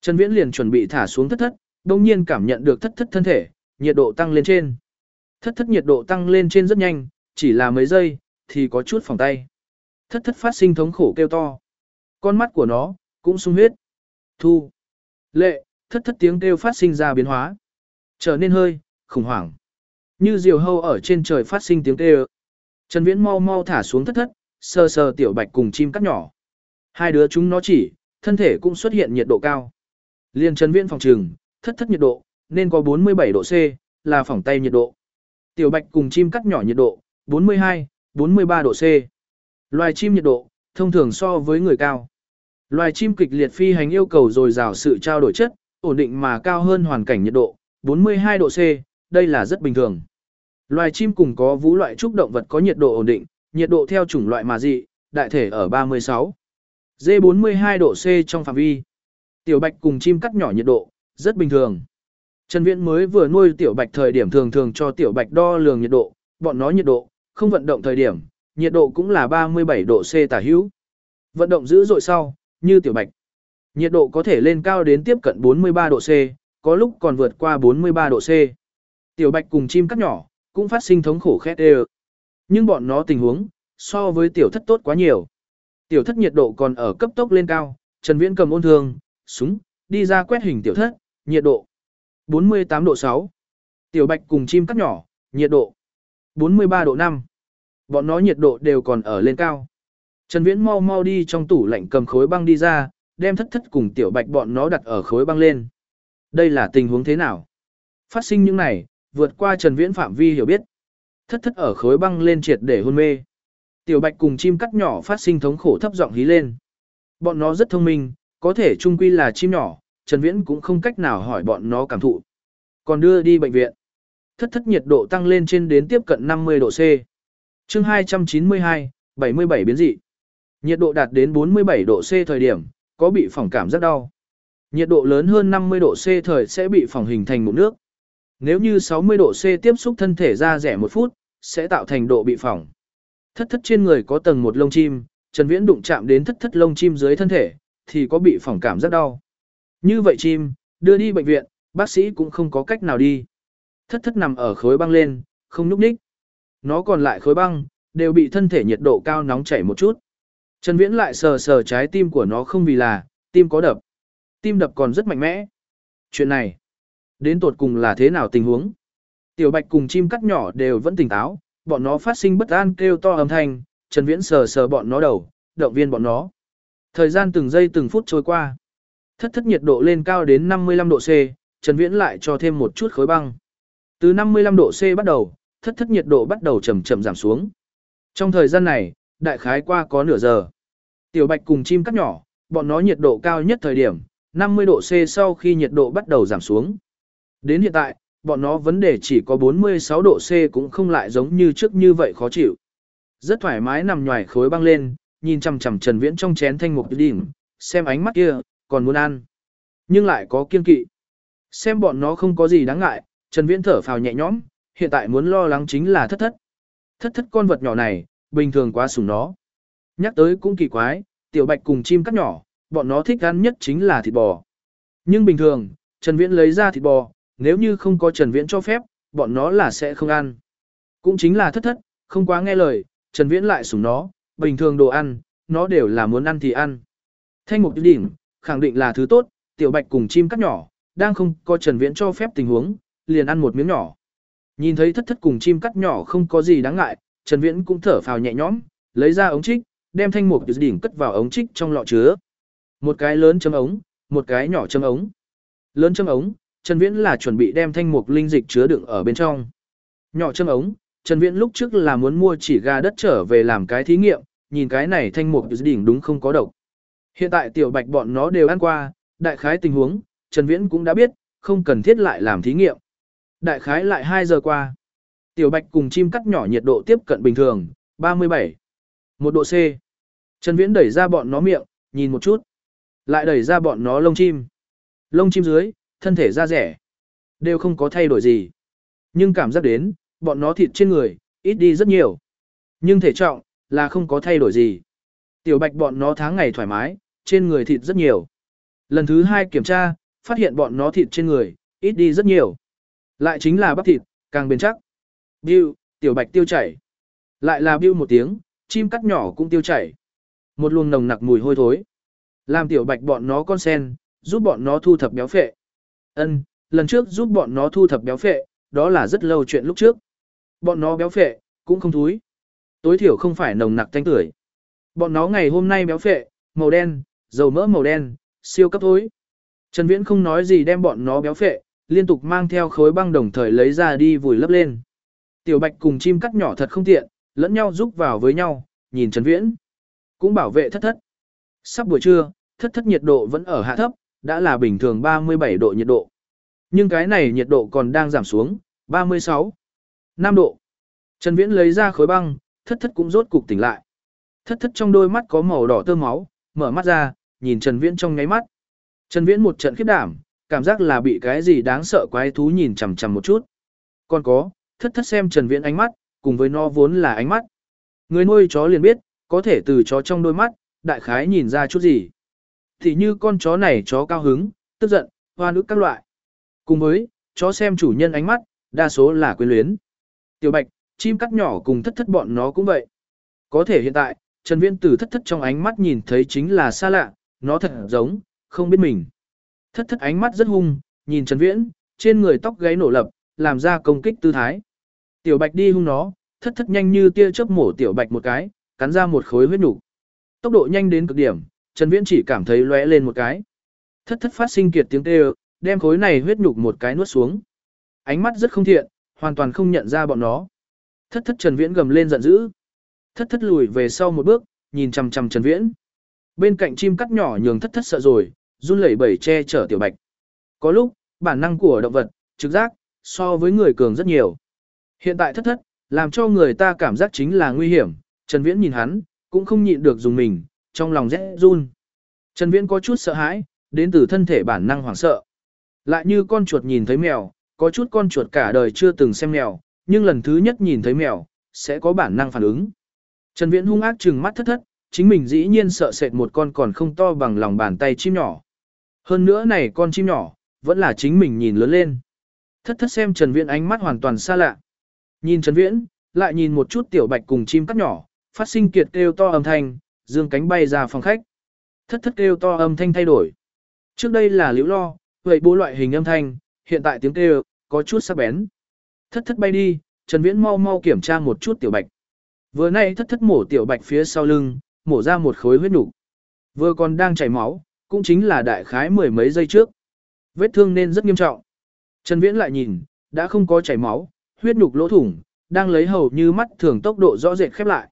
Trần Viễn liền chuẩn bị thả xuống thất thất, đồng nhiên cảm nhận được thất thất thân thể, nhiệt độ tăng lên trên. Thất thất nhiệt độ tăng lên trên rất nhanh, chỉ là mấy giây, thì có chút phòng tay. Thất thất phát sinh thống khổ kêu to. Con mắt của nó, cũng sung huyết. Thu. Lệ, thất thất tiếng kêu phát sinh ra biến hóa. Trở nên hơi, khủng hoảng. Như diều hâu ở trên trời phát sinh tiếng kêu. Trần Viễn mau mau thả xuống thất thất, sờ sờ tiểu bạch cùng chim cắt nhỏ. Hai đứa chúng nó chỉ, thân thể cũng xuất hiện nhiệt độ cao. Liên Trần Viễn phòng trừng, thất thất nhiệt độ, nên có 47 độ C, là phòng tay nhiệt độ. Tiểu bạch cùng chim cắt nhỏ nhiệt độ, 42, 43 độ C. Loài chim nhiệt độ, thông thường so với người cao. Loài chim kịch liệt phi hành yêu cầu dồi dào sự trao đổi chất, ổn định mà cao hơn hoàn cảnh nhiệt độ, 42 độ C, đây là rất bình thường. Loài chim cùng có vũ loại trúc động vật có nhiệt độ ổn định, nhiệt độ theo chủng loại mà dị, đại thể ở 36. D 42 độ C trong phạm vi. Tiểu bạch cùng chim cắt nhỏ nhiệt độ, rất bình thường. Trần Viễn mới vừa nuôi tiểu bạch thời điểm thường thường cho tiểu bạch đo lường nhiệt độ, bọn nó nhiệt độ, không vận động thời điểm, nhiệt độ cũng là 37 độ C tả hữu. Vận động dữ dội sau, như tiểu bạch. Nhiệt độ có thể lên cao đến tiếp cận 43 độ C, có lúc còn vượt qua 43 độ C. Tiểu bạch cùng chim cắt nhỏ, cũng phát sinh thống khổ khét đê nhưng bọn nó tình huống, so với tiểu thất tốt quá nhiều. Tiểu thất nhiệt độ còn ở cấp tốc lên cao, Trần Viễn cầm ôn thương, súng, đi ra quét hình tiểu thất, nhiệt độ 48 độ 6. Tiểu bạch cùng chim cắt nhỏ, nhiệt độ 43 độ 5. Bọn nó nhiệt độ đều còn ở lên cao. Trần Viễn mau mau đi trong tủ lạnh cầm khối băng đi ra, đem thất thất cùng tiểu bạch bọn nó đặt ở khối băng lên. Đây là tình huống thế nào? Phát sinh những này, vượt qua Trần Viễn phạm vi hiểu biết. Thất thất ở khối băng lên triệt để hôn mê. Tiểu bạch cùng chim cắt nhỏ phát sinh thống khổ thấp giọng hí lên. Bọn nó rất thông minh, có thể chung quy là chim nhỏ, Trần Viễn cũng không cách nào hỏi bọn nó cảm thụ. Còn đưa đi bệnh viện. Thất thất nhiệt độ tăng lên trên đến tiếp cận 50 độ C. Chương 292, 77 biến dị. Nhiệt độ đạt đến 47 độ C thời điểm, có bị phỏng cảm rất đau. Nhiệt độ lớn hơn 50 độ C thời sẽ bị phỏng hình thành mụn nước. Nếu như 60 độ C tiếp xúc thân thể ra rẻ một phút, sẽ tạo thành độ bị phỏng. Thất thất trên người có tầng một lông chim, Trần Viễn đụng chạm đến thất thất lông chim dưới thân thể, thì có bị phỏng cảm rất đau. Như vậy chim, đưa đi bệnh viện, bác sĩ cũng không có cách nào đi. Thất thất nằm ở khối băng lên, không núp ních. Nó còn lại khối băng, đều bị thân thể nhiệt độ cao nóng chảy một chút. Trần Viễn lại sờ sờ trái tim của nó không vì là, tim có đập. Tim đập còn rất mạnh mẽ. Chuyện này, đến tột cùng là thế nào tình huống? Tiểu Bạch cùng chim cắt nhỏ đều vẫn tỉnh táo, bọn nó phát sinh bất an kêu to âm thanh, Trần Viễn sờ sờ bọn nó đầu, động viên bọn nó. Thời gian từng giây từng phút trôi qua. Thất thất nhiệt độ lên cao đến 55 độ C, Trần Viễn lại cho thêm một chút khối băng. Từ 55 độ C bắt đầu, thất thất nhiệt độ bắt đầu chậm chậm giảm xuống. Trong thời gian này, đại khái qua có nửa giờ. Tiểu Bạch cùng chim cắt nhỏ, bọn nó nhiệt độ cao nhất thời điểm, 50 độ C sau khi nhiệt độ bắt đầu giảm xuống. Đến hiện tại, bọn nó vấn đề chỉ có 46 độ C cũng không lại giống như trước như vậy khó chịu. Rất thoải mái nằm nhòi khối băng lên, nhìn chằm chằm Trần Viễn trong chén thanh mục đỉnh, xem ánh mắt kia, còn muốn ăn. Nhưng lại có kiên kỵ. Xem bọn nó không có gì đáng ngại, Trần Viễn thở phào nhẹ nhõm, hiện tại muốn lo lắng chính là thất thất. Thất thất con vật nhỏ này, bình thường quá sủng nó. Nhắc tới cũng kỳ quái, tiểu bạch cùng chim cắt nhỏ, bọn nó thích ăn nhất chính là thịt bò. Nhưng bình thường, Trần Viễn lấy ra thịt bò, nếu như không có Trần Viễn cho phép, bọn nó là sẽ không ăn. Cũng chính là thất thất, không quá nghe lời, Trần Viễn lại sủng nó, bình thường đồ ăn, nó đều là muốn ăn thì ăn. Thanh mục đỉnh, khẳng định là thứ tốt, tiểu bạch cùng chim cắt nhỏ, đang không có Trần Viễn cho phép tình huống, liền ăn một miếng nhỏ. Nhìn thấy thất thất cùng chim cắt nhỏ không có gì đáng ngại, Trần Viễn cũng thở phào nhẹ nhõm, lấy ra ống trích, đem thanh mục đỉnh cất vào ống trích trong lọ chứa. Một cái lớn chấm ống, một cái nhỏ chấm ống. Lớn chấm ống, Trần Viễn là chuẩn bị đem thanh mục linh dịch chứa đựng ở bên trong. Nhỏ châm ống, Trần Viễn lúc trước là muốn mua chỉ gà đất trở về làm cái thí nghiệm, nhìn cái này thanh mục đỉnh đúng không có độc. Hiện tại tiểu bạch bọn nó đều ăn qua, đại khái tình huống, Trần Viễn cũng đã biết, không cần thiết lại làm thí nghiệm. Đại khái lại 2 giờ qua. Tiểu bạch cùng chim cắt nhỏ nhiệt độ tiếp cận bình thường, 37. một độ C. Trần Viễn đẩy ra bọn nó miệng, nhìn một chút. Lại đẩy ra bọn nó lông chim. Lông chim dưới, thân thể da rẻ. Đều không có thay đổi gì. Nhưng cảm giác đến, bọn nó thịt trên người, ít đi rất nhiều. Nhưng thể trọng, là không có thay đổi gì. Tiểu bạch bọn nó tháng ngày thoải mái, trên người thịt rất nhiều. Lần thứ hai kiểm tra, phát hiện bọn nó thịt trên người, ít đi rất nhiều. Lại chính là bắp thịt, càng bền chắc. Biu, tiểu bạch tiêu chảy. Lại là biu một tiếng, chim cắt nhỏ cũng tiêu chảy. Một luồng nồng nặc mùi hôi thối. Làm tiểu bạch bọn nó con sen, giúp bọn nó thu thập béo phệ. Ân, lần trước giúp bọn nó thu thập béo phệ, đó là rất lâu chuyện lúc trước. Bọn nó béo phệ, cũng không thúi. Tối thiểu không phải nồng nặc tanh tưởi. Bọn nó ngày hôm nay béo phệ, màu đen, dầu mỡ màu đen, siêu cấp thối. Trần Viễn không nói gì đem bọn nó béo phệ, liên tục mang theo khối băng đồng thời lấy ra đi vùi lấp lên. Tiểu Bạch cùng chim cắt nhỏ thật không tiện, lẫn nhau giúp vào với nhau, nhìn Trần Viễn. Cũng bảo vệ thất thất. Sắp buổi trưa, thất thất nhiệt độ vẫn ở hạ thấp, đã là bình thường 37 độ nhiệt độ. Nhưng cái này nhiệt độ còn đang giảm xuống, 36, 5 độ. Trần Viễn lấy ra khối băng, thất thất cũng rốt cục tỉnh lại. Thất thất trong đôi mắt có màu đỏ tơ máu, mở mắt ra, nhìn Trần Viễn trong ngáy mắt. Trần Viễn một trận khiếp đảm, cảm giác là bị cái gì đáng sợ quái thú nhìn chằm chằm một chút. Còn có, thất thất xem Trần Viễn ánh mắt, cùng với nó vốn là ánh mắt. Người nuôi chó liền biết, có thể từ chó trong đôi mắt, đại khái nhìn ra chút gì. Thì như con chó này chó cao hứng, tức giận, hoa nữ các loại. Cùng với, chó xem chủ nhân ánh mắt, đa số là quyến luyến. Tiểu bạch, chim cắt nhỏ cùng thất thất bọn nó cũng vậy. Có thể hiện tại, Trần Viễn từ thất thất trong ánh mắt nhìn thấy chính là xa lạ, nó thật giống, không biết mình. Thất thất ánh mắt rất hung, nhìn Trần Viễn, trên người tóc gáy nổ lập, làm ra công kích tư thái. Tiểu bạch đi hung nó, thất thất nhanh như tia chớp mổ tiểu bạch một cái, cắn ra một khối huyết nục. Tốc độ nhanh đến cực điểm, Trần Viễn chỉ cảm thấy lóe lên một cái. Thất thất phát sinh kiệt tiếng kêu, đem khối này huyết nhục một cái nuốt xuống. Ánh mắt rất không thiện, hoàn toàn không nhận ra bọn nó. Thất thất Trần Viễn gầm lên giận dữ. Thất thất lùi về sau một bước, nhìn chằm chằm Trần Viễn. Bên cạnh chim cắt nhỏ nhường thất thất sợ rồi, run lẩy bẩy che chở tiểu bạch. Có lúc, bản năng của động vật, trực giác, so với người cường rất nhiều. Hiện tại thất thất, làm cho người ta cảm giác chính là nguy hiểm, Trần Viễn nhìn hắn, cũng không nhịn được dùng mình, trong lòng rét run. Trần Viễn có chút sợ hãi, đến từ thân thể bản năng hoảng sợ. Lại như con chuột nhìn thấy mèo, có chút con chuột cả đời chưa từng xem mèo, nhưng lần thứ nhất nhìn thấy mèo, sẽ có bản năng phản ứng. Trần Viễn hung ác trừng mắt thất thất, chính mình dĩ nhiên sợ sệt một con còn không to bằng lòng bàn tay chim nhỏ. Hơn nữa này con chim nhỏ, vẫn là chính mình nhìn lớn lên. Thất thất xem Trần Viễn ánh mắt hoàn toàn xa lạ. Nhìn Trần Viễn, lại nhìn một chút tiểu bạch cùng chim cắt nhỏ, phát sinh kiệt kêu to âm thanh, dương cánh bay ra phòng khách. Thất thất kêu to âm thanh thay đổi. Trước đây là liễu lo, vậy bố loại hình âm thanh, hiện tại tiếng kêu, có chút sắc bén. Thất thất bay đi, Trần Viễn mau mau kiểm tra một chút tiểu bạch. Vừa nay thất thất mổ tiểu bạch phía sau lưng, mổ ra một khối huyết nục. Vừa còn đang chảy máu, cũng chính là đại khái mười mấy giây trước. Vết thương nên rất nghiêm trọng. Trần Viễn lại nhìn, đã không có chảy máu, huyết nục lỗ thủng, đang lấy hầu như mắt thường tốc độ rõ rệt khép lại.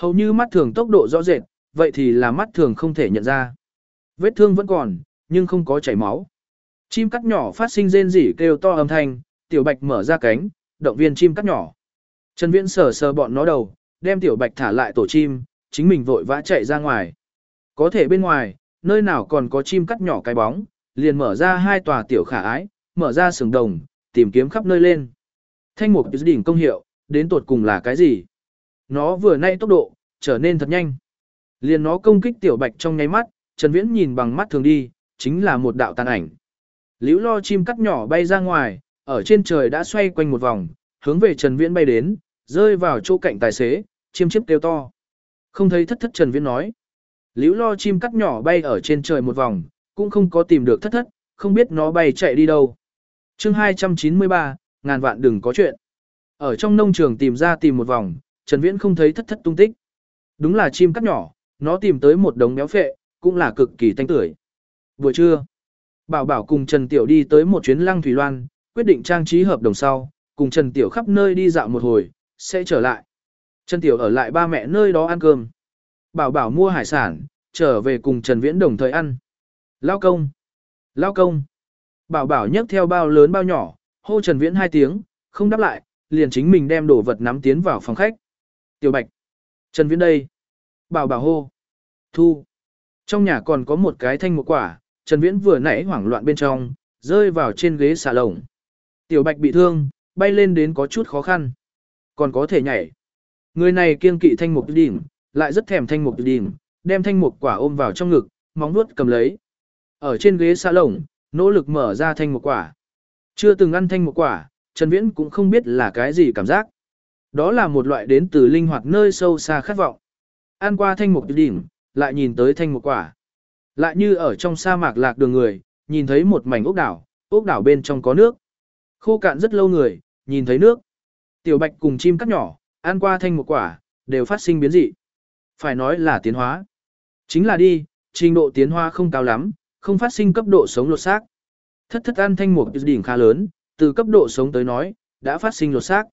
Hầu như mắt thường tốc độ rõ rệt, vậy thì là mắt thường không thể nhận ra. Vết thương vẫn còn, nhưng không có chảy máu. Chim cắt nhỏ phát sinh rên rỉ kêu to âm thanh, tiểu bạch mở ra cánh, động viên chim cắt nhỏ. Trần Viễn sờ sờ bọn nó đầu, đem tiểu bạch thả lại tổ chim, chính mình vội vã chạy ra ngoài. Có thể bên ngoài, nơi nào còn có chim cắt nhỏ cái bóng, liền mở ra hai tòa tiểu khả ái, mở ra sừng đồng, tìm kiếm khắp nơi lên. Thanh mục đỉnh công hiệu, đến tột cùng là cái gì? Nó vừa nay tốc độ, trở nên thật nhanh. Liền nó công kích tiểu bạch trong nháy mắt, Trần Viễn nhìn bằng mắt thường đi, chính là một đạo tàn ảnh. Liễu lo chim cắt nhỏ bay ra ngoài, ở trên trời đã xoay quanh một vòng, hướng về Trần Viễn bay đến, rơi vào chỗ cạnh tài xế, chim chiếp kêu to. Không thấy thất thất Trần Viễn nói. Liễu lo chim cắt nhỏ bay ở trên trời một vòng, cũng không có tìm được thất thất, không biết nó bay chạy đi đâu. chương 293, ngàn vạn đừng có chuyện. Ở trong nông trường tìm ra tìm một vòng, Trần Viễn không thấy thất thất tung tích. Đúng là chim cắt nhỏ, nó tìm tới một đống béo phệ, cũng là cực kỳ thanh tưởi. Buổi trưa, Bảo Bảo cùng Trần Tiểu đi tới một chuyến lăng thủy loan, quyết định trang trí hợp đồng sau, cùng Trần Tiểu khắp nơi đi dạo một hồi, sẽ trở lại. Trần Tiểu ở lại ba mẹ nơi đó ăn cơm. Bảo Bảo mua hải sản, trở về cùng Trần Viễn đồng thời ăn. Lao công! Lao công! Bảo Bảo nhấc theo bao lớn bao nhỏ, hô Trần Viễn hai tiếng, không đáp lại, liền chính mình đem đồ vật nắm tiến vào phòng khách. Tiểu Bạch! Trần Viễn đây! Bảo Bảo hô! Thu! Trong nhà còn có một cái thanh một quả, Trần Viễn vừa nãy hoảng loạn bên trong, rơi vào trên ghế xà lồng. Tiểu Bạch bị thương, bay lên đến có chút khó khăn. Còn có thể nhảy. Người này kiên kỵ thanh mục đỉnh, lại rất thèm thanh mục đỉnh, đem thanh mục quả ôm vào trong ngực, móng nuốt cầm lấy. Ở trên ghế xà lồng, nỗ lực mở ra thanh mục quả. Chưa từng ăn thanh mục quả, Trần Viễn cũng không biết là cái gì cảm giác. Đó là một loại đến từ linh hoạt nơi sâu xa khát vọng. An qua thanh mục đỉnh, lại nhìn tới thanh mục quả. Lại như ở trong sa mạc lạc đường người, nhìn thấy một mảnh ốc đảo, ốc đảo bên trong có nước. Khô cạn rất lâu người, nhìn thấy nước. Tiểu bạch cùng chim cắt nhỏ, ăn qua thanh một quả, đều phát sinh biến dị. Phải nói là tiến hóa. Chính là đi, trình độ tiến hóa không cao lắm, không phát sinh cấp độ sống lột xác. Thất thất ăn thanh một đỉnh khá lớn, từ cấp độ sống tới nói, đã phát sinh lột xác.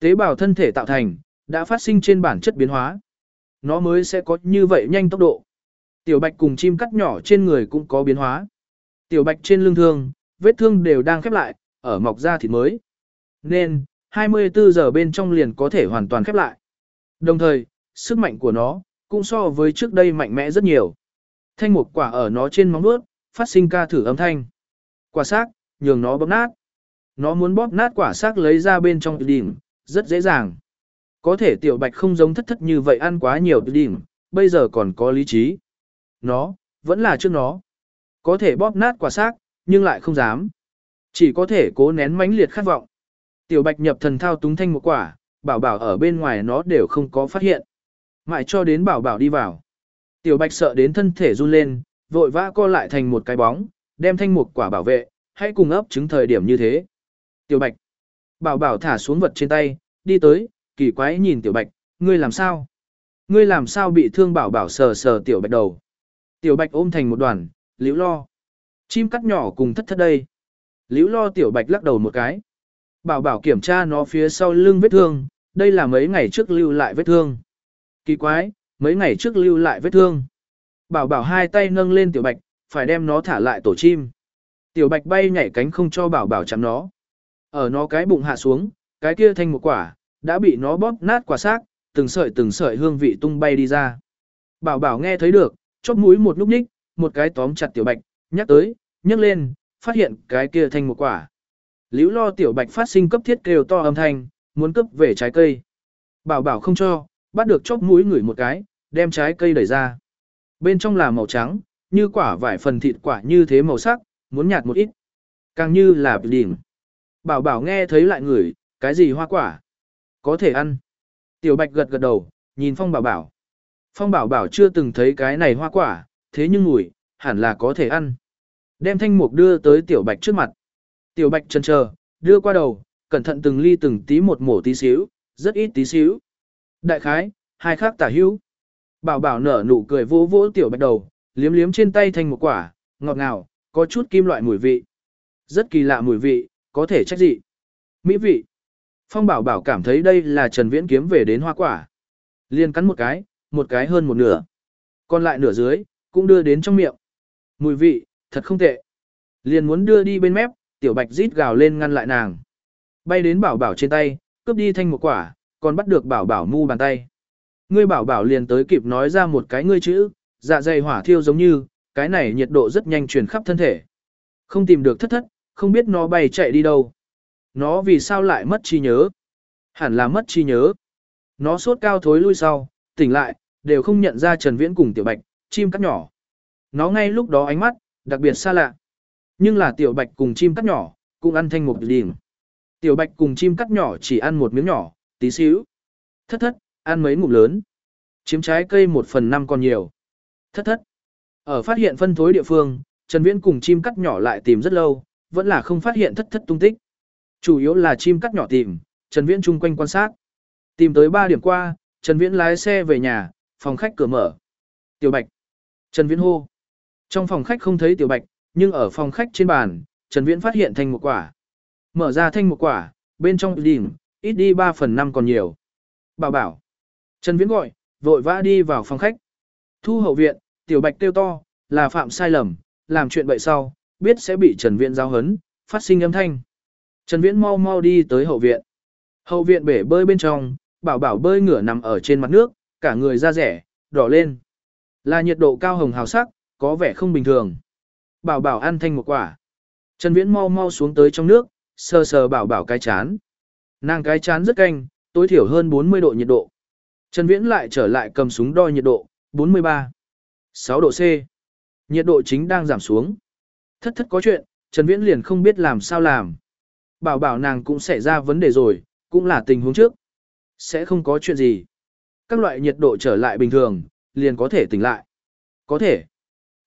Tế bào thân thể tạo thành, đã phát sinh trên bản chất biến hóa. Nó mới sẽ có như vậy nhanh tốc độ. Tiểu bạch cùng chim cắt nhỏ trên người cũng có biến hóa. Tiểu bạch trên lưng thương, vết thương đều đang khép lại, ở mọc ra thịt mới. Nên, 24 giờ bên trong liền có thể hoàn toàn khép lại. Đồng thời, sức mạnh của nó, cũng so với trước đây mạnh mẽ rất nhiều. Thanh một quả ở nó trên móng vuốt, phát sinh ca thử âm thanh. Quả xác, nhường nó bóp nát. Nó muốn bóp nát quả xác lấy ra bên trong đỉnh, rất dễ dàng. Có thể tiểu bạch không giống thất thất như vậy ăn quá nhiều đỉnh, bây giờ còn có lý trí. Nó, vẫn là trước nó. Có thể bóp nát quả xác, nhưng lại không dám. Chỉ có thể cố nén mãnh liệt khát vọng. Tiểu bạch nhập thần thao túng thanh một quả, bảo bảo ở bên ngoài nó đều không có phát hiện. Mãi cho đến bảo bảo đi vào. Tiểu bạch sợ đến thân thể run lên, vội vã co lại thành một cái bóng, đem thanh một quả bảo vệ, hãy cùng ấp chứng thời điểm như thế. Tiểu bạch. Bảo bảo thả xuống vật trên tay, đi tới, kỳ quái nhìn tiểu bạch, ngươi làm sao? Ngươi làm sao bị thương bảo bảo sờ sờ tiểu bạch đầu. Tiểu bạch ôm thành một đoàn, liễu lo. Chim cắt nhỏ cùng thất thất đây. Liễu lo tiểu bạch lắc đầu một cái. Bảo bảo kiểm tra nó phía sau lưng vết thương, đây là mấy ngày trước lưu lại vết thương. Kỳ quái, mấy ngày trước lưu lại vết thương. Bảo bảo hai tay nâng lên tiểu bạch, phải đem nó thả lại tổ chim. Tiểu bạch bay nhảy cánh không cho bảo bảo chạm nó. Ở nó cái bụng hạ xuống, cái kia thành một quả, đã bị nó bóp nát quả xác, từng sợi từng sợi hương vị tung bay đi ra. Bảo bảo nghe thấy được, chóp mũi một lúc nhích, một cái tóm chặt tiểu bạch, nhắc tới, nhấc lên, phát hiện cái kia thành một quả. Liễu lo tiểu bạch phát sinh cấp thiết kêu to âm thanh, muốn cấp về trái cây. Bảo bảo không cho, bắt được chóp mũi ngửi một cái, đem trái cây đẩy ra. Bên trong là màu trắng, như quả vải phần thịt quả như thế màu sắc, muốn nhạt một ít. Càng như là đỉnh. Bảo bảo nghe thấy lại ngửi, cái gì hoa quả. có thể ăn. Tiểu Bạch gật gật đầu, nhìn Phong Bảo Bảo. Phong Bảo Bảo chưa từng thấy cái này hoa quả, thế nhưng ngửi, hẳn là có thể ăn. Đem thanh mục đưa tới Tiểu Bạch trước mặt. Tiểu Bạch chần chờ, đưa qua đầu, cẩn thận từng ly từng tí một mổ tí xíu, rất ít tí xíu. Đại khái, hai khác tả hữu. Bảo Bảo nở nụ cười vỗ vỗ Tiểu Bạch đầu, liếm liếm trên tay thành một quả, ngọt ngào, có chút kim loại mùi vị. Rất kỳ lạ mùi vị, có thể trách dị. Mỹ vị. Phong bảo bảo cảm thấy đây là Trần Viễn kiếm về đến hoa quả. Liên cắn một cái, một cái hơn một nửa. Còn lại nửa dưới, cũng đưa đến trong miệng. Mùi vị, thật không tệ. Liền muốn đưa đi bên mép, tiểu bạch rít gào lên ngăn lại nàng. Bay đến bảo bảo trên tay, cướp đi thanh một quả, còn bắt được bảo bảo mu bàn tay. Ngươi bảo bảo liền tới kịp nói ra một cái ngươi chữ, dạ dày hỏa thiêu giống như, cái này nhiệt độ rất nhanh truyền khắp thân thể. Không tìm được thất thất, không biết nó bay chạy đi đâu. Nó vì sao lại mất trí nhớ? Hẳn là mất trí nhớ. Nó sốt cao thối lui sau, tỉnh lại, đều không nhận ra Trần Viễn cùng Tiểu Bạch, chim cắt nhỏ. Nó ngay lúc đó ánh mắt, đặc biệt xa lạ. Nhưng là Tiểu Bạch cùng chim cắt nhỏ, cũng ăn thanh một điểm. Tiểu Bạch cùng chim cắt nhỏ chỉ ăn một miếng nhỏ, tí xíu. Thất thất, ăn mấy ngụm lớn. Chiếm trái cây một phần năm còn nhiều. Thất thất. Ở phát hiện phân thối địa phương, Trần Viễn cùng chim cắt nhỏ lại tìm rất lâu, vẫn là không phát hiện thất thất tung tích. Chủ yếu là chim cắt nhỏ tìm, Trần Viễn chung quanh quan sát. Tìm tới 3 điểm qua, Trần Viễn lái xe về nhà, phòng khách cửa mở. Tiểu Bạch. Trần Viễn hô. Trong phòng khách không thấy Tiểu Bạch, nhưng ở phòng khách trên bàn, Trần Viễn phát hiện thanh một quả. Mở ra thanh một quả, bên trong đỉnh, ít đi 3 phần 5 còn nhiều. Bảo bảo. Trần Viễn gọi, vội vã đi vào phòng khách. Thu hậu viện, Tiểu Bạch kêu to, là phạm sai lầm, làm chuyện bậy sau, biết sẽ bị Trần Viễn giao hấn, phát sinh âm thanh. Trần Viễn mau mau đi tới hậu viện. Hậu viện bể bơi bên trong, bảo bảo bơi ngửa nằm ở trên mặt nước, cả người da rẻ, đỏ lên. Là nhiệt độ cao hồng hào sắc, có vẻ không bình thường. Bảo bảo ăn thanh một quả. Trần Viễn mau mau xuống tới trong nước, sờ sờ bảo bảo cái chán. Nàng cái chán rất canh, tối thiểu hơn 40 độ nhiệt độ. Trần Viễn lại trở lại cầm súng đo nhiệt độ, 43. 6 độ C. Nhiệt độ chính đang giảm xuống. Thất thất có chuyện, Trần Viễn liền không biết làm sao làm. Bảo bảo nàng cũng xảy ra vấn đề rồi, cũng là tình huống trước. Sẽ không có chuyện gì. Các loại nhiệt độ trở lại bình thường, liền có thể tỉnh lại. Có thể.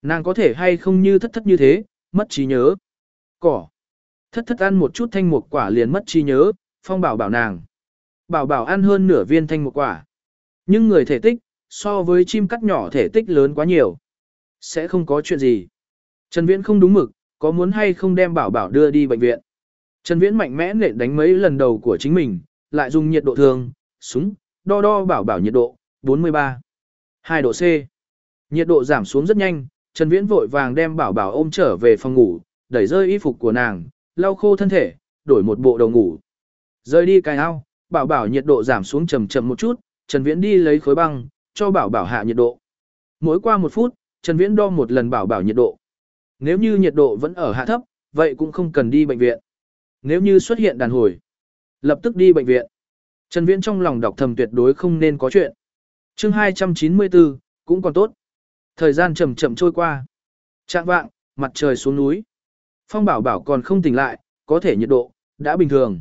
Nàng có thể hay không như thất thất như thế, mất trí nhớ. Cỏ. Thất thất ăn một chút thanh một quả liền mất trí nhớ, phong bảo bảo nàng. Bảo bảo ăn hơn nửa viên thanh một quả. Nhưng người thể tích, so với chim cắt nhỏ thể tích lớn quá nhiều. Sẽ không có chuyện gì. Trần Viễn không đúng mực, có muốn hay không đem bảo bảo đưa đi bệnh viện. Trần Viễn mạnh mẽ nện đánh mấy lần đầu của chính mình, lại dùng nhiệt độ thường, súng, đo đo bảo bảo nhiệt độ, 43. 2 độ C. Nhiệt độ giảm xuống rất nhanh, Trần Viễn vội vàng đem bảo bảo ôm trở về phòng ngủ, đẩy rơi y phục của nàng, lau khô thân thể, đổi một bộ đồ ngủ. Rơi đi cài ao, bảo bảo nhiệt độ giảm xuống chậm chậm một chút, Trần Viễn đi lấy khối băng, cho bảo bảo hạ nhiệt độ. Mỗi qua một phút, Trần Viễn đo một lần bảo bảo nhiệt độ. Nếu như nhiệt độ vẫn ở hạ thấp, vậy cũng không cần đi bệnh viện. Nếu như xuất hiện đàn hồi, lập tức đi bệnh viện. Trần Viễn trong lòng đọc thầm tuyệt đối không nên có chuyện. Chương 294, cũng còn tốt. Thời gian chậm chậm trôi qua. Trạng vạng, mặt trời xuống núi. Phong bảo bảo còn không tỉnh lại, có thể nhiệt độ, đã bình thường.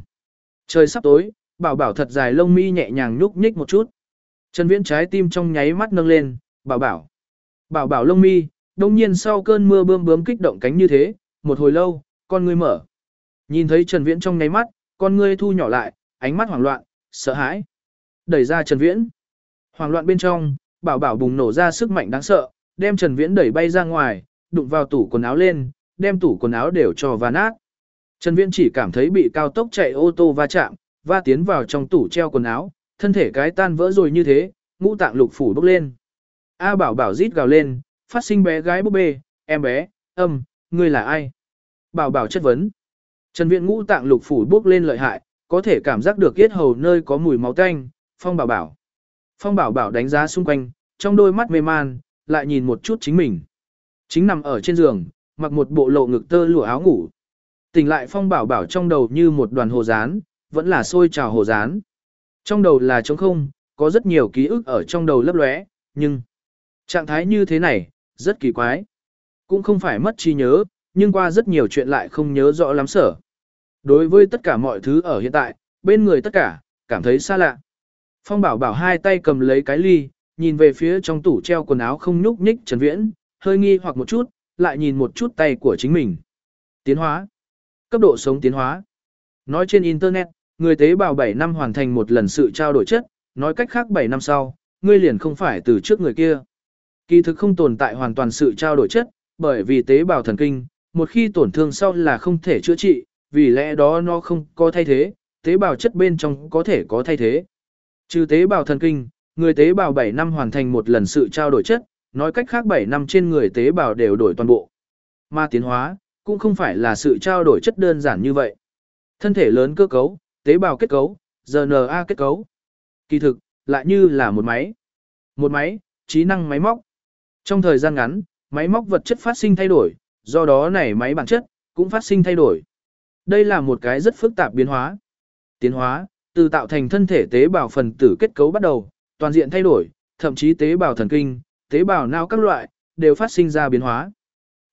Trời sắp tối, bảo bảo thật dài lông mi nhẹ nhàng nhúc nhích một chút. Trần Viễn trái tim trong nháy mắt nâng lên, bảo bảo. Bảo bảo lông mi, đông nhiên sau cơn mưa bơm bướm kích động cánh như thế, một hồi lâu, con ngươi mở. Nhìn thấy Trần Viễn trong nháy mắt, con ngươi thu nhỏ lại, ánh mắt hoảng loạn, sợ hãi. Đẩy ra Trần Viễn. Hoảng loạn bên trong, bảo bảo bùng nổ ra sức mạnh đáng sợ, đem Trần Viễn đẩy bay ra ngoài, đụng vào tủ quần áo lên, đem tủ quần áo đều cho và nát. Trần Viễn chỉ cảm thấy bị cao tốc chạy ô tô va chạm, va tiến vào trong tủ treo quần áo, thân thể cái tan vỡ rồi như thế, ngũ tạng lục phủ bốc lên. A bảo bảo rít gào lên, phát sinh bé gái búp bê, em bé, âm, ngươi là ai? Bảo bảo chất vấn. Trần viện ngũ tạng lục phủ bốc lên lợi hại, có thể cảm giác được yết hầu nơi có mùi máu tanh, Phong Bảo Bảo. Phong Bảo Bảo đánh giá xung quanh, trong đôi mắt mê man, lại nhìn một chút chính mình. Chính nằm ở trên giường, mặc một bộ lộ ngực tơ lụa áo ngủ. Tỉnh lại Phong Bảo Bảo trong đầu như một đoàn hồ dán, vẫn là sôi trào hồ dán. Trong đầu là trống không, có rất nhiều ký ức ở trong đầu lấp lóe, nhưng trạng thái như thế này, rất kỳ quái. Cũng không phải mất trí nhớ, nhưng qua rất nhiều chuyện lại không nhớ rõ lắm sở. Đối với tất cả mọi thứ ở hiện tại, bên người tất cả, cảm thấy xa lạ. Phong bảo bảo hai tay cầm lấy cái ly, nhìn về phía trong tủ treo quần áo không nhúc nhích Trần Viễn, hơi nghi hoặc một chút, lại nhìn một chút tay của chính mình. Tiến hóa. Cấp độ sống tiến hóa. Nói trên Internet, người tế bào 7 năm hoàn thành một lần sự trao đổi chất, nói cách khác 7 năm sau, ngươi liền không phải từ trước người kia. Kỳ thực không tồn tại hoàn toàn sự trao đổi chất, bởi vì tế bào thần kinh, một khi tổn thương sau là không thể chữa trị, vì lẽ đó nó không có thay thế, tế bào chất bên trong có thể có thay thế. Trừ tế bào thần kinh, người tế bào 7 năm hoàn thành một lần sự trao đổi chất, nói cách khác 7 năm trên người tế bào đều đổi toàn bộ. Mà tiến hóa, cũng không phải là sự trao đổi chất đơn giản như vậy. Thân thể lớn cơ cấu, tế bào kết cấu, RNA kết cấu. Kỳ thực, lại như là một máy. Một máy, trí năng máy móc. Trong thời gian ngắn, máy móc vật chất phát sinh thay đổi, do đó này máy bản chất cũng phát sinh thay đổi. Đây là một cái rất phức tạp biến hóa. Tiến hóa, từ tạo thành thân thể tế bào phần tử kết cấu bắt đầu, toàn diện thay đổi, thậm chí tế bào thần kinh, tế bào não các loại, đều phát sinh ra biến hóa.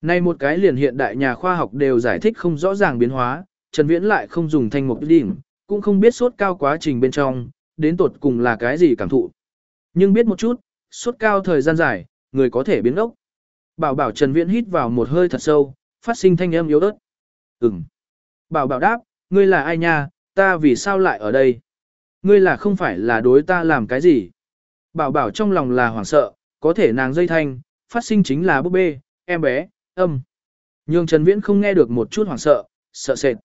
Nay một cái liền hiện đại nhà khoa học đều giải thích không rõ ràng biến hóa, Trần Viễn lại không dùng thanh mục đỉnh, cũng không biết sốt cao quá trình bên trong, đến tột cùng là cái gì cảm thụ. Nhưng biết một chút, sốt cao thời gian dài, người có thể biến ốc. Bảo bảo Trần Viễn hít vào một hơi thật sâu, phát sinh thanh âm yếu ớt. Ừm. Bảo bảo đáp, ngươi là ai nha, ta vì sao lại ở đây? Ngươi là không phải là đối ta làm cái gì? Bảo bảo trong lòng là hoảng sợ, có thể nàng dây thanh, phát sinh chính là búp bê, em bé, âm. Nhưng Trần Viễn không nghe được một chút hoảng sợ, sợ sệt.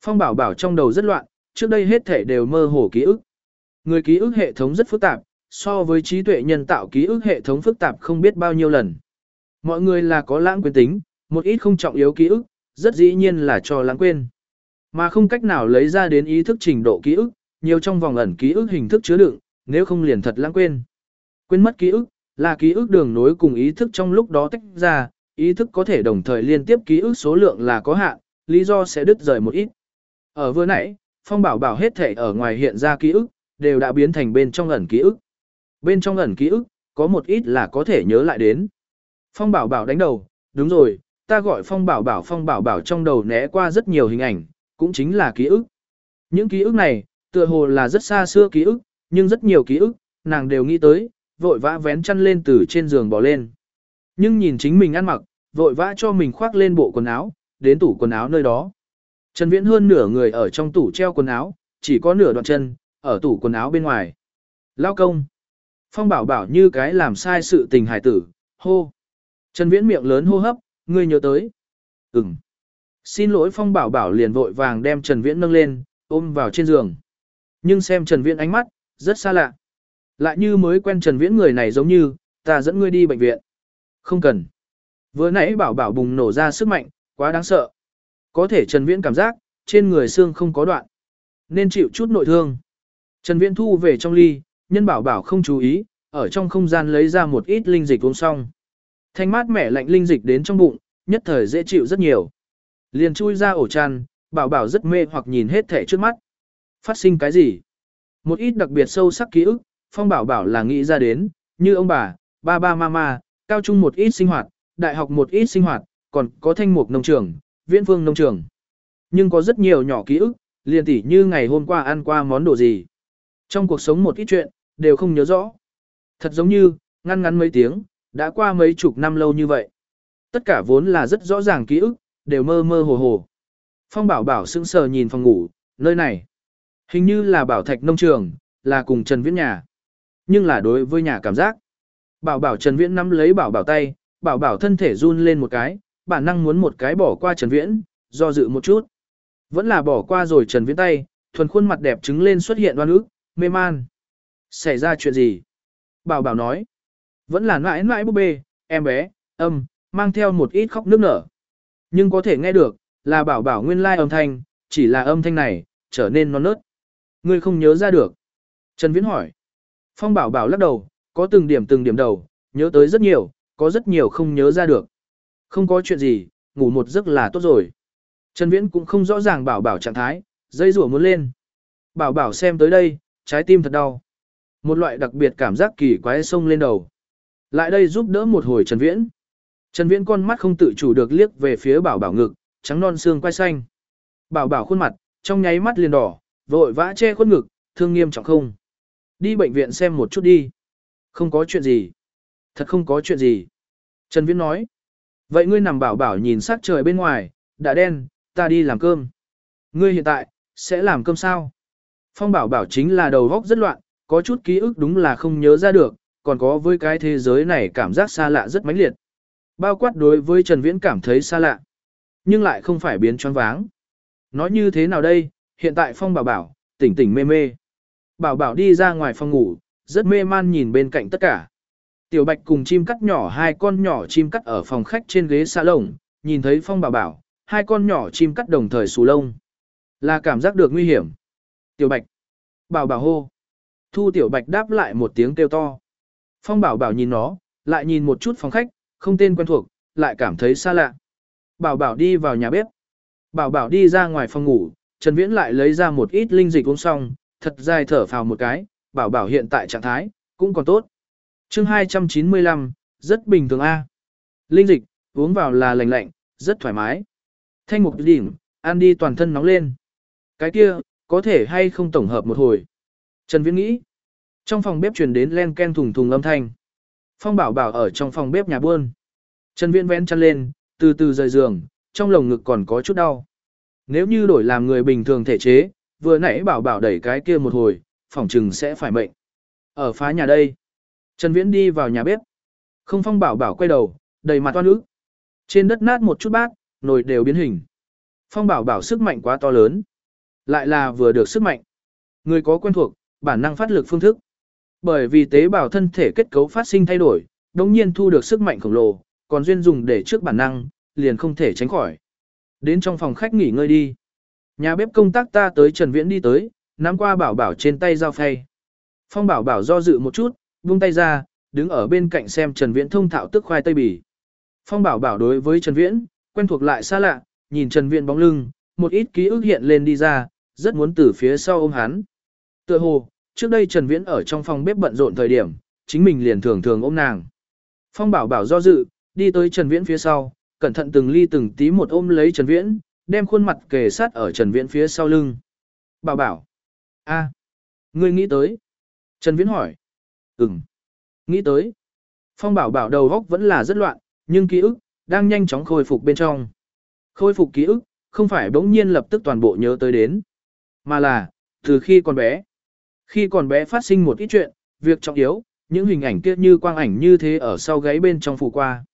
Phong bảo bảo trong đầu rất loạn, trước đây hết thể đều mơ hồ ký ức. Người ký ức hệ thống rất phức tạp, so với trí tuệ nhân tạo ký ức hệ thống phức tạp không biết bao nhiêu lần. Mọi người là có lãng quên tính, một ít không trọng yếu ký ức, rất dĩ nhiên là cho lãng quên. Mà không cách nào lấy ra đến ý thức trình độ ký ức, nhiều trong vòng ẩn ký ức hình thức chứa đựng, nếu không liền thật lãng quên. Quên mất ký ức, là ký ức đường nối cùng ý thức trong lúc đó tách ra, ý thức có thể đồng thời liên tiếp ký ức số lượng là có hạn, lý do sẽ đứt rời một ít. Ở vừa nãy, Phong Bảo Bảo hết thể ở ngoài hiện ra ký ức, đều đã biến thành bên trong ẩn ký ức. Bên trong ẩn ký ức, có một ít là có thể nhớ lại đến. Phong Bảo Bảo đánh đầu, đúng rồi, ta gọi Phong Bảo Bảo Phong Bảo Bảo trong đầu né qua rất nhiều hình ảnh, cũng chính là ký ức. Những ký ức này, tựa hồ là rất xa xưa ký ức, nhưng rất nhiều ký ức, nàng đều nghĩ tới, vội vã vén chăn lên từ trên giường bỏ lên. Nhưng nhìn chính mình ăn mặc, vội vã cho mình khoác lên bộ quần áo, đến tủ quần áo nơi đó. Trần Viễn hơn nửa người ở trong tủ treo quần áo, chỉ có nửa đoạn chân, ở tủ quần áo bên ngoài. Lao công. Phong bảo bảo như cái làm sai sự tình hải tử, hô. Trần Viễn miệng lớn hô hấp, ngươi nhớ tới. Ừm. Xin lỗi Phong bảo bảo liền vội vàng đem Trần Viễn nâng lên, ôm vào trên giường. Nhưng xem Trần Viễn ánh mắt, rất xa lạ. Lại như mới quen Trần Viễn người này giống như, ta dẫn ngươi đi bệnh viện. Không cần. Vừa nãy bảo bảo bùng nổ ra sức mạnh, quá đáng sợ. Có thể Trần Viễn cảm giác, trên người xương không có đoạn. Nên chịu chút nội thương. Trần Viễn thu về trong ly, nhân bảo bảo không chú ý, ở trong không gian lấy ra một ít linh dịch uống xong. Thanh mát mẻ lạnh linh dịch đến trong bụng, nhất thời dễ chịu rất nhiều. Liền chui ra ổ chăn, bảo bảo rất mê hoặc nhìn hết thể trước mắt. Phát sinh cái gì? Một ít đặc biệt sâu sắc ký ức, Phong bảo bảo là nghĩ ra đến, như ông bà, ba ba mama, cao trung một ít sinh hoạt, đại học một ít sinh hoạt, còn có thanh mục nông trường, viễn phương nông trường. Nhưng có rất nhiều nhỏ ký ức, liền tỉ như ngày hôm qua ăn qua món đồ gì. Trong cuộc sống một ít chuyện, đều không nhớ rõ. Thật giống như, ngăn ngắn mấy tiếng, đã qua mấy chục năm lâu như vậy. Tất cả vốn là rất rõ ràng ký ức, đều mơ mơ hồ hồ. Phong bảo bảo sững sờ nhìn phòng ngủ, nơi này. Hình như là bảo thạch nông trường, là cùng Trần Viễn nhà. Nhưng là đối với nhà cảm giác. Bảo bảo Trần Viễn nắm lấy bảo bảo tay, bảo bảo thân thể run lên một cái, bản năng muốn một cái bỏ qua Trần Viễn, do dự một chút. Vẫn là bỏ qua rồi Trần Viễn tay, thuần khuôn mặt đẹp trứng lên xuất hiện đoan ức, mê man. Xảy ra chuyện gì? Bảo bảo nói. Vẫn là mãi mãi búp bê, em bé, âm, mang theo một ít khóc nước nở. Nhưng có thể nghe được, là bảo bảo nguyên lai âm thanh, chỉ là âm thanh này, trở nên non nớt. Ngươi không nhớ ra được. Trần Viễn hỏi. Phong bảo bảo lắc đầu, có từng điểm từng điểm đầu, nhớ tới rất nhiều, có rất nhiều không nhớ ra được. Không có chuyện gì, ngủ một giấc là tốt rồi. Trần Viễn cũng không rõ ràng bảo bảo trạng thái, dây rủa muốn lên. Bảo bảo xem tới đây, trái tim thật đau. Một loại đặc biệt cảm giác kỳ quái sông lên đầu. Lại đây giúp đỡ một hồi Trần Viễn. Trần Viễn con mắt không tự chủ được liếc về phía bảo bảo ngực, trắng non xương quai xanh. Bảo bảo khuôn mặt, trong nháy mắt liền đỏ, vội vã che khuôn ngực, thương nghiêm trọng không? Đi bệnh viện xem một chút đi. Không có chuyện gì. Thật không có chuyện gì. Trần Viễn nói. Vậy ngươi nằm bảo bảo nhìn sắc trời bên ngoài, đã đen, ta đi làm cơm. Ngươi hiện tại, sẽ làm cơm sao? Phong bảo bảo chính là đầu góc rất loạn, có chút ký ức đúng là không nhớ ra được, còn có với cái thế giới này cảm giác xa lạ rất mãnh liệt. Bao quát đối với Trần Viễn cảm thấy xa lạ, nhưng lại không phải biến choáng váng. Nói như thế nào đây, hiện tại Phong bảo bảo, tỉnh tỉnh mê mê. Bảo bảo đi ra ngoài phòng ngủ, rất mê man nhìn bên cạnh tất cả. Tiểu Bạch cùng chim cắt nhỏ hai con nhỏ chim cắt ở phòng khách trên ghế xa lồng, nhìn thấy Phong bảo bảo, hai con nhỏ chim cắt đồng thời xù lông. Là cảm giác được nguy hiểm. Tiểu Bạch. Bảo bảo hô. Thu Tiểu Bạch đáp lại một tiếng kêu to. Phong bảo bảo nhìn nó, lại nhìn một chút phòng khách, không tên quen thuộc, lại cảm thấy xa lạ. Bảo bảo đi vào nhà bếp. Bảo bảo đi ra ngoài phòng ngủ, Trần Viễn lại lấy ra một ít linh dịch uống xong, thật dài thở phào một cái, bảo bảo hiện tại trạng thái, cũng còn tốt. chương 295, rất bình thường A. Linh dịch, uống vào là lành lạnh, rất thoải mái. Thanh mục đỉnh, ăn đi toàn thân nóng lên. Cái kia, có thể hay không tổng hợp một hồi. Trần Viễn nghĩ. Trong phòng bếp truyền đến len ken thùng thùng âm thanh. Phong bảo bảo ở trong phòng bếp nhà buôn. Trần Viễn vén chăn lên, từ từ rời giường, trong lồng ngực còn có chút đau. Nếu như đổi làm người bình thường thể chế, vừa nãy bảo bảo đẩy cái kia một hồi, phòng trừng sẽ phải mệnh. Ở phá nhà đây, Trần Viễn đi vào nhà bếp. Không phong bảo bảo quay đầu, đầy mặt toan ức. Trên đất nát một chút bát, nồi đều biến hình. Phong bảo bảo sức mạnh quá to lớn. Lại là vừa được sức mạnh. Người có quen thuộc, bản năng phát lực phương thức. Bởi vì tế bào thân thể kết cấu phát sinh thay đổi, đồng nhiên thu được sức mạnh khổng lồ, còn duyên dùng để trước bản năng, liền không thể tránh khỏi. Đến trong phòng khách nghỉ ngơi đi. Nhà bếp công tác ta tới Trần Viễn đi tới, nắm qua bảo bảo trên tay dao phay. Phong bảo bảo do dự một chút, buông tay ra, đứng ở bên cạnh xem Trần Viễn thông thạo tức khoai tây bì. Phong bảo bảo đối với Trần Viễn, quen thuộc lại xa lạ, nhìn Trần Viễn bóng lưng, một ít ký ức hiện lên đi ra, rất muốn từ phía sau ôm hắn. Tựa hồ, trước đây Trần Viễn ở trong phòng bếp bận rộn thời điểm, chính mình liền thường thường ôm nàng. Phong bảo bảo do dự, đi tới Trần Viễn phía sau, cẩn thận từng ly từng tí một ôm lấy Trần Viễn, đem khuôn mặt kề sát ở Trần Viễn phía sau lưng. Bảo bảo. a, ngươi nghĩ tới. Trần Viễn hỏi. Ừm. Nghĩ tới. Phong bảo bảo đầu óc vẫn là rất loạn, nhưng ký ức, đang nhanh chóng khôi phục bên trong. Khôi phục ký ức, không phải bỗng nhiên lập tức toàn bộ nhớ tới đến. Mà là, từ khi còn bé. Khi còn bé phát sinh một ít chuyện, việc trọng yếu, những hình ảnh kia như quang ảnh như thế ở sau gáy bên trong phủ qua.